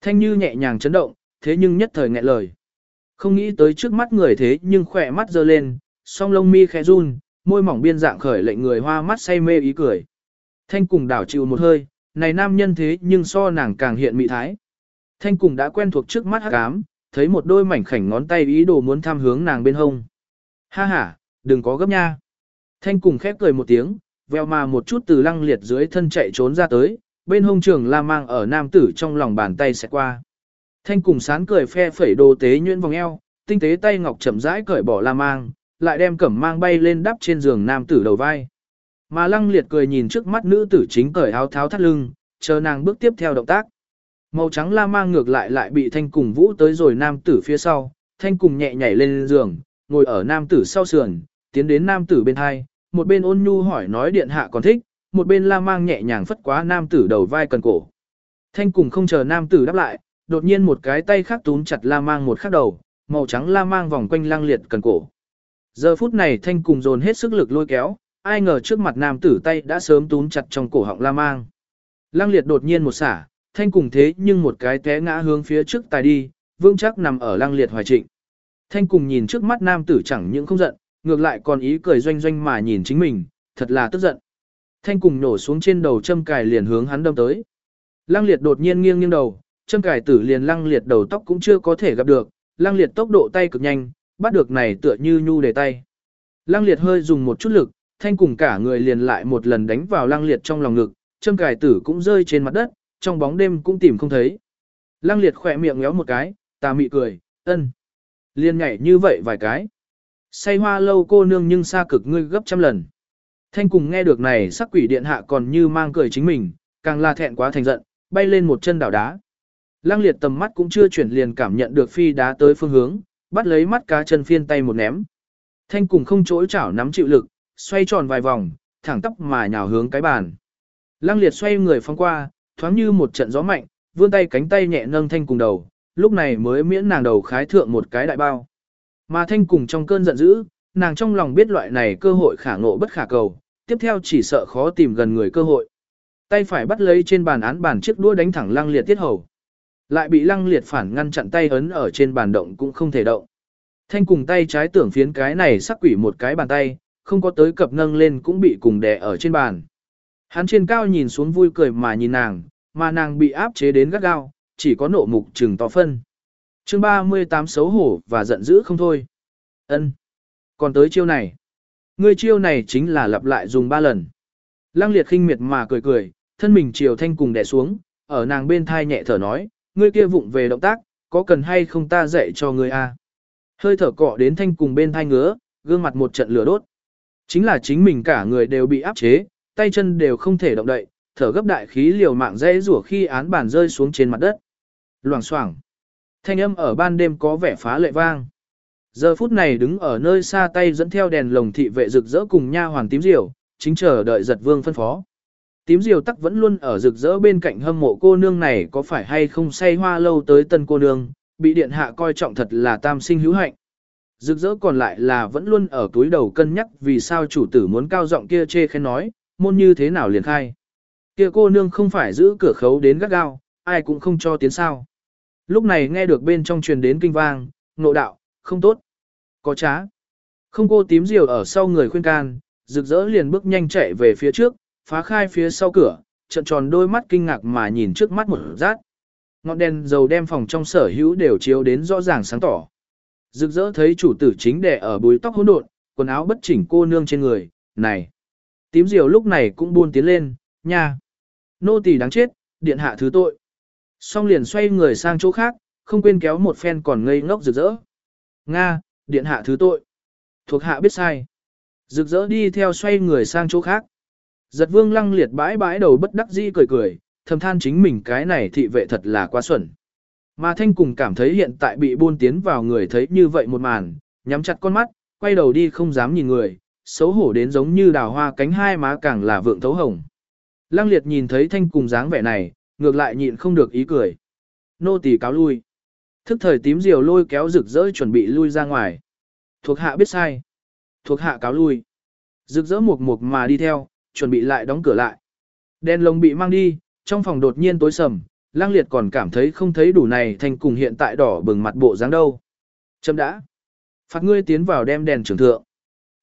Thanh như nhẹ nhàng chấn động, thế nhưng nhất thời nghẹn lời. Không nghĩ tới trước mắt người thế nhưng khỏe mắt dơ lên, song lông mi khẽ run, môi mỏng biên dạng khởi lệnh người hoa mắt say mê ý cười. Thanh cùng đảo chịu một hơi, này nam nhân thế nhưng so nàng càng hiện mị thái. Thanh cùng đã quen thuộc trước mắt hắc ám, thấy một đôi mảnh khảnh ngón tay ý đồ muốn tham hướng nàng bên hông. Ha ha, đừng có gấp nha. Thanh cùng khép cười một tiếng, veo mà một chút từ lăng liệt dưới thân chạy trốn ra tới, bên hông trường la mang ở nam tử trong lòng bàn tay sẽ qua. Thanh cùng sán cười phe phẩy đồ tế nhuyễn vòng eo, tinh tế tay ngọc chậm rãi cởi bỏ la mang, lại đem cẩm mang bay lên đắp trên giường nam tử đầu vai. Mà lăng liệt cười nhìn trước mắt nữ tử chính cởi áo tháo thắt lưng, chờ nàng bước tiếp theo động tác. Màu trắng la mang ngược lại lại bị thanh cùng vũ tới rồi nam tử phía sau, thanh cùng nhẹ nhảy lên giường, ngồi ở nam tử sau sườn, tiến đến nam tử bên hai, một bên ôn nhu hỏi nói điện hạ còn thích, một bên la mang nhẹ nhàng phất quá nam tử đầu vai cần cổ. Thanh cùng không chờ nam tử đáp lại, đột nhiên một cái tay khác túm chặt la mang một khắc đầu, màu trắng la mang vòng quanh lang liệt cần cổ. Giờ phút này thanh cùng dồn hết sức lực lôi kéo, ai ngờ trước mặt nam tử tay đã sớm túm chặt trong cổ họng la mang. lang liệt đột nhiên một xả, thanh cùng thế nhưng một cái té ngã hướng phía trước tài đi, vương chắc nằm ở lang liệt hoài trịnh. Thanh cùng nhìn trước mắt nam tử chẳng những không giận, ngược lại còn ý cười doanh doanh mà nhìn chính mình, thật là tức giận. Thanh cùng nổ xuống trên đầu châm cài liền hướng hắn đâm tới. Lăng liệt đột nhiên nghiêng nghiêng đầu, châm cài tử liền lăng liệt đầu tóc cũng chưa có thể gặp được, lăng liệt tốc độ tay cực nhanh, bắt được này tựa như nhu để tay. Lăng liệt hơi dùng một chút lực, thanh cùng cả người liền lại một lần đánh vào lăng liệt trong lòng ngực, châm cài tử cũng rơi trên mặt đất, trong bóng đêm cũng tìm không thấy. Lăng liệt khỏe miệng ngéo một cái, ta mị cười, ân. Liên nhảy như vậy vài cái. Say hoa lâu cô nương nhưng xa cực ngươi gấp trăm lần. Thanh cùng nghe được này sắc quỷ điện hạ còn như mang cười chính mình, càng là thẹn quá thành giận, bay lên một chân đảo đá. Lăng liệt tầm mắt cũng chưa chuyển liền cảm nhận được phi đá tới phương hướng, bắt lấy mắt cá chân phiên tay một ném. Thanh cùng không chối chảo nắm chịu lực, xoay tròn vài vòng, thẳng tóc mà nhào hướng cái bàn. Lăng liệt xoay người phong qua, thoáng như một trận gió mạnh, vươn tay cánh tay nhẹ nâng thanh cùng đầu, lúc này mới miễn nàng đầu khái thượng một cái đại bao. Mà thanh cùng trong cơn giận dữ, nàng trong lòng biết loại này cơ hội khả ngộ bất khả cầu, tiếp theo chỉ sợ khó tìm gần người cơ hội. Tay phải bắt lấy trên bàn án bàn chiếc đũa đánh thẳng lăng liệt tiết hầu. Lại bị lăng liệt phản ngăn chặn tay ấn ở trên bàn động cũng không thể động. Thanh cùng tay trái tưởng phiến cái này sắc quỷ một cái bàn tay, không có tới cập nâng lên cũng bị cùng đè ở trên bàn. Hắn trên cao nhìn xuống vui cười mà nhìn nàng, mà nàng bị áp chế đến gắt gao, chỉ có nộ mục trừng to phân chương 38 xấu hổ và giận dữ không thôi. ân Còn tới chiêu này. Ngươi chiêu này chính là lặp lại dùng ba lần. Lăng liệt khinh miệt mà cười cười, thân mình chiều thanh cùng đè xuống, ở nàng bên thai nhẹ thở nói, ngươi kia vụng về động tác, có cần hay không ta dạy cho ngươi a? Hơi thở cọ đến thanh cùng bên thai ngứa, gương mặt một trận lửa đốt. Chính là chính mình cả người đều bị áp chế, tay chân đều không thể động đậy, thở gấp đại khí liều mạng dễ rủa khi án bàn rơi xuống trên mặt đất. Loảng xoảng. Thanh âm ở ban đêm có vẻ phá lệ vang. Giờ phút này đứng ở nơi xa tay dẫn theo đèn lồng thị vệ rực rỡ cùng nha hoàng tím diều, chính chờ đợi giật vương phân phó. Tím diều tắc vẫn luôn ở rực rỡ bên cạnh hâm mộ cô nương này có phải hay không say hoa lâu tới tân cô nương, bị điện hạ coi trọng thật là tam sinh hữu hạnh. Rực rỡ còn lại là vẫn luôn ở túi đầu cân nhắc vì sao chủ tử muốn cao giọng kia chê khen nói, môn như thế nào liền khai. Kia cô nương không phải giữ cửa khấu đến gắt gao, ai cũng không cho tiến sao. Lúc này nghe được bên trong truyền đến kinh vang, nộ đạo, không tốt, có trá. Không cô tím diều ở sau người khuyên can, rực rỡ liền bước nhanh chạy về phía trước, phá khai phía sau cửa, trận tròn đôi mắt kinh ngạc mà nhìn trước mắt một rát. Ngọn đèn dầu đem phòng trong sở hữu đều chiếu đến rõ ràng sáng tỏ. Rực rỡ thấy chủ tử chính đẻ ở bùi tóc hỗn độn, quần áo bất chỉnh cô nương trên người, này. Tím diều lúc này cũng buôn tiến lên, nha. Nô tỳ đáng chết, điện hạ thứ tội. Xong liền xoay người sang chỗ khác, không quên kéo một phen còn ngây ngốc rực rỡ. Nga, điện hạ thứ tội. Thuộc hạ biết sai. Rực rỡ đi theo xoay người sang chỗ khác. Giật vương lăng liệt bãi bãi đầu bất đắc dĩ cười cười, thầm than chính mình cái này thị vệ thật là quá xuẩn. Mà thanh cùng cảm thấy hiện tại bị buôn tiến vào người thấy như vậy một màn, nhắm chặt con mắt, quay đầu đi không dám nhìn người, xấu hổ đến giống như đào hoa cánh hai má càng là vượng thấu hồng. Lăng liệt nhìn thấy thanh cùng dáng vẻ này, ngược lại nhịn không được ý cười. Nô tỳ cáo lui. Thức thời tím diều lôi kéo rực rỡ chuẩn bị lui ra ngoài. Thuộc hạ biết sai. Thuộc hạ cáo lui. Rực rỡ mục mục mà đi theo, chuẩn bị lại đóng cửa lại. Đèn lồng bị mang đi, trong phòng đột nhiên tối sầm, lang liệt còn cảm thấy không thấy đủ này thành cùng hiện tại đỏ bừng mặt bộ dáng đâu. Châm đã. Phạt ngươi tiến vào đem đèn trưởng thượng.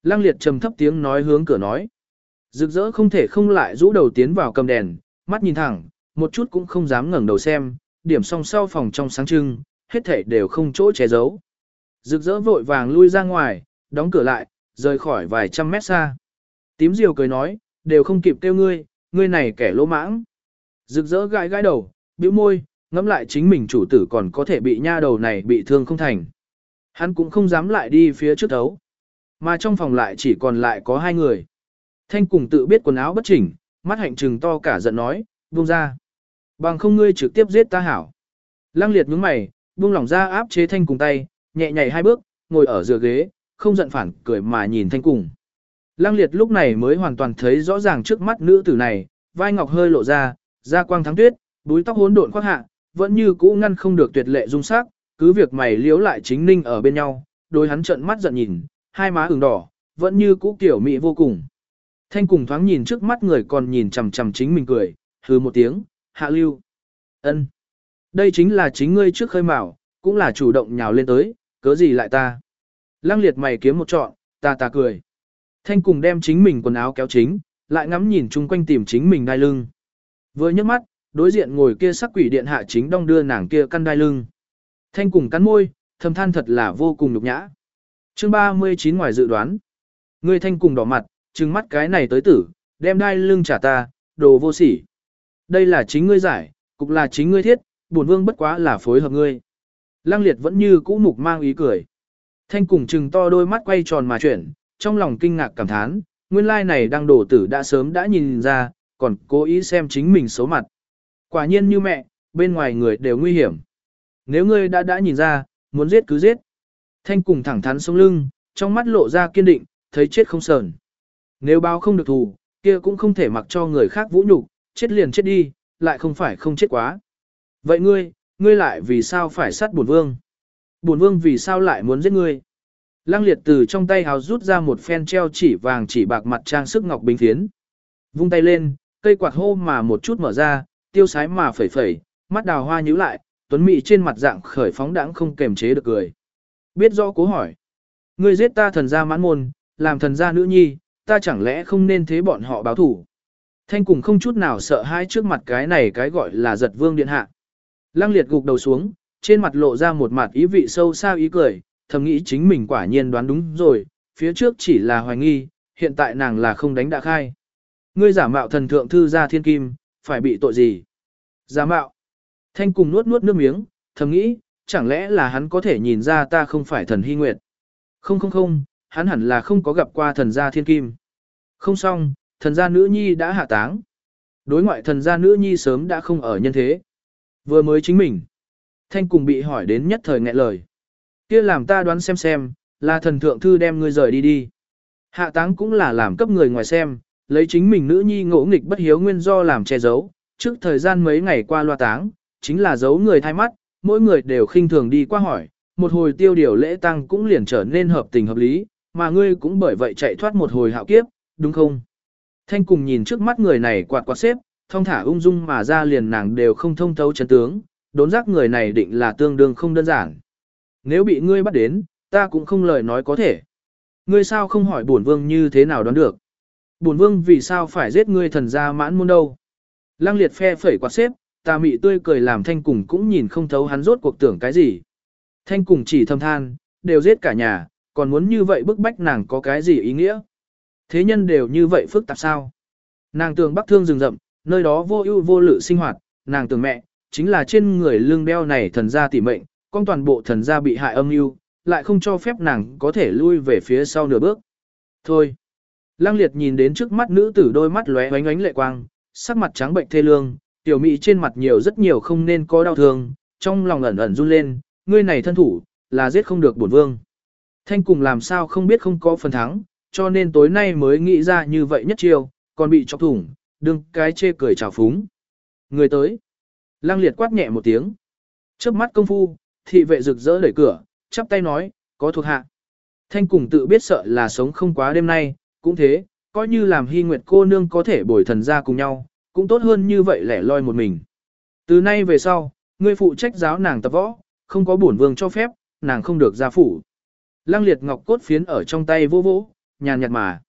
Lang liệt trầm thấp tiếng nói hướng cửa nói. Rực rỡ không thể không lại rũ đầu tiến vào cầm đèn, mắt nhìn thẳng, một chút cũng không dám ngẩng đầu xem, điểm song sau phòng trong sáng trưng, hết thảy đều không chỗ che giấu. Rực rỡ vội vàng lui ra ngoài, đóng cửa lại, rời khỏi vài trăm mét xa. Tím diều cười nói, đều không kịp kêu ngươi, ngươi này kẻ lỗ mãng. Rực rỡ gãi gãi đầu, bĩu môi, ngẫm lại chính mình chủ tử còn có thể bị nha đầu này bị thương không thành. Hắn cũng không dám lại đi phía trước thấu. Mà trong phòng lại chỉ còn lại có hai người. Thanh cùng tự biết quần áo bất chỉnh, mắt hạnh trừng to cả giận nói, buông ra. Bằng không ngươi trực tiếp giết ta hảo. Lăng liệt nhướng mày, buông lỏng ra áp chế thanh cùng tay, nhẹ nhảy hai bước, ngồi ở giữa ghế, không giận phản cười mà nhìn thanh cùng. Lăng liệt lúc này mới hoàn toàn thấy rõ ràng trước mắt nữ tử này, vai ngọc hơi lộ ra, da quang thắng tuyết, búi tóc hỗn độn khoác hạ, vẫn như cũ ngăn không được tuyệt lệ dung sắc, cứ việc mày liếu lại chính ninh ở bên nhau, đôi hắn trợn mắt giận nhìn, hai má ửng đỏ, vẫn như cũ kiểu mị vô cùng. Thanh cùng thoáng nhìn trước mắt người còn nhìn chằm chằm chính mình cười, hừ một tiếng, hạ lưu. ân, Đây chính là chính ngươi trước khơi mào, cũng là chủ động nhào lên tới, cớ gì lại ta. Lăng liệt mày kiếm một trọn, ta ta cười. Thanh cùng đem chính mình quần áo kéo chính, lại ngắm nhìn chung quanh tìm chính mình đai lưng. Vừa nhấc mắt, đối diện ngồi kia sắc quỷ điện hạ chính đong đưa nàng kia căn đai lưng. Thanh cùng cắn môi, thầm than thật là vô cùng nhục nhã. Chương 39 ngoài dự đoán. Ngươi thanh cùng đỏ mặt, trừng mắt cái này tới tử, đem đai lưng trả ta, đồ vô sỉ. Đây là chính ngươi giải, cục là chính ngươi thiết, bổn vương bất quá là phối hợp ngươi. Lăng liệt vẫn như cũ mục mang ý cười. Thanh cùng trừng to đôi mắt quay tròn mà chuyển, trong lòng kinh ngạc cảm thán, nguyên lai này đang đổ tử đã sớm đã nhìn ra, còn cố ý xem chính mình xấu mặt. Quả nhiên như mẹ, bên ngoài người đều nguy hiểm. Nếu ngươi đã đã nhìn ra, muốn giết cứ giết. Thanh cùng thẳng thắn sống lưng, trong mắt lộ ra kiên định, thấy chết không sờn. Nếu báo không được thù, kia cũng không thể mặc cho người khác vũ nhục, chết liền chết đi, lại không phải không chết quá. Vậy ngươi, ngươi lại vì sao phải sát bổn vương? Bổn vương vì sao lại muốn giết ngươi? Lăng liệt từ trong tay hào rút ra một phen treo chỉ vàng chỉ bạc mặt trang sức ngọc bình thiến. Vung tay lên, cây quạt hô mà một chút mở ra, tiêu sái mà phẩy phẩy, mắt đào hoa nhíu lại, tuấn mị trên mặt dạng khởi phóng đãng không kềm chế được cười. Biết rõ cố hỏi. Ngươi giết ta thần gia mãn môn, làm thần gia nữ nhi, ta chẳng lẽ không nên thế bọn họ báo thủ. Thanh cùng không chút nào sợ hãi trước mặt cái này cái gọi là giật vương điện hạ. Lăng liệt gục đầu xuống, trên mặt lộ ra một mặt ý vị sâu xa ý cười, thầm nghĩ chính mình quả nhiên đoán đúng rồi, phía trước chỉ là hoài nghi, hiện tại nàng là không đánh đã khai. Ngươi giả mạo thần thượng thư gia thiên kim, phải bị tội gì? Giả mạo. Thanh cùng nuốt nuốt nước miếng, thầm nghĩ, chẳng lẽ là hắn có thể nhìn ra ta không phải thần hy nguyệt? Không không không, hắn hẳn là không có gặp qua thần gia thiên kim. Không xong, thần gia nữ nhi đã hạ táng. Đối ngoại thần gia nữ nhi sớm đã không ở nhân thế. Vừa mới chính mình. Thanh cùng bị hỏi đến nhất thời nghẹn lời. kia làm ta đoán xem xem, là thần thượng thư đem ngươi rời đi đi. Hạ táng cũng là làm cấp người ngoài xem, lấy chính mình nữ nhi ngỗ nghịch bất hiếu nguyên do làm che giấu. Trước thời gian mấy ngày qua loa táng, chính là giấu người thay mắt, mỗi người đều khinh thường đi qua hỏi, một hồi tiêu điều lễ tăng cũng liền trở nên hợp tình hợp lý, mà ngươi cũng bởi vậy chạy thoát một hồi hạo kiếp, đúng không? Thanh cùng nhìn trước mắt người này quạt quạt xếp, thông thả ung dung mà ra liền nàng đều không thông thấu chân tướng, đốn giác người này định là tương đương không đơn giản. Nếu bị ngươi bắt đến, ta cũng không lời nói có thể. Ngươi sao không hỏi bổn vương như thế nào đoán được? Bổn vương vì sao phải giết ngươi thần gia mãn môn đâu? Lăng liệt phe phẩy quạt xếp, ta mị tươi cười làm thanh cùng cũng nhìn không thấu hắn rốt cuộc tưởng cái gì. Thanh cùng chỉ thầm than, đều giết cả nhà, còn muốn như vậy bức bách nàng có cái gì ý nghĩa? Thế nhân đều như vậy phức tạp sao? Nàng tưởng bắc thương rừng rậm, nơi đó vô ưu vô lự sinh hoạt, nàng tưởng mẹ, chính là trên người lương đeo này thần gia tỉ mệnh, con toàn bộ thần gia bị hại âm ưu, lại không cho phép nàng có thể lui về phía sau nửa bước. Thôi. Lăng liệt nhìn đến trước mắt nữ tử đôi mắt lóe ánh ánh lệ quang, sắc mặt trắng bệnh thê lương, tiểu mị trên mặt nhiều rất nhiều không nên có đau thương, trong lòng ẩn ẩn run lên, ngươi này thân thủ, là giết không được bổn vương. Thanh cùng làm sao không biết không có phần thắng, cho nên tối nay mới nghĩ ra như vậy nhất chiêu, còn bị chọc thủng, đừng cái chê cười trào phúng. Người tới. Lăng liệt quát nhẹ một tiếng. Chớp mắt công phu, thị vệ rực rỡ đẩy cửa, chắp tay nói, có thuộc hạ. Thanh cùng tự biết sợ là sống không quá đêm nay, cũng thế, coi như làm hy nguyệt cô nương có thể bồi thần ra cùng nhau, cũng tốt hơn như vậy lẻ loi một mình. Từ nay về sau, ngươi phụ trách giáo nàng tập võ, không có bổn vương cho phép, nàng không được ra phủ. Lăng liệt ngọc cốt phiến ở trong tay vô vỗ, nhàn nhạt mà.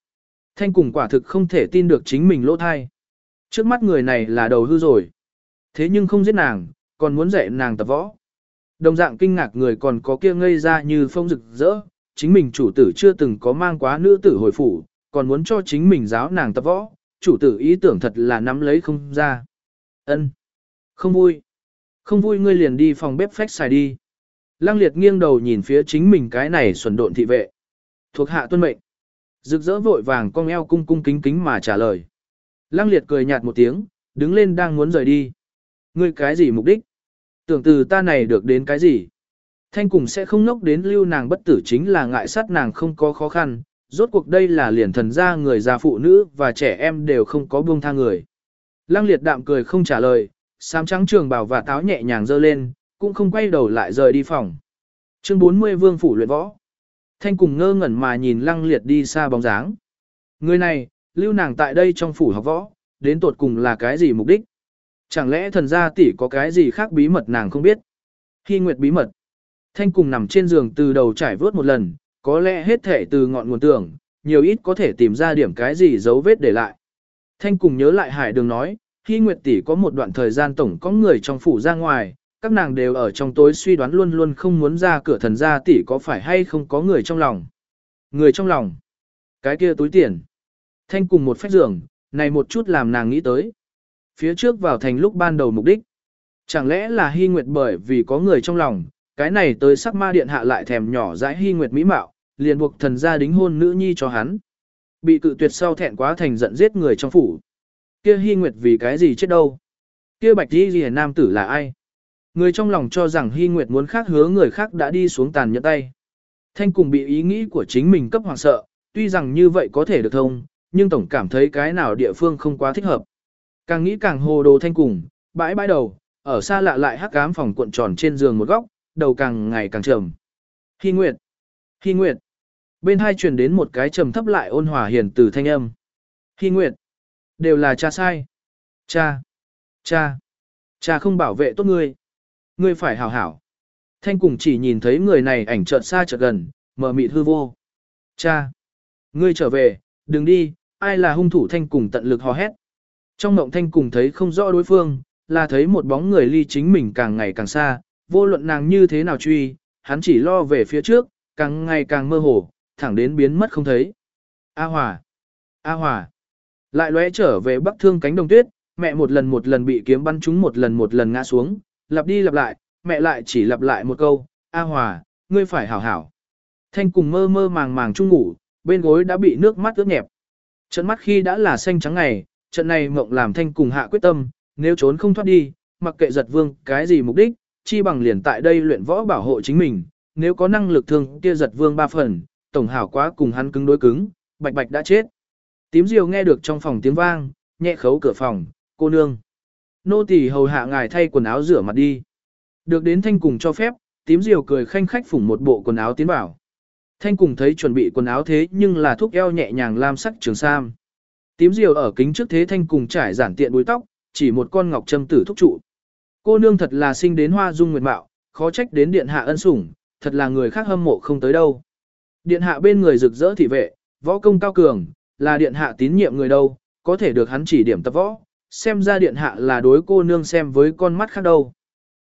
Thanh cùng quả thực không thể tin được chính mình lỗ thai. Trước mắt người này là đầu hư rồi. Thế nhưng không giết nàng, còn muốn dạy nàng tập võ. Đồng dạng kinh ngạc người còn có kia ngây ra như phong rực rỡ, chính mình chủ tử chưa từng có mang quá nữ tử hồi phủ, còn muốn cho chính mình giáo nàng tập võ, chủ tử ý tưởng thật là nắm lấy không ra. ân Không vui. Không vui ngươi liền đi phòng bếp phách xài đi. Lăng liệt nghiêng đầu nhìn phía chính mình cái này xuẩn độn thị vệ. Thuộc hạ tuân mệnh. Rực rỡ vội vàng cong eo cung cung kính kính mà trả lời. Lăng liệt cười nhạt một tiếng, đứng lên đang muốn rời đi. Ngươi cái gì mục đích? Tưởng từ ta này được đến cái gì? Thanh cùng sẽ không nốc đến lưu nàng bất tử chính là ngại sát nàng không có khó khăn, rốt cuộc đây là liền thần gia người già phụ nữ và trẻ em đều không có buông tha người. Lăng liệt đạm cười không trả lời, sám trắng trường bào và táo nhẹ nhàng dơ lên, cũng không quay đầu lại rời đi phòng. Chương 40 Vương Phủ luyện võ. Thanh cùng ngơ ngẩn mà nhìn lăng liệt đi xa bóng dáng. Người này, lưu nàng tại đây trong phủ học võ, đến tột cùng là cái gì mục đích? Chẳng lẽ thần gia tỷ có cái gì khác bí mật nàng không biết? Hy nguyệt bí mật. Thanh cùng nằm trên giường từ đầu trải vớt một lần, có lẽ hết thể từ ngọn nguồn tưởng, nhiều ít có thể tìm ra điểm cái gì dấu vết để lại. Thanh cùng nhớ lại hải đường nói, Hy nguyệt tỷ có một đoạn thời gian tổng có người trong phủ ra ngoài, các nàng đều ở trong tối suy đoán luôn luôn không muốn ra cửa thần gia tỷ có phải hay không có người trong lòng. Người trong lòng. Cái kia túi tiền. Thanh cùng một phách giường, này một chút làm nàng nghĩ tới. Phía trước vào thành lúc ban đầu mục đích. Chẳng lẽ là hy nguyệt bởi vì có người trong lòng, cái này tới sắc ma điện hạ lại thèm nhỏ dãi hy nguyệt mỹ mạo, liền buộc thần gia đính hôn nữ nhi cho hắn. Bị cự tuyệt sau thẹn quá thành giận giết người trong phủ. Kia hy nguyệt vì cái gì chết đâu? Kia bạch đi gì nam tử là ai? Người trong lòng cho rằng hy nguyệt muốn khác hứa người khác đã đi xuống tàn nhẫn tay. Thanh cùng bị ý nghĩ của chính mình cấp hoàng sợ, tuy rằng như vậy có thể được thông, nhưng tổng cảm thấy cái nào địa phương không quá thích hợp. Càng nghĩ càng hồ đồ thanh cùng, bãi bãi đầu, ở xa lạ lại hắc cám phòng cuộn tròn trên giường một góc, đầu càng ngày càng trầm. Hy Nguyệt! Hy Nguyệt! Bên hai truyền đến một cái trầm thấp lại ôn hòa hiền từ thanh âm. Hy Nguyệt! Đều là cha sai. Cha! Cha! Cha không bảo vệ tốt ngươi. Ngươi phải hảo hảo. Thanh cùng chỉ nhìn thấy người này ảnh chợt xa chợt gần, mở mịt hư vô. Cha! Ngươi trở về, đừng đi, ai là hung thủ thanh cùng tận lực hò hét. Trong mộng thanh cùng thấy không rõ đối phương, là thấy một bóng người ly chính mình càng ngày càng xa, vô luận nàng như thế nào truy, hắn chỉ lo về phía trước, càng ngày càng mơ hồ, thẳng đến biến mất không thấy. A Hòa! A Hòa! Lại lóe trở về bắc thương cánh đồng tuyết, mẹ một lần một lần bị kiếm bắn trúng một lần một lần ngã xuống, lặp đi lặp lại, mẹ lại chỉ lặp lại một câu, A Hòa, ngươi phải hảo hảo. Thanh cùng mơ mơ màng màng chung ngủ, bên gối đã bị nước mắt ướt nhẹp. Trận mắt khi đã là xanh trắng ngày, trận này mộng làm thanh cùng hạ quyết tâm, nếu trốn không thoát đi, mặc kệ giật vương cái gì mục đích, chi bằng liền tại đây luyện võ bảo hộ chính mình, nếu có năng lực thương kia giật vương ba phần, tổng hảo quá cùng hắn cứng đối cứng, bạch bạch đã chết. Tím diều nghe được trong phòng tiếng vang, nhẹ khấu cửa phòng, cô nương. Nô tỳ hầu hạ ngài thay quần áo rửa mặt đi. Được đến thanh cùng cho phép, tím diều cười khanh khách phủng một bộ quần áo tiến vào. Thanh cùng thấy chuẩn bị quần áo thế nhưng là thúc eo nhẹ nhàng lam sắc trường sam. Tím diều ở kính trước thế thanh cùng trải giản tiện búi tóc, chỉ một con ngọc trâm tử thúc trụ. Cô nương thật là sinh đến hoa dung nguyệt mạo, khó trách đến điện hạ ân sủng, thật là người khác hâm mộ không tới đâu. Điện hạ bên người rực rỡ thị vệ, võ công cao cường, là điện hạ tín nhiệm người đâu, có thể được hắn chỉ điểm tập võ, xem ra điện hạ là đối cô nương xem với con mắt khác đâu.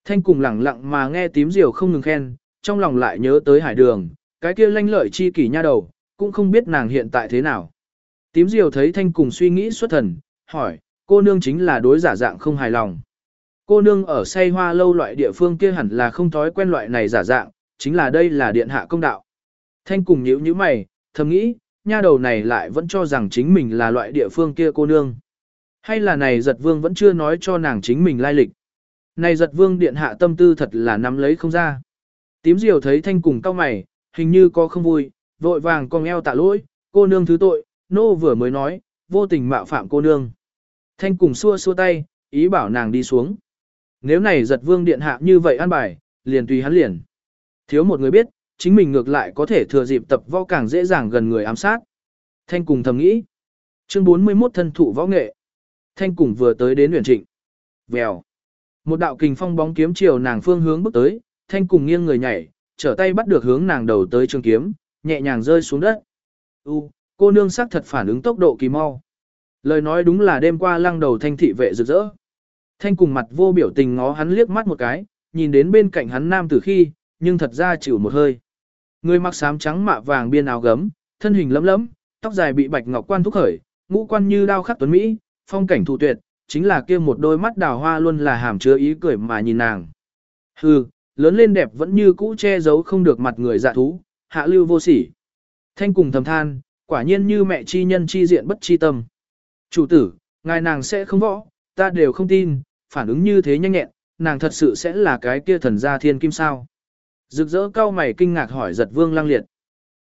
Thanh cùng lẳng lặng mà nghe tím diều không ngừng khen, trong lòng lại nhớ tới hải đường, cái kia lanh lợi chi kỷ nha đầu, cũng không biết nàng hiện tại thế nào. Tím diều thấy thanh cùng suy nghĩ xuất thần, hỏi, cô nương chính là đối giả dạng không hài lòng. Cô nương ở say hoa lâu loại địa phương kia hẳn là không thói quen loại này giả dạng, chính là đây là điện hạ công đạo. Thanh cùng nhíu như mày, thầm nghĩ, nha đầu này lại vẫn cho rằng chính mình là loại địa phương kia cô nương. Hay là này giật vương vẫn chưa nói cho nàng chính mình lai lịch. Này giật vương điện hạ tâm tư thật là nắm lấy không ra. Tím diều thấy thanh cùng cao mày, hình như có không vui, vội vàng cong eo tạ lỗi, cô nương thứ tội, nô vừa mới nói, vô tình mạo phạm cô nương. Thanh cùng xua xua tay, ý bảo nàng đi xuống. Nếu này giật vương điện hạ như vậy an bài, liền tùy hắn liền. Thiếu một người biết, chính mình ngược lại có thể thừa dịp tập võ càng dễ dàng gần người ám sát. Thanh cùng thầm nghĩ. Chương 41 thân thụ võ nghệ. Thanh cùng vừa tới đến huyền trịnh. Vèo. Một đạo kình phong bóng kiếm chiều nàng phương hướng bước tới, thanh cùng nghiêng người nhảy, trở tay bắt được hướng nàng đầu tới trường kiếm, nhẹ nhàng rơi xuống đất. U, cô nương sắc thật phản ứng tốc độ kỳ mau. Lời nói đúng là đêm qua lăng đầu thanh thị vệ rực rỡ. Thanh cùng mặt vô biểu tình ngó hắn liếc mắt một cái, nhìn đến bên cạnh hắn nam tử khi, nhưng thật ra chịu một hơi. Người mặc xám trắng mạ vàng biên áo gấm, thân hình lấm lấm, tóc dài bị bạch ngọc quan thúc khởi, ngũ quan như đao khắc tuấn mỹ, phong cảnh thủ tuyệt, chính là kia một đôi mắt đào hoa luôn là hàm chứa ý cười mà nhìn nàng. Hừ, lớn lên đẹp vẫn như cũ che giấu không được mặt người dạ thú, hạ lưu vô sỉ. Thanh cùng thầm than, quả nhiên như mẹ chi nhân chi diện bất chi tâm. Chủ tử, ngài nàng sẽ không võ, ta đều không tin, phản ứng như thế nhanh nhẹn, nàng thật sự sẽ là cái kia thần gia thiên kim sao. Rực rỡ cao mày kinh ngạc hỏi giật vương lăng liệt.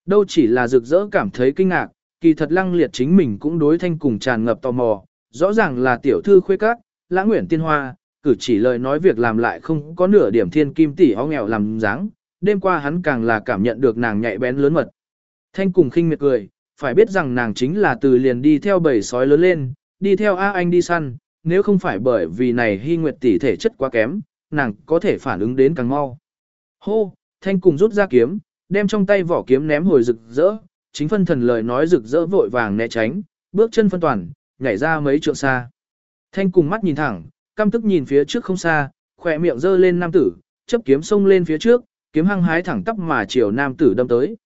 Đâu chỉ là rực rỡ cảm thấy kinh ngạc, kỳ thật lăng liệt chính mình cũng đối thanh cùng tràn ngập tò mò, rõ ràng là tiểu thư khuê các, lãng nguyện tiên hoa, cử chỉ lời nói việc làm lại không có nửa điểm thiên kim tỷ ho nghèo làm dáng, đêm qua hắn càng là cảm nhận được nàng nhạy bén lớn mật. Thanh cùng khinh miệt cười, phải biết rằng nàng chính là từ liền đi theo bầy sói lớn lên, đi theo A Anh đi săn, nếu không phải bởi vì này hy nguyệt tỷ thể chất quá kém, nàng có thể phản ứng đến càng mau. Hô, thanh cùng rút ra kiếm, đem trong tay vỏ kiếm ném hồi rực rỡ, chính phân thần lời nói rực rỡ vội vàng né tránh, bước chân phân toàn, nhảy ra mấy trượng xa. Thanh cùng mắt nhìn thẳng, căm tức nhìn phía trước không xa, khỏe miệng giơ lên nam tử, chấp kiếm xông lên phía trước, kiếm hăng hái thẳng tắp mà chiều nam tử đâm tới.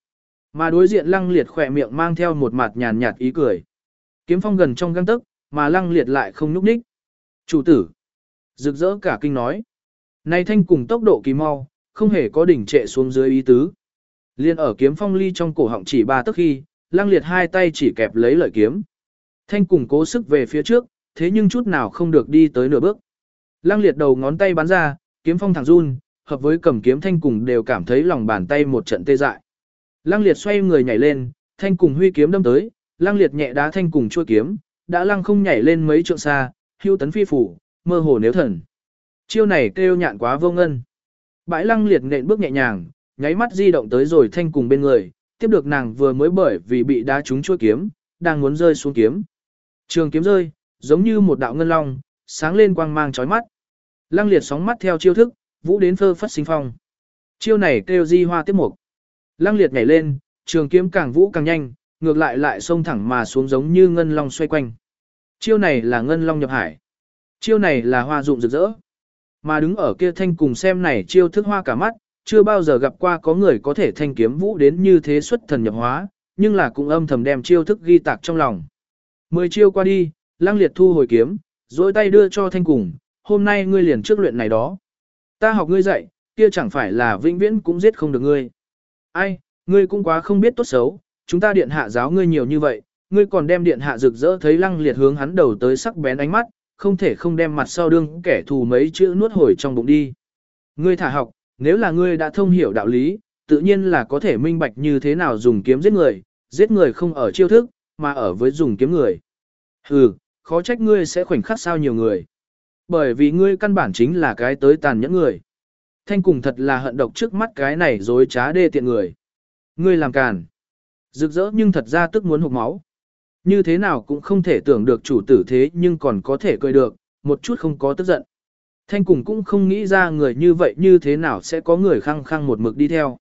Mà đối diện lăng liệt khỏe miệng mang theo một mặt nhàn nhạt ý cười. Kiếm phong gần trong găng tức, mà lăng liệt lại không nhúc nhích. Chủ tử. Rực rỡ cả kinh nói. Này thanh cùng tốc độ kỳ mau, không hề có đỉnh trệ xuống dưới ý tứ. Liên ở kiếm phong ly trong cổ họng chỉ ba tức khi, lăng liệt hai tay chỉ kẹp lấy lợi kiếm. Thanh cùng cố sức về phía trước, thế nhưng chút nào không được đi tới nửa bước. Lăng liệt đầu ngón tay bắn ra, kiếm phong thẳng run, hợp với cầm kiếm thanh cùng đều cảm thấy lòng bàn tay một trận tê dại. Lăng liệt xoay người nhảy lên, thanh cùng huy kiếm đâm tới, lăng liệt nhẹ đá thanh cùng chua kiếm, đã lăng không nhảy lên mấy trượng xa, hưu tấn phi phủ, mơ hồ nếu thần. Chiêu này kêu nhạn quá vô ngân. Bãi lăng liệt nện bước nhẹ nhàng, nháy mắt di động tới rồi thanh cùng bên người, tiếp được nàng vừa mới bởi vì bị đá trúng chua kiếm, đang muốn rơi xuống kiếm. Trường kiếm rơi, giống như một đạo ngân long, sáng lên quang mang chói mắt. Lăng liệt sóng mắt theo chiêu thức, vũ đến phơ phất sinh phong. Chiêu này kêu di hoa tiếp mục. Lăng liệt nhảy lên, trường kiếm càng vũ càng nhanh, ngược lại lại xông thẳng mà xuống giống như ngân long xoay quanh. Chiêu này là ngân long nhập hải. Chiêu này là hoa dụng rực rỡ. Mà đứng ở kia thanh cùng xem này chiêu thức hoa cả mắt, chưa bao giờ gặp qua có người có thể thanh kiếm vũ đến như thế xuất thần nhập hóa, nhưng là cũng âm thầm đem chiêu thức ghi tạc trong lòng. Mười chiêu qua đi, lăng liệt thu hồi kiếm, dối tay đưa cho thanh cùng, hôm nay ngươi liền trước luyện này đó. Ta học ngươi dạy, kia chẳng phải là vĩnh viễn cũng giết không được ngươi. Ai, ngươi cũng quá không biết tốt xấu, chúng ta điện hạ giáo ngươi nhiều như vậy, ngươi còn đem điện hạ rực rỡ thấy lăng liệt hướng hắn đầu tới sắc bén ánh mắt, không thể không đem mặt sau đương kẻ thù mấy chữ nuốt hồi trong bụng đi. Ngươi thả học, nếu là ngươi đã thông hiểu đạo lý, tự nhiên là có thể minh bạch như thế nào dùng kiếm giết người, giết người không ở chiêu thức, mà ở với dùng kiếm người. Hừ, khó trách ngươi sẽ khoảnh khắc sao nhiều người. Bởi vì ngươi căn bản chính là cái tới tàn nhẫn người. Thanh cùng thật là hận độc trước mắt cái này dối trá đê tiện người. Ngươi làm càn. Rực rỡ nhưng thật ra tức muốn hụt máu. Như thế nào cũng không thể tưởng được chủ tử thế nhưng còn có thể cười được, một chút không có tức giận. Thanh cùng cũng không nghĩ ra người như vậy như thế nào sẽ có người khăng khăng một mực đi theo.